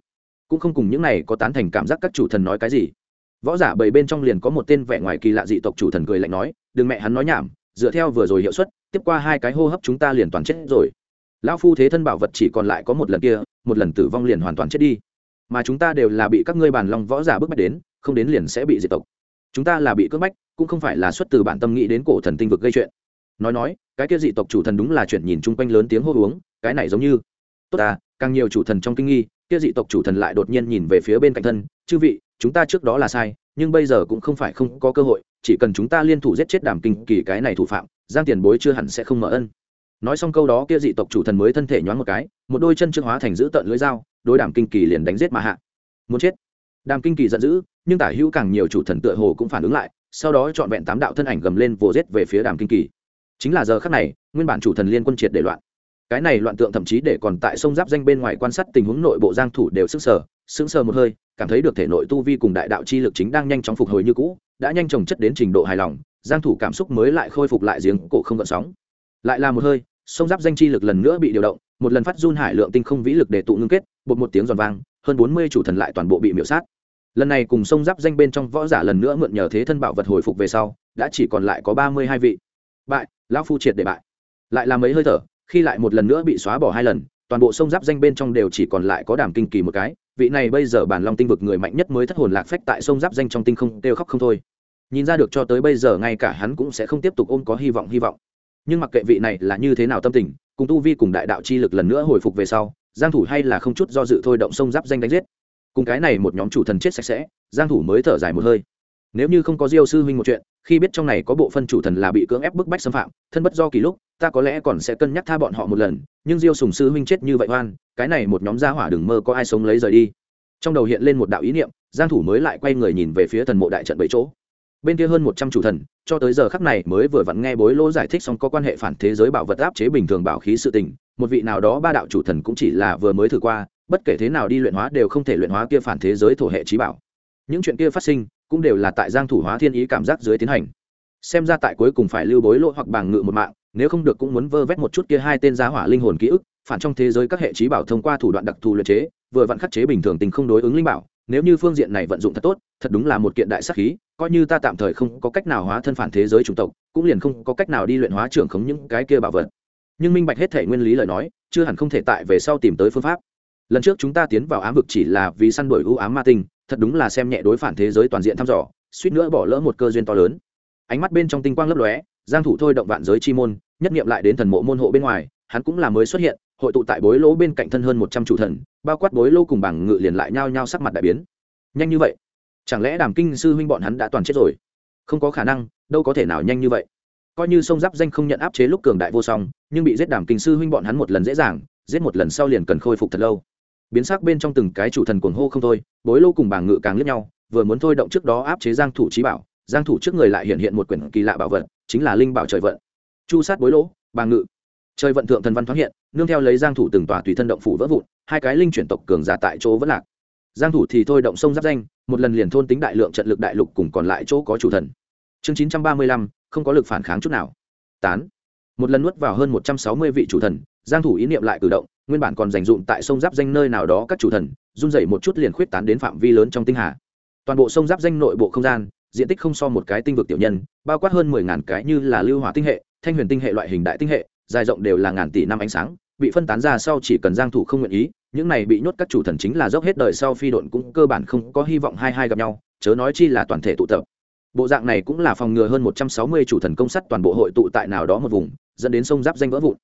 Cũng không cùng những này có tán thành cảm giác các chủ thần nói cái gì. Võ giả bảy bên trong liền có một tên vẻ ngoài kỳ lạ dị tộc chủ thần cười lạnh nói, đừng mẹ hắn nói nhảm dựa theo vừa rồi hiệu suất, tiếp qua hai cái hô hấp chúng ta liền toàn chết rồi. Lão phu thế thân bảo vật chỉ còn lại có một lần kia, một lần tử vong liền hoàn toàn chết đi. Mà chúng ta đều là bị các ngươi bàn lòng võ giả bức bách đến, không đến liền sẽ bị diệt tộc. Chúng ta là bị cưỡng bách, cũng không phải là xuất từ bản tâm nghĩ đến cổ thần tinh vực gây chuyện. Nói nói, cái kia dị tộc chủ thần đúng là chuyện nhìn chung quanh lớn tiếng hô uống, cái này giống như, tốt à càng nhiều chủ thần trong kinh nghi, kia dị tộc chủ thần lại đột nhiên nhìn về phía bên cạnh thân, chư vị, chúng ta trước đó là sai nhưng bây giờ cũng không phải không có cơ hội, chỉ cần chúng ta liên thủ giết chết đàm kinh kỳ cái này thủ phạm, giang tiền bối chưa hẳn sẽ không mở ân. Nói xong câu đó kia dị tộc chủ thần mới thân thể nhoáng một cái, một đôi chân trương hóa thành giữ tợn lưỡi dao đôi đàm kinh kỳ liền đánh giết mà hạ. Muốn chết. Đàm kinh kỳ giận dữ, nhưng tả hữu càng nhiều chủ thần tựa hồ cũng phản ứng lại, sau đó chọn vẹn tám đạo thân ảnh gầm lên vồ rết về phía đàm kinh kỳ. Chính là giờ khắc này, nguyên bản chủ thần liên quân triệt để loạn cái này loạn tượng thậm chí để còn tại sông giáp danh bên ngoài quan sát tình huống nội bộ giang thủ đều sức sở sững sờ một hơi, cảm thấy được thể nội tu vi cùng đại đạo chi lực chính đang nhanh chóng phục hồi như cũ, đã nhanh chóng chất đến trình độ hài lòng, giang thủ cảm xúc mới lại khôi phục lại giếng cổ không gợn sóng. Lại là một hơi, sông giáp danh chi lực lần nữa bị điều động, một lần phát run hải lượng tinh không vĩ lực để tụ ngưng kết, bột một tiếng giòn vang, hơn 40 chủ thần lại toàn bộ bị miểu sát. Lần này cùng sông giáp danh bên trong võ giả lần nữa mượn nhờ thế thân bảo vật hồi phục về sau, đã chỉ còn lại có ba mươi hai vị. Bại, lão phu triệt để bại. Lại là mấy hơi thở khi lại một lần nữa bị xóa bỏ hai lần, toàn bộ sông giáp danh bên trong đều chỉ còn lại có đàm kinh kỳ một cái. Vị này bây giờ bản long tinh vực người mạnh nhất mới thất hồn lạc phách tại sông giáp danh trong tinh không đều khóc không thôi. Nhìn ra được cho tới bây giờ ngay cả hắn cũng sẽ không tiếp tục ôm có hy vọng hy vọng. Nhưng mặc kệ vị này là như thế nào tâm tình, cùng tu vi cùng đại đạo chi lực lần nữa hồi phục về sau, giang thủ hay là không chút do dự thôi động sông giáp danh đánh giết. Cùng cái này một nhóm chủ thần chết sạch sẽ, giang thủ mới thở dài một hơi. Nếu như không có diêu sư huynh một chuyện khi biết trong này có bộ phân chủ thần là bị cưỡng ép bức bách xâm phạm, thân bất do kỳ lúc, ta có lẽ còn sẽ cân nhắc tha bọn họ một lần, nhưng diêu sùng sư huynh chết như vậy oan, cái này một nhóm gia hỏa đừng mơ có ai sống lấy rời đi. Trong đầu hiện lên một đạo ý niệm, giang thủ mới lại quay người nhìn về phía thần mộ đại trận bảy chỗ. Bên kia hơn một trăm chủ thần, cho tới giờ khắc này mới vừa vặn nghe bối lô giải thích xong có quan hệ phản thế giới bảo vật áp chế bình thường bảo khí sự tình, một vị nào đó ba đạo chủ thần cũng chỉ là vừa mới thử qua, bất kể thế nào đi luyện hóa đều không thể luyện hóa kia phản thế giới thổ hệ trí bảo. Những chuyện kia phát sinh cũng đều là tại giang thủ hóa thiên ý cảm giác dưới tiến hành. Xem ra tại cuối cùng phải lưu bối lộ hoặc bằng ngự một mạng, nếu không được cũng muốn vơ vét một chút kia hai tên giá hỏa linh hồn ký ức, phản trong thế giới các hệ trí bảo thông qua thủ đoạn đặc thù luyện chế, vừa vặn khắc chế bình thường tình không đối ứng linh bảo, nếu như phương diện này vận dụng thật tốt, thật đúng là một kiện đại sắc khí, coi như ta tạm thời không có cách nào hóa thân phản thế giới chủng tộc, cũng liền không có cách nào đi luyện hóa trưởng khống những cái kia bảo vật. Nhưng minh bạch hết thể nguyên lý lời nói, chưa hẳn không thể tại về sau tìm tới phương pháp. Lần trước chúng ta tiến vào ám vực chỉ là vì săn đuổi ưu ám ma tinh thật đúng là xem nhẹ đối phản thế giới toàn diện thăm dò, suýt nữa bỏ lỡ một cơ duyên to lớn. Ánh mắt bên trong tinh quang lấp lóe, giang thủ thôi động vạn giới chi môn, nhất niệm lại đến thần mộ môn hộ bên ngoài, hắn cũng là mới xuất hiện, hội tụ tại bối lỗ bên cạnh thân hơn một trăm chủ thần, bao quát bối lỗ cùng bảng ngự liền lại nhao nhao sắc mặt đại biến. Nhanh như vậy? Chẳng lẽ đàm kinh sư huynh bọn hắn đã toàn chết rồi? Không có khả năng, đâu có thể nào nhanh như vậy. Coi như sông giáp danh không nhận áp chế lúc cường đại vô song, nhưng bị giết đàm kinh sư huynh bọn hắn một lần dễ dàng, giết một lần sau liền cần khôi phục thật lâu biến sắc bên trong từng cái chủ thần cuồng hô không thôi bối lô cùng bảng ngự càng liếc nhau vừa muốn thôi động trước đó áp chế giang thủ trí bảo giang thủ trước người lại hiện hiện một quyển kỳ lạ bảo vật chính là linh bảo trời vận. Chu sát bối lỗ bảng ngự. Trời vận thượng thần văn thoáng hiện nương theo lấy giang thủ từng tòa tùy thân động phủ vỡ vụn hai cái linh chuyển tộc cường giả tại chỗ vẫn lạc. Giang thủ thì thôi động sông giáp danh một lần liền thôn tính đại lượng trận lực đại lục cùng còn lại chỗ có chủ thần. Chương 935, không có lực phản kháng chút nào. Tán. Một lần nuốt vào hơn 160 vị chủ thần giang thủ ý niệm lại cử động nguyên bản còn dành dụm tại sông giáp danh nơi nào đó các chủ thần, run rẩy một chút liền khuyết tán đến phạm vi lớn trong tinh hà. Toàn bộ sông giáp danh nội bộ không gian, diện tích không so một cái tinh vực tiểu nhân, bao quát hơn mười ngàn cái như là lưu hỏa tinh hệ, thanh huyền tinh hệ loại hình đại tinh hệ, dài rộng đều là ngàn tỷ năm ánh sáng, bị phân tán ra sau chỉ cần giang thủ không nguyện ý, những này bị nhốt các chủ thần chính là dốc hết đời sau phi độn cũng cơ bản không có hy vọng hai hai gặp nhau, chớ nói chi là toàn thể tụ tập. Bộ dạng này cũng là phòng ngừa hơn 160 chủ thần công sắt toàn bộ hội tụ tại nào đó một vùng, dẫn đến sông giáp danh vỡ vụn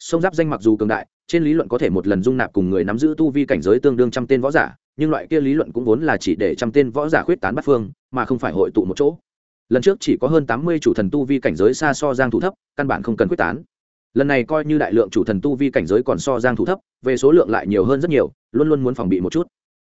sông giáp danh mặc dù cường đại, trên lý luận có thể một lần dung nạp cùng người nắm giữ tu vi cảnh giới tương đương trăm tên võ giả, nhưng loại kia lý luận cũng vốn là chỉ để trăm tên võ giả khuyết tán bắt phương, mà không phải hội tụ một chỗ. Lần trước chỉ có hơn 80 chủ thần tu vi cảnh giới xa so giang thủ thấp, căn bản không cần quyết tán. Lần này coi như đại lượng chủ thần tu vi cảnh giới còn so giang thủ thấp, về số lượng lại nhiều hơn rất nhiều, luôn luôn muốn phòng bị một chút.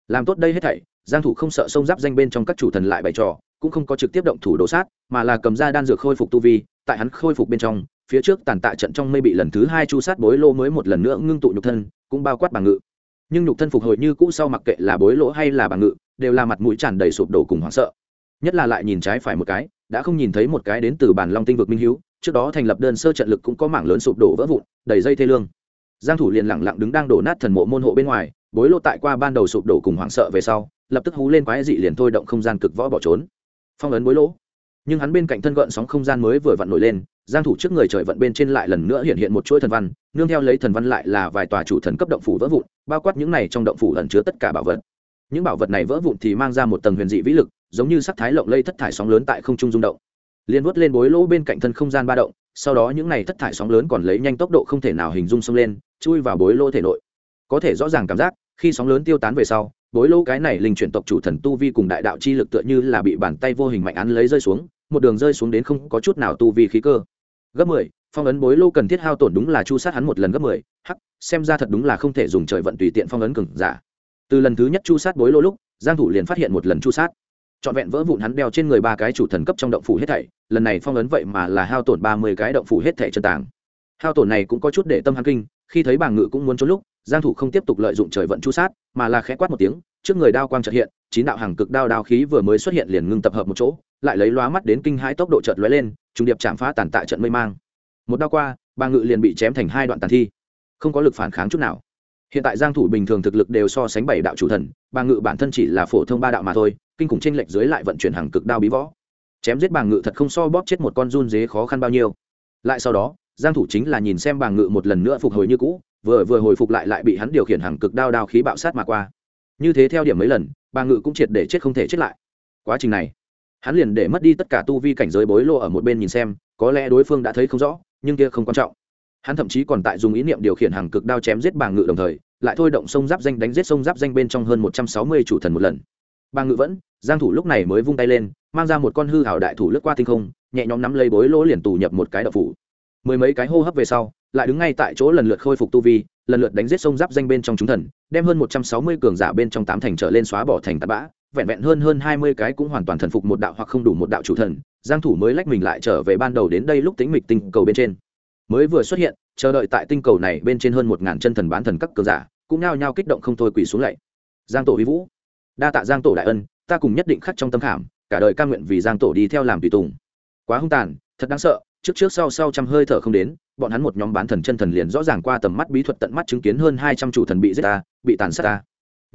Làm tốt đây hết thảy, giang thủ không sợ sông giáp danh bên trong các chủ thần lại bày trò, cũng không có trực tiếp động thủ đổ sát, mà là cầm ra đan dược khôi phục tu vi, tại hắn khôi phục bên trong phía trước tàn tạ trận trong mây bị lần thứ hai chu sát bối lô mới một lần nữa ngưng tụ nhục thân, cũng bao quát bằng ngự. Nhưng nhục thân phục hồi như cũ sau mặc kệ là bối lỗ hay là bằng ngự, đều là mặt mũi tràn đầy sụp đổ cùng hoảng sợ. Nhất là lại nhìn trái phải một cái, đã không nhìn thấy một cái đến từ bản long tinh vực minh hiếu, trước đó thành lập đơn sơ trận lực cũng có mảng lớn sụp đổ vỡ vụn, đầy dây thê lương. Giang thủ liền lặng lặng đứng đang đổ nát thần mộ môn hộ bên ngoài, bối lô tại qua ban đầu sụp đổ cùng hoảng sợ về sau, lập tức hú lên quái dị liền thôi động không gian cực võ bỏ trốn. Phong ấn bối lỗ nhưng hắn bên cạnh thân gợn sóng không gian mới vừa vặn nổi lên, giang thủ trước người trời vận bên trên lại lần nữa hiện hiện một chuỗi thần văn, nương theo lấy thần văn lại là vài tòa chủ thần cấp động phủ vỡ vụn, bao quát những này trong động phủ ẩn chứa tất cả bảo vật. Những bảo vật này vỡ vụn thì mang ra một tầng huyền dị vĩ lực, giống như sắc thái lộng lây thất thải sóng lớn tại không trung rung động. Liên vuốt lên bối lỗ bên cạnh thân không gian ba động, sau đó những này thất thải sóng lớn còn lấy nhanh tốc độ không thể nào hình dung xông lên, chui vào bối lỗ thể nội. Có thể rõ ràng cảm giác khi sóng lớn tiêu tán về sau, bối lỗ cái này linh chuyển tộc chủ thần tu vi cùng đại đạo chi lực tựa như là bị bàn tay vô hình mạnh án lấy rơi xuống, một đường rơi xuống đến không có chút nào tu vi khí cơ. Gấp mười, phong ấn bối lô cần thiết hao tổn đúng là chu sát hắn một lần gấp mười, hắc, xem ra thật đúng là không thể dùng trời vận tùy tiện phong ấn cừng giả. Từ lần thứ nhất chu sát bối lô lúc, giang thủ liền phát hiện một lần chu sát. Trọn vẹn vỡ vụn hắn đeo trên người ba cái chủ thần cấp trong động phủ hết thảy, lần này phong ấn vậy mà là hao tổn ba mươi cái động phủ hết thảy chân tàng. Hao tổn này cũng có chút để tâm hắn kinh khi thấy bàng ngự cũng muốn trốn lúc, giang thủ không tiếp tục lợi dụng trời vận chu sát, mà là khẽ quát một tiếng, trước người đao quang chợt hiện, chín đạo hàng cực đao đao khí vừa mới xuất hiện liền ngưng tập hợp một chỗ, lại lấy lóa mắt đến kinh hãi tốc độ chợt lóe lên trung điệp chạm phá tàn tạ trận mây mang. Một đao qua bàng ngự liền bị chém thành hai đoạn tàn thi. Không có lực phản kháng chút nào. Hiện tại giang thủ bình thường thực lực đều so sánh bảy đạo chủ thần bàng ngự bản thân chỉ là phổ thông ba đạo mà thôi, kinh khủng trên lệch dưới lại vận chuyển hàng cực đao bí võ. Chém giết bàng ngự thật không so bóp chết một con run dế khó khăn bao nhiêu. Lại sau đó giang thủ chính là nhìn xem bàng ngự một lần nữa phục hồi như cũ, vừa vừa hồi phục lại lại bị hắn điều khiển hàng cực đao đao khí bạo sát mà qua. Như thế theo điểm mấy lần, bàng ngự cũng triệt để chết không thể chết lại. Quá trình này, hắn liền để mất đi tất cả tu vi cảnh giới bối lô ở một bên nhìn xem, có lẽ đối phương đã thấy không rõ, nhưng kia không quan trọng. Hắn thậm chí còn tại dùng ý niệm điều khiển hàng cực đao chém giết bàng ngự đồng thời, lại thôi động sông giáp danh đánh giết sông giáp danh bên trong hơn một trăm sáu mươi chủ thần một lần. Bàng ngự vẫn, giang thủ lúc này mới vung tay lên, mang ra một con hư hảo đại thủ lướt qua tinh không, nhẹ nhõm nắm lấy bối lỗ liền tù nhập một cái đậu phủ mười mấy cái hô hấp về sau, lại đứng ngay tại chỗ lần lượt khôi phục tu vi, lần lượt đánh giết sông giáp danh bên trong chúng thần, đem hơn một trăm sáu mươi cường giả bên trong tám thành trở lên xóa bỏ thành tạt bã, vẹn vẹn hơn hơn hai mươi cái cũng hoàn toàn thần phục một đạo hoặc không đủ một đạo chủ thần, giang thủ mới lách mình lại trở về ban đầu đến đây lúc tính mịch tinh cầu bên trên. Mới vừa xuất hiện, chờ đợi tại tinh cầu này bên trên hơn một ngàn chân thần bán thần các cường giả, cũng nhao nhao kích động không thôi quỳ xuống lạy. Giang tổ vi vũ. Đa tạ giang tổ đại ân, ta cùng nhất định khắc trong tâm khảm, cả đời cam nguyện vì giang tổ đi theo làm tùy tùng. Quá hung tàn, thật đáng sợ trước trước sau sau trăm hơi thở không đến, bọn hắn một nhóm bán thần chân thần liền rõ ràng qua tầm mắt bí thuật tận mắt chứng kiến hơn hai trăm chủ thần bị giết ta, bị tàn sát ta.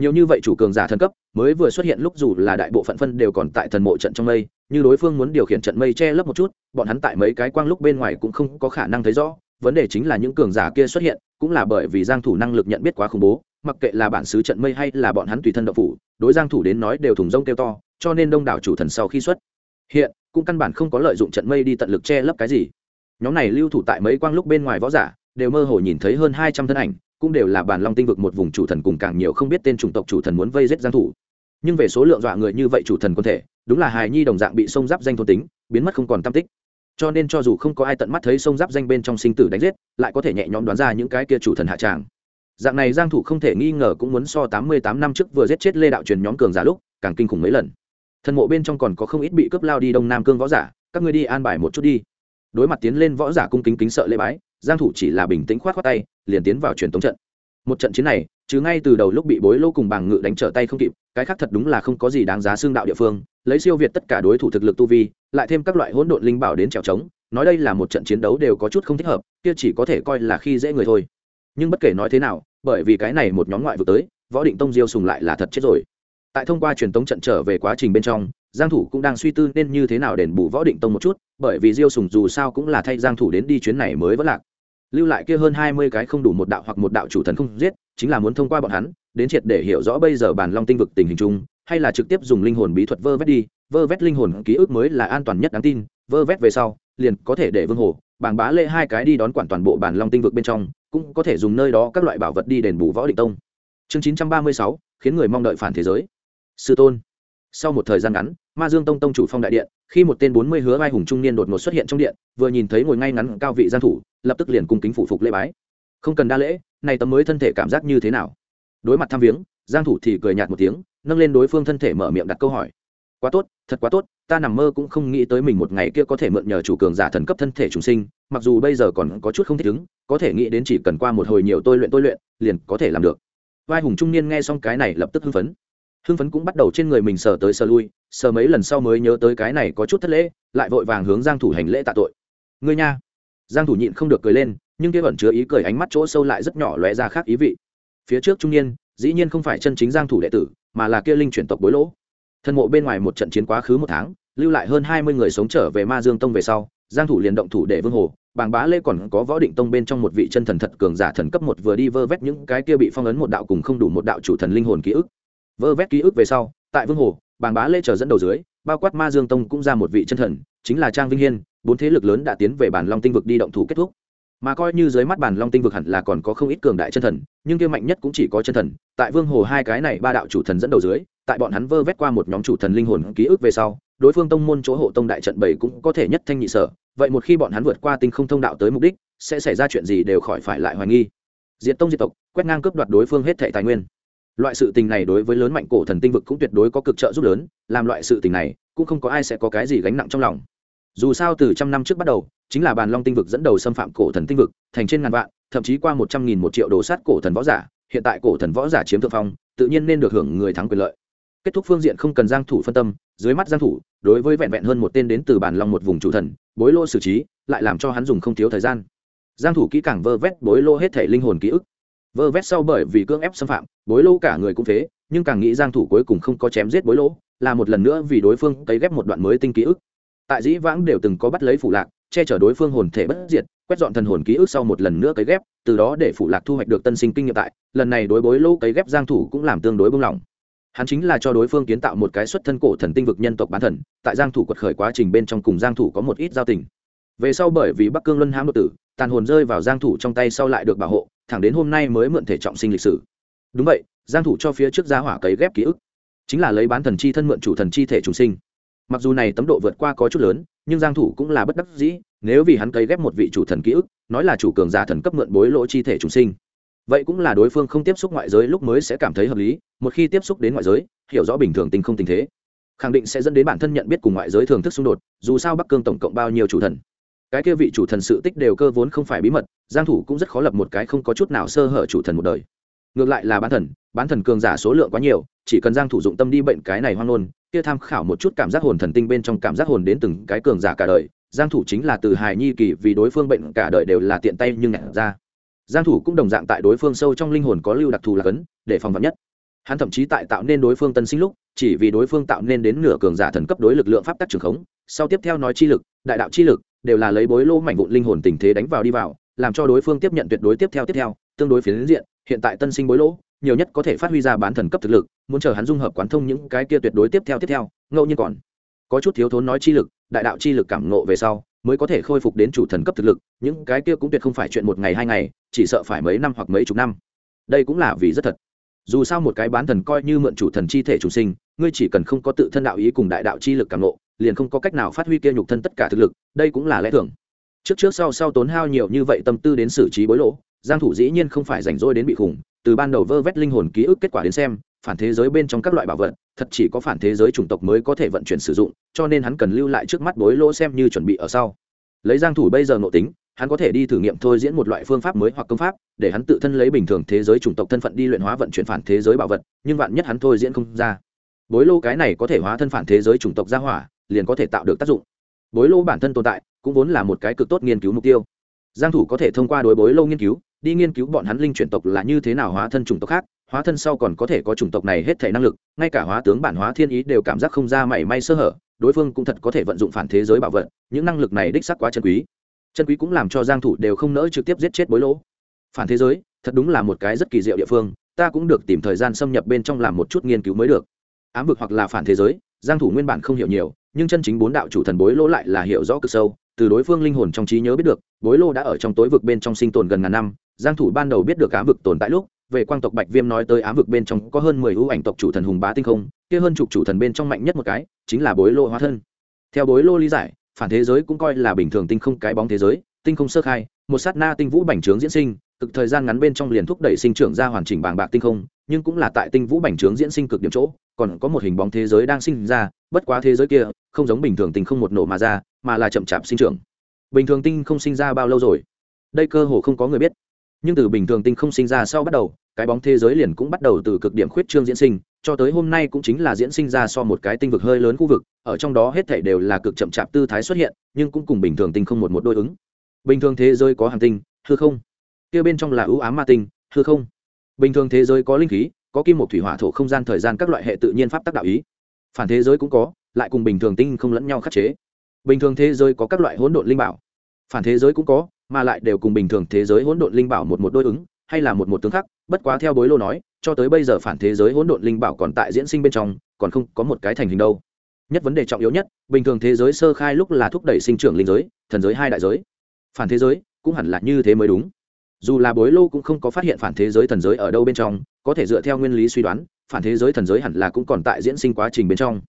Nhiều như vậy chủ cường giả thần cấp, mới vừa xuất hiện lúc dù là đại bộ phận phân đều còn tại thần mộ trận trong mây, như đối phương muốn điều khiển trận mây che lấp một chút, bọn hắn tại mấy cái quang lúc bên ngoài cũng không có khả năng thấy rõ. Vấn đề chính là những cường giả kia xuất hiện, cũng là bởi vì giang thủ năng lực nhận biết quá khủng bố, mặc kệ là bản xứ trận mây hay là bọn hắn tùy thân đậu phủ, đối giang thủ đến nói đều thùng rông kêu to, cho nên đông đảo chủ thần sau khi xuất hiện cũng căn bản không có lợi dụng trận mây đi tận lực che lấp cái gì. Nhóm này lưu thủ tại mấy quang lúc bên ngoài võ giả, đều mơ hồ nhìn thấy hơn 200 thân ảnh, cũng đều là bản long tinh vực một vùng chủ thần cùng càng nhiều không biết tên chủng tộc chủ thần muốn vây giết giang thủ. Nhưng về số lượng dọa người như vậy chủ thần quân thể, đúng là hài nhi đồng dạng bị sông giáp danh thôn tính, biến mất không còn tâm tích. Cho nên cho dù không có ai tận mắt thấy sông giáp danh bên trong sinh tử đánh giết, lại có thể nhẹ nhõm đoán ra những cái kia chủ thần hạ tràng. Dạng này giang thủ không thể nghi ngờ cũng muốn so 88 năm trước vừa giết chết lê đạo truyền nhóm cường giả lúc, càng kinh khủng mấy lần thần mộ bên trong còn có không ít bị cướp lao đi đông nam cương võ giả, các ngươi đi an bài một chút đi. Đối mặt tiến lên võ giả cung kính kính sợ lễ bái, giang thủ chỉ là bình tĩnh khoát khoát tay, liền tiến vào truyền tống trận. Một trận chiến này, chứ ngay từ đầu lúc bị bối lô cùng bảng ngự đánh trở tay không kịp, cái khác thật đúng là không có gì đáng giá xương đạo địa phương, lấy siêu việt tất cả đối thủ thực lực tu vi, lại thêm các loại hỗn độn linh bảo đến trèo trống nói đây là một trận chiến đấu đều có chút không thích hợp, kia chỉ có thể coi là khi dễ người thôi. Nhưng bất kể nói thế nào, bởi vì cái này một nhóm ngoại vực tới, võ định tông diêu sùng lại là thật chết rồi tại thông qua truyền tống trận trở về quá trình bên trong giang thủ cũng đang suy tư nên như thế nào đền bù võ định tông một chút bởi vì diêu sùng dù sao cũng là thay giang thủ đến đi chuyến này mới vẫn lạc. Lưu lại kia hơn 20 cái không đủ một đạo hoặc một đạo chủ thần không giết chính là muốn thông qua bọn hắn đến triệt để hiểu rõ bây giờ bản long tinh vực tình hình chung hay là trực tiếp dùng linh hồn bí thuật vơ vét đi vơ vét linh hồn ký ức mới là an toàn nhất đáng tin vơ vét về sau liền có thể để vương hồ bảng bá lệ hai cái đi đón quản toàn bộ bản long tinh vực bên trong cũng có thể dùng nơi đó các loại bảo vật đi đền bù võ định tông. Chương 936, khiến người mong đợi phản thế giới sư tôn. Sau một thời gian ngắn, ma dương tông tông chủ phong đại điện, khi một tên bốn mươi hứa vai hùng trung niên đột ngột xuất hiện trong điện, vừa nhìn thấy ngồi ngay ngắn cao vị gian thủ, lập tức liền cung kính phụ phục lễ bái. Không cần đa lễ, này tấm mới thân thể cảm giác như thế nào? Đối mặt tham viếng, giang thủ thì cười nhạt một tiếng, nâng lên đối phương thân thể mở miệng đặt câu hỏi. Quá tốt, thật quá tốt, ta nằm mơ cũng không nghĩ tới mình một ngày kia có thể mượn nhờ chủ cường giả thần cấp thân thể trùng sinh, mặc dù bây giờ còn có chút không thích ứng, có thể nghĩ đến chỉ cần qua một hồi nhiều tôi luyện tôi luyện, liền có thể làm được. Vai hùng trung niên nghe xong cái này lập tức hưng phấn hưng phấn cũng bắt đầu trên người mình sờ tới sờ lui, sờ mấy lần sau mới nhớ tới cái này có chút thất lễ, lại vội vàng hướng giang thủ hành lễ tạ tội. Ngươi nha. Giang thủ nhịn không được cười lên, nhưng kia vẫn chứa ý cười ánh mắt chỗ sâu lại rất nhỏ lóe ra khác ý vị. Phía trước trung niên, dĩ nhiên không phải chân chính giang thủ đệ tử, mà là kia linh chuyển tộc bối lỗ. Thân mộ bên ngoài một trận chiến quá khứ một tháng, lưu lại hơn 20 người sống trở về ma dương tông về sau, giang thủ liền động thủ để vương hồ, bàng bá lê còn có võ định tông bên trong một vị chân thần thật cường giả thần cấp một vừa đi vơ vét những cái kia bị phong ấn một đạo cùng không đủ một đạo chủ thần linh hồn ký ức vơ vét ký ức về sau, tại vương hồ, bàng bá lê chờ dẫn đầu dưới, bao quát ma dương tông cũng ra một vị chân thần, chính là trang vinh hiên, bốn thế lực lớn đã tiến về bản long tinh vực đi động thủ kết thúc. Mà coi như dưới mắt bản long tinh vực hẳn là còn có không ít cường đại chân thần, nhưng kia mạnh nhất cũng chỉ có chân thần. Tại vương hồ hai cái này ba đạo chủ thần dẫn đầu dưới, tại bọn hắn vơ vét qua một nhóm chủ thần linh hồn ký ức về sau, đối phương tông môn chỗ hộ tông đại trận bảy cũng có thể nhất thanh nhị sở. Vậy một khi bọn hắn vượt qua tinh không thông đạo tới mục đích, sẽ xảy ra chuyện gì đều khỏi phải lại hoài nghi. Diệt tông diệt tộc, quét ngang cướp đoạt đối phương hết thệ tài nguyên loại sự tình này đối với lớn mạnh cổ thần tinh vực cũng tuyệt đối có cực trợ giúp lớn, làm loại sự tình này, cũng không có ai sẽ có cái gì gánh nặng trong lòng. Dù sao từ trăm năm trước bắt đầu, chính là bàn long tinh vực dẫn đầu xâm phạm cổ thần tinh vực, thành trên ngàn vạn, thậm chí qua một trăm nghìn một triệu đồ sát cổ thần võ giả, hiện tại cổ thần võ giả chiếm thượng phong, tự nhiên nên được hưởng người thắng quyền lợi. Kết thúc phương diện không cần giang thủ phân tâm, dưới mắt giang thủ, đối với vẹn vẹn hơn một tên đến từ bàn long một vùng chủ thần, bối lô xử trí, lại làm cho hắn dùng không thiếu thời gian. Giang thủ kỹ càng vơ vét bối lô hết thể linh hồn ký ức vơ vét sau bởi vì cưỡng ép xâm phạm, bối lô cả người cũng thế, nhưng càng nghĩ giang thủ cuối cùng không có chém giết bối lô là một lần nữa vì đối phương cấy ghép một đoạn mới tinh ký ức. Tại dĩ vãng đều từng có bắt lấy phụ lạc, che chở đối phương hồn thể bất diệt, quét dọn thần hồn ký ức sau một lần nữa cấy ghép, từ đó để phụ lạc thu hoạch được tân sinh kinh nghiệm tại, lần này đối bối lô cấy ghép giang thủ cũng làm tương đối buông lỏng hắn chính là cho đối phương kiến tạo một cái xuất thân cổ thần tinh vực nhân tộc bán thần, tại giang thủ quật khởi quá trình bên trong cùng giang thủ có một ít giao tình. Về sau bởi vì bắc cương luân hãm đột tử, tàn hồn rơi vào giang thủ trong tay sau lại được bảo hộ thẳng đến hôm nay mới mượn thể trọng sinh lịch sử. Đúng vậy, giang thủ cho phía trước gia hỏa cấy ghép ký ức. Chính là lấy bán thần chi thân mượn chủ thần chi thể trùng sinh. Mặc dù này tấm độ vượt qua có chút lớn, nhưng giang thủ cũng là bất đắc dĩ, nếu vì hắn cấy ghép một vị chủ thần ký ức, nói là chủ cường giả thần cấp mượn bối lỗ chi thể trùng sinh. Vậy cũng là đối phương không tiếp xúc ngoại giới lúc mới sẽ cảm thấy hợp lý, một khi tiếp xúc đến ngoại giới, hiểu rõ bình thường tình không tình thế, khẳng định sẽ dẫn đến bản thân nhận biết cùng ngoại giới thường thức xung đột, dù sao bắc cương tổng cộng bao nhiêu chủ thần. Cái kia vị chủ thần sự tích đều cơ vốn không phải bí mật giang thủ cũng rất khó lập một cái không có chút nào sơ hở chủ thần một đời. Ngược lại là bán thần bán thần cường giả số lượng quá nhiều, chỉ cần giang thủ dụng tâm đi bệnh cái này hoang nôn kia tham khảo một chút cảm giác hồn thần tinh bên trong cảm giác hồn đến từng cái cường giả cả đời, giang thủ chính là từ hài nhi kỳ vì đối phương bệnh cả đời đều là tiện tay nhưng nhặt ra. Giang thủ cũng đồng dạng tại đối phương sâu trong linh hồn có lưu đặc thù là cấn để phòng vạn nhất. Hắn thậm chí tại tạo nên đối phương tân sinh lúc, chỉ vì đối phương tạo nên đến nửa cường giả thần cấp đối lực lượng pháp tắc trường khống, sau tiếp theo nói chi lực, đại đạo chi lực, đều là lấy bối lô mảnh vụn linh hồn tình thế đánh vào đi vào làm cho đối phương tiếp nhận tuyệt đối tiếp theo tiếp theo, tương đối phiến diện, hiện tại tân sinh bối lỗ, nhiều nhất có thể phát huy ra bán thần cấp thực lực, muốn chờ hắn dung hợp quán thông những cái kia tuyệt đối tiếp theo tiếp theo, ngẫu nhiên còn có chút thiếu thốn nói chi lực, đại đạo chi lực cảm ngộ về sau, mới có thể khôi phục đến chủ thần cấp thực lực, những cái kia cũng tuyệt không phải chuyện một ngày hai ngày, chỉ sợ phải mấy năm hoặc mấy chục năm. Đây cũng là vì rất thật. Dù sao một cái bán thần coi như mượn chủ thần chi thể chủ sinh, ngươi chỉ cần không có tự thân đạo ý cùng đại đạo chi lực cảm ngộ, liền không có cách nào phát huy kia nhục thân tất cả thực lực, đây cũng là lẽ thường trước trước sau sau tốn hao nhiều như vậy tâm tư đến xử trí bối lỗ giang thủ dĩ nhiên không phải rảnh rỗi đến bị khủng, từ ban đầu vơ vét linh hồn ký ức kết quả đến xem, phản thế giới bên trong các loại bảo vật, thật chỉ có phản thế giới chủng tộc mới có thể vận chuyển sử dụng, cho nên hắn cần lưu lại trước mắt bối lỗ xem như chuẩn bị ở sau. Lấy giang thủ bây giờ nội tính, hắn có thể đi thử nghiệm thôi diễn một loại phương pháp mới hoặc công pháp, để hắn tự thân lấy bình thường thế giới chủng tộc thân phận đi luyện hóa vận chuyển phản thế giới bảo vật, nhưng vạn nhất hắn thôi diễn không ra. Bối lô cái này có thể hóa thân phản thế giới chủng tộc ra hỏa, liền có thể tạo được tác dụng. Bối lô bản thân tồn tại cũng vốn là một cái cực tốt nghiên cứu mục tiêu. Giang thủ có thể thông qua đối bối lâu nghiên cứu, đi nghiên cứu bọn hắn linh chuyển tộc là như thế nào hóa thân chủng tộc khác, hóa thân sau còn có thể có chủng tộc này hết thể năng lực, ngay cả hóa tướng bản hóa thiên ý đều cảm giác không ra mảy may sơ hở, đối phương cũng thật có thể vận dụng phản thế giới bảo vật, những năng lực này đích xác quá chân quý. Chân quý cũng làm cho giang thủ đều không nỡ trực tiếp giết chết bối lỗ. Phản thế giới, thật đúng là một cái rất kỳ diệu địa phương, ta cũng được tìm thời gian xâm nhập bên trong làm một chút nghiên cứu mới được. Ám vực hoặc là phản thế giới, giang thủ nguyên bản không hiểu nhiều, nhưng chân chính bốn đạo chủ thần bối lỗ lại là hiểu rõ cực sâu từ đối phương linh hồn trong trí nhớ biết được, bối lô đã ở trong tối vực bên trong sinh tồn gần ngàn năm, giang thủ ban đầu biết được ám vực tồn tại lúc, về quang tộc bạch viêm nói tới ám vực bên trong có hơn 10 ưu ảnh tộc chủ thần hùng bá tinh không, kia hơn chục chủ thần bên trong mạnh nhất một cái, chính là bối lô hóa thân. Theo bối lô lý giải, phản thế giới cũng coi là bình thường tinh không cái bóng thế giới, tinh không sơ khai, một sát na tinh vũ bành trướng diễn sinh, cực thời gian ngắn bên trong liền thúc đẩy sinh trưởng ra hoàn chỉnh bàng bạc tinh không, nhưng cũng là tại tinh vũ bành trướng diễn sinh cực điểm chỗ còn có một hình bóng thế giới đang sinh ra, bất quá thế giới kia không giống bình thường tinh không một nổ mà ra, mà là chậm chạp sinh trưởng. Bình thường tinh không sinh ra bao lâu rồi? Đây cơ hồ không có người biết. Nhưng từ bình thường tinh không sinh ra sau bắt đầu, cái bóng thế giới liền cũng bắt đầu từ cực điểm khuyết trương diễn sinh, cho tới hôm nay cũng chính là diễn sinh ra so một cái tinh vực hơi lớn khu vực, ở trong đó hết thảy đều là cực chậm chạp tư thái xuất hiện, nhưng cũng cùng bình thường tinh không một một đôi ứng. Bình thường thế giới có hàng tinh, hư không. Kia bên trong là ưu ám ma tinh, hư không. Bình thường thế giới có linh khí có kim một thủy hỏa thổ không gian thời gian các loại hệ tự nhiên pháp tác đạo ý. Phản thế giới cũng có, lại cùng bình thường tinh không lẫn nhau khắc chế. Bình thường thế giới có các loại hỗn độn linh bảo. Phản thế giới cũng có, mà lại đều cùng bình thường thế giới hỗn độn linh bảo một một đôi ứng, hay là một một tướng khác bất quá theo bối lô nói, cho tới bây giờ phản thế giới hỗn độn linh bảo còn tại diễn sinh bên trong, còn không có một cái thành hình đâu. Nhất vấn đề trọng yếu nhất, bình thường thế giới sơ khai lúc là thúc đẩy sinh trưởng linh giới, thần giới hai đại giới. Phản thế giới cũng hẳn là như thế mới đúng dù là bối lô cũng không có phát hiện phản thế giới thần giới ở đâu bên trong có thể dựa theo nguyên lý suy đoán phản thế giới thần giới hẳn là cũng còn tại diễn sinh quá trình bên trong.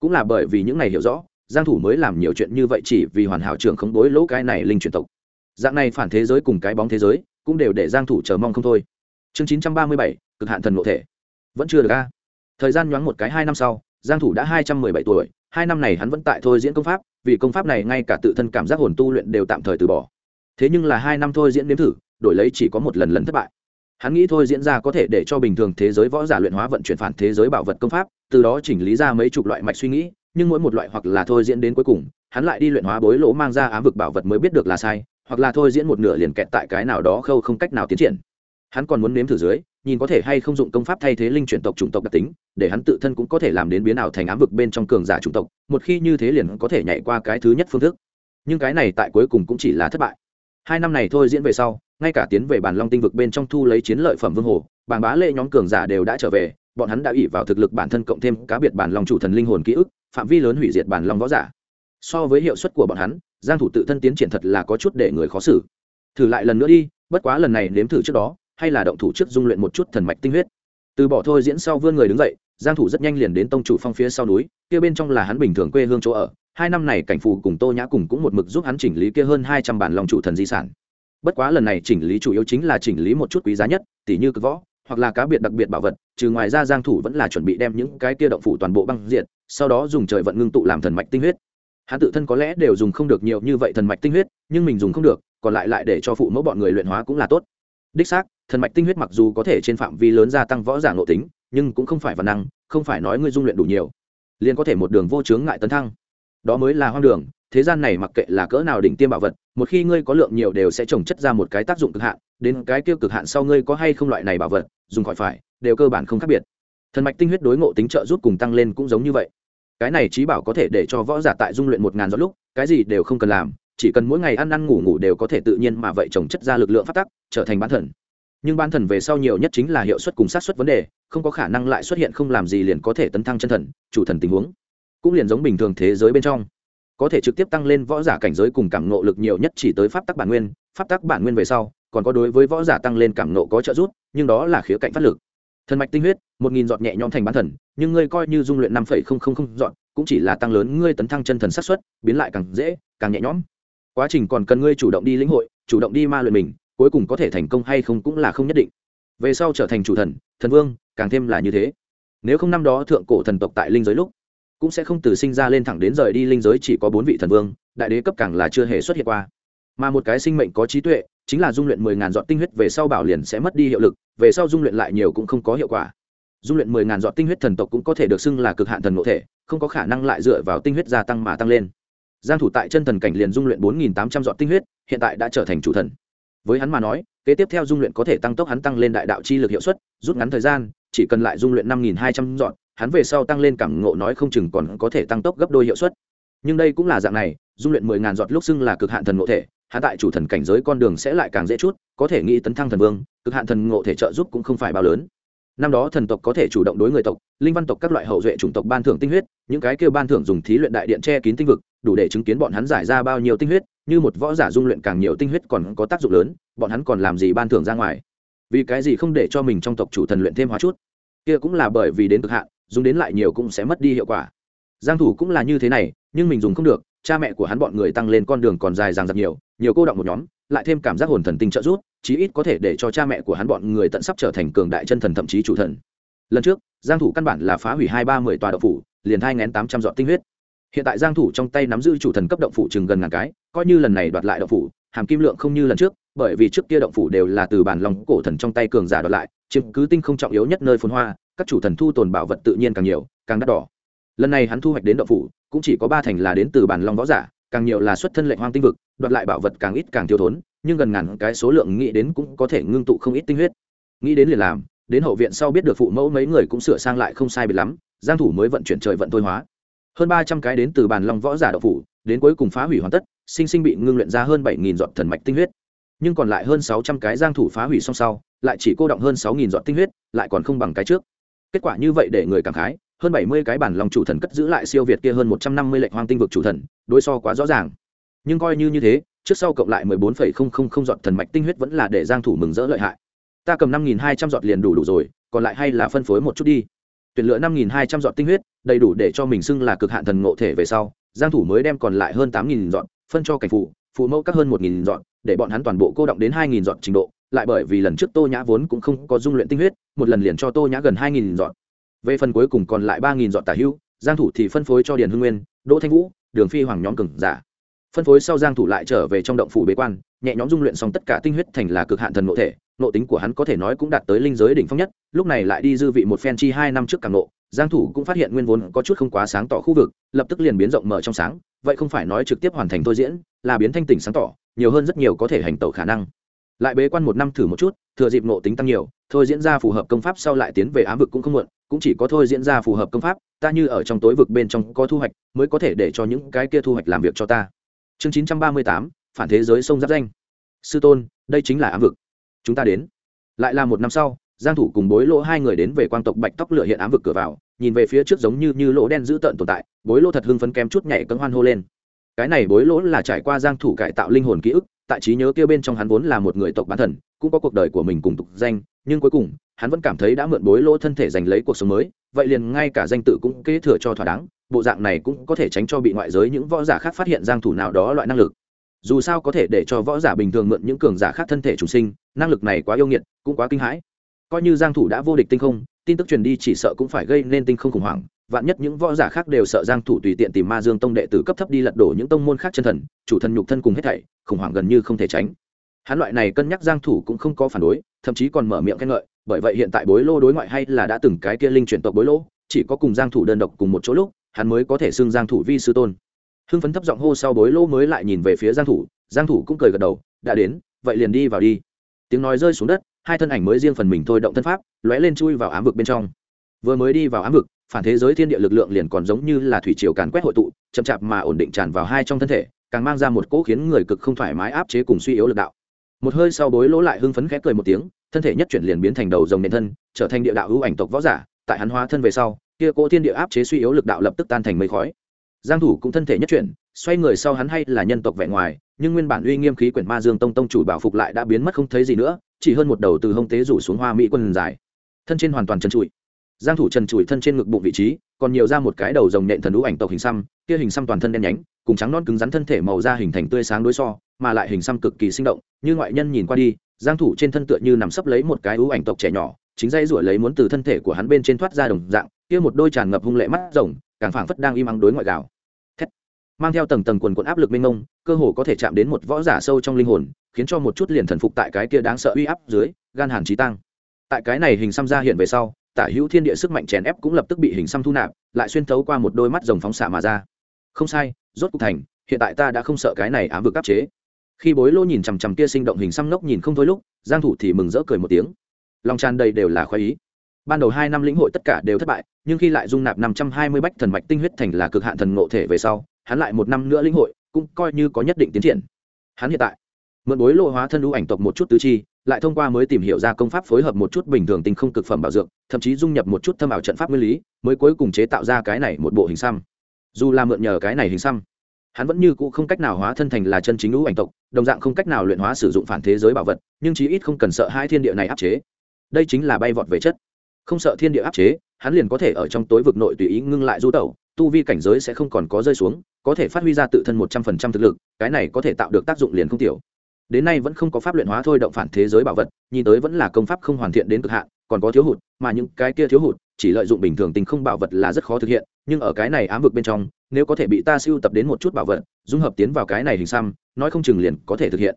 Cũng là bởi vì những này hiểu rõ giang thủ mới làm nhiều chuyện như vậy chỉ vì hoàn hảo trưởng không bối lỗ cái này linh truyền tộc. Dạng này phản thế giới cùng cái bóng thế giới cũng đều để giang thủ chờ mong không thôi. Chương 937, cực hạn thần ngộ thể. Vẫn chưa được a. Thời gian nhoáng một cái hai năm sau giang thủ đã 217 tuổi hai năm này hắn vẫn tại thôi diễn công pháp vì công pháp này ngay cả tự thân cảm giác hồn tu luyện đều tạm thời từ bỏ. Thế nhưng là hai năm thôi diễn nếm thử đổi lấy chỉ có một lần lần thất bại. Hắn nghĩ thôi diễn ra có thể để cho bình thường thế giới võ giả luyện hóa vận chuyển phản thế giới bảo vật công pháp, từ đó chỉnh lý ra mấy chục loại mạch suy nghĩ, nhưng mỗi một loại hoặc là thôi diễn đến cuối cùng, hắn lại đi luyện hóa bối lỗ mang ra ám vực bảo vật mới biết được là sai, hoặc là thôi diễn một nửa liền kẹt tại cái nào đó khâu không cách nào tiến triển. Hắn còn muốn nếm thử dưới, nhìn có thể hay không dụng công pháp thay thế linh chuyển tộc chủng tộc đặc tính, để hắn tự thân cũng có thể làm đến biến ảo thành ám vực bên trong cường giả chủng tộc, một khi như thế liền có thể nhảy qua cái thứ nhất phương thức. Nhưng cái này tại cuối cùng cũng chỉ là thất bại. Hai năm này thôi diễn về sau ngay cả tiến về bản long tinh vực bên trong thu lấy chiến lợi phẩm vương hồ, bàng bá lệ nhóm cường giả đều đã trở về, bọn hắn đã ủy vào thực lực bản thân cộng thêm cá biệt bản long chủ thần linh hồn ký ức, phạm vi lớn hủy diệt bản long võ giả. So với hiệu suất của bọn hắn, giang thủ tự thân tiến triển thật là có chút để người khó xử. Thử lại lần nữa đi, bất quá lần này nếm thử trước đó, hay là động thủ trước dung luyện một chút thần mạch tinh huyết. Từ bỏ thôi diễn sau vươn người đứng dậy, giang thủ rất nhanh liền đến tông chủ phong phía sau núi, kia bên trong là hắn bình thường quê hương chỗ ở. Hai năm này cảnh phù cùng tô nhã cùng cũng một mực giúp hắn chỉnh lý kia hơn 200 bản long chủ thần di sản bất quá lần này chỉnh lý chủ yếu chính là chỉnh lý một chút quý giá nhất tỉ như cực võ hoặc là cá biệt đặc biệt bảo vật trừ ngoài ra giang thủ vẫn là chuẩn bị đem những cái kia động phủ toàn bộ băng diệt, sau đó dùng trời vận ngưng tụ làm thần mạch tinh huyết. Hắn tự thân có lẽ đều dùng không được nhiều như vậy thần mạch tinh huyết nhưng mình dùng không được còn lại lại để cho phụ mẫu bọn người luyện hóa cũng là tốt. Đích xác thần mạch tinh huyết mặc dù có thể trên phạm vi lớn gia tăng võ giả nội tính nhưng cũng không phải văn năng không phải nói ngươi dung luyện đủ nhiều liền có thể một đường vô chướng ngại tấn thăng. Đó mới là hoang đường thế gian này mặc kệ là cỡ nào đỉnh tiêm bảo vật một khi ngươi có lượng nhiều đều sẽ trồng chất ra một cái tác dụng cực hạn, đến cái tiêu cực hạn sau ngươi có hay không loại này bảo vật, dùng khỏi phải, đều cơ bản không khác biệt. Thần mạch tinh huyết đối ngộ tính trợ giúp cùng tăng lên cũng giống như vậy. Cái này trí bảo có thể để cho võ giả tại dung luyện một ngàn giọt lúc, cái gì đều không cần làm, chỉ cần mỗi ngày ăn ăn ngủ ngủ đều có thể tự nhiên mà vậy trồng chất ra lực lượng phát tắc, trở thành bán thần. Nhưng bán thần về sau nhiều nhất chính là hiệu suất cùng sát xuất vấn đề, không có khả năng lại xuất hiện không làm gì liền có thể tấn thăng chân thần, chủ thần tình huống. Cũng liền giống bình thường thế giới bên trong có thể trực tiếp tăng lên võ giả cảnh giới cùng cảm nộ lực nhiều nhất chỉ tới pháp tắc bản nguyên, pháp tắc bản nguyên về sau, còn có đối với võ giả tăng lên cảm nộ có trợ giúp, nhưng đó là khía cạnh phát lực. Thần mạch tinh huyết, một nghìn giọt nhẹ nhõm thành bán thần, nhưng ngươi coi như dung luyện năm phẩy không không không dọn cũng chỉ là tăng lớn ngươi tấn thăng chân thần sát xuất biến lại càng dễ, càng nhẹ nhõm. Quá trình còn cần ngươi chủ động đi lĩnh hội, chủ động đi ma luyện mình, cuối cùng có thể thành công hay không cũng là không nhất định. Về sau trở thành chủ thần thần vương, càng thêm là như thế. Nếu không năm đó thượng cổ thần tộc tại linh giới lúc cũng sẽ không từ sinh ra lên thẳng đến rời đi linh giới chỉ có bốn vị thần vương, đại đế cấp càng là chưa hề xuất hiện qua. Mà một cái sinh mệnh có trí tuệ, chính là dung luyện mười ngàn dọn tinh huyết về sau bảo liền sẽ mất đi hiệu lực, về sau dung luyện lại nhiều cũng không có hiệu quả. Dung luyện mười ngàn dọn tinh huyết thần tộc cũng có thể được xưng là cực hạn thần ngộ thể, không có khả năng lại dựa vào tinh huyết gia tăng mà tăng lên. Giang thủ tại chân thần cảnh liền dung luyện bốn nghìn tám trăm dọn tinh huyết, hiện tại đã trở thành chủ thần. Với hắn mà nói, kế tiếp theo dung luyện có thể tăng tốc hắn tăng lên đại đạo chi lực hiệu suất, rút ngắn thời gian, chỉ cần lại dung luyện năm nghìn hai trăm dọn hắn về sau tăng lên cảm ngộ nói không chừng còn có thể tăng tốc gấp đôi hiệu suất. Nhưng đây cũng là dạng này, dung luyện mười ngàn giọt lúc xưng là cực hạn thần ngộ thể hắn tại chủ thần cảnh giới con đường sẽ lại càng dễ chút, có thể nghĩ tấn thăng thần vương, cực hạn thần ngộ thể trợ giúp cũng không phải bao lớn. Năm đó thần tộc có thể chủ động đối người tộc, linh văn tộc các loại hậu duệ chủng tộc ban thưởng tinh huyết, những cái kêu ban thưởng dùng thí luyện đại điện che kín tinh vực, đủ để chứng kiến bọn hắn giải ra bao nhiêu tinh huyết, như một võ giả dung luyện càng nhiều tinh huyết còn có tác dụng lớn, bọn hắn còn làm gì ban thưởng ra ngoài? Vì cái gì không để cho mình trong tộc chủ thần luyện thêm hóa chút? Kia cũng là bởi vì đến cực hạn dùng đến lại nhiều cũng sẽ mất đi hiệu quả. Giang thủ cũng là như thế này, nhưng mình dùng không được, cha mẹ của hắn bọn người tăng lên con đường còn dài dằng dặc nhiều nhiều cô động một nhóm, lại thêm cảm giác hồn thần tinh trợ giúp, chí ít có thể để cho cha mẹ của hắn bọn người tận sắp trở thành cường đại chân thần thậm chí chủ thần. Lần trước, giang thủ căn bản là phá hủy hai ba mười tòa động phủ, liền hai ngén tám trăm dọn tinh huyết. Hiện tại giang thủ trong tay nắm giữ chủ thần cấp động phủ chừng gần ngàn cái, coi như lần này đoạt lại động phủ, hàm kim lượng không như lần trước, bởi vì trước kia động phủ đều là từ bản lòng cổ thần trong tay cường giả đoạt lại, chiếm cứ tinh không trọng yếu nhất nơi phồn hoa các chủ thần thu tồn bảo vật tự nhiên càng nhiều, càng đắt đỏ. Lần này hắn thu hoạch đến đậu phủ, cũng chỉ có ba thành là đến từ bản long võ giả, càng nhiều là xuất thân lệnh hoang tinh vực, đoạt lại bảo vật càng ít càng thiếu thốn, nhưng gần ngàn cái số lượng nghĩ đến cũng có thể ngưng tụ không ít tinh huyết. Nghĩ đến liền làm, đến hậu viện sau biết được phụ mẫu mấy người cũng sửa sang lại không sai biệt lắm, giang thủ mới vận chuyển trời vận thôi hóa. Hơn ba trăm cái đến từ bàn long võ giả đậu phủ, đến cuối cùng phá hủy hoàn tất, sinh sinh bị ngưng luyện ra hơn bảy nghìn giọt thần mạch tinh huyết. Nhưng còn lại hơn sáu trăm cái giang thủ phá hủy xong sau, lại chỉ cô động hơn sáu nghìn giọt tinh huyết, lại còn không bằng cái trước kết quả như vậy để người cảm khái, hơn bảy mươi cái bản lòng chủ thần cất giữ lại siêu việt kia hơn một trăm năm mươi lệnh hoang tinh vực chủ thần, đối so quá rõ ràng. Nhưng coi như như thế, trước sau cộng lại mười bốn phẩy không không không giọt thần mạch tinh huyết vẫn là để giang thủ mừng rỡ lợi hại. Ta cầm năm nghìn hai trăm giọt liền đủ đủ rồi, còn lại hay là phân phối một chút đi. Tuyển lựa năm nghìn hai trăm giọt tinh huyết, đầy đủ để cho mình xưng là cực hạn thần ngộ thể về sau, giang thủ mới đem còn lại hơn tám nghìn giọt phân cho cảnh phụ phụ mẫu các hơn một nghìn giọt, để bọn hắn toàn bộ cô động đến hai nghìn giọt trình độ lại bởi vì lần trước tô nhã vốn cũng không có dung luyện tinh huyết một lần liền cho tô nhã gần hai nghìn dọn. về phần cuối cùng còn lại ba nghìn dọn tả hưu, giang thủ thì phân phối cho điền hưng nguyên đỗ thanh vũ đường phi hoàng nhóm cường giả phân phối sau giang thủ lại trở về trong động phủ bế quan nhẹ nhóm dung luyện xong tất cả tinh huyết thành là cực hạn thần nội thể nội tính của hắn có thể nói cũng đạt tới linh giới đỉnh phong nhất lúc này lại đi dư vị một phen chi hai năm trước càng nộ giang thủ cũng phát hiện nguyên vốn có chút không quá sáng tỏ khu vực lập tức liền biến rộng mở trong sáng vậy không phải nói trực tiếp hoàn thành thôi diễn là biến thanh tỉnh sáng tỏ nhiều hơn rất nhiều có thể hành tẩu khả năng lại bế quan một năm thử một chút thừa dịp nội tính tăng nhiều thôi diễn ra phù hợp công pháp sau lại tiến về ám vực cũng không muộn cũng chỉ có thôi diễn ra phù hợp công pháp ta như ở trong tối vực bên trong có thu hoạch mới có thể để cho những cái kia thu hoạch làm việc cho ta. Chương 938, phản thế giới sông giáp danh. Sư tôn đây chính là ám vực. Chúng ta đến. Lại là một năm sau giang thủ cùng bối lỗ hai người đến về quang tộc bạch tóc lửa hiện ám vực cửa vào nhìn về phía trước giống như như lỗ đen dữ tợn tồn tại bối lỗ thật hưng phấn kém chút nhảy cấm hoan hô lên. Cái này bối lỗ là trải qua giang thủ cải tạo linh hồn ký ức tại trí nhớ kia bên trong hắn vốn là một người tộc bán thần, cũng có cuộc đời của mình cùng tục danh, nhưng cuối cùng, hắn vẫn cảm thấy đã mượn bối lỗ thân thể giành lấy cuộc sống mới, vậy liền ngay cả danh tự cũng kế thừa cho thỏa đáng, bộ dạng này cũng có thể tránh cho bị ngoại giới những võ giả khác phát hiện giang thủ nào đó loại năng lực. Dù sao có thể để cho võ giả bình thường mượn những cường giả khác thân thể chủ sinh, năng lực này quá yêu nghiệt, cũng quá kinh hãi. Coi như giang thủ đã vô địch tinh không, tin tức truyền đi chỉ sợ cũng phải gây nên tinh không khủng hoảng vạn nhất những võ giả khác đều sợ giang thủ tùy tiện tìm ma dương tông đệ tử cấp thấp đi lật đổ những tông môn khác chân thần, chủ thần nhục thân cùng hết thảy, khủng hoảng gần như không thể tránh. Hắn loại này cân nhắc giang thủ cũng không có phản đối, thậm chí còn mở miệng khen ngợi, bởi vậy hiện tại bối lô đối ngoại hay là đã từng cái kia linh chuyển tộc bối lô, chỉ có cùng giang thủ đơn độc cùng một chỗ lúc, hắn mới có thể xưng giang thủ vi sư tôn. Hưng phấn thấp giọng hô sau bối lô mới lại nhìn về phía giang thủ giang thủ cũng cười gật đầu, đã đến, vậy liền đi vào đi. Tiếng nói rơi xuống đất, hai thân ảnh mới riêng phần mình thôi động thân pháp, lóe lên chui vào ám vực bên trong. Vừa mới đi vào ám vực phản thế giới thiên địa lực lượng liền còn giống như là thủy triều càn quét hội tụ, chậm chạp mà ổn định tràn vào hai trong thân thể, càng mang ra một cỗ khiến người cực không thoải mái áp chế cùng suy yếu lực đạo. Một hơi sau bối lỗ lại hưng phấn khép cười một tiếng, thân thể nhất chuyển liền biến thành đầu rồng nền thân, trở thành địa đạo hữu ảnh tộc võ giả, tại hắn hóa thân về sau, kia cỗ thiên địa áp chế suy yếu lực đạo lập tức tan thành mây khói. Giang thủ cũng thân thể nhất chuyển, xoay người sau hắn hay là nhân tộc vẻ ngoài, nhưng nguyên bản uy nghiêm khí quyển ma dương tông tông chủ bảo phục lại đã biến mất không thấy gì nữa, chỉ hơn một đầu từ hông tế rủ xuống hoa mỹ quân dài. Thân trên hoàn toàn trần trụi giang thủ trần trụi thân trên ngực bụng vị trí, còn nhiều ra một cái đầu rồng nện thần lũ ảnh tộc hình xăm, kia hình xăm toàn thân đen nhánh, cùng trắng non cứng rắn thân thể màu da hình thành tươi sáng đối so, mà lại hình xăm cực kỳ sinh động, như ngoại nhân nhìn qua đi, giang thủ trên thân tựa như nằm sấp lấy một cái ưu ảnh tộc trẻ nhỏ, chính dây ruổi lấy muốn từ thân thể của hắn bên trên thoát ra đồng dạng, kia một đôi tràn ngập hung lệ mắt rồng, càng phảng phất đang im ắng đối ngoại gạo Thét. mang theo tầng tầng quần quần áp lực mênh mông, cơ hồ có thể chạm đến một võ giả sâu trong linh hồn, khiến cho một chút liền thần phục tại cái kia đáng sợ uy áp dưới, gan hàn trí tăng tại cái này hình xăm ra hiện về sau tả hữu thiên địa sức mạnh chèn ép cũng lập tức bị hình xăm thu nạp, lại xuyên thấu qua một đôi mắt rồng phóng xạ mà ra. Không sai, rốt cục thành, hiện tại ta đã không sợ cái này ám vực áp chế. Khi bối lô nhìn chằm chằm kia sinh động hình xăm nốc nhìn không thôi lúc, giang thủ thì mừng rỡ cười một tiếng. Lòng tràn đầy đều là khoái ý. Ban đầu hai năm lĩnh hội tất cả đều thất bại, nhưng khi lại dung nạp 520 bách thần mạch tinh huyết thành là cực hạn thần ngộ thể về sau, hắn lại một năm nữa lĩnh hội, cũng coi như có nhất định tiến triển. Hắn hiện tại, mượn bối lộ hóa thân lũ ảnh tộc một chút tứ chi lại thông qua mới tìm hiểu ra công pháp phối hợp một chút bình thường tinh không cực phẩm bảo dược, thậm chí dung nhập một chút thâm ảo trận pháp nguyên lý, mới cuối cùng chế tạo ra cái này một bộ hình xăm. Dù là mượn nhờ cái này hình xăm, hắn vẫn như cũ không cách nào hóa thân thành là chân chính lũ ảnh tộc, đồng dạng không cách nào luyện hóa sử dụng phản thế giới bảo vật, nhưng chí ít không cần sợ hai thiên địa này áp chế. Đây chính là bay vọt về chất. Không sợ thiên địa áp chế, hắn liền có thể ở trong tối vực nội tùy ý ngưng lại du tẩu, tu vi cảnh giới sẽ không còn có rơi xuống, có thể phát huy ra tự thân một trăm phần trăm thực lực, cái này có thể tạo được tác dụng liền không tiểu đến nay vẫn không có pháp luyện hóa thôi động phản thế giới bảo vật, nhìn tới vẫn là công pháp không hoàn thiện đến cực hạn, còn có thiếu hụt, mà những cái kia thiếu hụt, chỉ lợi dụng bình thường tình không bảo vật là rất khó thực hiện, nhưng ở cái này ám vực bên trong, nếu có thể bị ta siêu tập đến một chút bảo vật, dung hợp tiến vào cái này hình xăm, nói không chừng liền có thể thực hiện.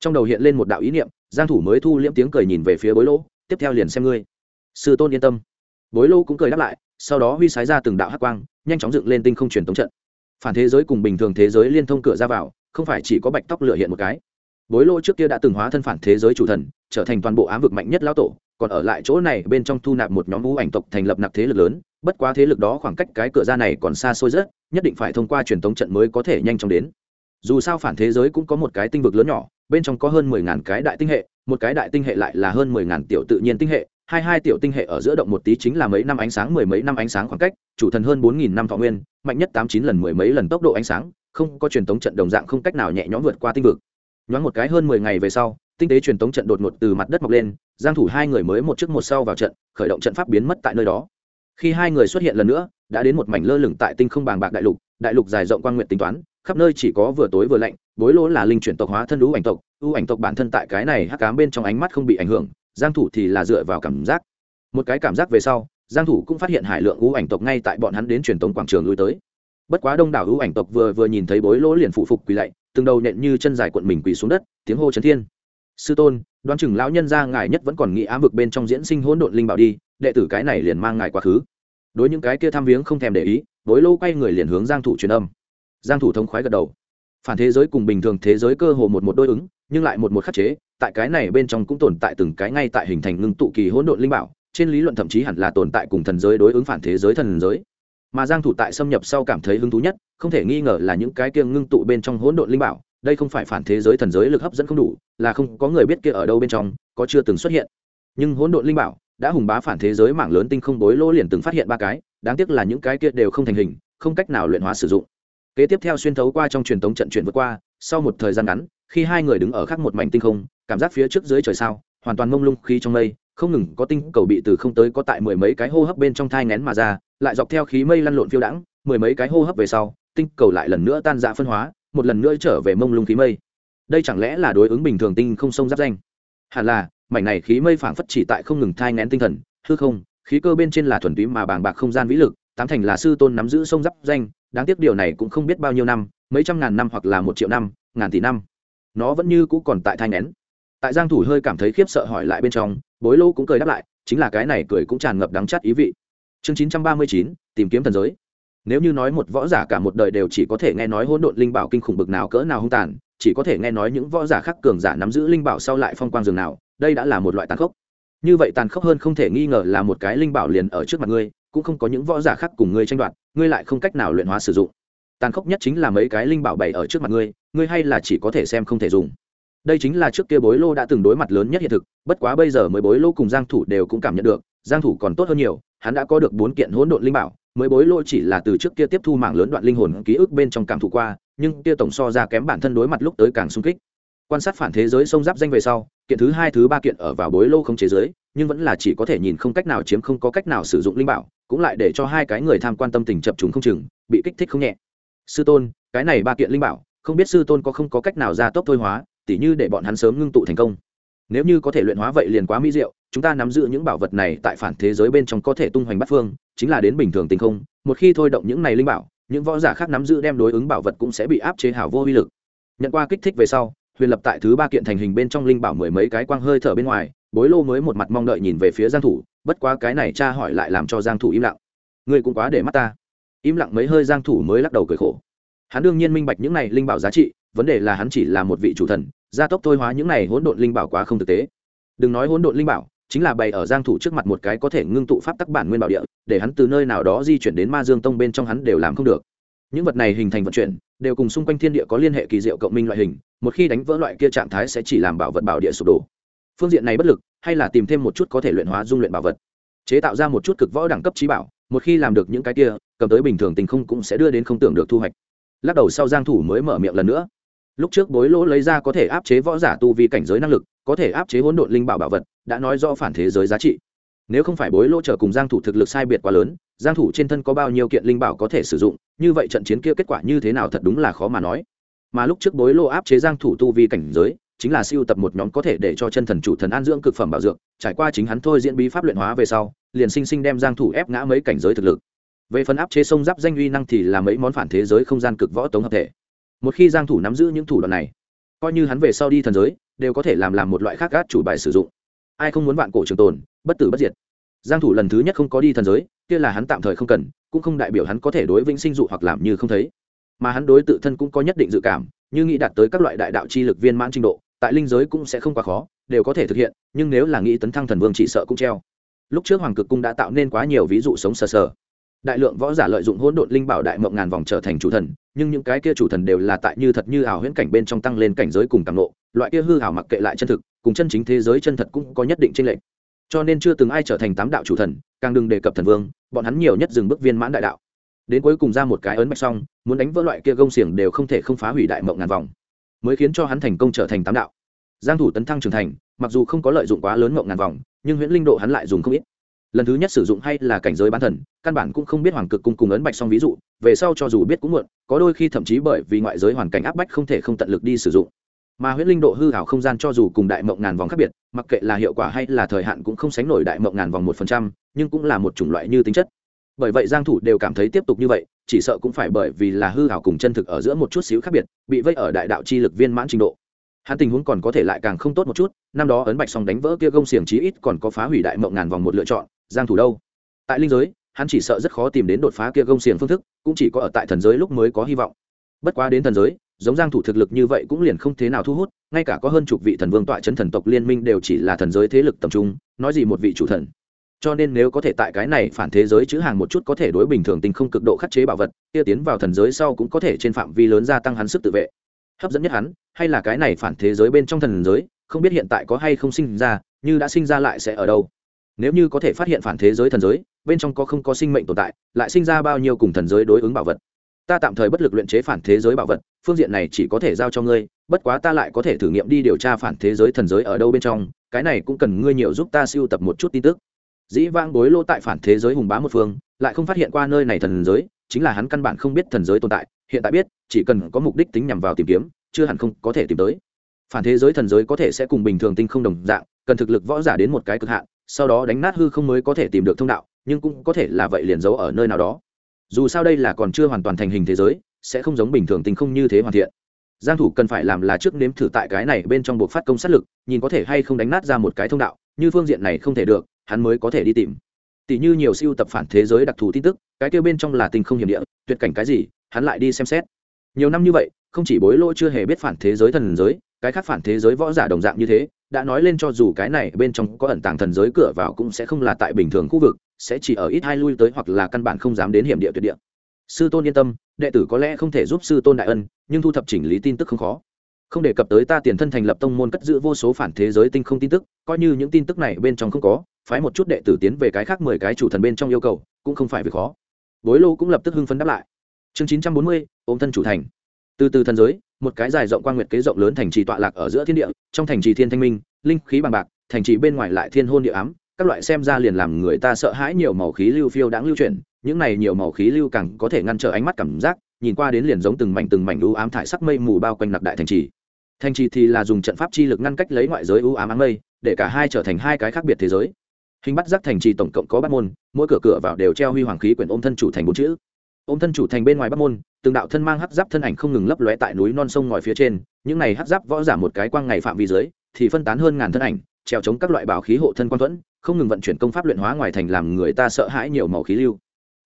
Trong đầu hiện lên một đạo ý niệm, giang thủ mới thu liễm tiếng cười nhìn về phía bối lỗ, tiếp theo liền xem ngươi. Sư tôn yên tâm. Bối lỗ cũng cười đáp lại, sau đó huy sái ra từng đạo hắc quang, nhanh chóng dựng lên tinh không truyền tống trận. Phản thế giới cùng bình thường thế giới liên thông cửa ra vào, không phải chỉ có bạch tóc lửa hiện một cái bối lô trước kia đã từng hóa thân phản thế giới chủ thần, trở thành toàn bộ ám vực mạnh nhất lão tổ, còn ở lại chỗ này bên trong thu nạp một nhóm ngũ ảnh tộc thành lập nạp thế lực lớn, bất quá thế lực đó khoảng cách cái cửa ra này còn xa xôi rất, nhất định phải thông qua truyền thống trận mới có thể nhanh chóng đến. Dù sao phản thế giới cũng có một cái tinh vực lớn nhỏ, bên trong có hơn mười ngàn cái đại tinh hệ, một cái đại tinh hệ lại là hơn mười ngàn tiểu tự nhiên tinh hệ, hai hai tiểu tinh hệ ở giữa động một tí chính là mấy năm ánh sáng, mười mấy năm ánh sáng khoảng cách, chủ thần hơn bốn nghìn năm thọ nguyên, mạnh nhất tám chín lần mười mấy lần tốc độ ánh sáng, không có truyền thống trận đồng dạng không cách nào nhẹ nhõm vượt qua tinh vực nhoáng một cái hơn mười ngày về sau, tinh tế truyền tống trận đột ngột từ mặt đất mọc lên, giang thủ hai người mới một trước một sau vào trận, khởi động trận pháp biến mất tại nơi đó. Khi hai người xuất hiện lần nữa, đã đến một mảnh lơ lửng tại tinh không bàng bạc đại lục đại lục dài rộng quang nguyện tính toán, khắp nơi chỉ có vừa tối vừa lạnh, bối lỗ là linh chuyển tộc hóa thân ưu ảnh tộc, ưu ảnh tộc bản thân tại cái này hắc ám bên trong ánh mắt không bị ảnh hưởng, giang thủ thì là dựa vào cảm giác. Một cái cảm giác về sau, giang thủ cũng phát hiện hải lượng ưu ảnh tộc ngay tại bọn hắn đến truyền tống quảng trường lui tới. Bất quá đông đảo ưu ảnh tộc vừa vừa nhìn thấy bối lỗ liền phụ phục quỳ lạy từng đầu nện như chân dài cuộn mình quỳ xuống đất, tiếng hô chấn thiên. Sư tôn, đoán chừng lão nhân gia ngài nhất vẫn còn nghĩ ám vực bên trong diễn sinh hỗn độn linh bảo đi, đệ tử cái này liền mang ngài quá khứ. Đối những cái kia tham viếng không thèm để ý, đối lâu quay người liền hướng giang thủ truyền âm. Giang thủ thống khoái gật đầu. Phản thế giới cùng bình thường thế giới cơ hồ một một đôi ứng, nhưng lại một một khắc chế, tại cái này bên trong cũng tồn tại từng cái ngay tại hình thành ngưng tụ kỳ hỗn độn linh bảo, trên lý luận thậm chí hẳn là tồn tại cùng thần giới đối ứng phản thế giới thần giới mà giang thủ tại xâm nhập sau cảm thấy hứng thú nhất, không thể nghi ngờ là những cái kia ngưng tụ bên trong hỗn độn linh bảo, đây không phải phản thế giới thần giới lực hấp dẫn không đủ, là không có người biết kia ở đâu bên trong, có chưa từng xuất hiện. Nhưng hỗn độn linh bảo đã hùng bá phản thế giới mảng lớn tinh không bối lỗ liền từng phát hiện ba cái, đáng tiếc là những cái kia đều không thành hình, không cách nào luyện hóa sử dụng. Kế tiếp theo xuyên thấu qua trong truyền tống trận chuyển vượt qua, sau một thời gian ngắn, khi hai người đứng ở khác một mảnh tinh không, cảm giác phía trước dưới trời sao, hoàn toàn mông lung khí trong mây không ngừng có tinh cầu bị từ không tới có tại mười mấy cái hô hấp bên trong thai ngén mà ra, lại dọc theo khí mây lăn lộn phiêu đãng, mười mấy cái hô hấp về sau, tinh cầu lại lần nữa tan ra phân hóa, một lần nữa trở về mông lung khí mây. Đây chẳng lẽ là đối ứng bình thường tinh không sông giáp danh? Hẳn là, mảnh này khí mây phảng phất chỉ tại không ngừng thai ngén tinh thần, hư không, khí cơ bên trên là thuần túy mà bàng bạc không gian vĩ lực, tám thành là sư tôn nắm giữ sông giáp danh, đáng tiếc điều này cũng không biết bao nhiêu năm, mấy trăm ngàn năm hoặc là một triệu năm, ngàn tỷ năm. Nó vẫn như cũ còn tại thai ngén tại giang thủ hơi cảm thấy khiếp sợ hỏi lại bên trong bối lô cũng cười đáp lại chính là cái này cười cũng tràn ngập đắng chát ý vị. Chương 939, tìm kiếm thần giới. Nếu như nói một võ giả cả một đời đều chỉ có thể nghe nói hỗn độn linh bảo kinh khủng bực nào cỡ nào hung tàn chỉ có thể nghe nói những võ giả khác cường giả nắm giữ linh bảo sau lại phong quang dường nào đây đã là một loại tàn khốc. Như vậy tàn khốc hơn không thể nghi ngờ là một cái linh bảo liền ở trước mặt ngươi cũng không có những võ giả khác cùng ngươi tranh đoạt ngươi lại không cách nào luyện hóa sử dụng. Tàn khốc nhất chính là mấy cái linh bảo bày ở trước mặt ngươi ngươi hay là chỉ có thể xem không thể dùng đây chính là trước kia bối lô đã từng đối mặt lớn nhất hiện thực, bất quá bây giờ mới bối lô cùng giang thủ đều cũng cảm nhận được, giang thủ còn tốt hơn nhiều, hắn đã có được bốn kiện hỗn độn linh bảo, mới bối lô chỉ là từ trước kia tiếp thu mảng lớn đoạn linh hồn ký ức bên trong cảm thụ qua, nhưng kia tổng so ra kém bản thân đối mặt lúc tới càng sung kích. Quan sát phản thế giới sông giáp danh về sau, kiện thứ hai, thứ ba kiện ở vào bối lô không chế giới, nhưng vẫn là chỉ có thể nhìn không cách nào chiếm không có cách nào sử dụng linh bảo, cũng lại để cho hai cái người tham quan tâm tình chập trùng không chừng, bị kích thích không nhẹ. Sư tôn, cái này ba kiện linh bảo, không biết sư tôn có không có cách nào ra tốc thôi hóa tỉ như để bọn hắn sớm ngưng tụ thành công. Nếu như có thể luyện hóa vậy liền quá mỹ diệu, chúng ta nắm giữ những bảo vật này tại phản thế giới bên trong có thể tung hoành bắt phương, chính là đến bình thường tình không, một khi thôi động những này linh bảo, những võ giả khác nắm giữ đem đối ứng bảo vật cũng sẽ bị áp chế hảo vô uy lực. Nhận qua kích thích về sau, huyền lập tại thứ ba kiện thành hình bên trong linh bảo mười mấy cái quang hơi thở bên ngoài, bối lô mới một mặt mong đợi nhìn về phía giang thủ, bất quá cái này cha hỏi lại làm cho giang thủ im lặng. Ngươi cũng quá để mắt ta. Im lặng mấy hơi giang thủ mới lắc đầu cười khổ. Hắn đương nhiên minh bạch những này linh bảo giá trị, vấn đề là hắn chỉ là một vị chủ thần gia tốc thôi hóa những này hỗn độn linh bảo quá không thực tế. Đừng nói hỗn độn linh bảo, chính là bày ở giang thủ trước mặt một cái có thể ngưng tụ pháp tắc bản nguyên bảo địa, để hắn từ nơi nào đó di chuyển đến ma dương tông bên trong hắn đều làm không được. Những vật này hình thành vận chuyển, đều cùng xung quanh thiên địa có liên hệ kỳ diệu cộng minh loại hình, một khi đánh vỡ loại kia trạng thái sẽ chỉ làm bảo vật bảo địa sụp đổ. Phương diện này bất lực, hay là tìm thêm một chút có thể luyện hóa dung luyện bảo vật. Chế tạo ra một chút cực võ đẳng cấp trí bảo, một khi làm được những cái kia, cầm tới bình thường tình không cũng sẽ đưa đến không tưởng được thu hoạch. Lắc đầu sau giang thủ mới mở miệng lần nữa lúc trước bối lỗ lấy ra có thể áp chế võ giả tu vi cảnh giới năng lực, có thể áp chế hỗn độn linh bảo bảo vật, đã nói rõ phản thế giới giá trị. Nếu không phải bối lỗ trở cùng giang thủ thực lực sai biệt quá lớn, giang thủ trên thân có bao nhiêu kiện linh bảo có thể sử dụng, như vậy trận chiến kia kết quả như thế nào thật đúng là khó mà nói. Mà lúc trước bối lỗ áp chế giang thủ tu vi cảnh giới, chính là siêu tập một nhóm có thể để cho chân thần chủ thần an dưỡng cực phẩm bảo dưỡng trải qua chính hắn thôi diễn bí pháp luyện hóa về sau, liền sinh sinh đem giang thủ ép ngã mấy cảnh giới thực lực. Về phần áp chế sông giáp danh uy năng thì là mấy món phản thế giới không gian cực võ tống hợp thể một khi giang thủ nắm giữ những thủ đoạn này, coi như hắn về sau đi thần giới, đều có thể làm làm một loại khác gác chủ bài sử dụng. Ai không muốn vạn cổ trường tồn, bất tử bất diệt. Giang thủ lần thứ nhất không có đi thần giới, kia là hắn tạm thời không cần, cũng không đại biểu hắn có thể đối vĩnh sinh dụ hoặc làm như không thấy. Mà hắn đối tự thân cũng có nhất định dự cảm, như nghĩ đạt tới các loại đại đạo chi lực viên mãn trình độ, tại linh giới cũng sẽ không quá khó, đều có thể thực hiện, nhưng nếu là nghĩ tấn thăng thần vương chỉ sợ cũng treo. Lúc trước hoàng cực cung đã tạo nên quá nhiều ví dụ sống sờ sờ đại lượng võ giả lợi dụng hỗn độn linh bảo đại mộng ngàn vòng trở thành chủ thần, nhưng những cái kia chủ thần đều là tại như thật như ảo huyễn cảnh bên trong tăng lên cảnh giới cùng tàng nộ loại kia hư ảo mặc kệ lại chân thực, cùng chân chính thế giới chân thật cũng có nhất định tranh lệch. Cho nên chưa từng ai trở thành tám đạo chủ thần, càng đừng đề cập thần vương, bọn hắn nhiều nhất dừng bước viên mãn đại đạo. Đến cuối cùng ra một cái ấn mạch xong, muốn đánh vỡ loại kia gông xiềng đều không thể không phá hủy đại mộng ngàn vòng, mới khiến cho hắn thành công trở thành tám đạo. Giang thủ tấn thăng trưởng thành, mặc dù không có lợi dụng quá lớn mộng ngàn vòng, nhưng huyễn linh độ hắn lại dùng không ít lần thứ nhất sử dụng hay là cảnh giới bán thần, căn bản cũng không biết hoàng cực cung cùng ấn bạch xong ví dụ, về sau cho dù biết cũng muộn, có đôi khi thậm chí bởi vì ngoại giới hoàn cảnh áp bách không thể không tận lực đi sử dụng. Mà huyễn linh độ hư hảo không gian cho dù cùng đại mộng ngàn vòng khác biệt, mặc kệ là hiệu quả hay là thời hạn cũng không sánh nổi đại mộng ngàn vòng một phần trăm, nhưng cũng là một chủng loại như tính chất. Bởi vậy giang thủ đều cảm thấy tiếp tục như vậy, chỉ sợ cũng phải bởi vì là hư hảo cùng chân thực ở giữa một chút xíu khác biệt, bị vây ở đại đạo chi lực viên mãn trình độ. Hắn tình huống còn có thể lại càng không tốt một chút, năm đó ấn bạch song đánh vỡ kia gông xiềng chí ít còn có phá hủy đại mộng ngàn vòng một lựa chọn giang thủ đâu? Tại linh giới, hắn chỉ sợ rất khó tìm đến đột phá kia gông xiềng phương thức, cũng chỉ có ở tại thần giới lúc mới có hy vọng. Bất quá đến thần giới, giống giang thủ thực lực như vậy cũng liền không thế nào thu hút, ngay cả có hơn chục vị thần vương tọa chấn thần tộc liên minh đều chỉ là thần giới thế lực tầm trung, nói gì một vị chủ thần. Cho nên nếu có thể tại cái này phản thế giới chữ hàng một chút có thể đối bình thường tình không cực độ khắc chế bảo vật, kia tiến vào thần giới sau cũng có thể trên phạm vi lớn gia tăng hắn sức tự vệ. Hấp dẫn nhất hắn, hay là cái này phản thế giới bên trong thần giới, không biết hiện tại có hay không sinh ra, như đã sinh ra lại sẽ ở đâu nếu như có thể phát hiện phản thế giới thần giới, bên trong có không có sinh mệnh tồn tại, lại sinh ra bao nhiêu cùng thần giới đối ứng bảo vật? Ta tạm thời bất lực luyện chế phản thế giới bảo vật, phương diện này chỉ có thể giao cho ngươi, bất quá ta lại có thể thử nghiệm đi điều tra phản thế giới thần giới ở đâu bên trong, cái này cũng cần ngươi nhiều giúp ta siêu tập một chút tin tức. Dĩ vang bối lô tại phản thế giới hùng bá một phương, lại không phát hiện qua nơi này thần giới, chính là hắn căn bản không biết thần giới tồn tại, hiện tại biết, chỉ cần có mục đích tính nhằm vào tìm kiếm, chưa hẳn không có thể tìm tới. Phản thế giới thần giới có thể sẽ cùng bình thường tinh không đồng dạng, cần thực lực võ giả đến một cái cực hạn sau đó đánh nát hư không mới có thể tìm được thông đạo, nhưng cũng có thể là vậy liền giấu ở nơi nào đó. Dù sao đây là còn chưa hoàn toàn thành hình thế giới, sẽ không giống bình thường tinh không như thế hoàn thiện. Giang thủ cần phải làm là trước nếm thử tại cái này bên trong buộc phát công sát lực, nhìn có thể hay không đánh nát ra một cái thông đạo, như phương diện này không thể được, hắn mới có thể đi tìm. Tỷ như nhiều siêu tập phản thế giới đặc thù tin tức, cái kia bên trong là tinh không hiểm địa, tuyệt cảnh cái gì, hắn lại đi xem xét. Nhiều năm như vậy, không chỉ bối lỗ chưa hề biết phản thế giới thần giới, cái khác phản thế giới võ giả đồng dạng như thế đã nói lên cho dù cái này bên trong có ẩn tàng thần giới cửa vào cũng sẽ không là tại bình thường khu vực, sẽ chỉ ở ít hai lui tới hoặc là căn bản không dám đến hiểm địa tuyệt địa. Sư tôn yên tâm, đệ tử có lẽ không thể giúp sư tôn đại ân, nhưng thu thập chỉnh lý tin tức không khó. Không đề cập tới ta tiền thân thành lập tông môn cất giữ vô số phản thế giới tinh không tin tức, coi như những tin tức này bên trong không có, phái một chút đệ tử tiến về cái khác mười cái chủ thần bên trong yêu cầu, cũng không phải việc khó. Bối lô cũng lập tức hưng phấn đáp lại. Chương chín trăm bốn mươi, ôm thân chủ thành. Từ từ thần giới một cái dài rộng quan nguyệt kế rộng lớn thành trì tọa lạc ở giữa thiên địa, trong thành trì thiên thanh minh, linh khí bằng bạc, thành trì bên ngoài lại thiên hôn địa ám, các loại xem ra liền làm người ta sợ hãi nhiều màu khí lưu phiêu đãng lưu chuyển, những này nhiều màu khí lưu càng có thể ngăn trở ánh mắt cảm giác, nhìn qua đến liền giống từng mảnh từng mảnh u ám thải sắc mây mù bao quanh nặc đại thành trì. Thành trì thì là dùng trận pháp chi lực ngăn cách lấy ngoại giới u ám áng mây, để cả hai trở thành hai cái khác biệt thế giới. Hình bắt giác thành trì tổng cộng có bát môn, mỗi cửa cửa vào đều treo huy hoàng khí quyển ôm thân chủ thành bốn chữ. Ôm thân chủ thành bên ngoài bát môn từng đạo thân mang hắc giáp thân ảnh không ngừng lấp lóe tại núi non sông ngòi phía trên, những này hắc giáp võ giả một cái quang ngày phạm vi dưới, thì phân tán hơn ngàn thân ảnh treo chống các loại bảo khí hộ thân quan thuẫn, không ngừng vận chuyển công pháp luyện hóa ngoài thành làm người ta sợ hãi nhiều màu khí lưu.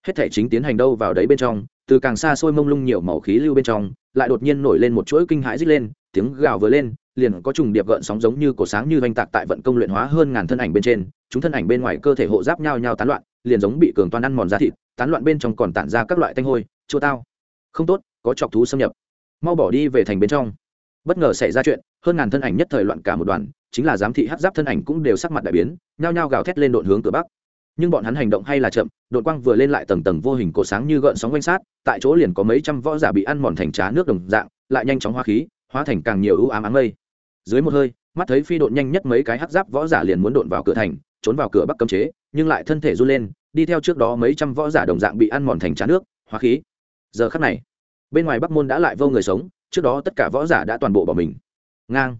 Hết thể chính tiến hành đâu vào đấy bên trong, từ càng xa xôi mông lung nhiều màu khí lưu bên trong, lại đột nhiên nổi lên một chuỗi kinh hãi rít lên, tiếng gào vừa lên, liền có trùng điệp gợn sóng giống như cổ sáng như vanh tạc tại vận công luyện hóa hơn ngàn thân ảnh bên trên, chúng thân ảnh bên ngoài cơ thể hộ giáp nhau nhau tán loạn, liền giống bị cường toan ăn mòn da thịt, tán loạn bên trong còn tản ra các loại tanh hôi, chua tao không tốt, có chọc thú xâm nhập. Mau bỏ đi về thành bên trong. Bất ngờ xảy ra chuyện, hơn ngàn thân ảnh nhất thời loạn cả một đoàn, chính là giám thị hát giáp thân ảnh cũng đều sắc mặt đại biến, nhao nhao gào thét lên độn hướng cửa bắc. Nhưng bọn hắn hành động hay là chậm đội quang vừa lên lại tầng tầng vô hình cổ sáng như gợn sóng quanh sát, tại chỗ liền có mấy trăm võ giả bị ăn mòn thành trá nước đồng dạng, lại nhanh chóng hoa khí, hóa thành càng nhiều ưu ám áng mây. Dưới một hơi, mắt thấy phi độn nhanh nhất mấy cái hát giáp võ giả liền muốn đột vào cửa thành, trốn vào cửa bắc cấm chế, nhưng lại thân thể run lên, đi theo trước đó mấy trăm võ giả đồng dạng bị ăn mòn thành trá nước, hóa khí giờ khắc này, bên ngoài bắc môn đã lại vô người sống, trước đó tất cả võ giả đã toàn bộ bỏ mình. Ngang.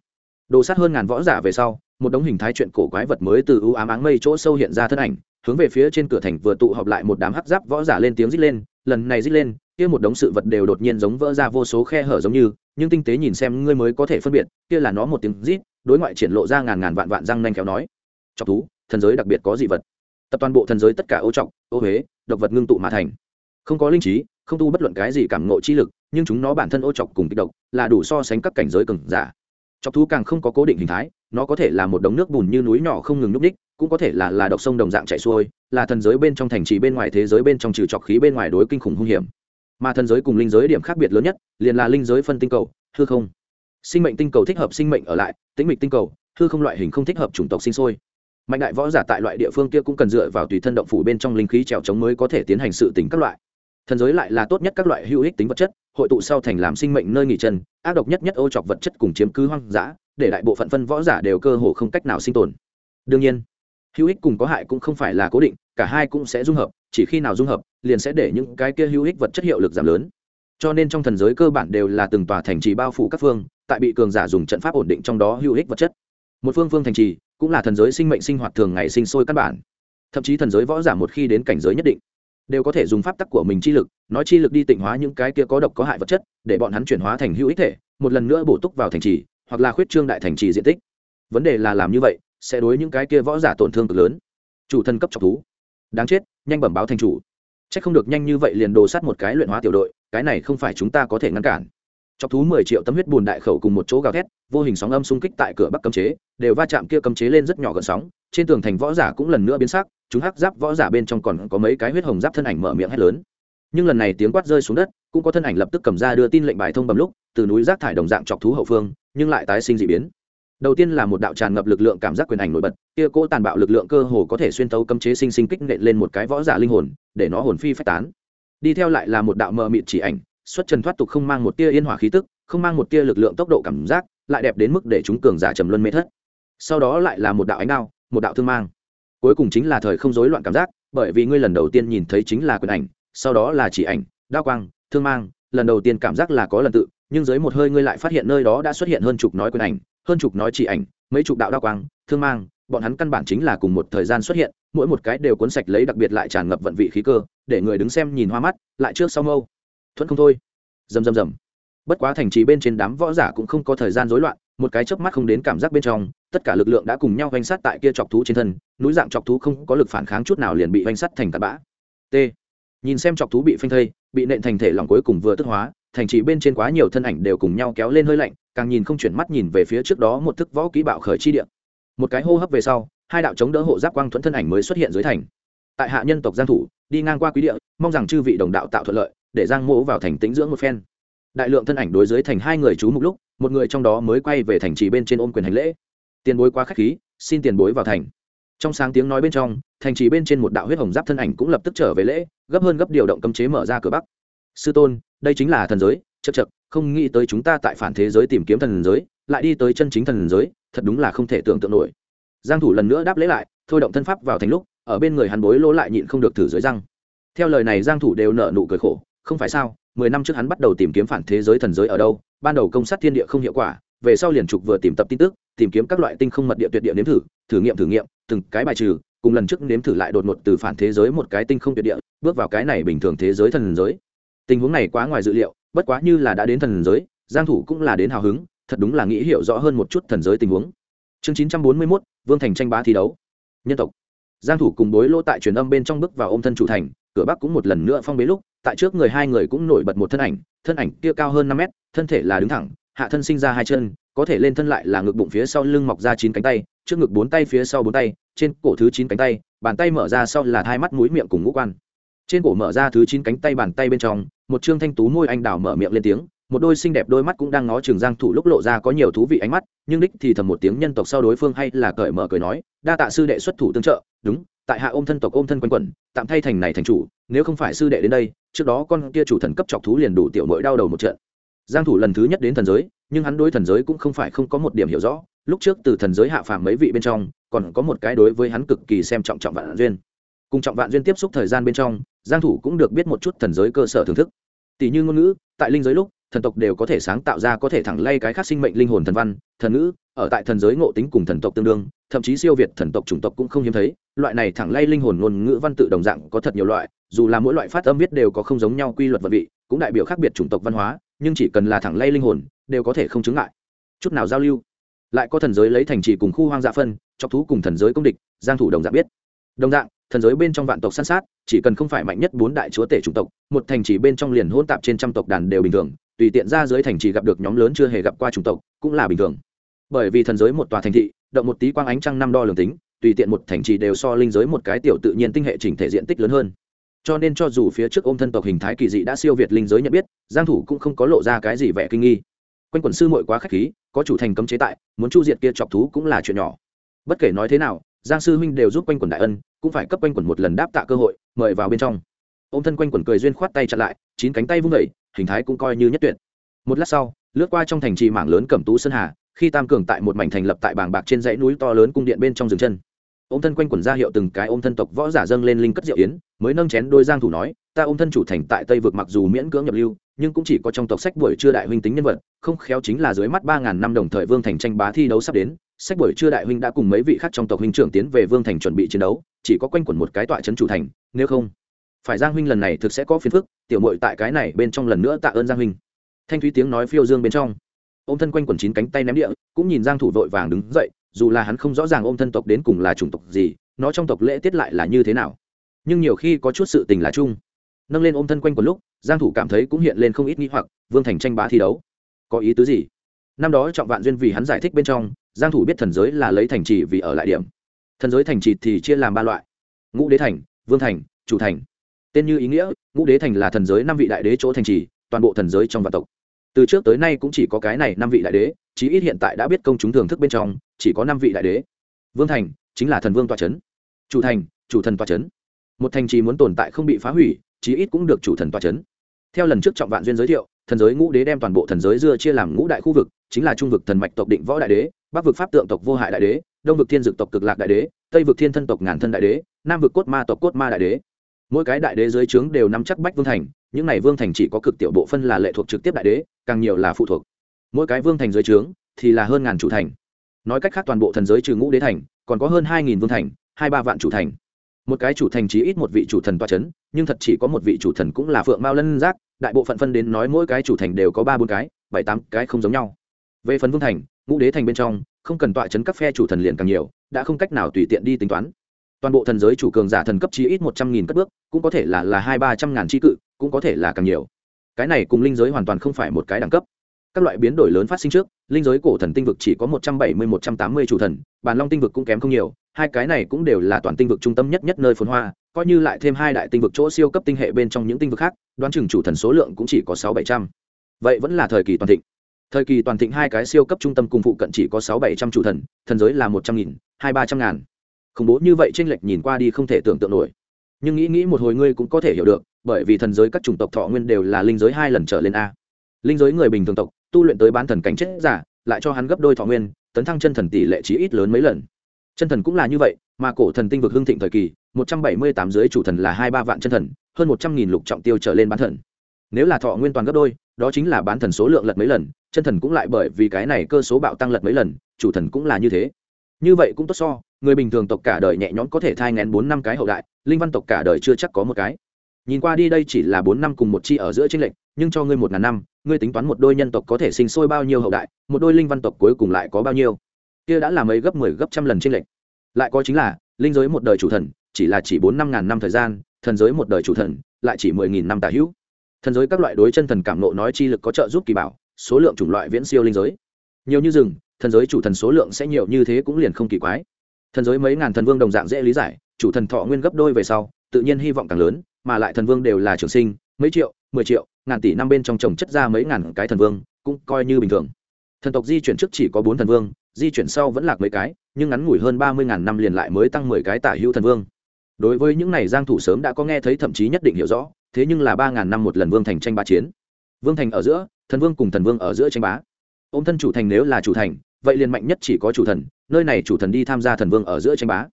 Đồ sát hơn ngàn võ giả về sau, một đống hình thái chuyện cổ quái vật mới từ ưu ám áng mây chỗ sâu hiện ra thân ảnh, hướng về phía trên cửa thành vừa tụ họp lại một đám hắc giáp võ giả lên tiếng rít lên, lần này rít lên, kia một đống sự vật đều đột nhiên giống vỡ ra vô số khe hở giống như, nhưng tinh tế nhìn xem ngươi mới có thể phân biệt, kia là nó một tiếng rít, đối ngoại triển lộ ra ngàn ngàn vạn vạn răng nanh kéo nói. Chọc thú, thần giới đặc biệt có dị vật. Tập toàn bộ thần giới tất cả ô trọng, ô huế, độc vật ngưng tụ mà thành. Không có linh trí không tu bất luận cái gì cảm ngộ chi lực, nhưng chúng nó bản thân ô chọc cùng kích độc, là đủ so sánh các cảnh giới cường giả. Chọc thú càng không có cố định hình thái, nó có thể là một đống nước bùn như núi nhỏ không ngừng núp đích, cũng có thể là là độc sông đồng dạng chảy xuôi, là thần giới bên trong thành trì bên ngoài thế giới bên trong trừ chọc khí bên ngoài đối kinh khủng hung hiểm. Mà thần giới cùng linh giới điểm khác biệt lớn nhất, liền là linh giới phân tinh cầu, hư không. Sinh mệnh tinh cầu thích hợp sinh mệnh ở lại, tĩnh mịch tinh cầu, hư không loại hình không thích hợp chủng tộc sinh sôi. Mạnh đại võ giả tại loại địa phương kia cũng cần dựa vào tùy thân động phủ bên trong linh khí trèo trống mới có thể tiến hành sự tình các loại thần giới lại là tốt nhất các loại hữu ích tính vật chất, hội tụ sau thành làm sinh mệnh nơi nghỉ chân, ác độc nhất nhất ô chọc vật chất cùng chiếm cứ hoang dã, để đại bộ phận phân võ giả đều cơ hồ không cách nào sinh tồn. Đương nhiên, hữu ích cùng có hại cũng không phải là cố định, cả hai cũng sẽ dung hợp, chỉ khi nào dung hợp, liền sẽ để những cái kia hữu ích vật chất hiệu lực giảm lớn. Cho nên trong thần giới cơ bản đều là từng tòa thành trì bao phủ các phương, tại bị cường giả dùng trận pháp ổn định trong đó hữu ích vật chất. Một phương phương thành trì, cũng là thần giới sinh mệnh sinh hoạt thường ngày sinh sôi căn bản. Thậm chí thần giới võ giả một khi đến cảnh giới nhất định đều có thể dùng pháp tắc của mình chi lực, nói chi lực đi tịnh hóa những cái kia có độc có hại vật chất, để bọn hắn chuyển hóa thành hữu ích thể, một lần nữa bổ túc vào thành trì, hoặc là khuyết trương đại thành trì diện tích. Vấn đề là làm như vậy, sẽ đối những cái kia võ giả tổn thương cực lớn. Chủ thân cấp trọc thú. Đáng chết, nhanh bẩm báo thành chủ. C h ắ c không được nhanh như vậy liền đồ sát một cái luyện hóa tiểu đội, cái này không phải chúng ta có thể ngăn cản chọc thú mười triệu tấm huyết bùn đại khẩu cùng một chỗ gào thét, vô hình sóng âm xung kích tại cửa bắc cấm chế, đều va chạm kia cấm chế lên rất nhỏ gần sóng, trên tường thành võ giả cũng lần nữa biến sắc, chúng hắc giáp võ giả bên trong còn có mấy cái huyết hồng giáp thân ảnh mở miệng hét lớn. Nhưng lần này tiếng quát rơi xuống đất, cũng có thân ảnh lập tức cầm ra đưa tin lệnh bài thông bầm lúc, từ núi rác thải đồng dạng chọc thú hậu phương, nhưng lại tái sinh dị biến. Đầu tiên là một đạo tràn ngập lực lượng cảm giác quyền ảnh nổi bật, kia cỗ tàn bạo lực lượng cơ hồ có thể xuyên tấu cấm chế sinh sinh kích nện lên một cái võ giả linh hồn, để nó hồn phi phách tán. Đi theo lại là một đạo mờ mịt chỉ ảnh xuất trần thoát tục không mang một tia yên hỏa khí tức, không mang một tia lực lượng tốc độ cảm giác, lại đẹp đến mức để chúng cường giả trầm luân mê thất. Sau đó lại là một đạo ánh đao, một đạo thương mang. Cuối cùng chính là thời không rối loạn cảm giác, bởi vì ngươi lần đầu tiên nhìn thấy chính là quyền ảnh, sau đó là chỉ ảnh, đao quang, thương mang, lần đầu tiên cảm giác là có lần tự, nhưng dưới một hơi ngươi lại phát hiện nơi đó đã xuất hiện hơn chục nói quyền ảnh, hơn chục nói chỉ ảnh, mấy chục đạo đao quang, thương mang, bọn hắn căn bản chính là cùng một thời gian xuất hiện, mỗi một cái đều cuốn sạch lấy đặc biệt lại tràn ngập vận vị khí cơ, để người đứng xem nhìn hoa mắt, lại trước sau mâu thuận không thôi. Rầm rầm rầm. Bất quá thành trì bên trên đám võ giả cũng không có thời gian rối loạn, một cái chớp mắt không đến cảm giác bên trong, tất cả lực lượng đã cùng nhau oanh sát tại kia chọc thú trên thân, núi dạng chọc thú không có lực phản kháng chút nào liền bị oanh sắt thành tạt bã. T. Nhìn xem chọc thú bị phanh thây, bị nện thành thể lòng cuối cùng vừa tức hóa, thành trì bên trên quá nhiều thân ảnh đều cùng nhau kéo lên hơi lạnh, càng nhìn không chuyển mắt nhìn về phía trước đó một thức võ kỹ bạo khởi chi điện một cái hô hấp về sau, hai đạo chống đỡ hộ giáp quang thuẫn thân ảnh mới xuất hiện dưới thành. Tại hạ nhân tộc giang thủ, đi ngang qua quý địa, mong rằng chư vị đồng đạo tạo thuận lợi để giang mỗ vào thành tĩnh dưỡng một phen. Đại lượng thân ảnh đối dưới thành hai người chú mục lúc, một người trong đó mới quay về thành trì bên trên ôm quyền hành lễ. Tiền bối quá khách khí, xin tiền bối vào thành. Trong sáng tiếng nói bên trong, thành trì bên trên một đạo huyết hồng giáp thân ảnh cũng lập tức trở về lễ, gấp hơn gấp điều động cấm chế mở ra cửa bắc. Sư tôn, đây chính là thần giới chật chật không nghĩ tới chúng ta tại phản thế giới tìm kiếm thần giới, lại đi tới chân chính thần giới, thật đúng là không thể tưởng tượng nổi. Giang thủ lần nữa đáp lễ lại, thôi động thân pháp vào thành lúc, ở bên người hắn bối lỗ lại nhịn không được thử dưới răng. Theo lời này giang thủ đều nở nụ cười khổ không phải sao mười năm trước hắn bắt đầu tìm kiếm phản thế giới thần giới ở đâu ban đầu công sát thiên địa không hiệu quả về sau liền trục vừa tìm tập tin tức tìm kiếm các loại tinh không mật địa tuyệt địa nếm thử thử nghiệm thử nghiệm từng cái bài trừ cùng lần trước nếm thử lại đột ngột từ phản thế giới một cái tinh không tuyệt địa bước vào cái này bình thường thế giới thần giới. Tình huống này quá ngoài dự liệu bất quá như là đã đến thần giới giang thủ cũng là đến hào hứng thật đúng là nghĩ hiểu rõ hơn một chút thần giới tình huống. Chương 941, vương thành tranh bá thi đấu. Nhân tộc. Giang thủ cùng bối lỗ tại truyền âm bên trong bước vào ôm thân chủ thành cửa bắc cũng một lần nữa phong bế lúc tại trước người hai người cũng nổi bật một thân ảnh thân ảnh kia cao hơn năm mét, thân thể là đứng thẳng, hạ thân sinh ra hai chân, có thể lên thân lại là ngực bụng phía sau lưng mọc ra chín cánh tay, trước ngực bốn tay phía sau bốn tay, trên cổ thứ chín cánh tay, bàn tay mở ra sau là hai mắt mũi miệng cùng ngũ quan. Trên cổ mở ra thứ chín cánh tay bàn tay bên trong, một trương thanh tú môi anh đào mở miệng lên tiếng, một đôi xinh đẹp đôi mắt cũng đang ngó trường giang thủ lúc lộ ra có nhiều thú vị ánh mắt, nhưng đích thì thầm một tiếng nhân tộc sau đối phương hay là cởi mở cười nói, đa tạ sư đệ xuất thủ tương trợ, đúng tại hạ ôm thân tộc ôm thân quanh quẩn, tạm thay thành này thành chủ, nếu không phải sư đệ đến đây, trước đó con kia chủ thần cấp chọc thú liền đủ tiểu mội đau đầu một trận. Giang thủ lần thứ nhất đến thần giới, nhưng hắn đối thần giới cũng không phải không có một điểm hiểu rõ, lúc trước từ thần giới hạ phàm mấy vị bên trong, còn có một cái đối với hắn cực kỳ xem trọng trọng vạn duyên. Cùng trọng vạn duyên tiếp xúc thời gian bên trong, giang thủ cũng được biết một chút thần giới cơ sở thưởng thức. Tỷ như ngôn ngữ, tại linh giới lúc thần tộc đều có thể sáng tạo ra có thể thẳng lay cái khác sinh mệnh linh hồn thần văn, thần ngữ, ở tại thần giới ngộ tính cùng thần tộc tương đương, thậm chí siêu việt thần tộc chủng tộc cũng không hiếm thấy, loại này thẳng lay linh hồn ngôn ngữ văn tự đồng dạng có thật nhiều loại, dù là mỗi loại phát âm viết đều có không giống nhau quy luật vật vị, cũng đại biểu khác biệt chủng tộc văn hóa, nhưng chỉ cần là thẳng lay linh hồn, đều có thể không chứng ngại. Chút nào giao lưu. Lại có thần giới lấy thành trì cùng khu hoang dạ phân, chọc thú cùng thần giới công địch, giang thủ đồng dạng biết. Đồng dạng, thần giới bên trong vạn tộc săn sát, chỉ cần không phải mạnh nhất bốn đại chúa tể chủng tộc, một thành trì bên trong liền hỗn tạp trên trăm tộc đàn đều bình thường tùy tiện ra dưới thành trì gặp được nhóm lớn chưa hề gặp qua chủng tộc, cũng là bình thường. Bởi vì thần giới một tòa thành thị, động một tí quang ánh trăng năm đo lường tính, tùy tiện một thành trì đều so linh giới một cái tiểu tự nhiên tinh hệ chỉnh thể diện tích lớn hơn. Cho nên cho dù phía trước ôm thân tộc hình thái kỳ dị đã siêu việt linh giới nhận biết, giang thủ cũng không có lộ ra cái gì vẻ kinh nghi. Quanh quần sư muội quá khách khí, có chủ thành cấm chế tại, muốn chu diệt kia chọc thú cũng là chuyện nhỏ. Bất kể nói thế nào, giang sư huynh đều giúp quanh quần đại ân, cũng phải cấp quanh quần một lần đáp tạ cơ hội, mời vào bên trong ôm thân quanh quần cười duyên khoát tay chặn lại, chín cánh tay vung vẩy hình thái cũng coi như nhất tuyệt. Một lát sau, lướt qua trong thành trì mảng lớn cẩm tú sơn hà, khi tam cường tại một mảnh thành lập tại bảng bạc trên dãy núi to lớn cung điện bên trong rừng chân. Ôm thân quanh quần ra hiệu từng cái ôm thân tộc võ giả dâng lên linh cất diệu yến, mới nâng chén đôi giang thủ nói, ta ôm thân chủ thành tại tây vực mặc dù miễn cưỡng nhập lưu, nhưng cũng chỉ có trong tộc sách buổi trưa đại huynh tính nhân vật, không khéo chính là dưới mắt ba ngàn năm đồng thời vương thành tranh bá thi đấu sắp đến, sách buổi trưa đại huynh đã cùng mấy vị khác trong tộc huynh trưởng tiến về vương thành chuẩn bị chiến đấu, chỉ có quanh quẩn một cái tọa trấn chủ thành, nếu không phải giang huynh lần này thực sẽ có phiền phức, tiểu muội tại cái này bên trong lần nữa tạ ơn giang huynh. Thanh thúy tiếng nói phiêu dương bên trong. Ôm thân quanh quần chín cánh tay ném địa, cũng nhìn giang thủ vội vàng đứng dậy, dù là hắn không rõ ràng ôm thân tộc đến cùng là chủng tộc gì, nó trong tộc lễ tiết lại là như thế nào. Nhưng nhiều khi có chút sự tình là chung. Nâng lên ôm thân quanh quần lúc, giang thủ cảm thấy cũng hiện lên không ít nghi hoặc, vương thành tranh bá thi đấu. Có ý tứ gì? Năm đó trọng vạn duyên vì hắn giải thích bên trong, giang thủ biết thần giới là lấy thành trì vì ở lại điểm. Thần giới thành trì thì chia làm ba loại. Ngũ đế thành, vương thành, chủ thành tên như ý nghĩa, ngũ đế thành là thần giới năm vị đại đế chỗ thành trì, toàn bộ thần giới trong vạn tộc. Từ trước tới nay cũng chỉ có cái này năm vị đại đế, chí ít hiện tại đã biết công chúng thưởng thức bên trong, chỉ có năm vị đại đế. Vương thành chính là thần vương tọa chấn. Chủ thành, chủ thần tọa chấn. Một thành trì muốn tồn tại không bị phá hủy, chí ít cũng được chủ thần tọa chấn. Theo lần trước trọng vạn duyên giới thiệu, thần giới ngũ đế đem toàn bộ thần giới dưa chia làm ngũ đại khu vực, chính là trung vực thần mạch tộc định võ đại đế, bắc vực pháp tượng tộc vô hại đại đế, đông vực thiên dực tộc cực lạc đại đế, tây vực thiên thân tộc ngàn thân đại đế, nam vực cốt ma tộc cốt ma đại đế mỗi cái đại đế dưới trướng đều nắm chắc bách vương thành, những này vương thành chỉ có cực tiểu bộ phân là lệ thuộc trực tiếp đại đế, càng nhiều là phụ thuộc. Mỗi cái vương thành dưới trướng thì là hơn ngàn chủ thành. Nói cách khác toàn bộ thần giới trừ ngũ đế thành, còn có hơn hai nghìn vương thành, hai ba vạn chủ thành. Một cái chủ thành chỉ ít một vị chủ thần toa c h ấ n nhưng thật chỉ có một vị chủ thần cũng là phượng mao lân giác, đại bộ phận phân đến nói mỗi cái chủ thành đều có ba bốn cái, bảy tám cái không giống nhau. Về phần vương thành, ngũ đế thành bên trong, không cần tọa n các phe chủ thần liền càng nhiều, đã không cách nào tùy tiện đi tính toán toàn bộ thần giới chủ cường giả thần cấp chí ít một trăm nghìn cất bước, cũng có thể là là hai ba trăm ngàn tri cự, cũng có thể là càng nhiều. Cái này cùng linh giới hoàn toàn không phải một cái đẳng cấp. Các loại biến đổi lớn phát sinh trước, linh giới cổ thần tinh vực chỉ có một trăm bảy mươi, một trăm tám mươi chủ thần, bàn long tinh vực cũng kém không nhiều, hai cái này cũng đều là toàn tinh vực trung tâm nhất nhất nơi phồn hoa, coi như lại thêm hai đại tinh vực chỗ siêu cấp tinh hệ bên trong những tinh vực khác, đoán chừng chủ thần số lượng cũng chỉ có sáu bảy trăm. Vậy vẫn là thời kỳ toàn thịnh. Thời kỳ toàn thịnh hai cái siêu cấp trung tâm cùng phụ cận chỉ có sáu bảy trăm chủ thần thần giới là một trăm nghìn, hai ba trăm ngàn khủng bố như vậy tranh lệch nhìn qua đi không thể tưởng tượng nổi. Nhưng nghĩ nghĩ một hồi ngươi cũng có thể hiểu được, bởi vì thần giới các chủng tộc thọ nguyên đều là linh giới hai lần trở lên a. Linh giới người bình thường tộc, tu luyện tới bán thần cảnh chết giả, lại cho hắn gấp đôi thọ nguyên, tấn thăng chân thần tỷ lệ chí ít lớn mấy lần. Chân thần cũng là như vậy, mà cổ thần tinh vực hưng thịnh thời kỳ, một trăm bảy mươi tám dưới chủ thần là hai ba vạn chân thần, hơn một trăm nghìn lục trọng tiêu trở lên bán thần. Nếu là thọ nguyên toàn gấp đôi, đó chính là bán thần số lượng lật mấy lần, chân thần cũng lại bởi vì cái này cơ số bạo tăng lật mấy lần, chủ thần cũng là như thế. Như vậy cũng tốt so người bình thường tộc cả đời nhẹ nhõm có thể thai ngén bốn năm cái hậu đại, linh văn tộc cả đời chưa chắc có một cái. Nhìn qua đi đây chỉ là bốn năm cùng một chi ở giữa tranh lệch, nhưng cho ngươi một ngàn năm, ngươi tính toán một đôi nhân tộc có thể sinh sôi bao nhiêu hậu đại, một đôi linh văn tộc cuối cùng lại có bao nhiêu? Kia đã là mấy gấp mười 10 gấp trăm lần tranh lệch. Lại có chính là, linh giới một đời chủ thần, chỉ là chỉ bốn năm ngàn năm thời gian, thần giới một đời chủ thần, lại chỉ mười nghìn năm tả hữu. Thần giới các loại đối chân thần cảm nộ nói chi lực có trợ giúp kỳ bảo, số lượng chủng loại viễn siêu linh giới. Nhiều như rừng, thần giới chủ thần số lượng sẽ nhiều như thế cũng liền không kỳ quái thần giới mấy ngàn thần vương đồng dạng dễ lý giải, chủ thần thọ nguyên gấp đôi về sau, tự nhiên hy vọng càng lớn, mà lại thần vương đều là trường sinh, mấy triệu, mười triệu, ngàn tỷ năm bên trong trồng chất ra mấy ngàn cái thần vương, cũng coi như bình thường. Thần tộc di chuyển trước chỉ có bốn thần vương, di chuyển sau vẫn lạc mấy cái, nhưng ngắn ngủi hơn ba mươi ngàn năm liền lại mới tăng mười cái tả hữu thần vương. Đối với những này giang thủ sớm đã có nghe thấy thậm chí nhất định hiểu rõ, thế nhưng là ba ngàn năm một lần vương thành tranh ba chiến. Vương thành ở giữa, thần vương cùng thần vương ở giữa tranh bá. Ôm thân chủ thành nếu là chủ thành vậy liền mạnh nhất chỉ có chủ thần, nơi này chủ thần đi tham gia thần vương ở giữa tranh bá.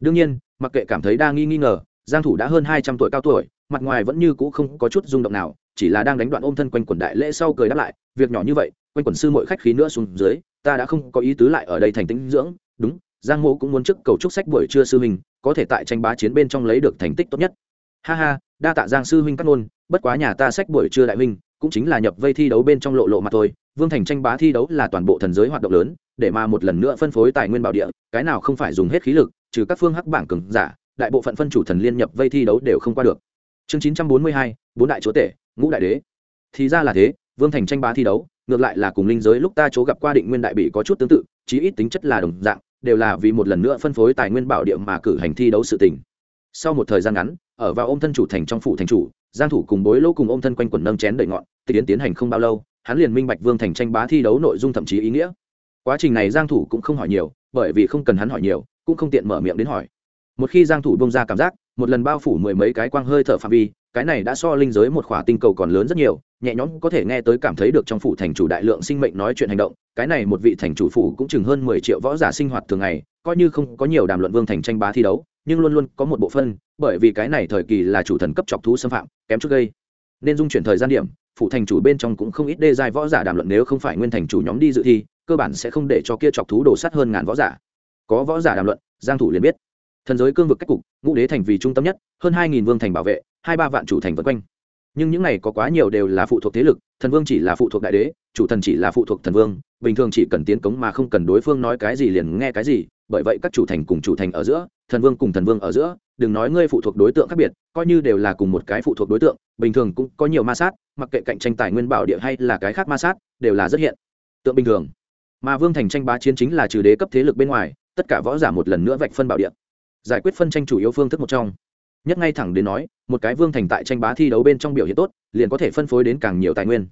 Đương nhiên, mặc kệ cảm thấy đa nghi nghi ngờ, giang thủ đã hơn hai trăm tuổi cao tuổi, mặt ngoài vẫn như cũ không có chút rung động nào, chỉ là đang đánh đoạn ôm thân quanh quần đại lễ sau cười đáp lại, việc nhỏ như vậy, quanh quần sư mỗi khách khí nữa xuống dưới, ta đã không có ý tứ lại ở đây thành tĩnh dưỡng. Đúng, giang mộ cũng muốn trước cầu chúc sách buổi trưa sư huynh, có thể tại tranh bá chiến bên trong lấy được thành tích tốt nhất. Ha ha, đa tạ giang sư huynh cắt ngôn, bất quá nhà ta sách buổi trưa đại huynh, cũng chính là nhập vây thi đấu bên trong lộ lộ mà thôi vương thành tranh bá thi đấu là toàn bộ thần giới hoạt động lớn, để mà một lần nữa phân phối tài nguyên bảo địa, cái nào không phải dùng hết khí lực, trừ các phương hắc bảng cường giả, đại bộ phận phân chủ thần liên nhập vây thi đấu đều không qua được. Chương chín trăm bốn mươi hai, bốn đại chúa tể, ngũ đại đế. Thì ra là thế, vương thành tranh bá thi đấu, ngược lại là cùng linh giới lúc ta chỗ gặp qua định nguyên đại bị có chút tương tự, chí ít tính chất là đồng dạng, đều là vì một lần nữa phân phối tài nguyên bảo địa mà cử hành thi đấu sự tình. Sau một thời gian ngắn, ở vào ôm thân chủ thành trong phủ thành chủ, giang thủ cùng bối lỗ cùng ôm thân quanh quần nâng chén đợi ngọn tiến tiến hành không bao lâu hắn liền minh bạch vương thành tranh bá thi đấu nội dung thậm chí ý nghĩa. Quá trình này giang thủ cũng không hỏi nhiều, bởi vì không cần hắn hỏi nhiều, cũng không tiện mở miệng đến hỏi. Một khi giang thủ bông ra cảm giác, một lần bao phủ mười mấy cái quang hơi thở phạm vi, cái này đã so linh giới một khỏa tinh cầu còn lớn rất nhiều, nhẹ nhõm có thể nghe tới cảm thấy được trong phủ thành chủ đại lượng sinh mệnh nói chuyện hành động, cái này một vị thành chủ phủ cũng chừng hơn mười triệu võ giả sinh hoạt thường ngày, coi như không có nhiều đàm luận vương thành tranh bá thi đấu, nhưng luôn luôn có một bộ phân, bởi vì cái này thời kỳ là chủ thần cấp chọc thú xâm phạm, kém chút gây. Nên dung chuyển thời gian điểm Phụ thành chủ bên trong cũng không ít đê giai võ giả đàm luận nếu không phải nguyên thành chủ nhóm đi dự thi, cơ bản sẽ không để cho kia chọc thú đổ sắt hơn ngàn võ giả. Có võ giả đàm luận, giang thủ liền biết. Thần giới cương vực cách cục, ngũ đế thành vì trung tâm nhất, hơn hai nghìn vương thành bảo vệ, hai ba vạn chủ thành vân quanh. Nhưng những này có quá nhiều đều là phụ thuộc thế lực, thần vương chỉ là phụ thuộc đại đế, chủ thần chỉ là phụ thuộc thần vương, bình thường chỉ cần tiến cống mà không cần đối phương nói cái gì liền nghe cái gì bởi vậy các chủ thành cùng chủ thành ở giữa, thần vương cùng thần vương ở giữa, đừng nói ngươi phụ thuộc đối tượng khác biệt, coi như đều là cùng một cái phụ thuộc đối tượng, bình thường cũng có nhiều ma sát, mặc kệ cạnh tranh tài nguyên bảo địa hay là cái khác ma sát, đều là rất hiện. Tượng bình thường. Mà vương thành tranh bá chiến chính là trừ đế cấp thế lực bên ngoài, tất cả võ giả một lần nữa vạch phân bảo địa. Giải quyết phân tranh chủ yếu phương thức một trong. Nhất ngay thẳng đến nói, một cái vương thành tại tranh bá thi đấu bên trong biểu hiện tốt, liền có thể phân phối đến càng nhiều tài nguyên.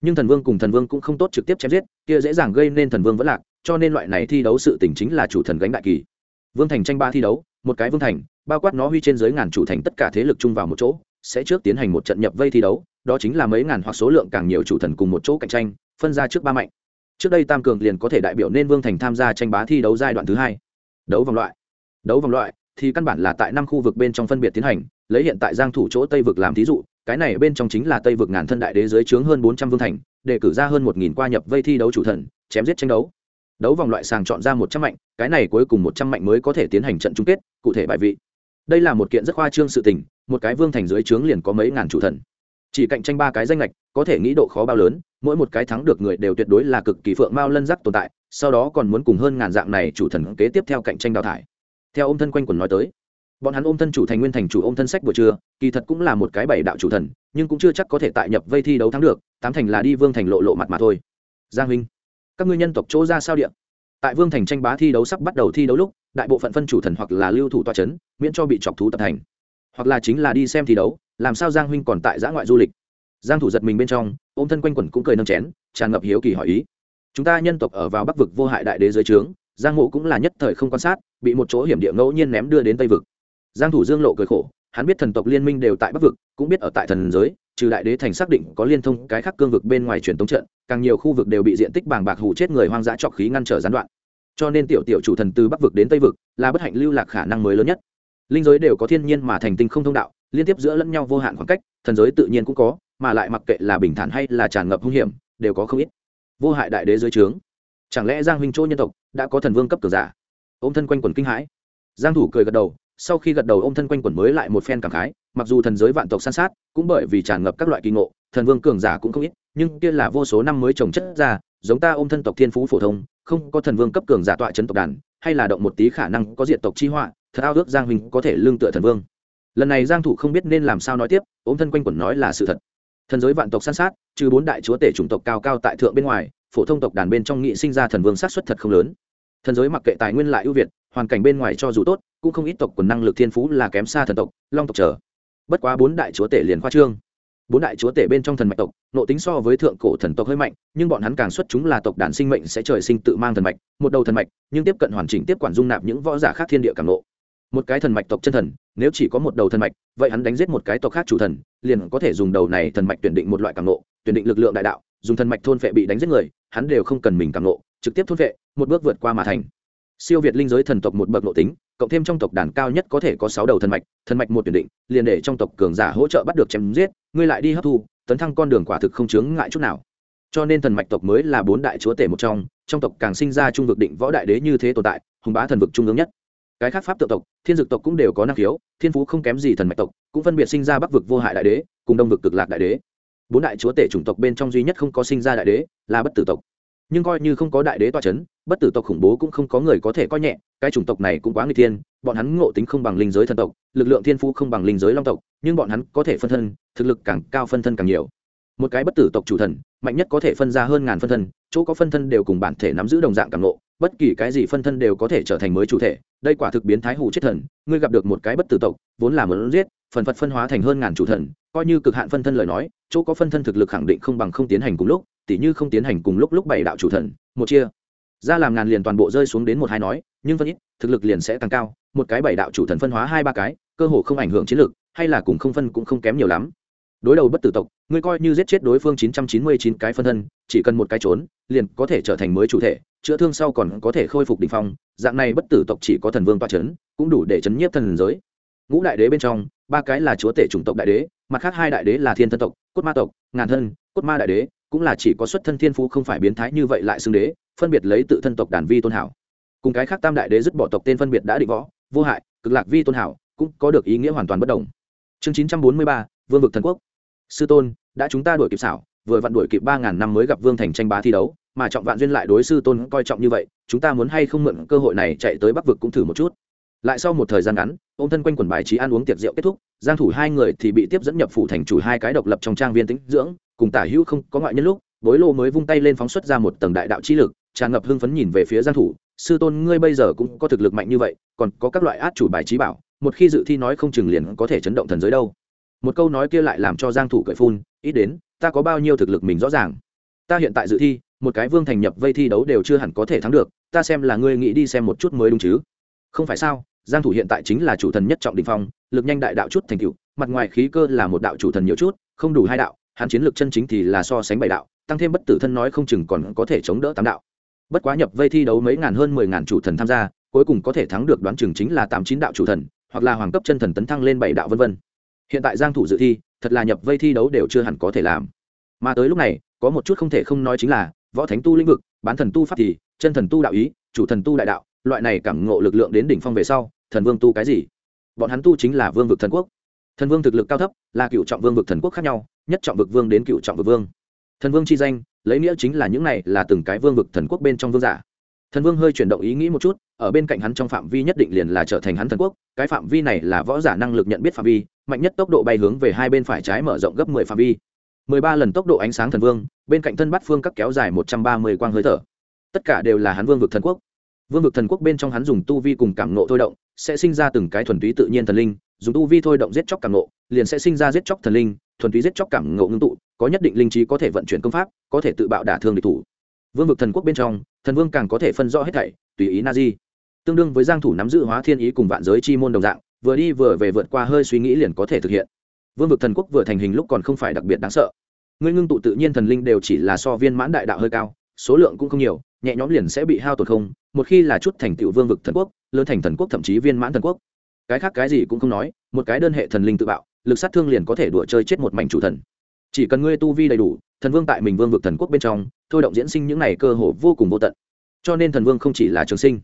Nhưng thần vương cùng thần vương cũng không tốt trực tiếp chém giết, kia dễ dàng gây nên thần vương vẫn lạc cho nên loại này thi đấu sự tình chính là chủ thần gánh đại kỳ. Vương thành tranh ba thi đấu, một cái vương thành, bao quát nó huy trên dưới ngàn chủ thành tất cả thế lực chung vào một chỗ, sẽ trước tiến hành một trận nhập vây thi đấu, đó chính là mấy ngàn hoặc số lượng càng nhiều chủ thần cùng một chỗ cạnh tranh, phân ra trước ba mạnh. Trước đây tam cường liền có thể đại biểu nên vương thành tham gia tranh bá thi đấu giai đoạn thứ hai. Đấu vòng loại. Đấu vòng loại thì căn bản là tại năm khu vực bên trong phân biệt tiến hành, lấy hiện tại giang thủ chỗ tây vực làm thí dụ, cái này bên trong chính là tây vực ngàn thân đại đế dưới trướng hơn 400 vương thành để cử ra hơn 1.000 qua nhập vây thi đấu chủ thần, chém giết tranh đấu đấu vòng loại sàng chọn ra một trăm mạnh, cái này cuối cùng một trăm mạnh mới có thể tiến hành trận chung kết, cụ thể bài vị. Đây là một kiện rất khoa trương sự tình, một cái vương thành dưới trướng liền có mấy ngàn chủ thần. Chỉ cạnh tranh ba cái danh lệch có thể nghĩ độ khó bao lớn, mỗi một cái thắng được người đều tuyệt đối là cực kỳ phượng mao lân giác tồn tại, sau đó còn muốn cùng hơn ngàn dạng này chủ thần kế tiếp theo cạnh tranh đào thải. Theo ôm thân quanh quần nói tới, bọn hắn ôm thân chủ thành nguyên thành chủ ôm thân sách buổi trưa, kỳ thật cũng là một cái bảy đạo chủ thần, nhưng cũng chưa chắc có thể tại nhập vây thi đấu thắng được, tám thành là đi vương thành lộ lộ mặt mà thôi. Giang huynh các ngươi nhân tộc chỗ ra sao địa? tại vương thành tranh bá thi đấu sắp bắt đầu thi đấu lúc, đại bộ phận phân chủ thần hoặc là lưu thủ toa c h ấ n miễn cho bị chọc thú tập thành. Hoặc là chính là đi xem thi đấu, làm sao giang huynh còn tại giã ngoại du lịch? Giang thủ giật mình bên trong, ôm thân quanh quẩn cũng cười nâng chén, tràn ngập hiếu kỳ hỏi ý. Chúng ta nhân tộc ở vào bắc vực vô hại đại đế dưới trướng, giang mộ cũng là nhất thời không quan sát, bị một chỗ hiểm địa ngẫu nhiên ném đưa đến tây vực. Giang thủ dương lộ cười khổ, hắn biết thần tộc liên minh đều tại bắc vực, cũng biết ở tại thần giới trừ đại đế thành xác định có liên thông cái khác cương vực bên ngoài truyền tống trận, càng nhiều khu vực đều bị diện tích bàng bạc hủ chết người hoang dã trọc khí ngăn trở gián đoạn. Cho nên tiểu tiểu chủ thần từ bắc vực đến tây vực là bất hạnh lưu lạc khả năng mới lớn nhất. Linh giới đều có thiên nhiên mà thành tinh không thông đạo, liên tiếp giữa lẫn nhau vô hạn khoảng cách, thần giới tự nhiên cũng có, mà lại mặc kệ là bình thản hay là tràn ngập hung hiểm, đều có không ít. Vô hại đại đế dưới trướng. Chẳng lẽ giang huynh chỗ nhân tộc đã có thần vương cấp cường giả? Ôm thân quanh quần kinh hãi. Giang thủ cười gật đầu, sau khi gật đầu ôm thân quanh quần mới lại một phen cảm khái mặc dù thần giới vạn tộc san sát, cũng bởi vì tràn ngập các loại kỳ ngộ, thần vương cường giả cũng không ít, nhưng kia là vô số năm mới trồng chất ra, giống ta ôm thân tộc thiên phú phổ thông, không có thần vương cấp cường giả tọa chấn tộc đàn, hay là động một tí khả năng có diện tộc chi họa, thật ao ước giang huynh có thể lương tựa thần vương. Lần này giang thủ không biết nên làm sao nói tiếp, ôm thân quanh quẩn nói là sự thật. Thần giới vạn tộc san sát, trừ bốn đại chúa tể chủng tộc cao cao tại thượng bên ngoài, phổ thông tộc đàn bên trong nghị sinh ra thần vương sát xuất thật không lớn. Thần giới mặc kệ tài nguyên lại ưu việt, hoàn cảnh bên ngoài cho dù tốt, cũng không ít tộc quần năng lực thiên phú là kém xa thần tộc, long tộc trở bất quá bốn đại chúa tể liền khoa trương. Bốn đại chúa tể bên trong thần mạch tộc, nộ tính so với thượng cổ thần tộc hơi mạnh, nhưng bọn hắn càng xuất chúng là tộc đàn sinh mệnh sẽ trời sinh tự mang thần mạch, một đầu thần mạch, nhưng tiếp cận hoàn chỉnh tiếp quản dung nạp những võ giả khác thiên địa càng nộ một cái thần mạch tộc chân thần, nếu chỉ có một đầu thần mạch, vậy hắn đánh giết một cái tộc khác chủ thần, liền có thể dùng đầu này thần mạch tuyển định một loại càng nộ tuyển định lực lượng đại đạo, dùng thần mạch thôn phệ bị đánh giết người, hắn đều không cần mình càng nộ trực tiếp thôn phệ, một bước vượt qua mà thành. Siêu việt linh giới thần tộc một bậc nội tính cộng thêm trong tộc đàn cao nhất có thể có sáu đầu thần mạch thần mạch một tuyển định, liền để trong tộc cường giả hỗ trợ bắt được chém giết, ngươi lại đi hấp thu, tấn thăng con đường quả thực không chướng ngại chút nào. Cho nên thần mạch tộc mới là bốn đại chúa tể một trong trong tộc càng sinh ra trung vực định võ đại đế như thế tồn tại, hùng bá thần vực trung ương nhất. Cái khác pháp tự tộc, thiên dực tộc cũng đều có năng khiếu, thiên phú không kém gì thần mạch tộc, cũng phân biệt sinh ra bắc vực vô hại đại đế, cùng đông vực cực lạc đại đế. Bốn đại chúa tể chủng tộc bên trong duy nhất không có sinh ra đại đế, là bất tử tộc nhưng coi như không có đại đế toa c h ấ n bất tử tộc khủng bố cũng không có người có thể coi nhẹ, cái chủng tộc này cũng quá người thiên, bọn hắn ngộ tính không bằng linh giới thần tộc, lực lượng thiên phú không bằng linh giới long tộc, nhưng bọn hắn có thể phân thân, thực lực càng cao phân thân càng nhiều. Một cái bất tử tộc chủ thần, mạnh nhất có thể phân ra hơn ngàn phân thân, chỗ có phân thân đều cùng bản thể nắm giữ đồng dạng càng ngộ, bất kỳ cái gì phân thân đều có thể trở thành mới chủ thể, đây quả thực biến thái hủ chết thần, ngươi gặp được một cái bất tử tộc, vốn là muốn giết, phần phật phân hóa thành hơn ngàn chủ thần, coi như cực hạn phân thân lời nói, chỗ có phân thân thực lực khẳng định không bằng không tiến hành cùng lúc tỉ như không tiến hành cùng lúc lúc bảy đạo chủ thần, một chia. Ra làm ngàn liền toàn bộ rơi xuống đến một hai nói, nhưng phân ít, thực lực liền sẽ tăng cao, một cái bảy đạo chủ thần phân hóa hai ba cái, cơ hồ không ảnh hưởng chiến lược hay là cùng không phân cũng không kém nhiều lắm. Đối đầu bất tử tộc, ngươi coi như giết chết đối phương chín trăm chín mươi chín cái phân thân, chỉ cần một cái trốn, liền có thể trở thành mới chủ thể, chữa thương sau còn có thể khôi phục đ ỉ n h phong, dạng này bất tử tộc chỉ có thần vương toa c h ấ n cũng đủ để chấn nhiếp thần giới. Ngũ đại đế bên trong, ba cái là chúa tể chủng tộc đại đế, mặt khác hai đại đế là thiên thân tộc, cốt ma tộc, ngàn thân, cốt ma đại đế cũng là chỉ có xuất thân thiên phú không phải biến thái như vậy lại xưng đế, phân biệt lấy tự thân tộc đàn vi tôn hảo. Cùng cái khác tam đại đế dứt bỏ tộc tên phân biệt đã định võ, vô hại, cực lạc vi tôn hảo, cũng có được ý nghĩa hoàn toàn bất đồng. Chương chín trăm bốn mươi ba, vương vực thần quốc. Sư tôn, đã chúng ta đuổi kịp xảo, vừa vặn đuổi kịp ba ngàn năm mới gặp vương thành tranh bá thi đấu, mà trọng vạn duyên lại đối sư tôn coi trọng như vậy, chúng ta muốn hay không mượn cơ hội này chạy tới bắc vực cũng thử một chút. Lại sau một thời gian ngắn ô m thân quanh quần bài trí ăn uống tiệc rượu kết thúc, giang thủ hai người thì bị tiếp dẫn nhập phủ thành chủ hai cái độc lập trong trang viên tĩnh dưỡng cùng tả hữu không có ngoại nhân lúc, bối lô mới vung tay lên phóng xuất ra một tầng đại đạo chi lực, tràn ngập hưng phấn nhìn về phía giang thủ. Sư tôn, ngươi bây giờ cũng có thực lực mạnh như vậy, còn có các loại át chủ bài trí bảo, một khi dự thi nói không chừng liền có thể chấn động thần giới đâu. Một câu nói kia lại làm cho giang thủ cười phun, ít đến, ta có bao nhiêu thực lực mình rõ ràng? Ta hiện tại dự thi, một cái vương thành nhập vây thi đấu đều chưa hẳn có thể thắng được, ta xem là ngươi nghĩ đi xem một chút mới đúng chứ? Không phải sao, giang thủ hiện tại chính là chủ thần nhất trọng đỉnh phong, lực nhanh đại đạo chút thành tựu, mặt ngoài khí cơ là một đạo chủ thần nhiều chút, không đủ hai đạo hắn chiến lược chân chính thì là so sánh bảy đạo, tăng thêm bất tử thân nói không chừng còn có thể chống đỡ tám đạo. Bất quá nhập vây thi đấu mấy ngàn hơn mười ngàn chủ thần tham gia, cuối cùng có thể thắng được đoán chừng chính là tám chín đạo chủ thần, hoặc là hoàng cấp chân thần tấn thăng lên bảy đạo vân vân. Hiện tại giang thủ dự thi, thật là nhập vây thi đấu đều chưa hẳn có thể làm. Mà tới lúc này, có một chút không thể không nói chính là, võ thánh tu lĩnh vực, bán thần tu pháp thì, chân thần tu đạo ý, chủ thần tu đại đạo, loại này cảm ngộ lực lượng đến đỉnh phong về sau, thần vương tu cái gì? Bọn hắn tu chính là vương vực thần quốc. Thần vương thực lực cao thấp, là cựu trọng vương vực thần quốc khác nhau nhất trọng vực vương đến cựu trọng vực vương. Thần vương chi danh, lấy nghĩa chính là những này là từng cái vương vực thần quốc bên trong vương giả. Thần vương hơi chuyển động ý nghĩ một chút, ở bên cạnh hắn trong phạm vi nhất định liền là trở thành hắn thần quốc, cái phạm vi này là võ giả năng lực nhận biết phạm vi, mạnh nhất tốc độ bay hướng về hai bên phải trái mở rộng gấp mười phạm vi. Mười ba lần tốc độ ánh sáng thần vương, bên cạnh thân bắt phương các kéo dài một trăm ba mươi quang hơi thở. Tất cả đều là hắn vương vực thần quốc. Vương vực thần quốc bên trong hắn dùng tu vi cùng cảm nộ thôi động, sẽ sinh ra từng cái thuần túy tự nhiên thần linh, dùng tu vi thôi động giết chóc cảm nộ liền sẽ sinh ra giết chóc thần linh, thuần túy giết chóc cảm ngộ ngưng tụ, có nhất định linh trí có thể vận chuyển công pháp, có thể tự bạo đả thương địch thủ. Vương vực thần quốc bên trong, thần vương càng có thể phân rõ hết thảy, tùy ý na di tương đương với giang thủ nắm giữ hóa thiên ý cùng vạn giới chi môn đồng dạng, vừa đi vừa về vượt qua hơi suy nghĩ liền có thể thực hiện. Vương vực thần quốc vừa thành hình lúc còn không phải đặc biệt đáng sợ. Ngươi ngưng tụ tự nhiên thần linh đều chỉ là so viên mãn đại đạo hơi cao, số lượng cũng không nhiều, nhẹ nhõm liền sẽ bị hao tổn không, một khi là chút thành tựu vương vực thần quốc, lớn thành thần quốc thậm chí viên mãn thần quốc. Cái khác cái gì cũng không nói, một cái đơn hệ thần linh tự bạo lực sát thương liền có thể đùa chơi chết một mảnh chủ thần. Chỉ cần ngươi tu vi đầy đủ, thần vương tại mình vương vực thần quốc bên trong, thôi động diễn sinh những này cơ hồ vô cùng vô tận. Cho nên thần vương không chỉ là trường sinh,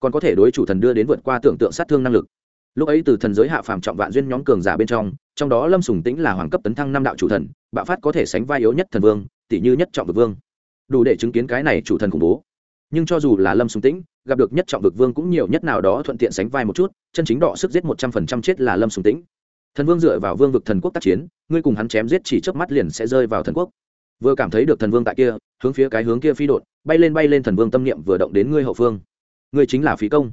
còn có thể đối chủ thần đưa đến vượt qua tưởng tượng sát thương năng lực. Lúc ấy từ thần giới hạ phàm trọng vạn duyên nhóm cường giả bên trong trong đó lâm sùng tĩnh là hoàng cấp tấn thăng năm đạo chủ thần, bạo phát có thể sánh vai yếu nhất thần vương tỷ như nhất trọng vực vương. Đủ để chứng kiến cái này chủ thần khủng bố. Nhưng cho dù là lâm sùng tĩnh, gặp được nhất trọng vực vương cũng nhiều nhất nào đó thuận tiện sánh vai một chút, chân chính đọ sức giết một trăm phần trăm chết là lâm sùng tĩnh thần vương dựa vào vương vực thần quốc tác chiến, ngươi cùng hắn chém giết chỉ chớp mắt liền sẽ rơi vào thần quốc. Vừa cảm thấy được thần vương tại kia, hướng phía cái hướng kia phi đột bay lên bay lên thần vương tâm niệm vừa động đến ngươi hậu phương. Ngươi chính là phí công.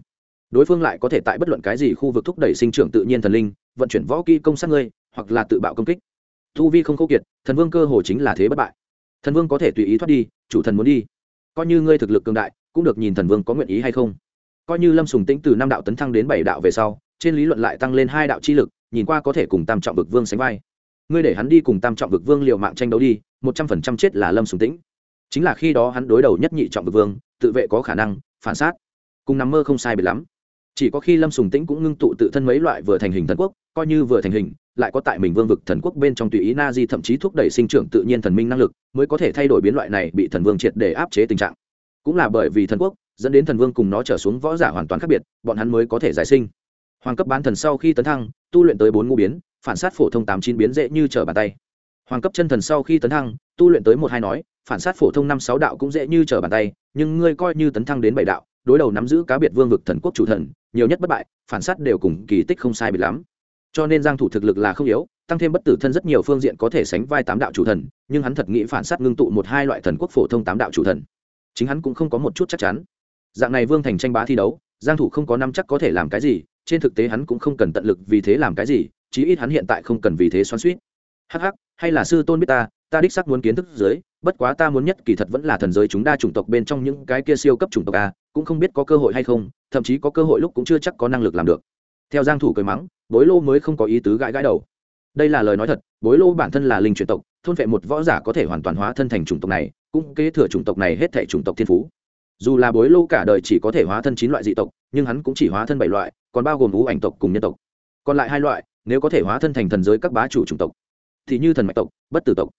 Đối phương lại có thể tại bất luận cái gì khu vực thúc đẩy sinh trưởng tự nhiên thần linh, vận chuyển võ kỹ công sát ngươi, hoặc là tự bạo công kích. Thu vi không khâu kiệt, thần vương cơ hồ chính là thế bất bại. Thần vương có thể tùy ý thoát đi, chủ thần muốn đi. Coi như ngươi thực lực cường đại, cũng được nhìn thần vương có nguyện ý hay không. Coi như lâm sùng tĩnh từ năm đạo tấn thăng đến bảy đạo về sau, trên lý luận lại tăng lên hai đạo chi lực nhìn qua có thể cùng tam trọng vực vương sánh vai. Ngươi để hắn đi cùng tam trọng vực vương liều mạng tranh đấu đi, một trăm phần trăm chết là lâm sùng tĩnh. Chính là khi đó hắn đối đầu nhất nhị trọng vực vương, tự vệ có khả năng, phản sát. Cùng nằm mơ không sai biệt lắm. Chỉ có khi lâm sùng tĩnh cũng ngưng tụ tự thân mấy loại vừa thành hình thần quốc, coi như vừa thành hình, lại có tại mình vương vực thần quốc bên trong tùy ý na di thậm chí thúc đẩy sinh trưởng tự nhiên thần minh năng lực, mới có thể thay đổi biến loại này bị thần vương triệt để áp chế tình trạng. Cũng là bởi vì thần quốc, dẫn đến thần vương cùng nó trở xuống võ giả hoàn toàn khác biệt, bọn hắn mới có thể giải sinh hoàng cấp bán thần sau khi tấn thăng, tu luyện tới bốn ngũ biến, phản sát phổ thông tám chín biến dễ như trở bàn tay. Hoàng cấp chân thần sau khi tấn thăng, tu luyện tới một hai nói, phản sát phổ thông năm sáu đạo cũng dễ như trở bàn tay, nhưng ngươi coi như tấn thăng đến bảy đạo, đối đầu nắm giữ cá biệt vương vực thần quốc chủ thần, nhiều nhất bất bại, phản sát đều cùng kỳ tích không sai biệt lắm. Cho nên giang thủ thực lực là không yếu, tăng thêm bất tử thân rất nhiều phương diện có thể sánh vai tám đạo chủ thần, nhưng hắn thật nghĩ phản sát ngưng tụ một hai loại thần quốc phổ thông tám đạo chủ thần. Chính hắn cũng không có một chút chắc chắn. Dạng này vương thành tranh bá thi đấu, giang thủ không có năm chắc có thể làm cái gì trên thực tế hắn cũng không cần tận lực vì thế làm cái gì, chí ít hắn hiện tại không cần vì thế xoắn xuýt. Hắc hắc, hay là sư tôn biết ta ta đích xác muốn kiến thức dưới bất quá ta muốn nhất kỳ thật vẫn là thần giới chúng đa chủng tộc bên trong những cái kia siêu cấp chủng tộc a, cũng không biết có cơ hội hay không, thậm chí có cơ hội lúc cũng chưa chắc có năng lực làm được. Theo giang thủ cười mắng, bối lô mới không có ý tứ gãi gãi đầu. Đây là lời nói thật, bối lô bản thân là linh truyền tộc, thôn vệ một võ giả có thể hoàn toàn hóa thân thành chủng tộc này, cũng kế thừa chủng tộc này hết thể chủng tộc thiên phú dù là bối lô cả đời chỉ có thể hóa thân chín loại dị tộc, nhưng hắn cũng chỉ hóa thân bảy loại, còn bao gồm ngũ ảnh tộc cùng nhân tộc. Còn lại hai loại, nếu có thể hóa thân thành thần giới các bá chủ chủng tộc, thì như thần mạch tộc, bất tử tộc.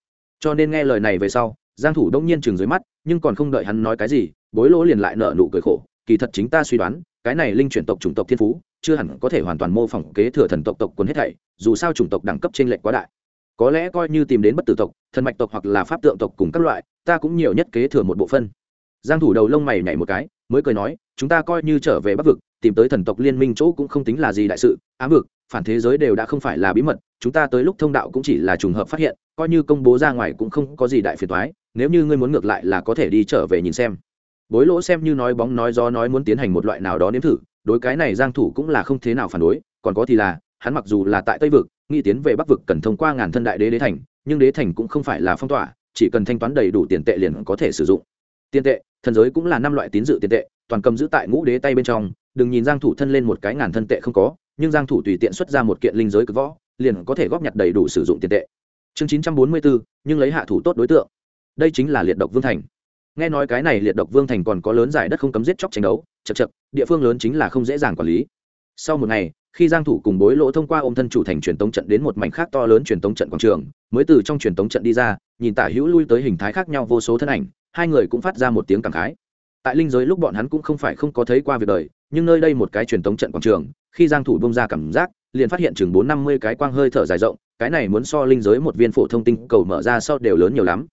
Cho nên nghe lời này về sau, giang thủ đông nhiên chừng dưới mắt, nhưng còn không đợi hắn nói cái gì, bối lỗ liền lại nở nụ cười khổ, kỳ thật chính ta suy đoán, cái này linh chuyển tộc chủng tộc thiên phú, chưa hẳn có thể hoàn toàn mô phỏng kế thừa thần tộc tộc quân hết thảy, dù sao chủng tộc đẳng cấp trên lệch quá đại. Có lẽ coi như tìm đến bất tử tộc, thần mạch tộc hoặc là pháp tượng tộc cùng các loại, ta cũng nhiều nhất kế thừa một bộ phân giang thủ đầu lông mày nhảy một cái, mới cười nói, chúng ta coi như trở về bắc vực, tìm tới thần tộc liên minh chỗ cũng không tính là gì đại sự. Ám vực, phản thế giới đều đã không phải là bí mật, chúng ta tới lúc thông đạo cũng chỉ là trùng hợp phát hiện, coi như công bố ra ngoài cũng không có gì đại phiền toái, nếu như ngươi muốn ngược lại là có thể đi trở về nhìn xem. Bối lỗ xem như nói bóng nói gió nói muốn tiến hành một loại nào đó nếm thử, đối cái này giang thủ cũng là không thế nào phản đối, còn có thì là, hắn mặc dù là tại tây vực, nghĩ tiến về bắc vực cần thông qua ngàn thân đại đế đế thành, nhưng đế thành cũng không phải là phong tỏa, chỉ cần thanh toán đầy đủ tiền tệ liền có thể sử dụng tiền tệ thần giới cũng là năm loại tín dự tiền tệ toàn cầm giữ tại ngũ đế tay bên trong đừng nhìn giang thủ thân lên một cái ngàn thân tệ không có nhưng giang thủ tùy tiện xuất ra một kiện linh giới cực võ liền có thể góp nhặt đầy đủ sử dụng tiền tệ. Chương 944, nhưng lấy hạ thủ tốt đối tượng. Đây chính là liệt độc vương thành. Nghe nói cái này liệt độc vương thành còn có lớn giải đất không cấm giết chóc tranh đấu chật chật địa phương lớn chính là không dễ dàng quản lý. Sau một ngày khi giang thủ cùng bối lỗ thông qua ôm thân chủ thành truyền tống trận đến một mảnh khác to lớn truyền tống trận quảng trường mới từ trong truyền tống trận đi ra nhìn tả hữu lui tới hình thái khác nhau vô số thân ảnh hai người cũng phát ra một tiếng cảm khái. Tại linh giới lúc bọn hắn cũng không phải không có thấy qua việc đời, nhưng nơi đây một cái truyền thống trận quảng trường, khi giang thủ bông ra cảm giác, liền phát hiện chừng bốn năm mươi cái quang hơi thở dài rộng, cái này muốn so linh giới một viên phổ thông tinh cầu mở ra sau đều lớn nhiều lắm.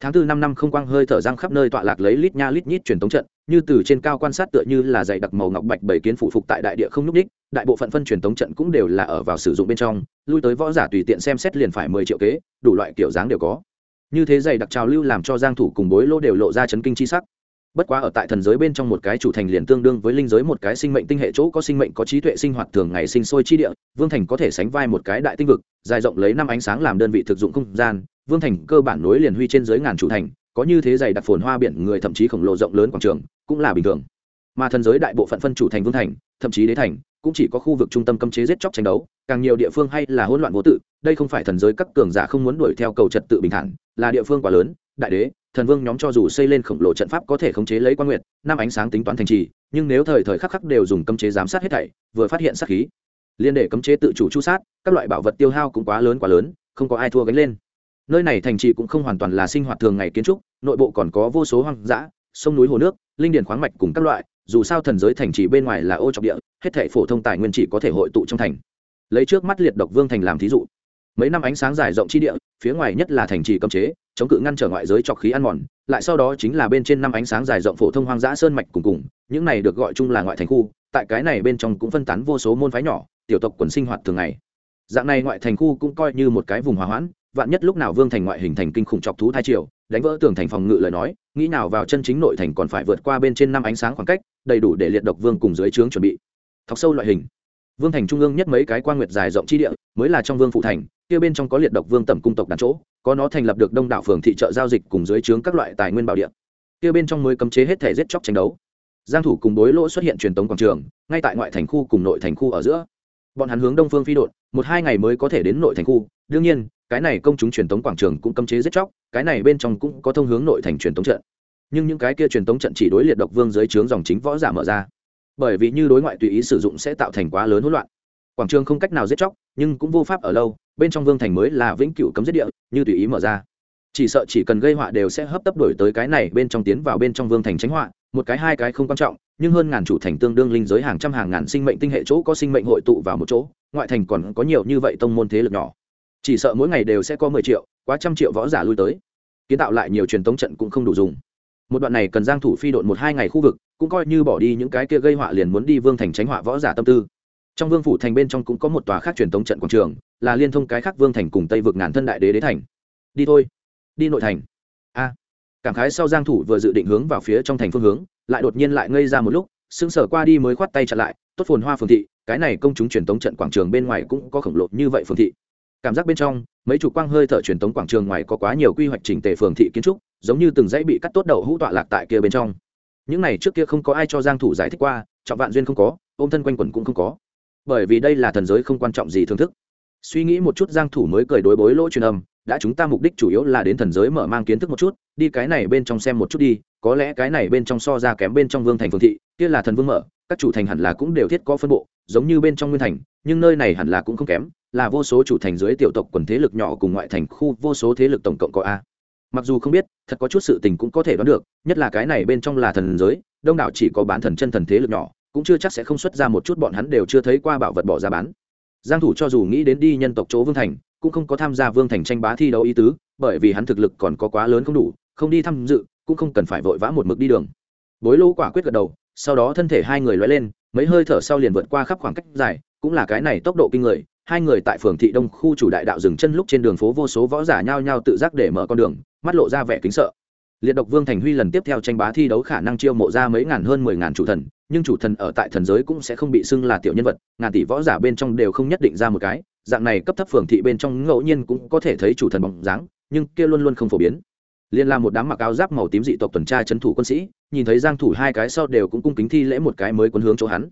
Tháng tư năm năm không quang hơi thở giang khắp nơi tọa lạc lấy lít nha lít nhít truyền thống trận, như từ trên cao quan sát tựa như là dày đặc màu ngọc bạch bảy kiến phụ phục tại đại địa không núc đích đại bộ phận phân truyền thống trận cũng đều là ở vào sử dụng bên trong, lui tới võ giả tùy tiện xem xét liền phải mười triệu kế, đủ loại kiểu dáng đều có như thế dày đặc trào lưu làm cho giang thủ cùng bối lô đều lộ ra chấn kinh chi sắc. Bất quá ở tại thần giới bên trong một cái chủ thành liền tương đương với linh giới một cái sinh mệnh tinh hệ chỗ có sinh mệnh có trí tuệ sinh hoạt thường ngày sinh sôi chi địa, vương thành có thể sánh vai một cái đại tinh vực, dài rộng lấy năm ánh sáng làm đơn vị thực dụng không gian, vương thành cơ bản nối liền huy trên dưới ngàn chủ thành, có như thế dày đặc phồn hoa biển người thậm chí khổng lồ rộng lớn quảng trường, cũng là bình thường. Mà thần giới đại bộ phận phân chủ thành vương thành, thậm chí đế thành, cũng chỉ có khu vực trung tâm cấm chế giết chóc tranh đấu, càng nhiều địa phương hay là hỗn loạn vô tự đây không phải thần giới các cường giả không muốn đuổi theo cầu trật tự bình thản, là địa phương quá lớn, đại đế, thần vương nhóm cho dù xây lên khổng lồ trận pháp có thể khống chế lấy quan nguyệt, năm ánh sáng tính toán thành trì, nhưng nếu thời thời khắc khắc đều dùng cấm chế giám sát hết thảy, vừa phát hiện sát khí, liên để cấm chế tự chủ chu sát, các loại bảo vật tiêu hao cũng quá lớn quá lớn, không có ai thua gánh lên. Nơi này thành trì cũng không hoàn toàn là sinh hoạt thường ngày kiến trúc, nội bộ còn có vô số hoang dã, sông núi hồ nước, linh điển khoáng mạch cùng các loại, dù sao thần giới thành trì bên ngoài là ô trọc địa, hết thảy phổ thông tài nguyên chỉ có thể hội tụ trong thành. Lấy trước mắt liệt độc vương thành làm thí dụ mấy năm ánh sáng dài rộng chi địa, phía ngoài nhất là thành trì cấm chế, chống cự ngăn trở ngoại giới trọc khí ăn mòn, lại sau đó chính là bên trên năm ánh sáng dài rộng phổ thông hoang dã sơn mạch cùng cùng, những này được gọi chung là ngoại thành khu, tại cái này bên trong cũng phân tán vô số môn phái nhỏ, tiểu tộc quần sinh hoạt thường ngày. Dạng này ngoại thành khu cũng coi như một cái vùng hòa hoãn, vạn nhất lúc nào vương thành ngoại hình thành kinh khủng chọc thú thai triều, đánh vỡ tường thành phòng ngự lời nói, nghĩ nào vào chân chính nội thành còn phải vượt qua bên trên năm ánh sáng khoảng cách, đầy đủ để liệt độc vương cùng dưới trướng chuẩn bị. Thọc sâu loại hình. Vương thành trung ương nhất mấy cái quan nguyệt dài rộng chi địa, mới là trong vương phụ thành kia bên trong có liệt độc vương tẩm cung tộc đàn chỗ, có nó thành lập được đông đảo phường thị trợ giao dịch cùng dưới trướng các loại tài nguyên bảo địa. Kia bên trong mới cấm chế hết thể giết chóc tranh đấu. Giang thủ cùng đối lỗ xuất hiện truyền tống quảng trường, ngay tại ngoại thành khu cùng nội thành khu ở giữa. Bọn hắn hướng đông phương phi đột, một hai ngày mới có thể đến nội thành khu. Đương nhiên, cái này công chúng truyền tống quảng trường cũng cấm chế giết chóc, cái này bên trong cũng có thông hướng nội thành truyền tống trận. Nhưng những cái kia truyền tống trận chỉ đối liệt độc vương dưới trướng dòng chính võ giả mở ra. Bởi vì như đối ngoại tùy ý sử dụng sẽ tạo thành quá lớn hỗn loạn. Quảng trường không cách nào giết chóc nhưng cũng vô pháp ở lâu, bên trong vương thành mới là vĩnh cửu cấm giết địa, như tùy ý mở ra. Chỉ sợ chỉ cần gây họa đều sẽ hấp tấp đổi tới cái này, bên trong tiến vào bên trong vương thành tránh họa, một cái hai cái không quan trọng, nhưng hơn ngàn chủ thành tương đương linh giới hàng trăm hàng ngàn sinh mệnh tinh hệ chỗ có sinh mệnh hội tụ vào một chỗ, ngoại thành còn có nhiều như vậy tông môn thế lực nhỏ. Chỉ sợ mỗi ngày đều sẽ có mười triệu, quá trăm triệu võ giả lui tới. Kiến tạo lại nhiều truyền thống trận cũng không đủ dùng. Một đoạn này cần giang thủ phi độn một hai ngày khu vực, cũng coi như bỏ đi những cái kia gây họa liền muốn đi vương thành tránh họa võ giả tâm tư trong vương phủ thành bên trong cũng có một tòa khác truyền thống trận quảng trường, là liên thông cái khác vương thành cùng tây vực ngàn thân đại đế đế thành. Đi thôi. Đi nội thành. A. Cảm khái sau giang thủ vừa dự định hướng vào phía trong thành phương hướng, lại đột nhiên lại ngây ra một lúc, sững sờ qua đi mới khoát tay chặn lại, tốt phồn hoa phường thị, cái này công chúng truyền thống trận quảng trường bên ngoài cũng có khổng lồ như vậy phường thị. Cảm giác bên trong, mấy chủ quang hơi thở truyền thống quảng trường ngoài có quá nhiều quy hoạch chỉnh tề phường thị kiến trúc, giống như từng dãy bị cắt tốt đầu hũ tọa lạc tại kia bên trong. Những này trước kia không có ai cho giang thủ giải thích qua, trọng vạn duyên không có, ôm thân quanh quẩn cũng không có bởi vì đây là thần giới không quan trọng gì thưởng thức. Suy nghĩ một chút, giang thủ mới cười đối bối lỗ truyền âm, đã chúng ta mục đích chủ yếu là đến thần giới mở mang kiến thức một chút, đi cái này bên trong xem một chút đi, có lẽ cái này bên trong so ra kém bên trong vương thành phương thị, kia là thần vương mở, các chủ thành hẳn là cũng đều thiết có phân bộ, giống như bên trong nguyên thành, nhưng nơi này hẳn là cũng không kém, là vô số chủ thành dưới tiểu tộc quần thế lực nhỏ cùng ngoại thành khu, vô số thế lực tổng cộng có a. Mặc dù không biết, thật có chút sự tình cũng có thể đoán được, nhất là cái này bên trong là thần giới, đông đảo chỉ có bán thần chân thần thế lực nhỏ cũng chưa chắc sẽ không xuất ra một chút, bọn hắn đều chưa thấy qua bảo vật bỏ ra bán. Giang thủ cho dù nghĩ đến đi nhân tộc chỗ vương thành, cũng không có tham gia vương thành tranh bá thi đấu ý tứ, bởi vì hắn thực lực còn có quá lớn không đủ, không đi tham dự, cũng không cần phải vội vã một mực đi đường. Bối lô quả quyết gật đầu, sau đó thân thể hai người lóe lên, mấy hơi thở sau liền vượt qua khắp khoảng cách dài, cũng là cái này tốc độ kinh người, hai người tại phường thị đông khu chủ đại đạo dừng chân lúc trên đường phố vô số võ giả nhao nhao tự giác để mở con đường, mắt lộ ra vẻ kính sợ. Liệt độc vương thành huy lần tiếp theo tranh bá thi đấu khả năng chiêu mộ ra mấy ngàn hơn mười ngàn chủ thần nhưng chủ thần ở tại thần giới cũng sẽ không bị xưng là tiểu nhân vật, ngàn tỷ võ giả bên trong đều không nhất định ra một cái, dạng này cấp thấp phường thị bên trong ngẫu nhiên cũng có thể thấy chủ thần bóng dáng, nhưng kia luôn luôn không phổ biến. Liên là một đám mặc áo giáp màu tím dị tộc tuần tra trấn thủ quân sĩ, nhìn thấy giang thủ hai cái sau đều cũng cung kính thi lễ một cái mới quân hướng chỗ hắn.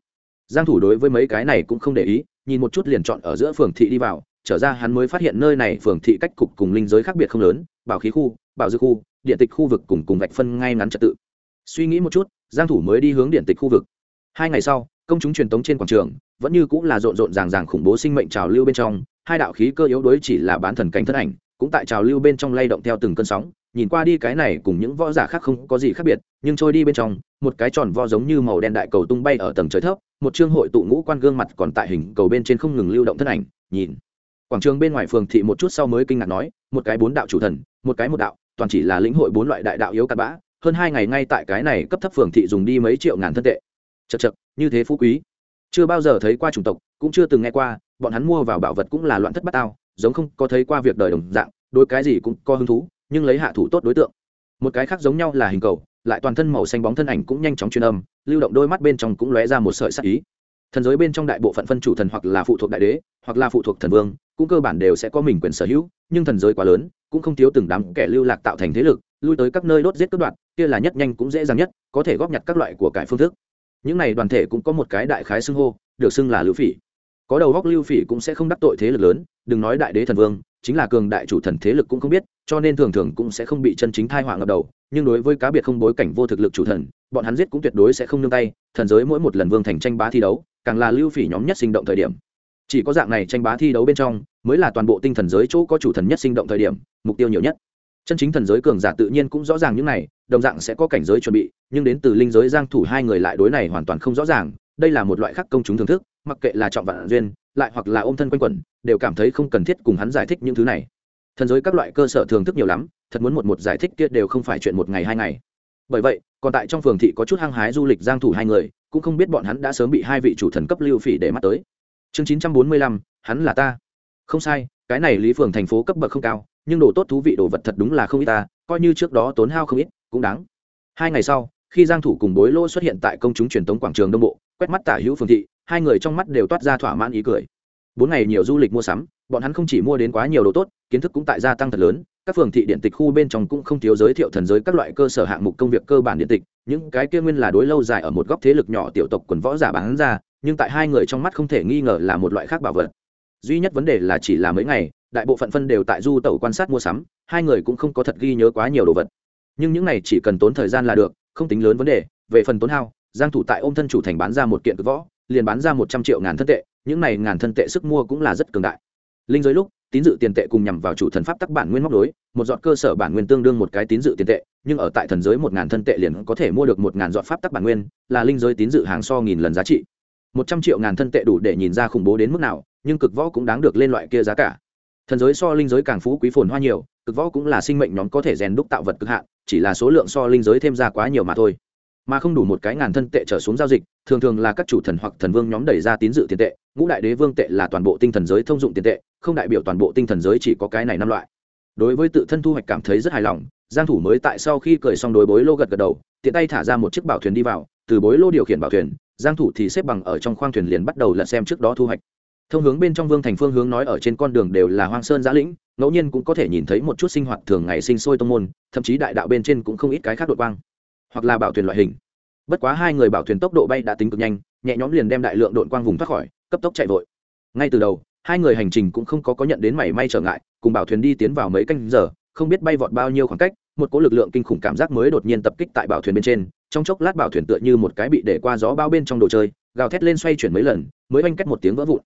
Giang thủ đối với mấy cái này cũng không để ý, nhìn một chút liền chọn ở giữa phường thị đi vào, trở ra hắn mới phát hiện nơi này phường thị cách cục cùng linh giới khác biệt không lớn, bảo khí khu, bảo dư khu, điện tịch khu vực cùng cùng vạch phân ngay ngắn trật tự. Suy nghĩ một chút, giang thủ mới đi hướng điện tịch khu vực hai ngày sau, công chúng truyền tống trên quảng trường vẫn như cũng là rộn rộn ràng ràng khủng bố sinh mệnh trào lưu bên trong. Hai đạo khí cơ yếu đuối chỉ là bán thần cảnh thân ảnh, cũng tại trào lưu bên trong lay động theo từng cơn sóng. Nhìn qua đi cái này cùng những võ giả khác không có gì khác biệt, nhưng trôi đi bên trong, một cái tròn vo giống như màu đen đại cầu tung bay ở tầng trời thấp, một chương hội tụ ngũ quan gương mặt còn tại hình cầu bên trên không ngừng lưu động thân ảnh, nhìn. Quảng trường bên ngoài phường thị một chút sau mới kinh ngạc nói, một cái bốn đạo chủ thần, một cái một đạo, toàn chỉ là lĩnh hội bốn loại đại đạo yếu cặn bã. Hơn hai ngày ngay tại cái này cấp thấp phường thị dùng đi mấy triệu ngàn thân tệ chật chật, như thế phú quý. Chưa bao giờ thấy qua chủng tộc, cũng chưa từng nghe qua, bọn hắn mua vào bảo vật cũng là loạn thất bát ao giống không có thấy qua việc đời đồng dạng đôi cái gì cũng có hứng thú, nhưng lấy hạ thủ tốt đối tượng. Một cái khác giống nhau là hình cầu, lại toàn thân màu xanh bóng thân ảnh cũng nhanh chóng truyền âm, lưu động đôi mắt bên trong cũng lóe ra một sợi sắc ý. Thần giới bên trong đại bộ phận phân chủ thần hoặc là phụ thuộc đại đế, hoặc là phụ thuộc thần vương, cũng cơ bản đều sẽ có mình quyền sở hữu, nhưng thần giới quá lớn, cũng không thiếu từng đám kẻ lưu lạc tạo thành thế lực, lui tới các nơi đốt giết cướp đoạt, kia là nhất nhanh cũng dễ dàng nhất, có thể góp nhặt các loại của cải phương thức những này đoàn thể cũng có một cái đại khái xưng hô, được xưng là lưu phỉ. Có đầu góc lưu phỉ cũng sẽ không đắc tội thế lực lớn, đừng nói đại đế thần vương, chính là cường đại chủ thần thế lực cũng không biết, cho nên thường thường cũng sẽ không bị chân chính thai họa ngập đầu, nhưng đối với cá biệt không bối cảnh vô thực lực chủ thần, bọn hắn giết cũng tuyệt đối sẽ không nương tay, thần giới mỗi một lần vương thành tranh bá thi đấu, càng là lưu phỉ nhóm nhất sinh động thời điểm. Chỉ có dạng này tranh bá thi đấu bên trong, mới là toàn bộ tinh thần giới chỗ có chủ thần nhất sinh động thời điểm, mục tiêu nhiều nhất chân chính thần giới cường giả tự nhiên cũng rõ ràng những này đồng dạng sẽ có cảnh giới chuẩn bị nhưng đến từ linh giới giang thủ hai người lại đối này hoàn toàn không rõ ràng đây là một loại khác công chúng thưởng thức mặc kệ là trọng vạn duyên lại hoặc là ôm thân quanh quẩn đều cảm thấy không cần thiết cùng hắn giải thích những thứ này. Thần giới các loại cơ sở thưởng thức nhiều lắm thật muốn một một giải thích kia đều không phải chuyện một ngày hai ngày. Bởi vậy còn tại trong phường thị có chút hăng hái du lịch giang thủ hai người cũng không biết bọn hắn đã sớm bị hai vị chủ thần cấp lưu phỉ để mắt tới. Chương 945, hắn là ta. Không sai cái này lý phường thành phố cấp bậc không cao, nhưng đồ tốt thú vị đồ vật thật đúng là không ít ta, coi như trước đó tốn hao không ít, cũng đáng. Hai ngày sau, khi giang thủ cùng bối lô xuất hiện tại công chúng truyền tống quảng trường đông bộ, quét mắt tả hữu phường thị, hai người trong mắt đều toát ra thỏa mãn ý cười. Bốn ngày nhiều du lịch mua sắm, bọn hắn không chỉ mua đến quá nhiều đồ tốt, kiến thức cũng tại gia tăng thật lớn, các phường thị điện tịch khu bên trong cũng không thiếu giới thiệu thần giới các loại cơ sở hạng mục công việc cơ bản điện tịch, những cái kia nguyên là đối lâu dài ở một góc thế lực nhỏ tiểu tộc quần võ giả bán ra, nhưng tại hai người trong mắt không thể nghi ngờ là một loại khác bảo vật duy nhất vấn đề là chỉ là mấy ngày, đại bộ phận phân đều tại du tẩu quan sát mua sắm, hai người cũng không có thật ghi nhớ quá nhiều đồ vật. Nhưng những này chỉ cần tốn thời gian là được, không tính lớn vấn đề. Về phần tốn hao, giang thủ tại ôm thân chủ thành bán ra một kiện cực võ, liền bán ra một trăm triệu ngàn thân tệ, những này ngàn thân tệ sức mua cũng là rất cường đại. Linh giới lúc, tín dự tiền tệ cùng nhằm vào chủ thần pháp tắc bản nguyên móc đối, một giọt cơ sở bản nguyên tương đương một cái tín dự tiền tệ, nhưng ở tại thần giới một ngàn thân tệ liền có thể mua được một ngàn giọt pháp tắc bản nguyên, là linh giới tín dự hàng so nghìn lần giá trị. Một trăm triệu ngàn thân tệ đủ để nhìn ra khủng bố đến mức nào nhưng cực võ cũng đáng được lên loại kia giá cả. Thần giới so linh giới càng phú quý phồn hoa nhiều, cực võ cũng là sinh mệnh nhóm có thể rèn đúc tạo vật cực hạn, chỉ là số lượng so linh giới thêm ra quá nhiều mà thôi. Mà không đủ một cái ngàn thân tệ trở xuống giao dịch, thường thường là các chủ thần hoặc thần vương nhóm đẩy ra tín dự tiền tệ, ngũ đại đế vương tệ là toàn bộ tinh thần giới thông dụng tiền tệ, không đại biểu toàn bộ tinh thần giới chỉ có cái này năm loại. Đối với tự thân thu hoạch cảm thấy rất hài lòng, giang thủ mới tại sau khi cười xong đối bối lô gật gật đầu, tiện tay thả ra một chiếc bảo thuyền đi vào, từ bối lô điều khiển bảo thuyền, giang thủ thì xếp bằng ở trong khoang thuyền liền bắt đầu lật xem trước đó thu hoạch thông hướng bên trong vương thành phương hướng nói ở trên con đường đều là hoang sơn giã lĩnh, ngẫu nhiên cũng có thể nhìn thấy một chút sinh hoạt thường ngày sinh sôi tông môn, thậm chí đại đạo bên trên cũng không ít cái khác đột quang, hoặc là bảo thuyền loại hình. Bất quá hai người bảo thuyền tốc độ bay đã tính cực nhanh, nhẹ nhõm liền đem đại lượng đội quang vùng thoát khỏi, cấp tốc chạy vội. Ngay từ đầu, hai người hành trình cũng không có có nhận đến mảy may trở ngại, cùng bảo thuyền đi tiến vào mấy canh giờ, không biết bay vọt bao nhiêu khoảng cách, một cỗ lực lượng kinh khủng cảm giác mới đột nhiên tập kích tại bảo thuyền bên trên, trong chốc lát bảo thuyền tựa như một cái bị để qua gió bao bên trong đồ chơi, gào thét lên xoay chuyển mấy lần, mới oanh cách một tiếng vỡ vụn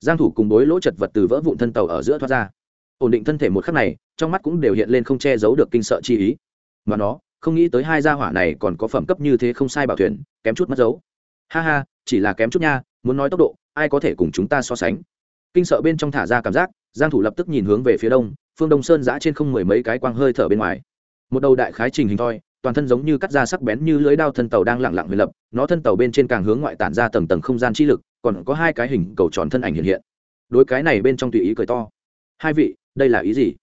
giang thủ cùng bối lỗ chật vật từ vỡ vụn thân tàu ở giữa thoát ra. Ổn định thân thể một khắc này, trong mắt cũng đều hiện lên không che giấu được kinh sợ chi ý. Mà nó, không nghĩ tới hai gia hỏa này còn có phẩm cấp như thế không sai bảo thuyền, kém chút mất dấu. Ha ha, chỉ là kém chút nha, muốn nói tốc độ, ai có thể cùng chúng ta so sánh? Kinh sợ bên trong thả ra cảm giác, giang thủ lập tức nhìn hướng về phía đông, phương đông sơn giã trên không mười mấy cái quang hơi thở bên ngoài. Một đầu đại khái trình hình thoi toàn thân giống như cắt da sắc bén như lưới đao thân tàu đang lặng lặng huyền lập, nó thân tàu bên trên càng hướng ngoại tản ra tầng tầng không gian chi lực, còn có hai cái hình cầu tròn thân ảnh hiện hiện. Đối cái này bên trong tùy ý cười to. Hai vị, đây là ý gì?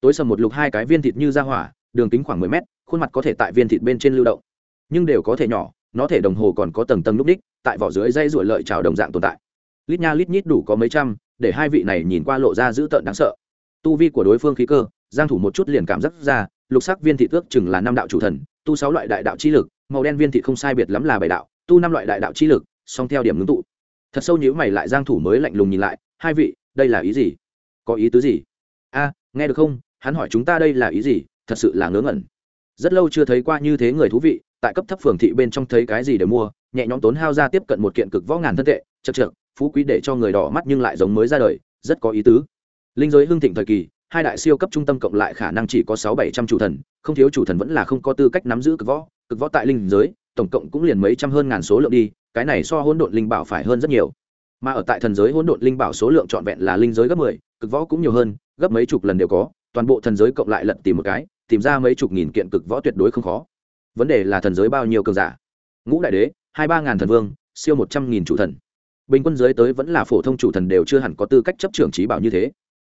Tối sầm một lục hai cái viên thịt như ra hỏa, đường kính khoảng mười mét, khuôn mặt có thể tại viên thịt bên trên lưu động. Nhưng đều có thể nhỏ, nó thể đồng hồ còn có tầng tầng núp đích, tại vỏ dưới dây ruổi lợi trào đồng dạng tồn tại. Lít nha lít nhít đủ có mấy trăm, để hai vị này nhìn qua lộ ra dữ tợn đáng sợ. Tu vi của đối phương khí cơ, giang thủ một chút liền cảm giác ra lục sắc viên thị ước chừng là năm đạo chủ thần, tu sáu loại đại đạo chi lực, màu đen viên thị không sai biệt lắm là bảy đạo, tu năm loại đại đạo chi lực, song theo điểm ngưng tụ. Thật sâu nhữ mày lại giang thủ mới lạnh lùng nhìn lại, hai vị, đây là ý gì? Có ý tứ gì? A, nghe được không? Hắn hỏi chúng ta đây là ý gì? Thật sự là ngớ ngẩn. Rất lâu chưa thấy qua như thế người thú vị, tại cấp thấp phường thị bên trong thấy cái gì để mua, nhẹ nhõm tốn hao ra tiếp cận một kiện cực võ ngàn thân tệ, chật chật phú quý để cho người đỏ mắt nhưng lại giống mới ra đời, rất có ý tứ. Linh giới hưng thịnh thời kỳ hai đại siêu cấp trung tâm cộng lại khả năng chỉ có sáu bảy trăm chủ thần, không thiếu chủ thần vẫn là không có tư cách nắm giữ cực võ cực võ tại linh giới, tổng cộng cũng liền mấy trăm hơn ngàn số lượng đi, cái này so hỗn độn linh bảo phải hơn rất nhiều. Mà ở tại thần giới hỗn độn linh bảo số lượng trọn vẹn là linh giới gấp mười, cực võ cũng nhiều hơn, gấp mấy chục lần đều có, toàn bộ thần giới cộng lại lật tìm một cái, tìm ra mấy chục nghìn kiện cực võ tuyệt đối không khó. Vấn đề là thần giới bao nhiêu cường giả? Ngũ đại đế, hai ba ngàn thần vương, siêu một trăm nghìn chủ thần. Bình quân giới tới vẫn là phổ thông chủ thần đều chưa hẳn có tư cách chấp trưởng trí bảo như thế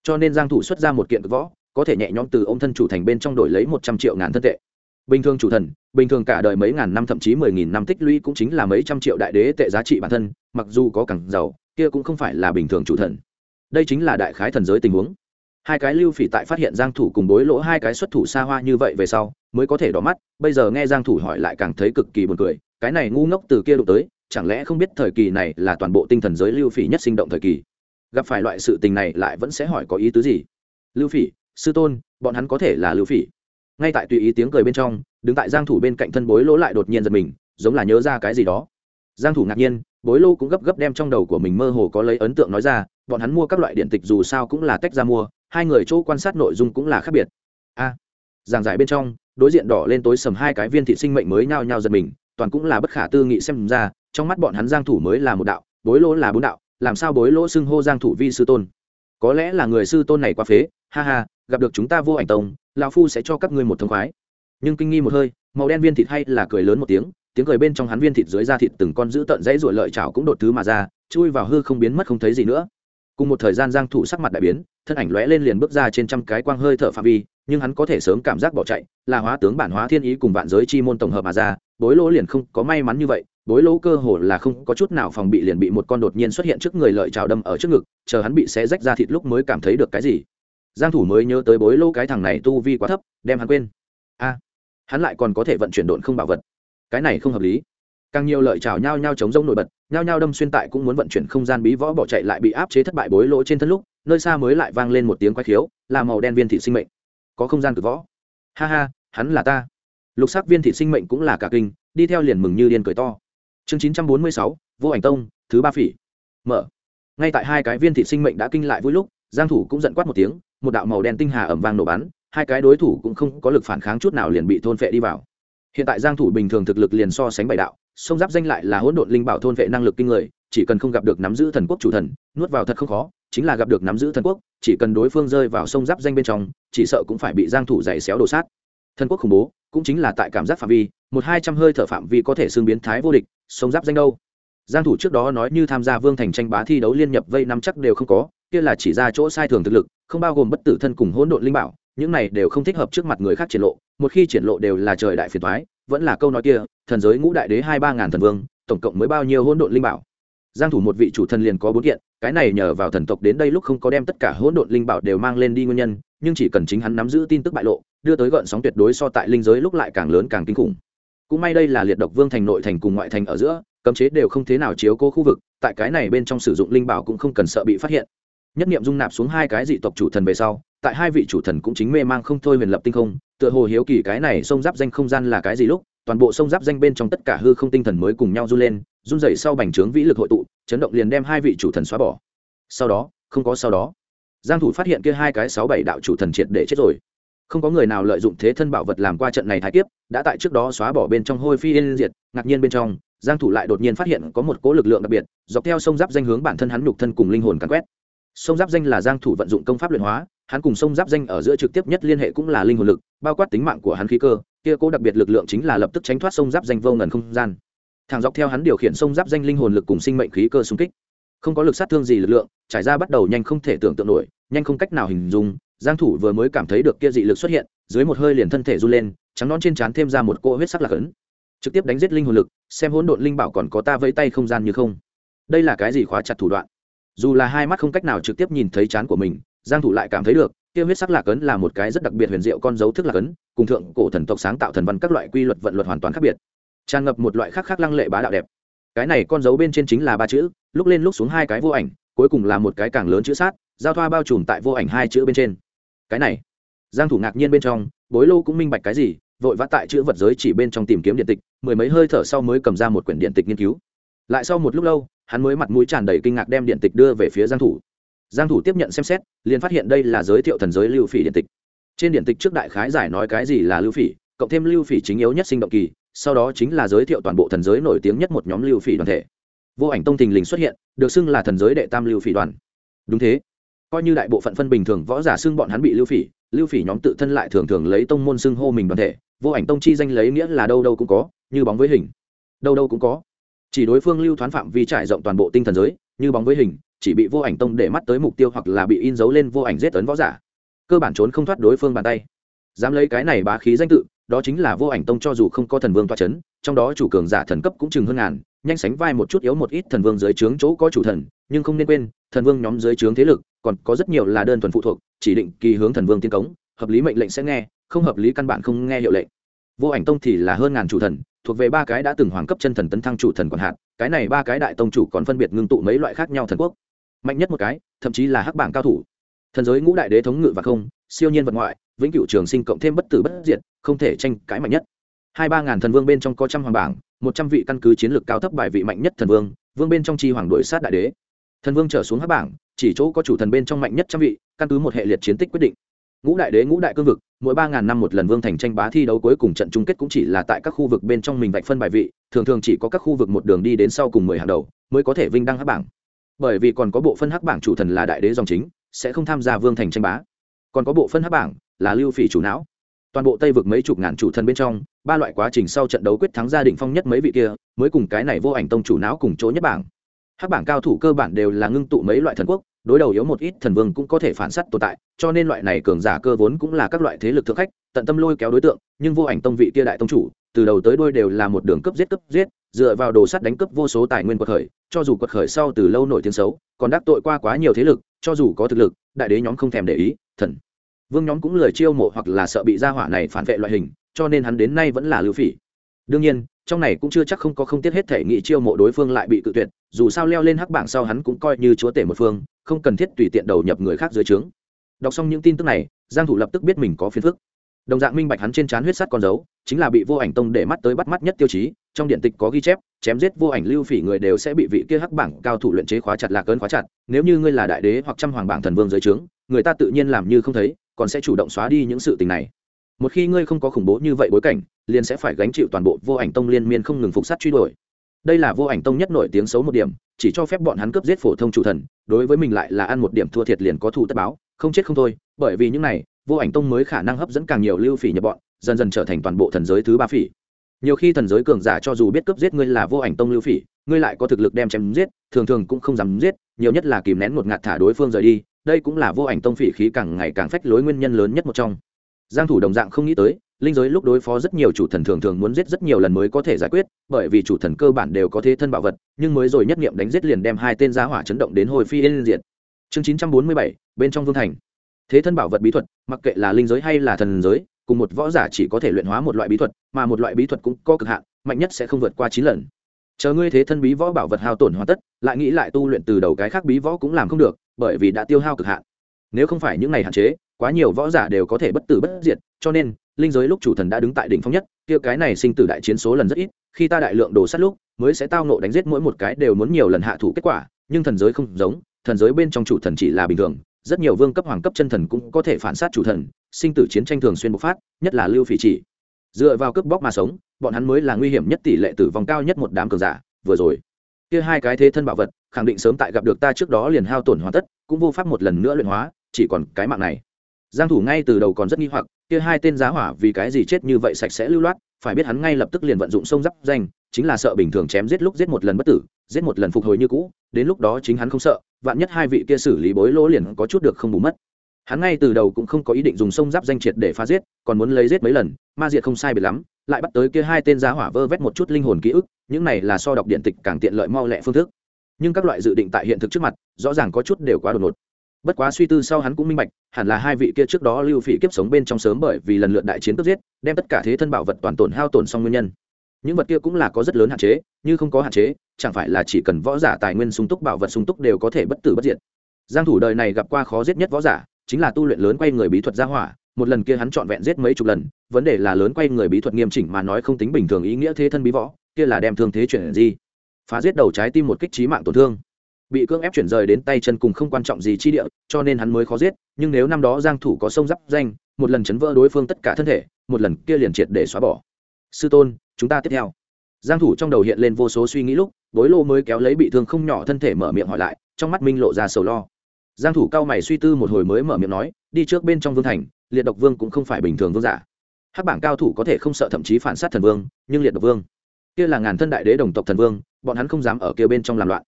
cho nên giang thủ xuất ra một kiện cực võ, có thể nhẹ nhõm từ ông thân chủ thành bên trong đổi lấy một trăm triệu ngàn thân tệ. Bình thường chủ thần, bình thường cả đời mấy ngàn năm thậm chí mười nghìn năm tích lũy cũng chính là mấy trăm triệu đại đế tệ giá trị bản thân, mặc dù có càng giàu, kia cũng không phải là bình thường chủ thần. Đây chính là đại khái thần giới tình huống. Hai cái lưu phỉ tại phát hiện giang thủ cùng bối lỗ hai cái xuất thủ xa hoa như vậy về sau, mới có thể đỏ mắt, bây giờ nghe giang thủ hỏi lại càng thấy cực kỳ buồn cười, cái này ngu ngốc từ kia đụng tới, chẳng lẽ không biết thời kỳ này là toàn bộ tinh thần giới lưu phỉ nhất sinh động thời kỳ? Gặp phải loại sự tình này lại vẫn sẽ hỏi có ý tứ gì? Lưu phỉ, sư tôn, bọn hắn có thể là lưu phỉ. Ngay tại tùy ý tiếng cười bên trong, đứng tại giang thủ bên cạnh thân bối lỗ lại đột nhiên giật mình, giống là nhớ ra cái gì đó. Giang thủ ngạc nhiên, bối lô cũng gấp gấp đem trong đầu của mình mơ hồ có lấy ấn tượng nói ra, bọn hắn mua các loại điện tịch dù sao cũng là tách ra mua, hai người chỗ quan sát nội dung cũng là khác biệt. A, giảng giải bên trong, đối diện đỏ lên tối sầm hai cái viên thị sinh mệnh mới nhao nhao giật mình, toàn cũng là bất khả tư nghị xem ra, trong mắt bọn hắn giang thủ mới là một đạo, bối lỗ là bốn đạo làm sao bối lỗ xưng hô giang thủ vi sư tôn? Có lẽ là người sư tôn này quá phế, ha ha, gặp được chúng ta vô ảnh tông, lão phu sẽ cho các ngươi một thông khoái. Nhưng kinh nghi một hơi, màu đen viên thịt hay là cười lớn một tiếng tiếng cười bên trong hắn viên thịt dưới da thịt từng con giữ tận dãy ruổi lợi chảo cũng đột thứ mà ra, chui vào hư không biến mất không thấy gì nữa. Cùng một thời gian giang thủ sắc mặt đại biến, thân ảnh lóe lên liền bước ra trên trăm cái quang hơi thở phạm vi, nhưng hắn có thể sớm cảm giác bỏ chạy, là hóa tướng bản hóa thiên ý cùng vạn giới chi môn tổng hợp mà ra, bối lỗ liền không có may mắn như vậy bối lỗ cơ hồ là không có chút nào phòng bị liền bị một con đột nhiên xuất hiện trước người lợi chảo đâm ở trước ngực, chờ hắn bị xé rách ra thịt lúc mới cảm thấy được cái gì. Giang thủ mới nhớ tới bối lỗ cái thằng này tu vi quá thấp, đem hắn quên. A à, hắn lại còn có thể vận chuyển độn không bảo vật. Cái này không hợp lý. Càng nhiều lợi chảo nhau nhau chống rông nổi bật nhau nhau đâm xuyên tại cũng muốn vận chuyển không gian bí võ bỏ chạy lại bị áp chế thất bại bối lỗ trên thân lúc, nơi xa mới lại vang lên một tiếng quái khiếu, là màu đen viên thị sinh mệnh. Có không gian cực võ. Ha ha, hắn là ta. Lục sắc viên thị sinh mệnh cũng là cả kinh, đi theo liền mừng như điên cười to chương chín trăm bốn mươi sáu, vô ảnh tông, thứ ba phỉ. Mở. Ngay tại hai cái viên thị sinh mệnh đã kinh lại vui lúc, giang thủ cũng giận quát một tiếng, một đạo màu đen tinh hà ẩm vang nổ bắn, hai cái đối thủ cũng không có lực phản kháng chút nào liền bị thôn phệ đi vào. Hiện tại giang thủ bình thường thực lực liền so sánh bảy đạo sông giáp danh lại là hỗn độn linh bảo thôn vệ năng lực kinh người, chỉ cần không gặp được nắm giữ thần quốc chủ thần, nuốt vào thật không khó, chính là gặp được nắm giữ thần quốc, chỉ cần đối phương rơi vào sông giáp danh bên trong, chỉ sợ cũng phải bị giang thủ giày xéo đổ sát. Thần quốc khủng bố, cũng chính là tại cảm giác phạm vi, một hai trăm hơi thở phạm vi có thể xương biến thái vô địch sống giáp danh đâu. Giang thủ trước đó nói như tham gia vương thành tranh bá thi đấu liên nhập vây năm chắc đều không có, kia là chỉ ra chỗ sai thường thực lực, không bao gồm bất tử thân cùng hỗn độn linh bảo, những này đều không thích hợp trước mặt người khác triển lộ, một khi triển lộ đều là trời đại phiền toái, vẫn là câu nói kia, thần giới ngũ đại đế hai ba ngàn thần vương, tổng cộng mới bao nhiêu hỗn độn linh bảo. Giang thủ một vị chủ thần liền có bốn kiện, cái này nhờ vào thần tộc đến đây lúc không có đem tất cả hỗn độn linh bảo đều mang lên đi nguyên nhân, nhưng chỉ cần chính hắn nắm giữ tin tức bại lộ, đưa tới gợn sóng tuyệt đối so tại linh giới lúc lại càng lớn càng kinh khủng cũng may đây là liệt độc vương thành nội thành cùng ngoại thành ở giữa, cấm chế đều không thế nào chiếu cố khu vực, tại cái này bên trong sử dụng linh bảo cũng không cần sợ bị phát hiện. Nhất niệm dung nạp xuống hai cái dị tộc chủ thần về sau, tại hai vị chủ thần cũng chính mê mang không thôi huyền lập tinh không, tựa hồ hiếu kỳ cái này sông giáp danh không gian là cái gì lúc, toàn bộ sông giáp danh bên trong tất cả hư không tinh thần mới cùng nhau run lên, run rẩy sau bành trướng vĩ lực hội tụ, chấn động liền đem hai vị chủ thần xóa bỏ. Sau đó, không có sau đó. Giang thủ phát hiện kia hai cái sáu bảy đạo chủ thần triệt để chết rồi không có người nào lợi dụng thế thân bảo vật làm qua trận này thái kiếp, đã tại trước đó xóa bỏ bên trong hôi phi yên diệt, ngạc nhiên bên trong, giang thủ lại đột nhiên phát hiện có một cỗ lực lượng đặc biệt, dọc theo sông giáp danh hướng bản thân hắn nhục thân cùng linh hồn cắn quét. Sông giáp danh là giang thủ vận dụng công pháp luyện hóa, hắn cùng sông giáp danh ở giữa trực tiếp nhất liên hệ cũng là linh hồn lực, bao quát tính mạng của hắn khí cơ, kia cố đặc biệt lực lượng chính là lập tức tránh thoát sông giáp danh vô ngần không gian. Thẳng dọc theo hắn điều khiển sông giáp danh linh hồn lực cùng sinh mệnh khí cơ xung kích. Không có lực sát thương gì lực lượng, trải ra bắt đầu nhanh không thể tưởng tượng nổi, nhanh không cách nào hình dung giang thủ vừa mới cảm thấy được kia dị lực xuất hiện, dưới một hơi liền thân thể du lên, trắng nón trên trán thêm ra một cỗ huyết sắc lạc ấn. Trực tiếp đánh giết linh hồn lực, xem hỗn độn linh bảo còn có ta vẫy tay không gian như không. Đây là cái gì khóa chặt thủ đoạn? Dù là hai mắt không cách nào trực tiếp nhìn thấy chán của mình, giang thủ lại cảm thấy được, kia huyết sắc lạc ấn là một cái rất đặc biệt huyền diệu con dấu thức lạc ấn, cùng thượng cổ thần tộc sáng tạo thần văn các loại quy luật vận luật hoàn toàn khác biệt. Tràn ngập một loại khác khác lăng lệ bá đạo đẹp. Cái này con dấu bên trên chính là ba chữ, lúc lên lúc xuống hai cái vô ảnh, cuối cùng là một cái càng lớn chữ sát, giao thoa bao trùm tại vô ảnh hai chữ bên trên cái này. Giang thủ ngạc nhiên bên trong, bối lô cũng minh bạch cái gì, vội vã tại chữ vật giới chỉ bên trong tìm kiếm điện tịch, mười mấy hơi thở sau mới cầm ra một quyển điện tịch nghiên cứu. Lại sau một lúc lâu, hắn mới mặt mũi tràn đầy kinh ngạc đem điện tịch đưa về phía giang thủ. Giang thủ tiếp nhận xem xét, liền phát hiện đây là giới thiệu thần giới lưu phỉ điện tịch. Trên điện tịch trước đại khái giải nói cái gì là lưu phỉ, cộng thêm lưu phỉ chính yếu nhất sinh động kỳ, sau đó chính là giới thiệu toàn bộ thần giới nổi tiếng nhất một nhóm lưu phỉ đoàn thể. Vô ảnh tông thình lình xuất hiện, được xưng là thần giới đệ tam lưu phỉ đoàn. Đúng thế coi như đại bộ phận phân bình thường võ giả xưng bọn hắn bị lưu phỉ lưu phỉ nhóm tự thân lại thường thường lấy tông môn xưng hô mình đoàn thể, vô ảnh tông chi danh lấy nghĩa là đâu đâu cũng có, như bóng với hình. Đâu đâu cũng có. Chỉ đối phương lưu thoán phạm vi trải rộng toàn bộ tinh thần giới, như bóng với hình, chỉ bị vô ảnh tông để mắt tới mục tiêu hoặc là bị in dấu lên vô ảnh giết tấn võ giả. Cơ bản trốn không thoát đối phương bàn tay. Dám lấy cái này bá khí danh tự, đó chính là vô ảnh tông cho dù không có thần vương toa c h ấ n trong đó chủ cường giả thần cấp cũng chừng hơn ngàn, nhanh sánh vai một chút yếu một ít thần vương dưới trướng chỗ có chủ thần, nhưng không nên quên, thần vương nhóm dưới trướng thế lực còn có rất nhiều là đơn thuần phụ thuộc, chỉ định kỳ hướng thần vương tiên cống, hợp lý mệnh lệnh sẽ nghe, không hợp lý căn bản không nghe hiệu lệnh. Vô ảnh tông thì là hơn ngàn chủ thần, thuộc về ba cái đã từng hoàng cấp chân thần tấn thăng chủ thần còn hạt, cái này ba cái đại tông chủ còn phân biệt ngưng tụ mấy loại khác nhau thần quốc. Mạnh nhất một cái, thậm chí là hắc bảng cao thủ. Thần giới ngũ đại đế thống ngự và không, siêu nhiên vật ngoại, vĩnh cửu trường sinh cộng thêm bất tử bất diệt, không thể tranh cãi mạnh nhất. Hai ba ngàn thần vương bên trong có trăm hoàng bảng, một trăm vị căn cứ chiến lược cao thấp bài vị mạnh nhất thần vương vương bên trong chi hoàng đội sát đại đế thần vương trở xuống hắc bảng, chỉ chỗ có chủ thần bên trong mạnh nhất trăm vị, căn cứ một hệ liệt chiến tích quyết định. Ngũ đại đế, ngũ đại cương vực, mỗi ba ngàn năm một lần vương thành tranh bá thi đấu cuối cùng trận chung kết cũng chỉ là tại các khu vực bên trong mình vạch phân bài vị, thường thường chỉ có các khu vực một đường đi đến sau cùng mười hàng đầu, mới có thể vinh đăng hắc bảng. Bởi vì còn có bộ phân hắc bảng chủ thần là đại đế dòng chính, sẽ không tham gia vương thành tranh bá. Còn có bộ phân hắc bảng là lưu phỉ chủ não. Toàn bộ tây vực mấy chục ngàn chủ thần bên trong, ba loại quá trình sau trận đấu quyết thắng gia đình phong nhất mấy vị kia, mới cùng cái này vô ảnh tông chủ não cùng chỗ nhất bảng hắc bảng cao thủ cơ bản đều là ngưng tụ mấy loại thần quốc, đối đầu yếu một ít thần vương cũng có thể phản s á t tồn tại, cho nên loại này cường giả cơ vốn cũng là các loại thế lực thượng khách, tận tâm lôi kéo đối tượng, nhưng vô ảnh tông vị kia đại tông chủ, từ đầu tới đôi đều là một đường cấp giết cấp giết, dựa vào đồ sắt đánh cướp vô số tài nguyên quật khởi, cho dù quật khởi sau từ lâu nổi tiếng xấu, còn đắc tội qua quá nhiều thế lực, cho dù có thực lực, đại đế nhóm không thèm để ý, thần vương nhóm cũng lời chiêu mộ hoặc là sợ bị gia hỏa này phản vệ loại hình, cho nên hắn đến nay vẫn là lưu phỉ. Đương nhiên, trong này cũng chưa chắc không có không tiết hết thể nghị chiêu mộ đối phương lại bị cự tuyệt dù sao leo lên hắc bảng sau hắn cũng coi như chúa tể một phương, không cần thiết tùy tiện đầu nhập người khác dưới trướng. Đọc xong những tin tức này, giang thủ lập tức biết mình có phiền phức. Đồng dạng minh bạch hắn trên trán huyết sắt con dấu, chính là bị vô ảnh tông để mắt tới bắt mắt nhất tiêu chí, trong điện tịch có ghi chép, chém giết vô ảnh lưu phỉ người đều sẽ bị vị kia hắc bảng cao thủ luyện chế khóa chặt lạc cơn khóa chặt, nếu như ngươi là đại đế hoặc trăm hoàng bảng thần vương dưới trướng, người ta tự nhiên làm như không thấy, còn sẽ chủ động xóa đi những sự tình này. Một khi ngươi không có khủng bố như vậy bối cảnh, liền sẽ phải gánh chịu toàn bộ vô ảnh tông liên miên không ngừng phục sát truy đuổi đây là vô ảnh tông nhất nổi tiếng xấu một điểm, chỉ cho phép bọn hắn cướp giết phổ thông chủ thần, đối với mình lại là ăn một điểm thua thiệt liền có thù tất báo, không chết không thôi, bởi vì những này, vô ảnh tông mới khả năng hấp dẫn càng nhiều lưu phỉ nhập bọn, dần dần trở thành toàn bộ thần giới thứ ba phỉ. Nhiều khi thần giới cường giả cho dù biết cướp giết ngươi là vô ảnh tông lưu phỉ, ngươi lại có thực lực đem chém giết, thường thường cũng không dám giết, nhiều nhất là kìm nén một ngạt thả đối phương rời đi, đây cũng là vô ảnh tông phỉ khí càng ngày càng phách lối nguyên nhân lớn nhất một trong. Giang thủ đồng dạng không nghĩ tới linh giới lúc đối phó rất nhiều chủ thần thường thường muốn giết rất nhiều lần mới có thể giải quyết bởi vì chủ thần cơ bản đều có thế thân bảo vật nhưng mới rồi nhất nghiệm đánh giết liền đem hai tên giá hỏa chấn động đến hồi phi yên diện. chương 947, bên trong vương thành. Thế thân bảo vật bí thuật mặc kệ là linh giới hay là thần giới cùng một võ giả chỉ có thể luyện hóa một loại bí thuật mà một loại bí thuật cũng có cực hạn mạnh nhất sẽ không vượt qua chín lần. Chờ ngươi thế thân bí võ bảo vật hao tổn hoàn tất lại nghĩ lại tu luyện từ đầu cái khác bí võ cũng làm không được bởi vì đã tiêu hao cực hạn. Nếu không phải những ngày hạn chế quá nhiều võ giả đều có thể bất tử bất diệt cho nên linh giới lúc chủ thần đã đứng tại đỉnh phong nhất, kia cái này sinh tử đại chiến số lần rất ít, khi ta đại lượng đồ sát lúc, mới sẽ tao nộ đánh giết mỗi một cái đều muốn nhiều lần hạ thủ kết quả, nhưng thần giới không giống, thần giới bên trong chủ thần chỉ là bình thường, rất nhiều vương cấp, hoàng cấp chân thần cũng có thể phản sát chủ thần, sinh tử chiến tranh thường xuyên bộc phát, nhất là lưu phỉ chỉ. Dựa vào cướp bóc mà sống, bọn hắn mới là nguy hiểm nhất tỷ lệ tử vong cao nhất một đám cường giả, vừa rồi. Kia hai cái thế thân bảo vật, khẳng định sớm tại gặp được ta trước đó liền hao tổn hoàn tất, cũng vô pháp một lần nữa luyện hóa, chỉ còn cái mạng này. Giang thủ ngay từ đầu còn rất nghi hoặc kia hai tên giá hỏa vì cái gì chết như vậy sạch sẽ lưu loát, phải biết hắn ngay lập tức liền vận dụng sông giáp danh, chính là sợ bình thường chém giết lúc giết một lần bất tử, giết một lần phục hồi như cũ, đến lúc đó chính hắn không sợ, vạn nhất hai vị kia xử lý bối lỗ liền có chút được không bù mất. Hắn ngay từ đầu cũng không có ý định dùng sông giáp danh triệt để phá giết, còn muốn lấy giết mấy lần, ma diệt không sai biệt lắm, lại bắt tới kia hai tên giá hỏa vơ vét một chút linh hồn ký ức, những này là so đọc điện tịch càng tiện lợi mau lẹ phương thức. Nhưng các loại dự định tại hiện thực trước mặt, rõ ràng có chút đều quá đột ngột bất quá suy tư sau hắn cũng minh bạch, hẳn là hai vị kia trước đó lưu phỉ kiếp sống bên trong sớm bởi vì lần lượt đại chiến cướp giết, đem tất cả thế thân bảo vật toàn tổn hao tổn xong nguyên nhân. Những vật kia cũng là có rất lớn hạn chế, như không có hạn chế, chẳng phải là chỉ cần võ giả tài nguyên sung túc bảo vật sung túc đều có thể bất tử bất diệt. Giang thủ đời này gặp qua khó giết nhất võ giả, chính là tu luyện lớn quay người bí thuật gia hỏa, một lần kia hắn chọn vẹn giết mấy chục lần, vấn đề là lớn quay người bí thuật nghiêm chỉnh mà nói không tính bình thường ý nghĩa thế thân bí võ, kia là đem thương thế chuyển gì phá giết đầu trái tim một kích trí mạng tổn thương bị cưỡng ép chuyển rời đến tay chân cùng không quan trọng gì chi địa, cho nên hắn mới khó giết, nhưng nếu năm đó giang thủ có sông giáp danh, một lần chấn vỡ đối phương tất cả thân thể, một lần kia liền triệt để xóa bỏ. Sư tôn, chúng ta tiếp theo. Giang thủ trong đầu hiện lên vô số suy nghĩ lúc bối lô mới kéo lấy bị thương không nhỏ thân thể mở miệng hỏi lại, trong mắt minh lộ ra sầu lo. Giang thủ cao mày suy tư một hồi mới mở miệng nói, đi trước bên trong vương thành, liệt độc vương cũng không phải bình thường vương giả. Hắc bảng cao thủ có thể không sợ thậm chí phản sát thần vương, nhưng liệt độc vương, kia là ngàn thân đại đế đồng tộc thần vương, bọn hắn không dám ở kia bên trong làm loạn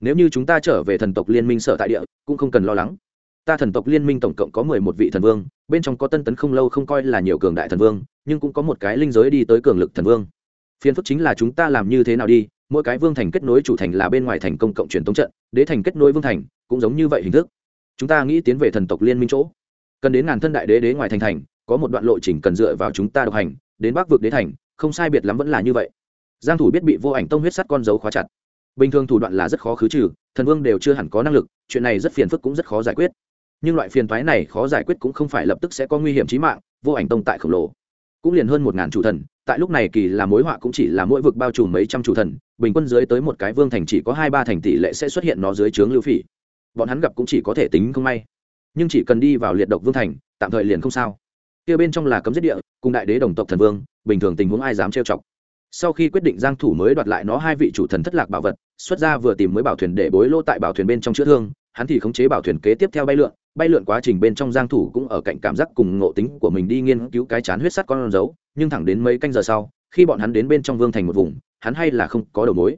nếu như chúng ta trở về thần tộc liên minh sở tại địa, cũng không cần lo lắng. Ta thần tộc liên minh tổng cộng có mười một vị thần vương, bên trong có tân tấn không lâu không coi là nhiều cường đại thần vương, nhưng cũng có một cái linh giới đi tới cường lực thần vương. Phiền phức chính là chúng ta làm như thế nào đi, mỗi cái vương thành kết nối chủ thành là bên ngoài thành công cộng truyền thống trận, đế thành kết nối vương thành, cũng giống như vậy hình thức. Chúng ta nghĩ tiến về thần tộc liên minh chỗ. Cần đến ngàn thân đại đế đế ngoài thành thành, có một đoạn lộ trình cần dựa vào chúng ta độc hành, đến bắc vực đế thành, không sai biệt lắm vẫn là như vậy. Giang thủ biết bị vô ảnh tông huyết sắt con dấu khóa chặt bình thường thủ đoạn là rất khó khứ trừ, thần vương đều chưa hẳn có năng lực, chuyện này rất phiền phức cũng rất khó giải quyết. Nhưng loại phiền toái này khó giải quyết cũng không phải lập tức sẽ có nguy hiểm chí mạng, vô ảnh tông tại khổng lồ. Cũng liền hơn một ngàn chủ thần, tại lúc này kỳ là mối họa cũng chỉ là mỗi vực bao trùm mấy trăm chủ thần, bình quân dưới tới một cái vương thành chỉ có hai ba thành tỷ lệ sẽ xuất hiện nó dưới trướng lưu phỉ. Bọn hắn gặp cũng chỉ có thể tính không may. Nhưng chỉ cần đi vào liệt độc vương thành, tạm thời liền không sao. Kia bên trong là cấm giết địa, cùng đại đế đồng tộc thần vương, bình thường tình huống ai dám trêu chọc? Sau khi quyết định giang thủ mới đoạt lại nó, hai vị chủ thần thất lạc bảo vật, xuất ra vừa tìm mới bảo thuyền để bối lô tại bảo thuyền bên trong chữa thương, hắn thì khống chế bảo thuyền kế tiếp theo bay lượn bay lượn quá trình bên trong giang thủ cũng ở cạnh cảm giác cùng ngộ tính của mình đi nghiên cứu cái chán huyết sắt con dấu, nhưng thẳng đến mấy canh giờ sau, khi bọn hắn đến bên trong vương thành một vùng, hắn hay là không có đầu mối.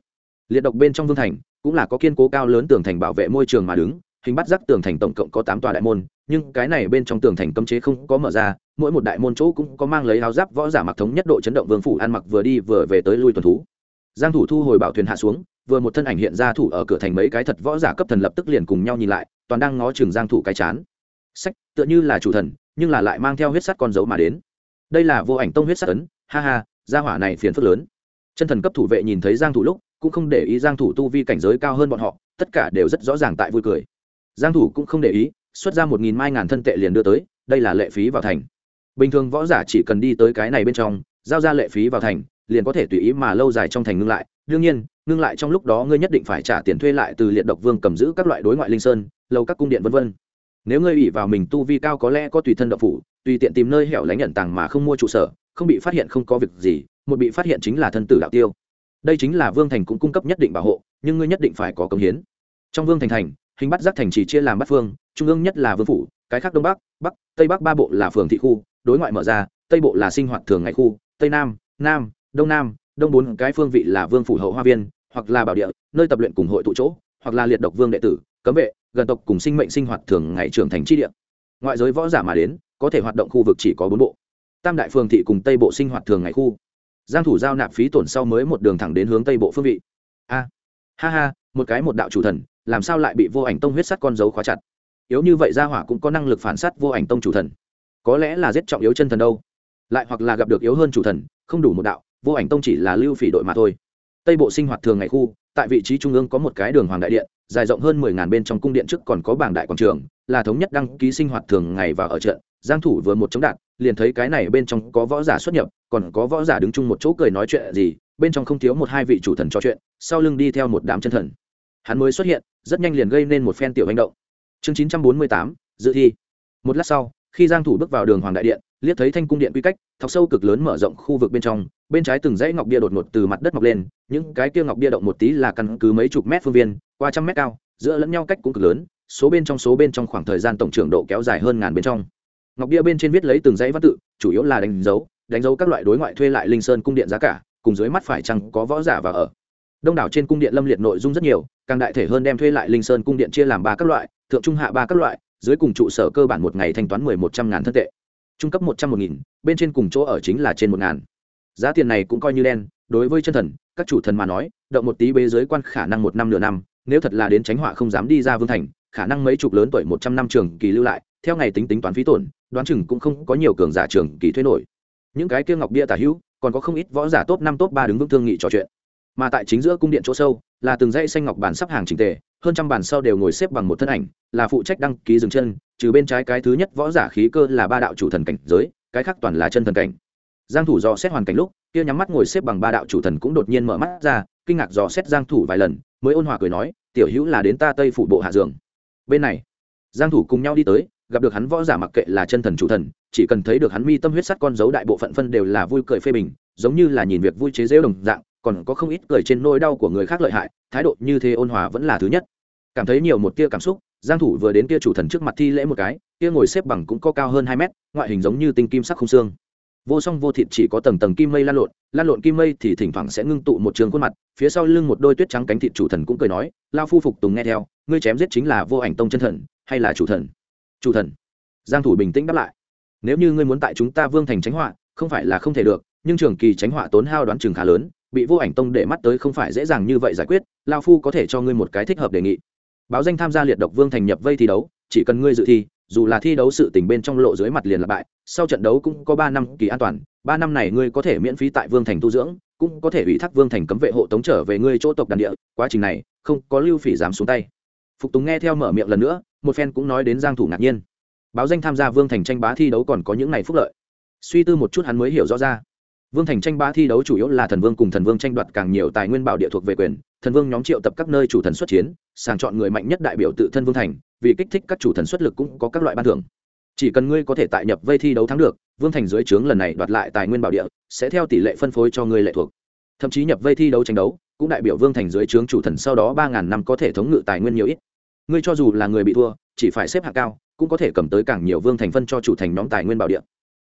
Liệt độc bên trong vương thành cũng là có kiên cố cao lớn tường thành bảo vệ môi trường mà đứng, hình bắt giác tường thành tổng cộng có tám tòa đại môn, nhưng cái này bên trong tường thành cấm chế không có mở ra mỗi một đại môn chỗ cũng có mang lấy áo giáp võ giả mặc thống nhất độ chấn động vương phủ ăn mặc vừa đi vừa về tới lui tuần thú. Giang thủ thu hồi bảo thuyền hạ xuống, vừa một thân ảnh hiện ra thủ ở cửa thành mấy cái thật võ giả cấp thần lập tức liền cùng nhau nhìn lại, toàn đang ngó chừng giang thủ cái chán. Sách, tựa như là chủ thần, nhưng là lại mang theo huyết sắt con dấu mà đến. Đây là vô ảnh tông huyết sắt ấn, ha ha, gia hỏa này phiền phức lớn. Chân thần cấp thủ vệ nhìn thấy giang thủ lúc, cũng không để ý giang thủ tu vi cảnh giới cao hơn bọn họ, tất cả đều rất rõ ràng tại vui cười. Giang thủ cũng không để ý, xuất ra một nghìn mai ngàn thân tệ liền đưa tới, đây là lệ phí vào thành bình thường võ giả chỉ cần đi tới cái này bên trong, giao ra lệ phí vào thành, liền có thể tùy ý mà lâu dài trong thành ngưng lại. Đương nhiên, ngưng lại trong lúc đó ngươi nhất định phải trả tiền thuê lại từ liệt độc vương cầm giữ các loại đối ngoại linh sơn, lâu các cung điện vân vân. Nếu ngươi ủy vào mình tu vi cao có lẽ có tùy thân độc phủ, tùy tiện tìm nơi hẻo lánh nhận tàng mà không mua trụ sở, không bị phát hiện không có việc gì, một bị phát hiện chính là thân tử đạo tiêu. Đây chính là vương thành cũng cung cấp nhất định bảo hộ, nhưng ngươi nhất định phải có công hiến. Trong vương thành thành, hình bắt giác thành chỉ chia làm bát phương, trung ương nhất là vương phủ, cái khác đông bắc bắc, tây bắc ba bộ là phường thị khu đối ngoại mở ra, tây bộ là sinh hoạt thường ngày khu, tây nam nam, đông nam, đông bốn cái phương vị là vương phủ hậu hoa viên, hoặc là bảo địa, nơi tập luyện cùng hội tụ chỗ, hoặc là liệt độc vương đệ tử, cấm vệ, gần tộc cùng sinh mệnh sinh hoạt thường ngày trưởng thành tri địa. Ngoại giới võ giả mà đến, có thể hoạt động khu vực chỉ có bốn bộ. Tam đại phương thị cùng tây bộ sinh hoạt thường ngày khu. Giang thủ giao nạp phí tổn sau mới một đường thẳng đến hướng tây bộ phương vị. A, ha ha, một cái một đạo chủ thần, làm sao lại bị vô ảnh tông huyết sắt con dấu khóa chặt? Yếu như vậy gia hỏa cũng có năng lực phản sát vô ảnh tông chủ thần có lẽ là giết trọng yếu chân thần đâu. Lại hoặc là gặp được yếu hơn chủ thần không đủ một đạo vô ảnh tông chỉ là lưu phỉ đội mà thôi. Tây bộ sinh hoạt thường ngày khu tại vị trí trung ương có một cái đường hoàng đại điện dài rộng hơn mười ngàn bên trong cung điện trước còn có bảng đại quảng trường là thống nhất đăng ký sinh hoạt thường ngày và ở trận. Giang thủ vừa một chống đạn liền thấy cái này bên trong có võ giả xuất nhập còn có võ giả đứng chung một chỗ cười nói chuyện gì bên trong không thiếu một hai vị chủ thần trò chuyện sau lưng đi theo một đám chân thần. Hắn mới xuất hiện rất nhanh liền gây nên một phen tiểu hành động. Chương 948, dự thi. Một lát sau khi giang thủ bước vào đường hoàng đại điện, liếc thấy thanh cung điện quy cách, thọc sâu cực lớn mở rộng khu vực bên trong, bên trái từng dãy ngọc bia đột ngột từ mặt đất mọc lên, những cái kia ngọc bia động một tí là căn cứ mấy chục mét phương viên, qua trăm mét cao, giữa lẫn nhau cách cũng cực lớn, số bên trong số bên trong khoảng thời gian tổng trưởng độ kéo dài hơn ngàn bên trong. Ngọc bia bên trên viết lấy từng dãy văn tự, chủ yếu là đánh dấu đánh dấu các loại đối ngoại thuê lại linh sơn cung điện giá cả, cùng dưới mắt phải chăng có võ giả và ở. Đông đảo trên cung điện lâm liệt nội dung rất nhiều, càng đại thể hơn đem thuê lại linh sơn cung điện chia làm ba các loại, thượng trung hạ ba các loại dưới cùng trụ sở cơ bản một ngày thanh toán mười một trăm ngàn thân tệ. Trung cấp một trăm một nghìn, bên trên cùng chỗ ở chính là trên một ngàn. Giá tiền này cũng coi như đen, đối với chân thần, các chủ thần mà nói, động một tí bế giới quan khả năng một năm nửa năm, nếu thật là đến tránh họa không dám đi ra vương thành, khả năng mấy chục lớn tuổi một trăm năm trường kỳ lưu lại, theo ngày tính tính toán phí tổn, đoán chừng cũng không có nhiều cường giả trường kỳ thuê nổi. Những cái kia ngọc bia tả hữu, còn có không ít võ giả top năm top ba đứng vững thương nghị trò chuyện. Mà tại chính giữa cung điện chỗ sâu, là từng dãy xanh ngọc bàn sắp hàng trình tề hơn trăm bàn sau đều ngồi xếp bằng một thân ảnh, là phụ trách đăng ký dừng chân, trừ bên trái cái thứ nhất võ giả khí cơ là ba đạo chủ thần cảnh giới, cái khác toàn là chân thần cảnh. Giang thủ dò xét hoàn cảnh lúc, kia nhắm mắt ngồi xếp bằng ba đạo chủ thần cũng đột nhiên mở mắt ra, kinh ngạc dò xét giang thủ vài lần, mới ôn hòa cười nói, tiểu hữu là đến ta tây phủ bộ hạ giường bên này, giang thủ cùng nhau đi tới, gặp được hắn võ giả mặc kệ là chân thần chủ thần, chỉ cần thấy được hắn mi tâm huyết sắt con dấu đại bộ phận phân đều là vui cười phê bình, giống như là nhìn việc vui chế giễu đồng dạng còn có không ít cười trên nỗi đau của người khác lợi hại, thái độ như thế ôn hòa vẫn là thứ nhất. Cảm thấy nhiều một tia cảm xúc, giang thủ vừa đến kia chủ thần trước mặt thi lễ một cái, kia ngồi xếp bằng cũng có cao hơn 2 mét, ngoại hình giống như tinh kim sắc không xương. Vô song vô thịt chỉ có tầng tầng kim mây lan lộn lan lộn kim mây thì thỉnh thoảng sẽ ngưng tụ một trường khuôn mặt, phía sau lưng một đôi tuyết trắng cánh thịt chủ thần cũng cười nói, lao phu phục tùng nghe theo, ngươi chém giết chính là vô ảnh tông chân thần, hay là chủ thần? Chủ thần. Giang thủ bình tĩnh đáp lại, nếu như ngươi muốn tại chúng ta vương thành tránh họa, không phải là không thể được, nhưng trường kỳ tránh họa tốn hao đoán chừng khá lớn bị vô ảnh tông để mắt tới không phải dễ dàng như vậy giải quyết lao phu có thể cho ngươi một cái thích hợp đề nghị. Báo danh tham gia liệt độc vương thành nhập vây thi đấu, chỉ cần ngươi dự thi, dù là thi đấu sự tình bên trong lộ dưới mặt liền là bại, sau trận đấu cũng có ba năm kỳ an toàn, ba năm này ngươi có thể miễn phí tại vương thành tu dưỡng, cũng có thể ủy thác vương thành cấm vệ hộ tống trở về ngươi chỗ tộc đàn địa, quá trình này, không có lưu phỉ dám xuống tay. Phục tùng nghe theo mở miệng lần nữa, một phen cũng nói đến giang thủ ngạc nhiên. Báo danh tham gia vương thành tranh bá thi đấu còn có những ngày phúc lợi. Suy tư một chút hắn mới hiểu rõ ra vương thành tranh bá thi đấu chủ yếu là thần vương cùng thần vương tranh đoạt càng nhiều tài nguyên bảo địa thuộc về quyền, thần vương nhóm triệu tập các nơi chủ thần xuất chiến, sàng chọn người mạnh nhất đại biểu tự thân vương thành, vì kích thích các chủ thần xuất lực cũng có các loại ban thưởng. Chỉ cần ngươi có thể tại nhập vây thi đấu thắng được, vương thành dưới trướng lần này đoạt lại tài nguyên bảo địa, sẽ theo tỷ lệ phân phối cho ngươi lệ thuộc. Thậm chí nhập vây thi đấu tranh đấu, cũng đại biểu vương thành dưới trướng chủ thần sau đó ba ngàn năm có thể thống ngự tài nguyên nhiều ít. Ngươi cho dù là người bị thua, chỉ phải xếp hạng cao, cũng có thể cầm tới càng nhiều vương thành phân cho chủ thành nhóm tài nguyên bảo địa.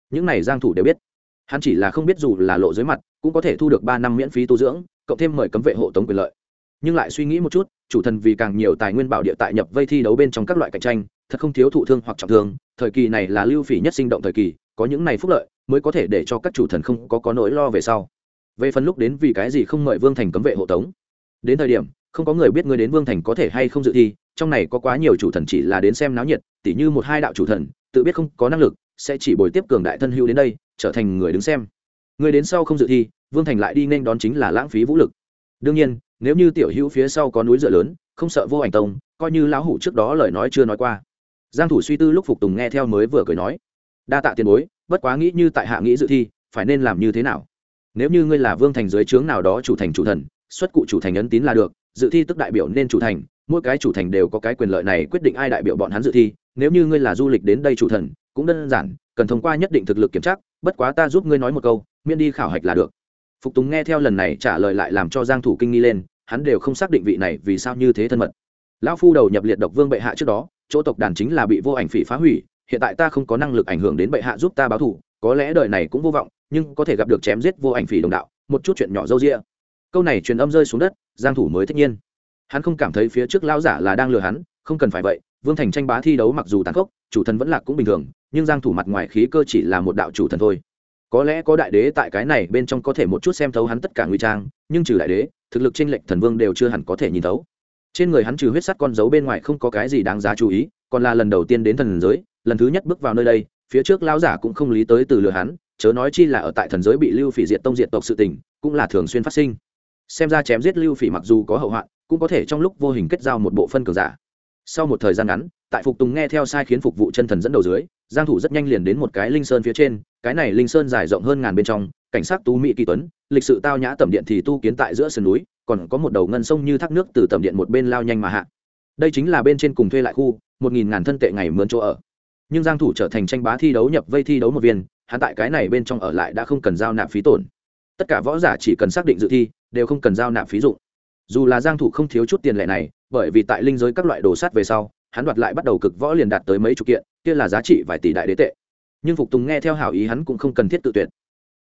Những này giang thủ đều biết hắn chỉ là không biết dù là lộ dưới mặt, cũng có thể thu được ba năm miễn phí tu dưỡng, cộng thêm mời cấm vệ hộ tống quyền lợi. Nhưng lại suy nghĩ một chút, chủ thần vì càng nhiều tài nguyên bảo địa tại nhập vây thi đấu bên trong các loại cạnh tranh, thật không thiếu thụ thương hoặc trọng thương, thời kỳ này là lưu phỉ nhất sinh động thời kỳ, có những này phúc lợi mới có thể để cho các chủ thần không có có nỗi lo về sau. Về phần lúc đến vì cái gì không mời vương thành cấm vệ hộ tống? Đến thời điểm, không có người biết người đến vương thành có thể hay không dự thi, trong này có quá nhiều chủ thần chỉ là đến xem náo nhiệt, tỉ như một hai đạo chủ thần, tự biết không có năng lực, sẽ chỉ bồi tiếp cường đại thân hữu đến đây trở thành người đứng xem. Người đến sau không dự thi, vương thành lại đi nên đón chính là lãng phí vũ lực. Đương nhiên, nếu như tiểu hữu phía sau có núi dựa lớn, không sợ vô ảnh tông, coi như lão hủ trước đó lời nói chưa nói qua. Giang thủ suy tư lúc phục tùng nghe theo mới vừa cười nói. Đa tạ tiền bối, bất quá nghĩ như tại hạ nghĩ dự thi, phải nên làm như thế nào? Nếu như ngươi là vương thành dưới trướng nào đó chủ thành chủ thần, xuất cụ chủ thành ấn tín là được, dự thi tức đại biểu nên chủ thành, mỗi cái chủ thành đều có cái quyền lợi này quyết định ai đại biểu bọn hắn dự thi, nếu như ngươi là du lịch đến đây chủ thần, cũng đơn giản, cần thông qua nhất định thực lực kiểm tra bất quá ta giúp ngươi nói một câu, miễn đi khảo hạch là được. Phục tùng nghe theo lần này trả lời lại làm cho giang thủ kinh nghi lên, hắn đều không xác định vị này vì sao như thế thân mật. Lão phu đầu nhập liệt độc vương bệ hạ trước đó, chỗ tộc đàn chính là bị vô ảnh phỉ phá hủy, hiện tại ta không có năng lực ảnh hưởng đến bệ hạ giúp ta báo thù, có lẽ đời này cũng vô vọng, nhưng có thể gặp được chém giết vô ảnh phỉ đồng đạo, một chút chuyện nhỏ dâu dịa. Câu này truyền âm rơi xuống đất, giang thủ mới thích nhiên. Hắn không cảm thấy phía trước lão giả là đang lừa hắn, không cần phải vậy, vương thành tranh bá thi đấu mặc dù tàn khốc, chủ thần vẫn lạc cũng bình thường nhưng giang thủ mặt ngoài khí cơ chỉ là một đạo chủ thần thôi. Có lẽ có đại đế tại cái này bên trong có thể một chút xem thấu hắn tất cả nguy trang, nhưng trừ đại đế, thực lực trên lệnh thần vương đều chưa hẳn có thể nhìn thấu. Trên người hắn trừ huyết sắt con dấu bên ngoài không có cái gì đáng giá chú ý, còn là lần đầu tiên đến thần giới, lần thứ nhất bước vào nơi đây, phía trước lão giả cũng không lý tới từ lừa hắn, chớ nói chi là ở tại thần giới bị lưu phỉ diệt tông diệt tộc sự tình, cũng là thường xuyên phát sinh. Xem ra chém giết lưu phỉ mặc dù có hậu hoạn, cũng có thể trong lúc vô hình kết giao một bộ phân cường giả. Sau một thời gian ngắn, tại phục tùng nghe theo sai khiến phục vụ chân thần dẫn đầu dưới giang thủ rất nhanh liền đến một cái linh sơn phía trên, cái này linh sơn dài rộng hơn ngàn bên trong, cảnh sát tú mỹ kỳ tuấn, lịch sự tao nhã tẩm điện thì tu kiến tại giữa sườn núi, còn có một đầu ngân sông như thác nước từ tẩm điện một bên lao nhanh mà hạ. Đây chính là bên trên cùng thuê lại khu, một nghìn ngàn thân tệ ngày mướn chỗ ở. Nhưng giang thủ trở thành tranh bá thi đấu nhập vây thi đấu một viên, hắn tại cái này bên trong ở lại đã không cần giao nạp phí tổn. Tất cả võ giả chỉ cần xác định dự thi, đều không cần giao nạp phí dụng. Dù là giang thủ không thiếu chút tiền lệ này, bởi vì tại linh giới các loại đồ sắt về sau, hắn đoạt lại bắt đầu cực võ liền đạt tới mấy chục kiện kia là giá trị vài tỷ đại đế tệ. Nhưng phục tùng nghe theo hảo ý hắn cũng không cần thiết tự tuyệt.